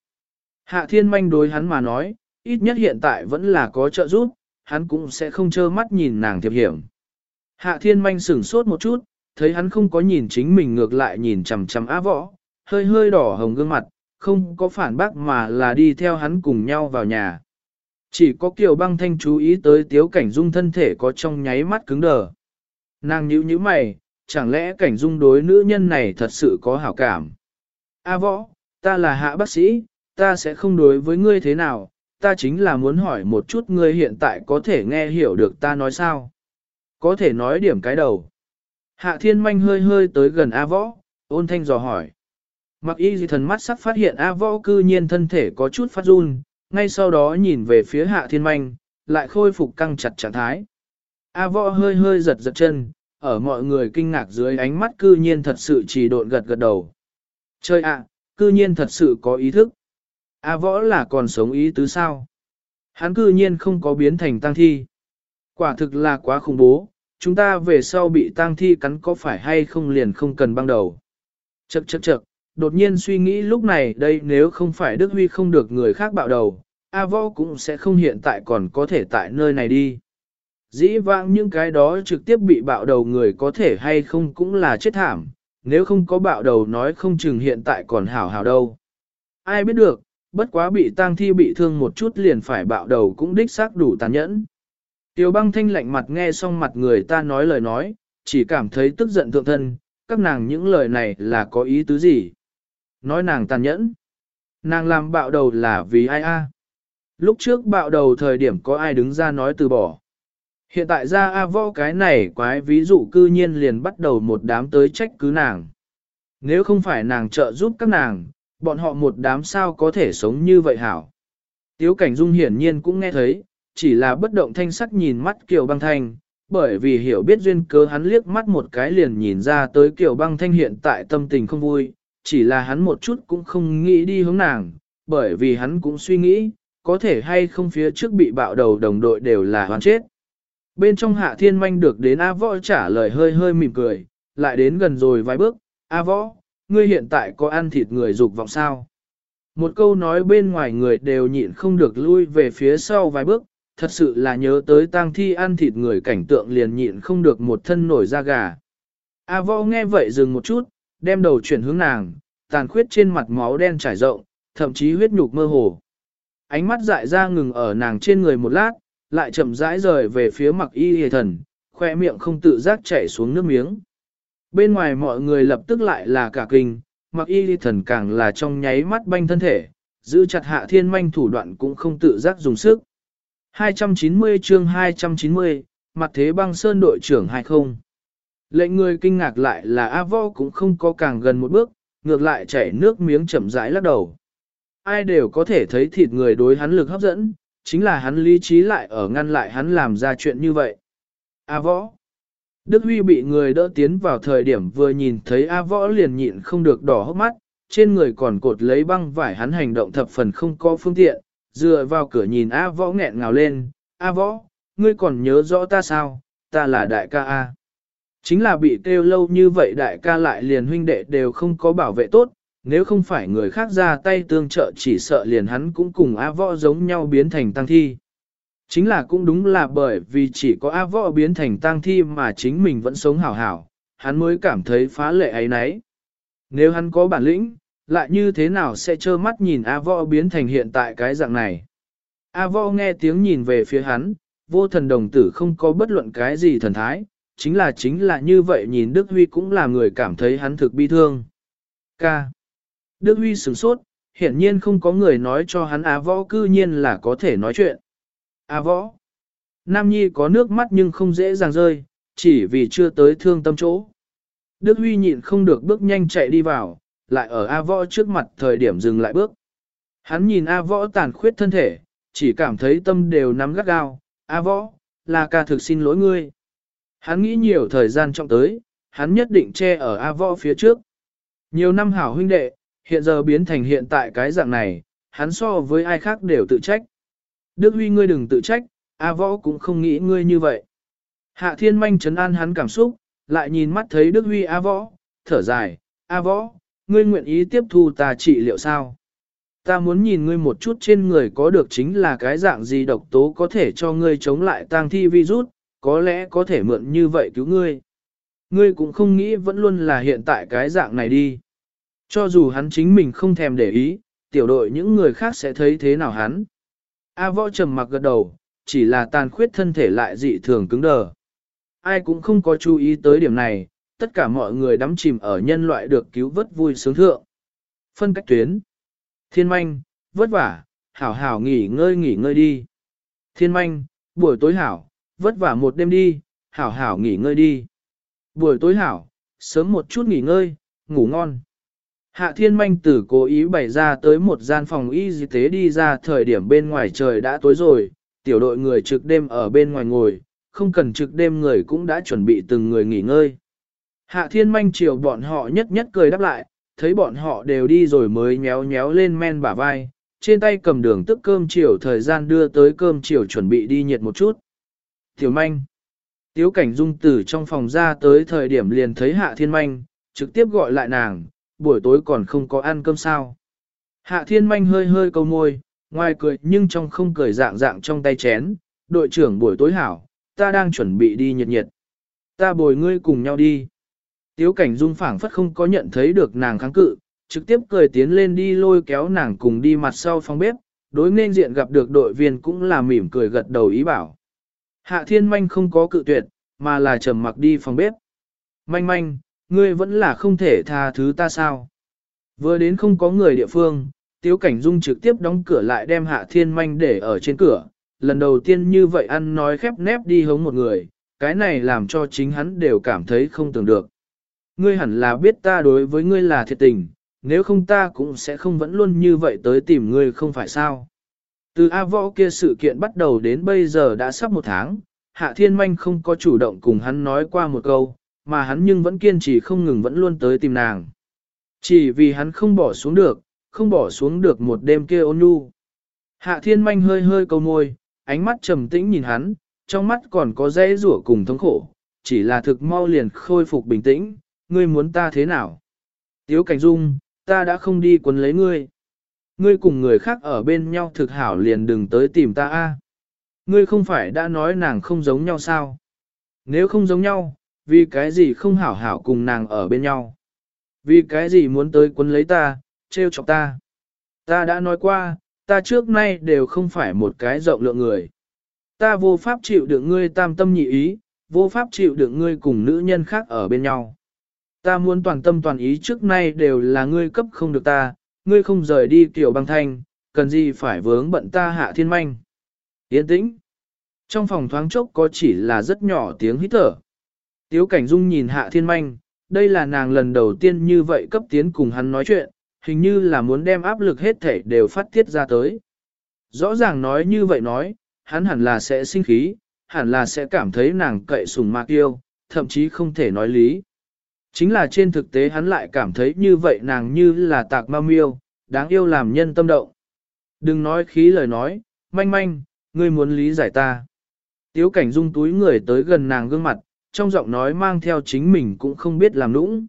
Hạ thiên manh đối hắn mà nói, ít nhất hiện tại vẫn là có trợ giúp, hắn cũng sẽ không trơ mắt nhìn nàng thiệp hiểm. Hạ thiên manh sửng sốt một chút, thấy hắn không có nhìn chính mình ngược lại nhìn chằm chằm á võ, hơi hơi đỏ hồng gương mặt, không có phản bác mà là đi theo hắn cùng nhau vào nhà. Chỉ có Kiều băng thanh chú ý tới tiếu cảnh dung thân thể có trong nháy mắt cứng đờ. Nàng nhíu nhíu mày, chẳng lẽ cảnh dung đối nữ nhân này thật sự có hảo cảm. A võ, ta là hạ bác sĩ, ta sẽ không đối với ngươi thế nào, ta chính là muốn hỏi một chút ngươi hiện tại có thể nghe hiểu được ta nói sao. Có thể nói điểm cái đầu. Hạ thiên manh hơi hơi tới gần A võ, ôn thanh dò hỏi. Mặc y gì thần mắt sắc phát hiện A võ cư nhiên thân thể có chút phát run, ngay sau đó nhìn về phía hạ thiên manh, lại khôi phục căng chặt trạng thái. A võ hơi hơi giật giật chân, ở mọi người kinh ngạc dưới ánh mắt cư nhiên thật sự chỉ độn gật gật đầu. Chơi ạ, cư nhiên thật sự có ý thức. A võ là còn sống ý tứ sao? Hắn cư nhiên không có biến thành tang thi. Quả thực là quá khủng bố, chúng ta về sau bị tang thi cắn có phải hay không liền không cần băng đầu. Chậc chậc chậc, đột nhiên suy nghĩ lúc này đây nếu không phải Đức Huy không được người khác bạo đầu, A võ cũng sẽ không hiện tại còn có thể tại nơi này đi. Dĩ vãng những cái đó trực tiếp bị bạo đầu người có thể hay không cũng là chết thảm, nếu không có bạo đầu nói không chừng hiện tại còn hảo hảo đâu. Ai biết được, bất quá bị tang thi bị thương một chút liền phải bạo đầu cũng đích xác đủ tàn nhẫn. Tiêu băng thanh lạnh mặt nghe xong mặt người ta nói lời nói, chỉ cảm thấy tức giận thượng thân, các nàng những lời này là có ý tứ gì? Nói nàng tàn nhẫn. Nàng làm bạo đầu là vì ai a? Lúc trước bạo đầu thời điểm có ai đứng ra nói từ bỏ. Hiện tại ra A võ cái này quái ví dụ cư nhiên liền bắt đầu một đám tới trách cứ nàng. Nếu không phải nàng trợ giúp các nàng, bọn họ một đám sao có thể sống như vậy hảo. Tiếu cảnh dung hiển nhiên cũng nghe thấy, chỉ là bất động thanh sắc nhìn mắt Kiều băng thanh, bởi vì hiểu biết duyên cớ hắn liếc mắt một cái liền nhìn ra tới Kiều băng thanh hiện tại tâm tình không vui, chỉ là hắn một chút cũng không nghĩ đi hướng nàng, bởi vì hắn cũng suy nghĩ, có thể hay không phía trước bị bạo đầu đồng đội đều là hoàn chết. Bên trong hạ thiên manh được đến A võ trả lời hơi hơi mỉm cười, lại đến gần rồi vài bước, A võ, ngươi hiện tại có ăn thịt người dục vọng sao? Một câu nói bên ngoài người đều nhịn không được lui về phía sau vài bước, thật sự là nhớ tới tang thi ăn thịt người cảnh tượng liền nhịn không được một thân nổi da gà. A võ nghe vậy dừng một chút, đem đầu chuyển hướng nàng, tàn khuyết trên mặt máu đen trải rộng, thậm chí huyết nhục mơ hồ. Ánh mắt dại ra ngừng ở nàng trên người một lát, lại chậm rãi rời về phía mặc y hề thần, khoe miệng không tự giác chảy xuống nước miếng. Bên ngoài mọi người lập tức lại là cả kinh, mặc y thần càng là trong nháy mắt banh thân thể, giữ chặt hạ thiên manh thủ đoạn cũng không tự giác dùng sức. 290 chương 290, mặt thế băng sơn đội trưởng hay không? Lệnh người kinh ngạc lại là A Vo cũng không có càng gần một bước, ngược lại chảy nước miếng chậm rãi lắc đầu. Ai đều có thể thấy thịt người đối hắn lực hấp dẫn, chính là hắn lý trí lại ở ngăn lại hắn làm ra chuyện như vậy. A Võ, Đức Huy bị người đỡ tiến vào thời điểm vừa nhìn thấy A võ liền nhịn không được đỏ hốc mắt, trên người còn cột lấy băng vải hắn hành động thập phần không có phương tiện, dựa vào cửa nhìn A võ nghẹn ngào lên, A võ, ngươi còn nhớ rõ ta sao, ta là đại ca A. Chính là bị kêu lâu như vậy đại ca lại liền huynh đệ đều không có bảo vệ tốt, nếu không phải người khác ra tay tương trợ chỉ sợ liền hắn cũng cùng A võ giống nhau biến thành tăng thi. Chính là cũng đúng là bởi vì chỉ có A võ biến thành tang thi mà chính mình vẫn sống hảo hảo, hắn mới cảm thấy phá lệ ấy nấy. Nếu hắn có bản lĩnh, lại như thế nào sẽ trơ mắt nhìn A võ biến thành hiện tại cái dạng này. A võ nghe tiếng nhìn về phía hắn, vô thần đồng tử không có bất luận cái gì thần thái, chính là chính là như vậy nhìn Đức Huy cũng là người cảm thấy hắn thực bi thương. K. Đức Huy sửng sốt, hiển nhiên không có người nói cho hắn A võ cư nhiên là có thể nói chuyện. A võ. Nam Nhi có nước mắt nhưng không dễ dàng rơi, chỉ vì chưa tới thương tâm chỗ. Đức Huy nhịn không được bước nhanh chạy đi vào, lại ở A võ trước mặt thời điểm dừng lại bước. Hắn nhìn A võ tàn khuyết thân thể, chỉ cảm thấy tâm đều nắm gắt gao. A võ, là ca thực xin lỗi ngươi. Hắn nghĩ nhiều thời gian trong tới, hắn nhất định che ở A võ phía trước. Nhiều năm hảo huynh đệ, hiện giờ biến thành hiện tại cái dạng này, hắn so với ai khác đều tự trách. Đức Huy ngươi đừng tự trách, A võ cũng không nghĩ ngươi như vậy. Hạ thiên manh chấn an hắn cảm xúc, lại nhìn mắt thấy Đức Huy A võ, thở dài, A võ, ngươi nguyện ý tiếp thu ta trị liệu sao? Ta muốn nhìn ngươi một chút trên người có được chính là cái dạng gì độc tố có thể cho ngươi chống lại tang thi virus, có lẽ có thể mượn như vậy cứu ngươi. Ngươi cũng không nghĩ vẫn luôn là hiện tại cái dạng này đi. Cho dù hắn chính mình không thèm để ý, tiểu đội những người khác sẽ thấy thế nào hắn. A võ trầm mặc gật đầu, chỉ là tàn khuyết thân thể lại dị thường cứng đờ. Ai cũng không có chú ý tới điểm này, tất cả mọi người đắm chìm ở nhân loại được cứu vớt vui sướng thượng. Phân cách tuyến. Thiên manh, vất vả, hảo hảo nghỉ ngơi nghỉ ngơi đi. Thiên manh, buổi tối hảo, vất vả một đêm đi, hảo hảo nghỉ ngơi đi. Buổi tối hảo, sớm một chút nghỉ ngơi, ngủ ngon. Hạ thiên manh tử cố ý bày ra tới một gian phòng y tế đi ra thời điểm bên ngoài trời đã tối rồi, tiểu đội người trực đêm ở bên ngoài ngồi, không cần trực đêm người cũng đã chuẩn bị từng người nghỉ ngơi. Hạ thiên manh chiều bọn họ nhất nhất cười đáp lại, thấy bọn họ đều đi rồi mới nhéo nhéo lên men bả vai, trên tay cầm đường tức cơm chiều thời gian đưa tới cơm chiều chuẩn bị đi nhiệt một chút. Tiểu manh. Tiếu cảnh dung tử trong phòng ra tới thời điểm liền thấy hạ thiên manh, trực tiếp gọi lại nàng, buổi tối còn không có ăn cơm sao. Hạ thiên manh hơi hơi câu môi, ngoài cười nhưng trong không cười dạng dạng trong tay chén, đội trưởng buổi tối hảo, ta đang chuẩn bị đi nhiệt nhiệt. Ta bồi ngươi cùng nhau đi. Tiếu cảnh dung phảng phất không có nhận thấy được nàng kháng cự, trực tiếp cười tiến lên đi lôi kéo nàng cùng đi mặt sau phòng bếp, đối nên diện gặp được đội viên cũng là mỉm cười gật đầu ý bảo. Hạ thiên manh không có cự tuyệt, mà là trầm mặc đi phòng bếp. Manh manh, ngươi vẫn là không thể tha thứ ta sao. Vừa đến không có người địa phương, tiếu cảnh dung trực tiếp đóng cửa lại đem hạ thiên manh để ở trên cửa. Lần đầu tiên như vậy ăn nói khép nép đi hống một người, cái này làm cho chính hắn đều cảm thấy không tưởng được. Ngươi hẳn là biết ta đối với ngươi là thiệt tình, nếu không ta cũng sẽ không vẫn luôn như vậy tới tìm ngươi không phải sao. Từ A võ kia sự kiện bắt đầu đến bây giờ đã sắp một tháng, Hạ Thiên Manh không có chủ động cùng hắn nói qua một câu, mà hắn nhưng vẫn kiên trì không ngừng vẫn luôn tới tìm nàng. Chỉ vì hắn không bỏ xuống được, không bỏ xuống được một đêm kia ôn nhu. Hạ Thiên Manh hơi hơi câu môi, ánh mắt trầm tĩnh nhìn hắn, trong mắt còn có dễ rủa cùng thống khổ, chỉ là thực mau liền khôi phục bình tĩnh, ngươi muốn ta thế nào? Tiếu Cảnh Dung, ta đã không đi quấn lấy ngươi. Ngươi cùng người khác ở bên nhau thực hảo liền đừng tới tìm ta a. Ngươi không phải đã nói nàng không giống nhau sao? Nếu không giống nhau, vì cái gì không hảo hảo cùng nàng ở bên nhau? Vì cái gì muốn tới quấn lấy ta, trêu chọc ta? Ta đã nói qua, ta trước nay đều không phải một cái rộng lượng người. Ta vô pháp chịu được ngươi tam tâm nhị ý, vô pháp chịu được ngươi cùng nữ nhân khác ở bên nhau. Ta muốn toàn tâm toàn ý trước nay đều là ngươi cấp không được ta, ngươi không rời đi tiểu băng thanh, cần gì phải vướng bận ta hạ thiên manh. Yên tĩnh. Trong phòng thoáng chốc có chỉ là rất nhỏ tiếng hít thở. Tiếu cảnh dung nhìn hạ thiên manh, đây là nàng lần đầu tiên như vậy cấp tiến cùng hắn nói chuyện, hình như là muốn đem áp lực hết thể đều phát tiết ra tới. Rõ ràng nói như vậy nói, hắn hẳn là sẽ sinh khí, hẳn là sẽ cảm thấy nàng cậy sùng mạc yêu, thậm chí không thể nói lý. Chính là trên thực tế hắn lại cảm thấy như vậy nàng như là tạc ma miêu, đáng yêu làm nhân tâm động. Đừng nói khí lời nói, manh manh, ngươi muốn lý giải ta. Tiếu cảnh dung túi người tới gần nàng gương mặt, trong giọng nói mang theo chính mình cũng không biết làm nũng.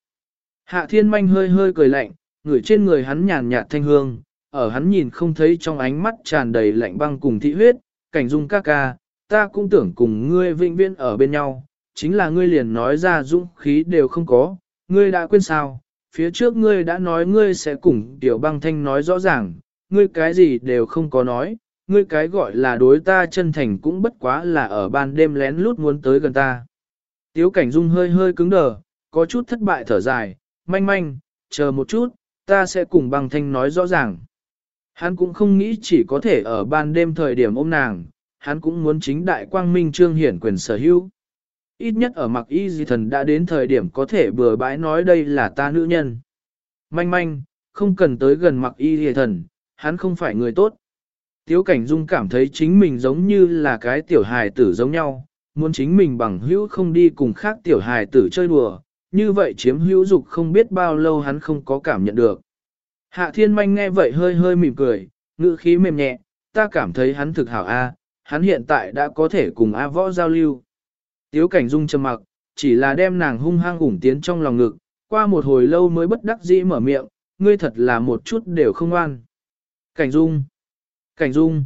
Hạ thiên manh hơi hơi cười lạnh, người trên người hắn nhàn nhạt thanh hương, ở hắn nhìn không thấy trong ánh mắt tràn đầy lạnh băng cùng thị huyết, cảnh dung ca ca, ta cũng tưởng cùng ngươi vĩnh viễn ở bên nhau, chính là ngươi liền nói ra dũng khí đều không có, ngươi đã quên sao, phía trước ngươi đã nói ngươi sẽ cùng tiểu băng thanh nói rõ ràng, ngươi cái gì đều không có nói, ngươi cái gọi là đối ta chân thành cũng bất quá là ở ban đêm lén lút muốn tới gần ta. Tiếu cảnh dung hơi hơi cứng đờ, có chút thất bại thở dài, manh manh, chờ một chút, ta sẽ cùng băng thanh nói rõ ràng. Hắn cũng không nghĩ chỉ có thể ở ban đêm thời điểm ôm nàng, hắn cũng muốn chính đại quang minh trương hiển quyền sở hữu. Ít nhất ở mặc y di thần đã đến thời điểm có thể bừa bãi nói đây là ta nữ nhân. Manh manh, không cần tới gần mặc y di thần, hắn không phải người tốt. Tiếu cảnh dung cảm thấy chính mình giống như là cái tiểu hài tử giống nhau, muốn chính mình bằng hữu không đi cùng khác tiểu hài tử chơi đùa, như vậy chiếm hữu dục không biết bao lâu hắn không có cảm nhận được. Hạ thiên manh nghe vậy hơi hơi mỉm cười, ngữ khí mềm nhẹ, ta cảm thấy hắn thực hảo A, hắn hiện tại đã có thể cùng A võ giao lưu. Tiếu cảnh dung trầm mặc, chỉ là đem nàng hung hăng ủng tiến trong lòng ngực, qua một hồi lâu mới bất đắc dĩ mở miệng, ngươi thật là một chút đều không oan Cảnh dung, cảnh dung,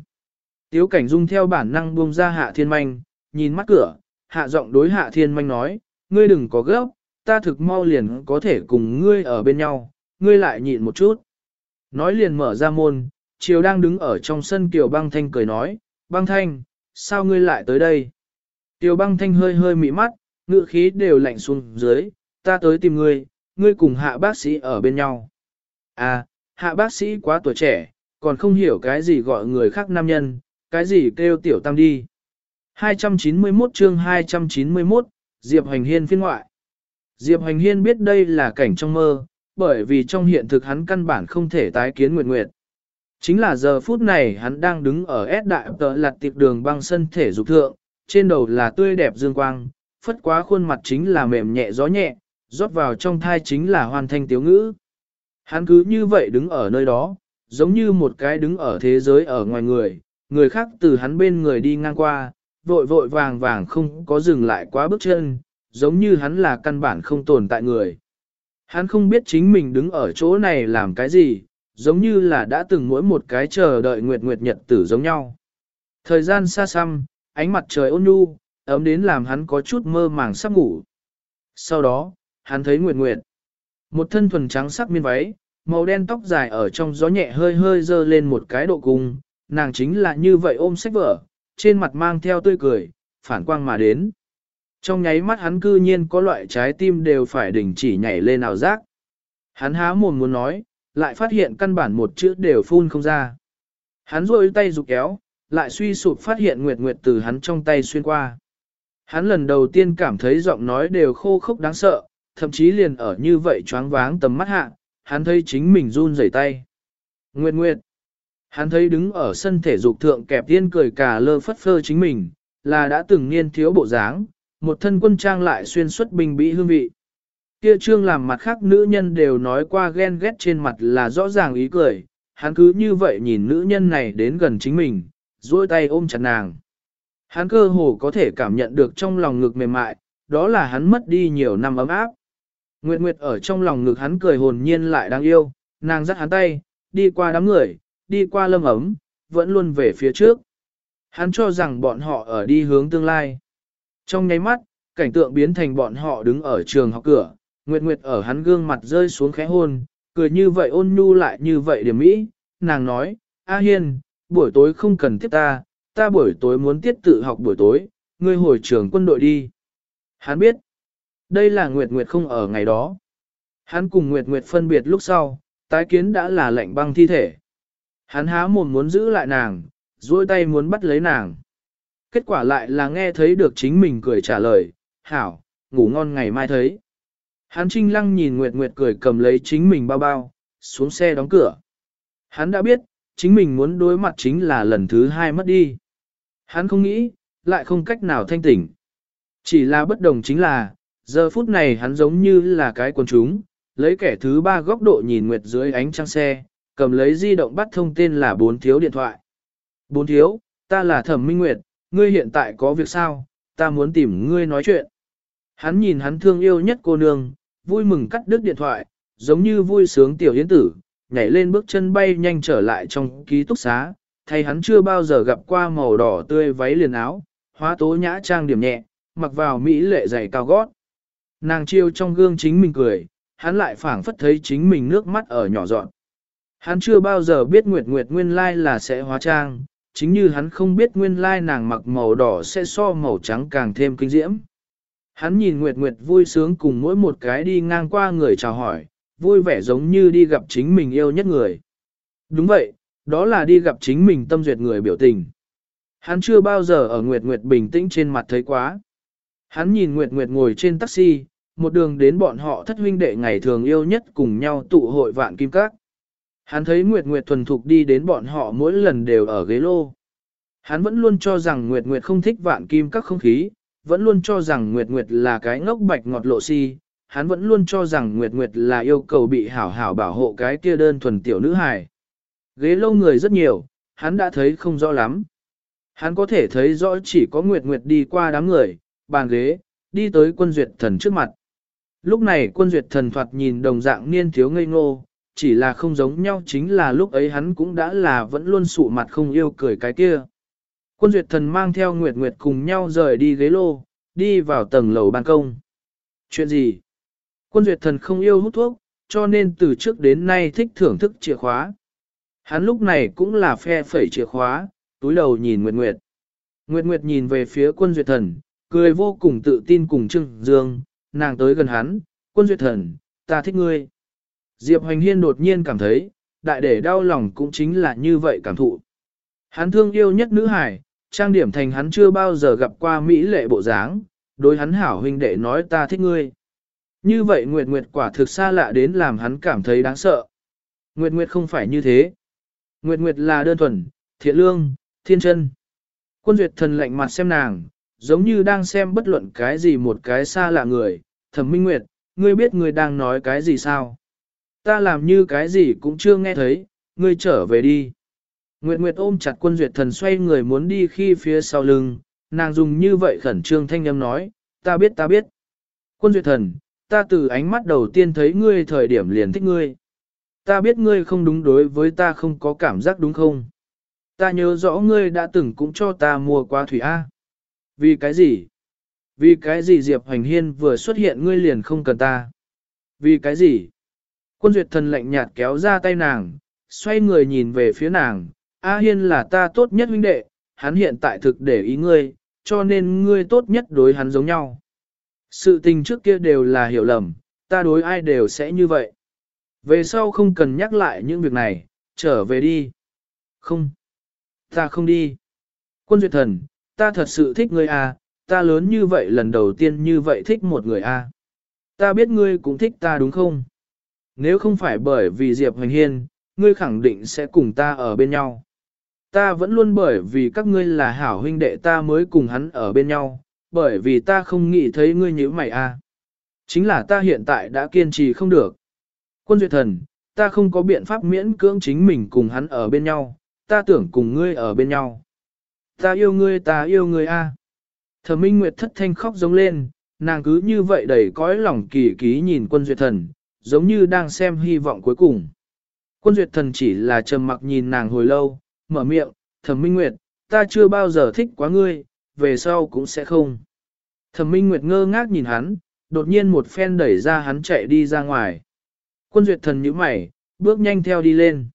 tiếu cảnh dung theo bản năng buông ra hạ thiên manh, nhìn mắt cửa, hạ giọng đối hạ thiên manh nói, ngươi đừng có gấp, ta thực mau liền có thể cùng ngươi ở bên nhau, ngươi lại nhịn một chút. Nói liền mở ra môn, chiều đang đứng ở trong sân Kiều băng thanh cười nói, băng thanh, sao ngươi lại tới đây? Kiều băng thanh hơi hơi mị mắt, ngự khí đều lạnh xuống dưới, ta tới tìm ngươi, ngươi cùng hạ bác sĩ ở bên nhau. À, hạ bác sĩ quá tuổi trẻ, còn không hiểu cái gì gọi người khác nam nhân, cái gì kêu tiểu tam đi. 291 chương 291, Diệp Hoành Hiên phiên ngoại. Diệp Hoành Hiên biết đây là cảnh trong mơ, bởi vì trong hiện thực hắn căn bản không thể tái kiến Nguyệt Nguyệt. Chính là giờ phút này hắn đang đứng ở S đại tờ lặt tiệp đường băng sân thể dục thượng, trên đầu là tươi đẹp dương quang, phất quá khuôn mặt chính là mềm nhẹ gió nhẹ, rót vào trong thai chính là hoàn thanh tiếu ngữ. Hắn cứ như vậy đứng ở nơi đó, giống như một cái đứng ở thế giới ở ngoài người, người khác từ hắn bên người đi ngang qua, vội vội vàng vàng không có dừng lại quá bước chân, giống như hắn là căn bản không tồn tại người. Hắn không biết chính mình đứng ở chỗ này làm cái gì, giống như là đã từng mỗi một cái chờ đợi nguyệt nguyệt nhật tử giống nhau. Thời gian xa xăm, ánh mặt trời ôn nhu, ấm đến làm hắn có chút mơ màng sắp ngủ. Sau đó, hắn thấy nguyệt nguyệt. Một thân thuần trắng sắc miên váy, màu đen tóc dài ở trong gió nhẹ hơi hơi dơ lên một cái độ cung, nàng chính là như vậy ôm sách vở, trên mặt mang theo tươi cười, phản quang mà đến. Trong nháy mắt hắn cư nhiên có loại trái tim đều phải đình chỉ nhảy lên ảo giác. Hắn há mồm muốn nói, lại phát hiện căn bản một chữ đều phun không ra. Hắn rôi tay rụt kéo, lại suy sụp phát hiện Nguyệt Nguyệt từ hắn trong tay xuyên qua. Hắn lần đầu tiên cảm thấy giọng nói đều khô khốc đáng sợ, thậm chí liền ở như vậy choáng váng tầm mắt hạ, hắn thấy chính mình run rẩy tay. Nguyệt Nguyệt. Hắn thấy đứng ở sân thể dục thượng kẹp tiên cười cả lơ phất phơ chính mình, là đã từng niên thiếu bộ dáng, một thân quân trang lại xuyên xuất bình bị hương vị. Kia trương làm mặt khác nữ nhân đều nói qua ghen ghét trên mặt là rõ ràng ý cười, hắn cứ như vậy nhìn nữ nhân này đến gần chính mình, duỗi tay ôm chặt nàng. Hắn cơ hồ có thể cảm nhận được trong lòng ngực mềm mại, đó là hắn mất đi nhiều năm ấm áp. Nguyệt Nguyệt ở trong lòng ngực hắn cười hồn nhiên lại đáng yêu, nàng dắt hắn tay, đi qua đám người, đi qua lâm ấm, vẫn luôn về phía trước. Hắn cho rằng bọn họ ở đi hướng tương lai. Trong nháy mắt, cảnh tượng biến thành bọn họ đứng ở trường học cửa, Nguyệt Nguyệt ở hắn gương mặt rơi xuống khẽ hôn, cười như vậy ôn nhu lại như vậy điểm mỹ, nàng nói, A Hiên, buổi tối không cần tiếp ta, ta buổi tối muốn tiết tự học buổi tối, ngươi hồi trường quân đội đi. Hắn biết, đây là Nguyệt Nguyệt không ở ngày đó. Hắn cùng Nguyệt Nguyệt phân biệt lúc sau, tái kiến đã là lệnh băng thi thể. Hắn há mồm muốn giữ lại nàng, duỗi tay muốn bắt lấy nàng. Kết quả lại là nghe thấy được chính mình cười trả lời, hảo, ngủ ngon ngày mai thấy. Hắn trinh lăng nhìn Nguyệt Nguyệt cười cầm lấy chính mình bao bao, xuống xe đóng cửa. Hắn đã biết, chính mình muốn đối mặt chính là lần thứ hai mất đi. Hắn không nghĩ, lại không cách nào thanh tỉnh. Chỉ là bất đồng chính là, Giờ phút này hắn giống như là cái quần chúng, lấy kẻ thứ ba góc độ nhìn Nguyệt dưới ánh trăng xe, cầm lấy di động bắt thông tên là bốn thiếu điện thoại. Bốn thiếu, ta là thẩm minh Nguyệt, ngươi hiện tại có việc sao, ta muốn tìm ngươi nói chuyện. Hắn nhìn hắn thương yêu nhất cô nương, vui mừng cắt đứt điện thoại, giống như vui sướng tiểu yến tử, nhảy lên bước chân bay nhanh trở lại trong ký túc xá, thay hắn chưa bao giờ gặp qua màu đỏ tươi váy liền áo, hóa tố nhã trang điểm nhẹ, mặc vào mỹ lệ dày cao gót. Nàng chiêu trong gương chính mình cười, hắn lại phảng phất thấy chính mình nước mắt ở nhỏ dọn. Hắn chưa bao giờ biết Nguyệt Nguyệt nguyên lai là sẽ hóa trang, chính như hắn không biết nguyên lai nàng mặc màu đỏ sẽ so màu trắng càng thêm kinh diễm. Hắn nhìn Nguyệt Nguyệt vui sướng cùng mỗi một cái đi ngang qua người chào hỏi, vui vẻ giống như đi gặp chính mình yêu nhất người. Đúng vậy, đó là đi gặp chính mình tâm duyệt người biểu tình. Hắn chưa bao giờ ở Nguyệt Nguyệt bình tĩnh trên mặt thấy quá. Hắn nhìn Nguyệt Nguyệt ngồi trên taxi, một đường đến bọn họ thất huynh đệ ngày thường yêu nhất cùng nhau tụ hội vạn kim các. Hắn thấy Nguyệt Nguyệt thuần thục đi đến bọn họ mỗi lần đều ở ghế lô. Hắn vẫn luôn cho rằng Nguyệt Nguyệt không thích vạn kim các không khí, vẫn luôn cho rằng Nguyệt Nguyệt là cái ngốc bạch ngọt lộ si, hắn vẫn luôn cho rằng Nguyệt Nguyệt là yêu cầu bị hảo hảo bảo hộ cái kia đơn thuần tiểu nữ hài. Ghế lâu người rất nhiều, hắn đã thấy không rõ lắm. Hắn có thể thấy rõ chỉ có Nguyệt Nguyệt đi qua đám người, bàn ghế, đi tới quân duyệt thần trước mặt. Lúc này quân duyệt thần thoạt nhìn đồng dạng niên thiếu ngây ngô, chỉ là không giống nhau chính là lúc ấy hắn cũng đã là vẫn luôn sụ mặt không yêu cười cái kia. Quân duyệt thần mang theo Nguyệt Nguyệt cùng nhau rời đi ghế lô, đi vào tầng lầu ban công. Chuyện gì? Quân duyệt thần không yêu hút thuốc, cho nên từ trước đến nay thích thưởng thức chìa khóa. Hắn lúc này cũng là phe phẩy chìa khóa, túi đầu nhìn Nguyệt Nguyệt. Nguyệt Nguyệt nhìn về phía quân duyệt thần, cười vô cùng tự tin cùng Trương Dương, nàng tới gần hắn, quân duyệt thần, ta thích ngươi. Diệp Hoành Hiên đột nhiên cảm thấy, đại để đau lòng cũng chính là như vậy cảm thụ. Hắn thương yêu nhất nữ hải, trang điểm thành hắn chưa bao giờ gặp qua Mỹ lệ bộ dáng, đối hắn hảo huynh đệ nói ta thích ngươi. Như vậy Nguyệt Nguyệt quả thực xa lạ đến làm hắn cảm thấy đáng sợ. Nguyệt Nguyệt không phải như thế. Nguyệt Nguyệt là đơn thuần, thiện lương, thiên chân. Quân duyệt thần lạnh mặt xem nàng, giống như đang xem bất luận cái gì một cái xa lạ người. Thẩm Minh Nguyệt, ngươi biết ngươi đang nói cái gì sao? Ta làm như cái gì cũng chưa nghe thấy, ngươi trở về đi. Nguyệt Nguyệt ôm chặt quân duyệt thần xoay người muốn đi khi phía sau lưng, nàng dùng như vậy khẩn trương thanh âm nói, ta biết ta biết. Quân duyệt thần, ta từ ánh mắt đầu tiên thấy ngươi thời điểm liền thích ngươi. Ta biết ngươi không đúng đối với ta không có cảm giác đúng không? Ta nhớ rõ ngươi đã từng cũng cho ta mua qua thủy A. Vì cái gì? Vì cái gì Diệp Hoành Hiên vừa xuất hiện ngươi liền không cần ta? Vì cái gì? Quân duyệt thần lạnh nhạt kéo ra tay nàng, xoay người nhìn về phía nàng, A Hiên là ta tốt nhất huynh đệ, hắn hiện tại thực để ý ngươi, cho nên ngươi tốt nhất đối hắn giống nhau. Sự tình trước kia đều là hiểu lầm, ta đối ai đều sẽ như vậy. Về sau không cần nhắc lại những việc này, trở về đi. Không, ta không đi. Quân duyệt thần, ta thật sự thích ngươi à, ta lớn như vậy lần đầu tiên như vậy thích một người à. Ta biết ngươi cũng thích ta đúng không? Nếu không phải bởi vì Diệp Hoành Hiên, ngươi khẳng định sẽ cùng ta ở bên nhau. Ta vẫn luôn bởi vì các ngươi là hảo huynh đệ ta mới cùng hắn ở bên nhau, bởi vì ta không nghĩ thấy ngươi như mày a. À. Chính là ta hiện tại đã kiên trì không được. Quân duyệt thần, ta không có biện pháp miễn cưỡng chính mình cùng hắn ở bên nhau, ta tưởng cùng ngươi ở bên nhau. Ta yêu ngươi ta yêu ngươi a. À. Thẩm Minh Nguyệt thất thanh khóc giống lên, nàng cứ như vậy đầy cõi lòng kỳ ký nhìn quân duyệt thần, giống như đang xem hy vọng cuối cùng. Quân duyệt thần chỉ là trầm mặc nhìn nàng hồi lâu, mở miệng, thẩm minh nguyệt, ta chưa bao giờ thích quá ngươi, về sau cũng sẽ không. Thẩm minh nguyệt ngơ ngác nhìn hắn, đột nhiên một phen đẩy ra hắn chạy đi ra ngoài. Quân duyệt thần nhíu mày, bước nhanh theo đi lên.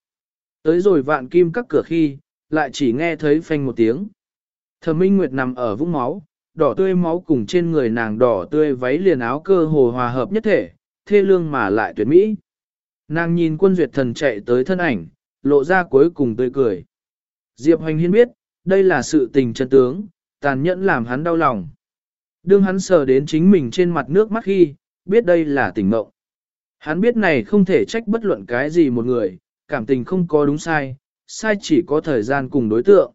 Tới rồi vạn kim các cửa khi, lại chỉ nghe thấy phanh một tiếng. Thẩm minh nguyệt nằm ở vũng máu, đỏ tươi máu cùng trên người nàng đỏ tươi váy liền áo cơ hồ hòa hợp nhất thể, thê lương mà lại tuyệt mỹ. Nàng nhìn quân duyệt thần chạy tới thân ảnh, lộ ra cuối cùng tươi cười. Diệp Hoành Hiên biết, đây là sự tình chân tướng, tàn nhẫn làm hắn đau lòng. Đương hắn sờ đến chính mình trên mặt nước mắt khi, biết đây là tình mộng. Hắn biết này không thể trách bất luận cái gì một người, cảm tình không có đúng sai, sai chỉ có thời gian cùng đối tượng.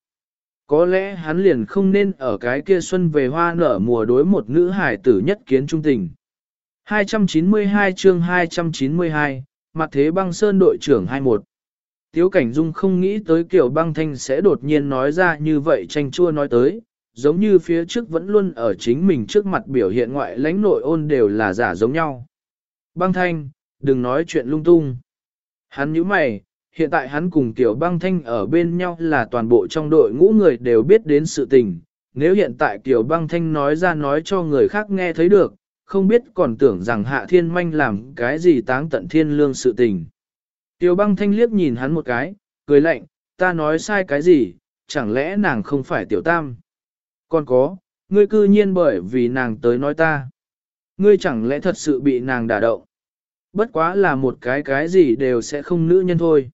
Có lẽ hắn liền không nên ở cái kia xuân về hoa nở mùa đối một nữ hải tử nhất kiến trung tình. 292 chương 292, mặt thế băng sơn đội trưởng 21. Tiếu Cảnh Dung không nghĩ tới kiểu băng thanh sẽ đột nhiên nói ra như vậy tranh chua nói tới, giống như phía trước vẫn luôn ở chính mình trước mặt biểu hiện ngoại lãnh nội ôn đều là giả giống nhau. Băng thanh, đừng nói chuyện lung tung. Hắn nhíu mày, hiện tại hắn cùng tiểu băng thanh ở bên nhau là toàn bộ trong đội ngũ người đều biết đến sự tình. Nếu hiện tại tiểu băng thanh nói ra nói cho người khác nghe thấy được, không biết còn tưởng rằng hạ thiên manh làm cái gì táng tận thiên lương sự tình. Tiêu băng thanh liếc nhìn hắn một cái, cười lạnh, ta nói sai cái gì, chẳng lẽ nàng không phải tiểu tam? Còn có, ngươi cư nhiên bởi vì nàng tới nói ta. Ngươi chẳng lẽ thật sự bị nàng đả động? Bất quá là một cái cái gì đều sẽ không nữ nhân thôi.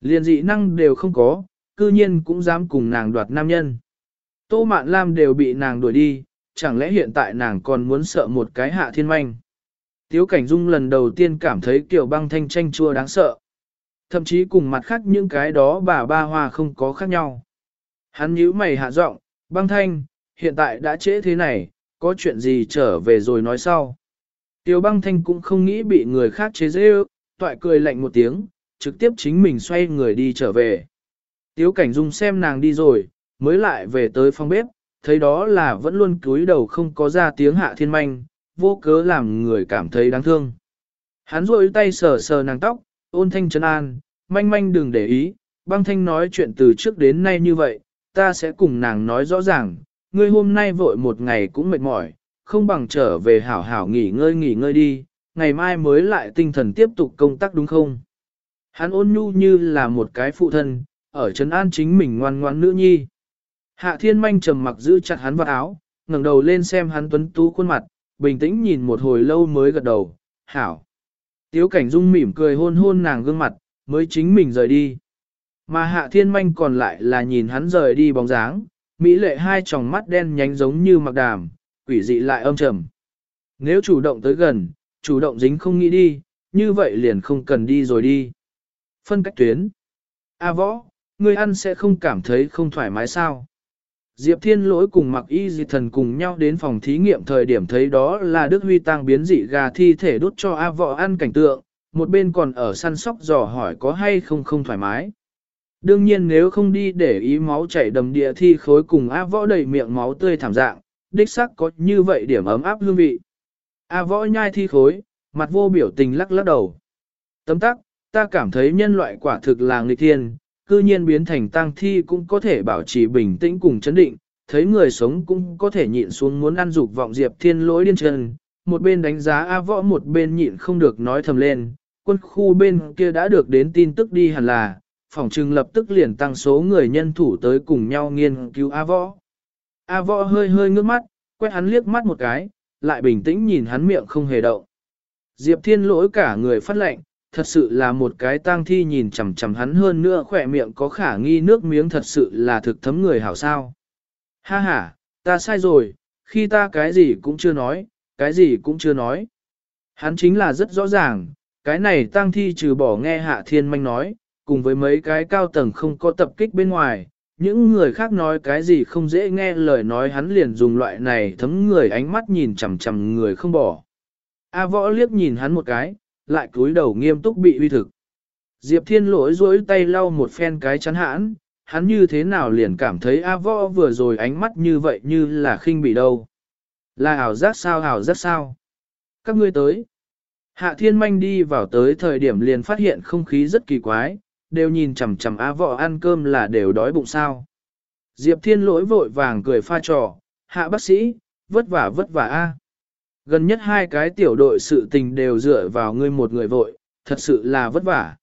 Liên dị năng đều không có, cư nhiên cũng dám cùng nàng đoạt nam nhân. Tô Mạn Lam đều bị nàng đuổi đi, chẳng lẽ hiện tại nàng còn muốn sợ một cái hạ thiên manh. Tiếu Cảnh Dung lần đầu tiên cảm thấy kiểu băng thanh tranh chua đáng sợ. Thậm chí cùng mặt khác những cái đó bà ba hoa không có khác nhau. Hắn nhíu mày hạ giọng, băng thanh, hiện tại đã trễ thế này, có chuyện gì trở về rồi nói sau. Tiêu băng thanh cũng không nghĩ bị người khác chế dễ ước, toại cười lạnh một tiếng, trực tiếp chính mình xoay người đi trở về. Tiếu cảnh dung xem nàng đi rồi, mới lại về tới phòng bếp, thấy đó là vẫn luôn cúi đầu không có ra tiếng hạ thiên manh, vô cớ làm người cảm thấy đáng thương. Hắn rôi tay sờ sờ nàng tóc, ôn thanh trấn an, manh manh đừng để ý, băng thanh nói chuyện từ trước đến nay như vậy, ta sẽ cùng nàng nói rõ ràng, ngươi hôm nay vội một ngày cũng mệt mỏi, không bằng trở về hảo hảo nghỉ ngơi nghỉ ngơi đi, ngày mai mới lại tinh thần tiếp tục công tác đúng không? Hắn ôn nhu như là một cái phụ thân, ở trấn an chính mình ngoan ngoan nữ nhi. Hạ thiên manh trầm mặc giữ chặt hắn vào áo, ngẩng đầu lên xem hắn tuấn tú khuôn mặt, bình tĩnh nhìn một hồi lâu mới gật đầu, hảo. Tiếu cảnh dung mỉm cười hôn hôn nàng gương mặt, mới chính mình rời đi. Mà hạ thiên manh còn lại là nhìn hắn rời đi bóng dáng, mỹ lệ hai tròng mắt đen nhánh giống như mặc đàm, quỷ dị lại âm trầm. Nếu chủ động tới gần, chủ động dính không nghĩ đi, như vậy liền không cần đi rồi đi. Phân cách tuyến. A võ, người ăn sẽ không cảm thấy không thoải mái sao? Diệp Thiên lỗi cùng mặc y dị thần cùng nhau đến phòng thí nghiệm thời điểm thấy đó là Đức Huy tăng biến dị gà thi thể đốt cho A võ ăn cảnh tượng, một bên còn ở săn sóc dò hỏi có hay không không thoải mái. Đương nhiên nếu không đi để ý máu chảy đầm địa thi khối cùng A võ đầy miệng máu tươi thảm dạng, đích sắc có như vậy điểm ấm áp hương vị. A võ nhai thi khối, mặt vô biểu tình lắc lắc đầu. Tấm tắc, ta cảm thấy nhân loại quả thực là nghịch thiên, cư nhiên biến thành tang thi cũng có thể bảo trì bình tĩnh cùng chấn định, thấy người sống cũng có thể nhịn xuống muốn ăn dục vọng diệp thiên lỗi điên chân, một bên đánh giá A võ một bên nhịn không được nói thầm lên, quân khu bên kia đã được đến tin tức đi hẳn là, phòng trừng lập tức liền tăng số người nhân thủ tới cùng nhau nghiên cứu A võ. A võ hơi hơi ngước mắt, quét hắn liếc mắt một cái, lại bình tĩnh nhìn hắn miệng không hề động. Diệp thiên lỗi cả người phát lệnh, thật sự là một cái tang thi nhìn chằm chằm hắn hơn nữa khỏe miệng có khả nghi nước miếng thật sự là thực thấm người hảo sao. Ha ha, ta sai rồi, khi ta cái gì cũng chưa nói, cái gì cũng chưa nói. Hắn chính là rất rõ ràng, cái này tang thi trừ bỏ nghe hạ thiên manh nói, cùng với mấy cái cao tầng không có tập kích bên ngoài, những người khác nói cái gì không dễ nghe lời nói hắn liền dùng loại này thấm người ánh mắt nhìn chằm chằm người không bỏ. A võ liếc nhìn hắn một cái, lại cúi đầu nghiêm túc bị uy thực. Diệp thiên lỗi duỗi tay lau một phen cái chắn hãn, hắn như thế nào liền cảm thấy A võ vừa rồi ánh mắt như vậy như là khinh bị đâu. Là ảo giác sao ảo giác sao? Các ngươi tới. Hạ thiên manh đi vào tới thời điểm liền phát hiện không khí rất kỳ quái, đều nhìn chằm chằm A võ ăn cơm là đều đói bụng sao. Diệp thiên lỗi vội vàng cười pha trò, hạ bác sĩ, vất vả vất vả A. Gần nhất hai cái tiểu đội sự tình đều dựa vào ngươi một người vội, thật sự là vất vả.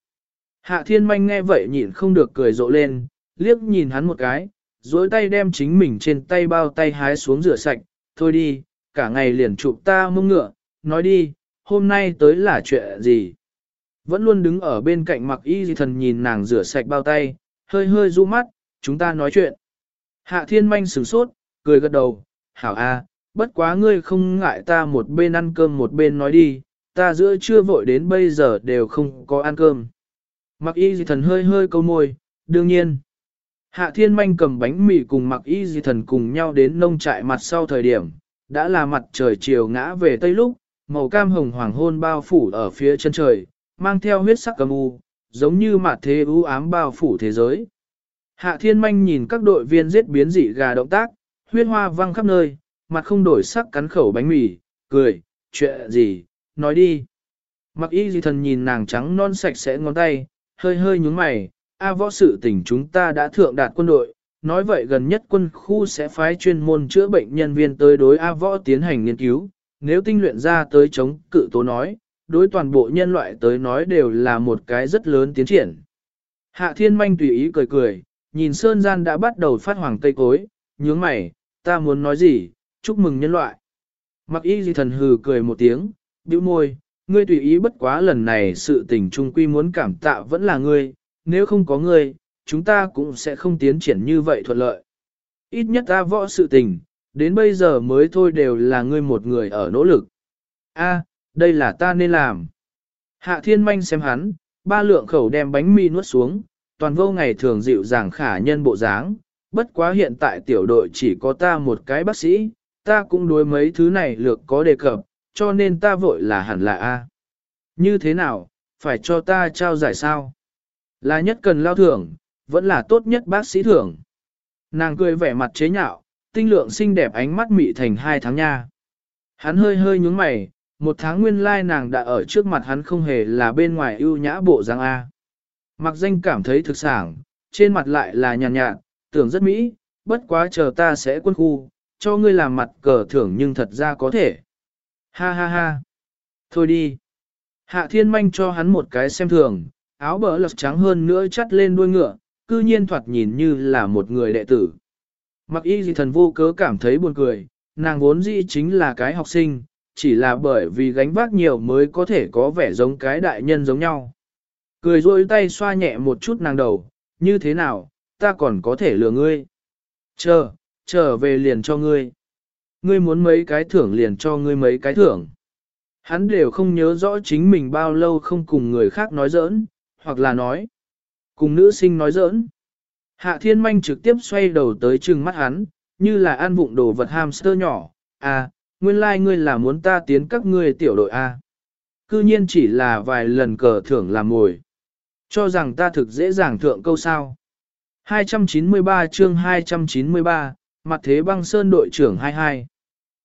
Hạ thiên manh nghe vậy nhịn không được cười rộ lên, liếc nhìn hắn một cái, dối tay đem chính mình trên tay bao tay hái xuống rửa sạch, thôi đi, cả ngày liền chụp ta mông ngựa, nói đi, hôm nay tới là chuyện gì. Vẫn luôn đứng ở bên cạnh mặc y di thần nhìn nàng rửa sạch bao tay, hơi hơi du mắt, chúng ta nói chuyện. Hạ thiên manh sửng sốt, cười gật đầu, hảo a, bất quá ngươi không ngại ta một bên ăn cơm một bên nói đi, ta giữa trưa vội đến bây giờ đều không có ăn cơm. Mặc y di thần hơi hơi câu môi, đương nhiên. Hạ thiên manh cầm bánh mì cùng mặc y di thần cùng nhau đến nông trại mặt sau thời điểm, đã là mặt trời chiều ngã về tây lúc, màu cam hồng hoàng hôn bao phủ ở phía chân trời, mang theo huyết sắc cầm u, giống như mặt thế u ám bao phủ thế giới. Hạ thiên manh nhìn các đội viên giết biến dị gà động tác, huyết hoa văng khắp nơi, mặt không đổi sắc cắn khẩu bánh mì, cười, chuyện gì, nói đi. Mặc y di thần nhìn nàng trắng non sạch sẽ ngón tay, hơi hơi nhúng mày, a võ sự tình chúng ta đã thượng đạt quân đội, nói vậy gần nhất quân khu sẽ phái chuyên môn chữa bệnh nhân viên tới đối A võ tiến hành nghiên cứu, nếu tinh luyện ra tới chống cự tố nói, đối toàn bộ nhân loại tới nói đều là một cái rất lớn tiến triển. Hạ thiên manh tùy ý cười cười, nhìn sơn gian đã bắt đầu phát hoàng cây cối, nhướng mày, ta muốn nói gì, chúc mừng nhân loại. Mặc y gì thần hừ cười một tiếng, bĩu môi, ngươi tùy ý bất quá lần này sự tình trung quy muốn cảm tạ vẫn là ngươi, nếu không có ngươi, chúng ta cũng sẽ không tiến triển như vậy thuận lợi. Ít nhất ta võ sự tình, đến bây giờ mới thôi đều là ngươi một người ở nỗ lực. A, đây là ta nên làm. Hạ thiên manh xem hắn, ba lượng khẩu đem bánh mì nuốt xuống, toàn vô ngày thường dịu dàng khả nhân bộ dáng, bất quá hiện tại tiểu đội chỉ có ta một cái bác sĩ, ta cũng đối mấy thứ này lược có đề cập, cho nên ta vội là hẳn là A. Như thế nào, phải cho ta trao giải sao? Là nhất cần lao thưởng, vẫn là tốt nhất bác sĩ thưởng. Nàng cười vẻ mặt chế nhạo, tinh lượng xinh đẹp ánh mắt mị thành hai tháng nha. Hắn hơi hơi nhúng mày, một tháng nguyên lai nàng đã ở trước mặt hắn không hề là bên ngoài ưu nhã bộ dáng A. Mặc danh cảm thấy thực sảng, trên mặt lại là nhàn nhạt, nhạt, tưởng rất mỹ, bất quá chờ ta sẽ quân khu, cho ngươi làm mặt cờ thưởng nhưng thật ra có thể. Ha ha ha. Thôi đi. Hạ thiên manh cho hắn một cái xem thường, áo bờ lật trắng hơn nữa chắt lên đuôi ngựa, cư nhiên thoạt nhìn như là một người đệ tử. Mặc y gì thần vô cớ cảm thấy buồn cười, nàng vốn dĩ chính là cái học sinh, chỉ là bởi vì gánh vác nhiều mới có thể có vẻ giống cái đại nhân giống nhau. Cười rôi tay xoa nhẹ một chút nàng đầu, như thế nào, ta còn có thể lừa ngươi. Chờ, trở về liền cho ngươi. Ngươi muốn mấy cái thưởng liền cho ngươi mấy cái thưởng. Hắn đều không nhớ rõ chính mình bao lâu không cùng người khác nói giỡn, hoặc là nói. Cùng nữ sinh nói giỡn. Hạ thiên manh trực tiếp xoay đầu tới trừng mắt hắn, như là ăn vụng đồ vật hamster nhỏ. À, nguyên lai like ngươi là muốn ta tiến các ngươi tiểu đội A. Cư nhiên chỉ là vài lần cờ thưởng làm mồi. Cho rằng ta thực dễ dàng thượng câu sao. 293 chương 293, mặt thế băng sơn đội trưởng 22.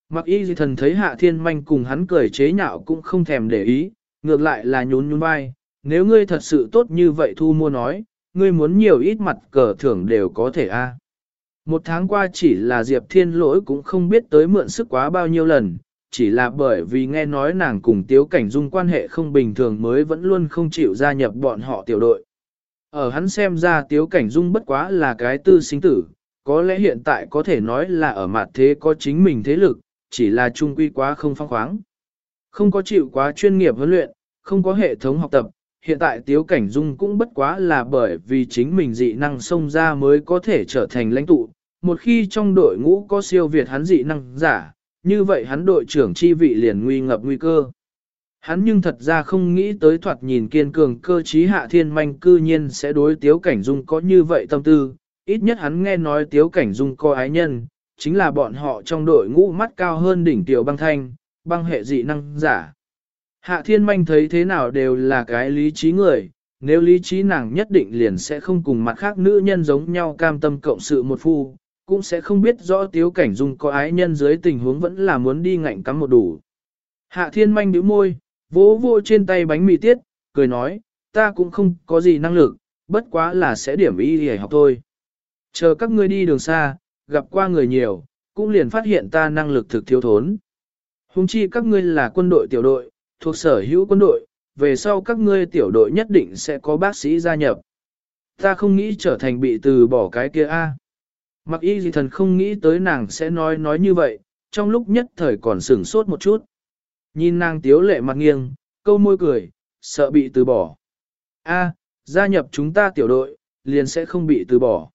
Mặc y dị thần thấy hạ thiên manh cùng hắn cười chế nhạo cũng không thèm để ý, ngược lại là nhún nhún vai, nếu ngươi thật sự tốt như vậy thu mua nói, ngươi muốn nhiều ít mặt cờ thưởng đều có thể a. Một tháng qua chỉ là Diệp Thiên lỗi cũng không biết tới mượn sức quá bao nhiêu lần, chỉ là bởi vì nghe nói nàng cùng Tiếu Cảnh Dung quan hệ không bình thường mới vẫn luôn không chịu gia nhập bọn họ tiểu đội. Ở hắn xem ra Tiếu Cảnh Dung bất quá là cái tư sinh tử, có lẽ hiện tại có thể nói là ở mặt thế có chính mình thế lực, chỉ là trung quy quá không phong khoáng. Không có chịu quá chuyên nghiệp huấn luyện, không có hệ thống học tập, hiện tại Tiếu Cảnh Dung cũng bất quá là bởi vì chính mình dị năng xông ra mới có thể trở thành lãnh tụ. Một khi trong đội ngũ có siêu việt hắn dị năng giả, như vậy hắn đội trưởng chi vị liền nguy ngập nguy cơ. Hắn nhưng thật ra không nghĩ tới thoạt nhìn kiên cường cơ trí hạ thiên manh cư nhiên sẽ đối Tiếu Cảnh Dung có như vậy tâm tư, ít nhất hắn nghe nói Tiếu Cảnh Dung có ái nhân, chính là bọn họ trong đội ngũ mắt cao hơn đỉnh tiểu băng thanh, băng hệ dị năng giả. Hạ thiên manh thấy thế nào đều là cái lý trí người, nếu lý trí nàng nhất định liền sẽ không cùng mặt khác nữ nhân giống nhau cam tâm cộng sự một phu, cũng sẽ không biết rõ tiếu cảnh dung có ái nhân dưới tình huống vẫn là muốn đi ngạnh cắm một đủ. Hạ thiên manh bĩu môi, vỗ vô trên tay bánh mì tiết, cười nói, ta cũng không có gì năng lực, bất quá là sẽ điểm y để học thôi. Chờ các ngươi đi đường xa, gặp qua người nhiều, cũng liền phát hiện ta năng lực thực thiếu thốn. Hùng chi các ngươi là quân đội tiểu đội, thuộc sở hữu quân đội, về sau các ngươi tiểu đội nhất định sẽ có bác sĩ gia nhập. Ta không nghĩ trở thành bị từ bỏ cái kia a. Mặc y gì thần không nghĩ tới nàng sẽ nói nói như vậy, trong lúc nhất thời còn sửng sốt một chút. Nhìn nàng tiếu lệ mặt nghiêng, câu môi cười, sợ bị từ bỏ. A, gia nhập chúng ta tiểu đội, liền sẽ không bị từ bỏ.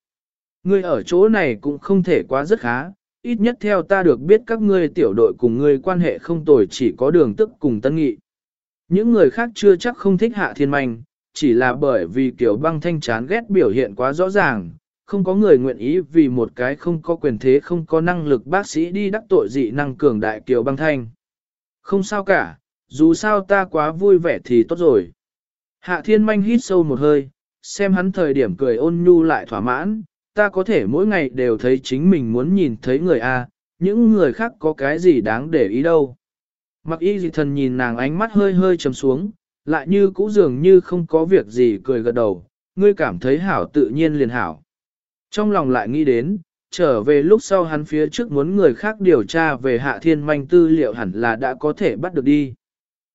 Ngươi ở chỗ này cũng không thể quá rất khá, ít nhất theo ta được biết các ngươi tiểu đội cùng ngươi quan hệ không tồi chỉ có đường tức cùng tân nghị. Những người khác chưa chắc không thích hạ thiên manh, chỉ là bởi vì kiểu băng thanh chán ghét biểu hiện quá rõ ràng, không có người nguyện ý vì một cái không có quyền thế không có năng lực bác sĩ đi đắc tội dị năng cường đại kiểu băng thanh. Không sao cả, dù sao ta quá vui vẻ thì tốt rồi. Hạ thiên manh hít sâu một hơi, xem hắn thời điểm cười ôn nhu lại thỏa mãn, ta có thể mỗi ngày đều thấy chính mình muốn nhìn thấy người A, những người khác có cái gì đáng để ý đâu. Mặc y dị thần nhìn nàng ánh mắt hơi hơi trầm xuống, lại như cũ dường như không có việc gì cười gật đầu, ngươi cảm thấy hảo tự nhiên liền hảo. Trong lòng lại nghĩ đến, trở về lúc sau hắn phía trước muốn người khác điều tra về hạ thiên manh tư liệu hẳn là đã có thể bắt được đi.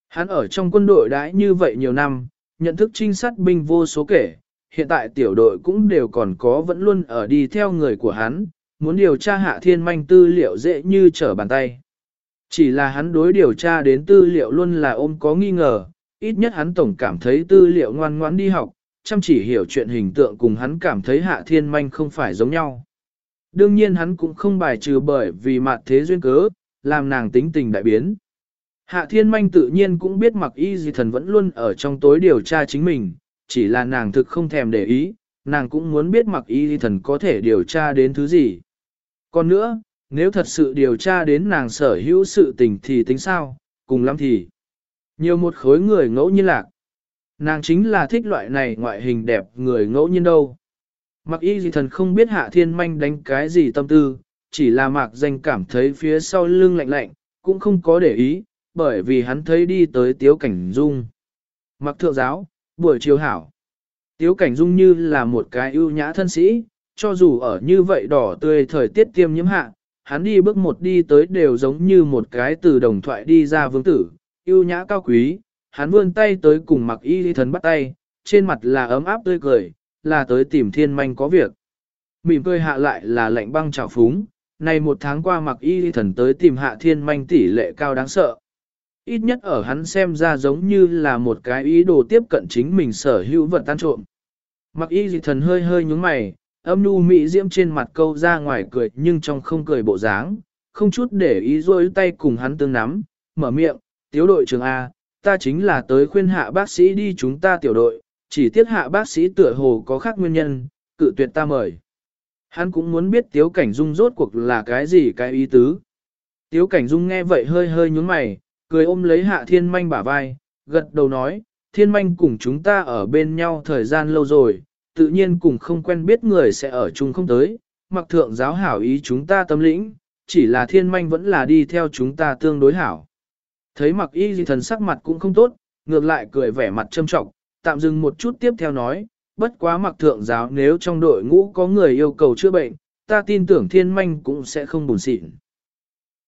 Hắn ở trong quân đội đãi như vậy nhiều năm, nhận thức trinh sát binh vô số kể, hiện tại tiểu đội cũng đều còn có vẫn luôn ở đi theo người của hắn, muốn điều tra hạ thiên manh tư liệu dễ như trở bàn tay. Chỉ là hắn đối điều tra đến tư liệu luôn là ôm có nghi ngờ, ít nhất hắn tổng cảm thấy tư liệu ngoan ngoãn đi học, chăm chỉ hiểu chuyện hình tượng cùng hắn cảm thấy hạ thiên manh không phải giống nhau. Đương nhiên hắn cũng không bài trừ bởi vì mặt thế duyên cớ, làm nàng tính tình đại biến. Hạ thiên manh tự nhiên cũng biết mặc y gì thần vẫn luôn ở trong tối điều tra chính mình, chỉ là nàng thực không thèm để ý, nàng cũng muốn biết mặc y thì thần có thể điều tra đến thứ gì. Còn nữa, nếu thật sự điều tra đến nàng sở hữu sự tình thì tính sao, cùng lắm thì. Nhiều một khối người ngẫu nhiên lạc. Nàng chính là thích loại này ngoại hình đẹp người ngẫu nhiên đâu. Mặc y gì thần không biết hạ thiên manh đánh cái gì tâm tư, chỉ là mạc danh cảm thấy phía sau lưng lạnh lạnh, cũng không có để ý, bởi vì hắn thấy đi tới tiếu cảnh dung. Mặc thượng giáo, buổi chiều hảo. Tiếu cảnh dung như là một cái ưu nhã thân sĩ, cho dù ở như vậy đỏ tươi thời tiết tiêm nhiễm hạ, hắn đi bước một đi tới đều giống như một cái từ đồng thoại đi ra vương tử, ưu nhã cao quý, hắn vươn tay tới cùng mặc y thần bắt tay, trên mặt là ấm áp tươi cười, là tới tìm thiên manh có việc. Mỉm cười hạ lại là lạnh băng trào phúng, này một tháng qua mặc y thần tới tìm hạ thiên manh tỷ lệ cao đáng sợ. Ít nhất ở hắn xem ra giống như là một cái ý đồ tiếp cận chính mình sở hữu vật tan trộm. Mặc y Dị thần hơi hơi nhúng mày, âm nhu mỹ diễm trên mặt câu ra ngoài cười nhưng trong không cười bộ dáng, không chút để ý rôi tay cùng hắn tương nắm, mở miệng, tiếu đội trưởng A, ta chính là tới khuyên hạ bác sĩ đi chúng ta tiểu đội, chỉ tiếc hạ bác sĩ tựa hồ có khác nguyên nhân, cự tuyệt ta mời. Hắn cũng muốn biết tiếu cảnh dung rốt cuộc là cái gì cái ý tứ. Tiếu cảnh dung nghe vậy hơi hơi nhúng mày, cười ôm lấy hạ thiên manh bả vai, gật đầu nói, thiên manh cùng chúng ta ở bên nhau thời gian lâu rồi, tự nhiên cùng không quen biết người sẽ ở chung không tới, mặc thượng giáo hảo ý chúng ta tâm lĩnh, chỉ là thiên manh vẫn là đi theo chúng ta tương đối hảo. Thấy mặc y gì thần sắc mặt cũng không tốt, ngược lại cười vẻ mặt châm trọng, tạm dừng một chút tiếp theo nói, bất quá mặc thượng giáo nếu trong đội ngũ có người yêu cầu chữa bệnh, ta tin tưởng thiên manh cũng sẽ không buồn xịn.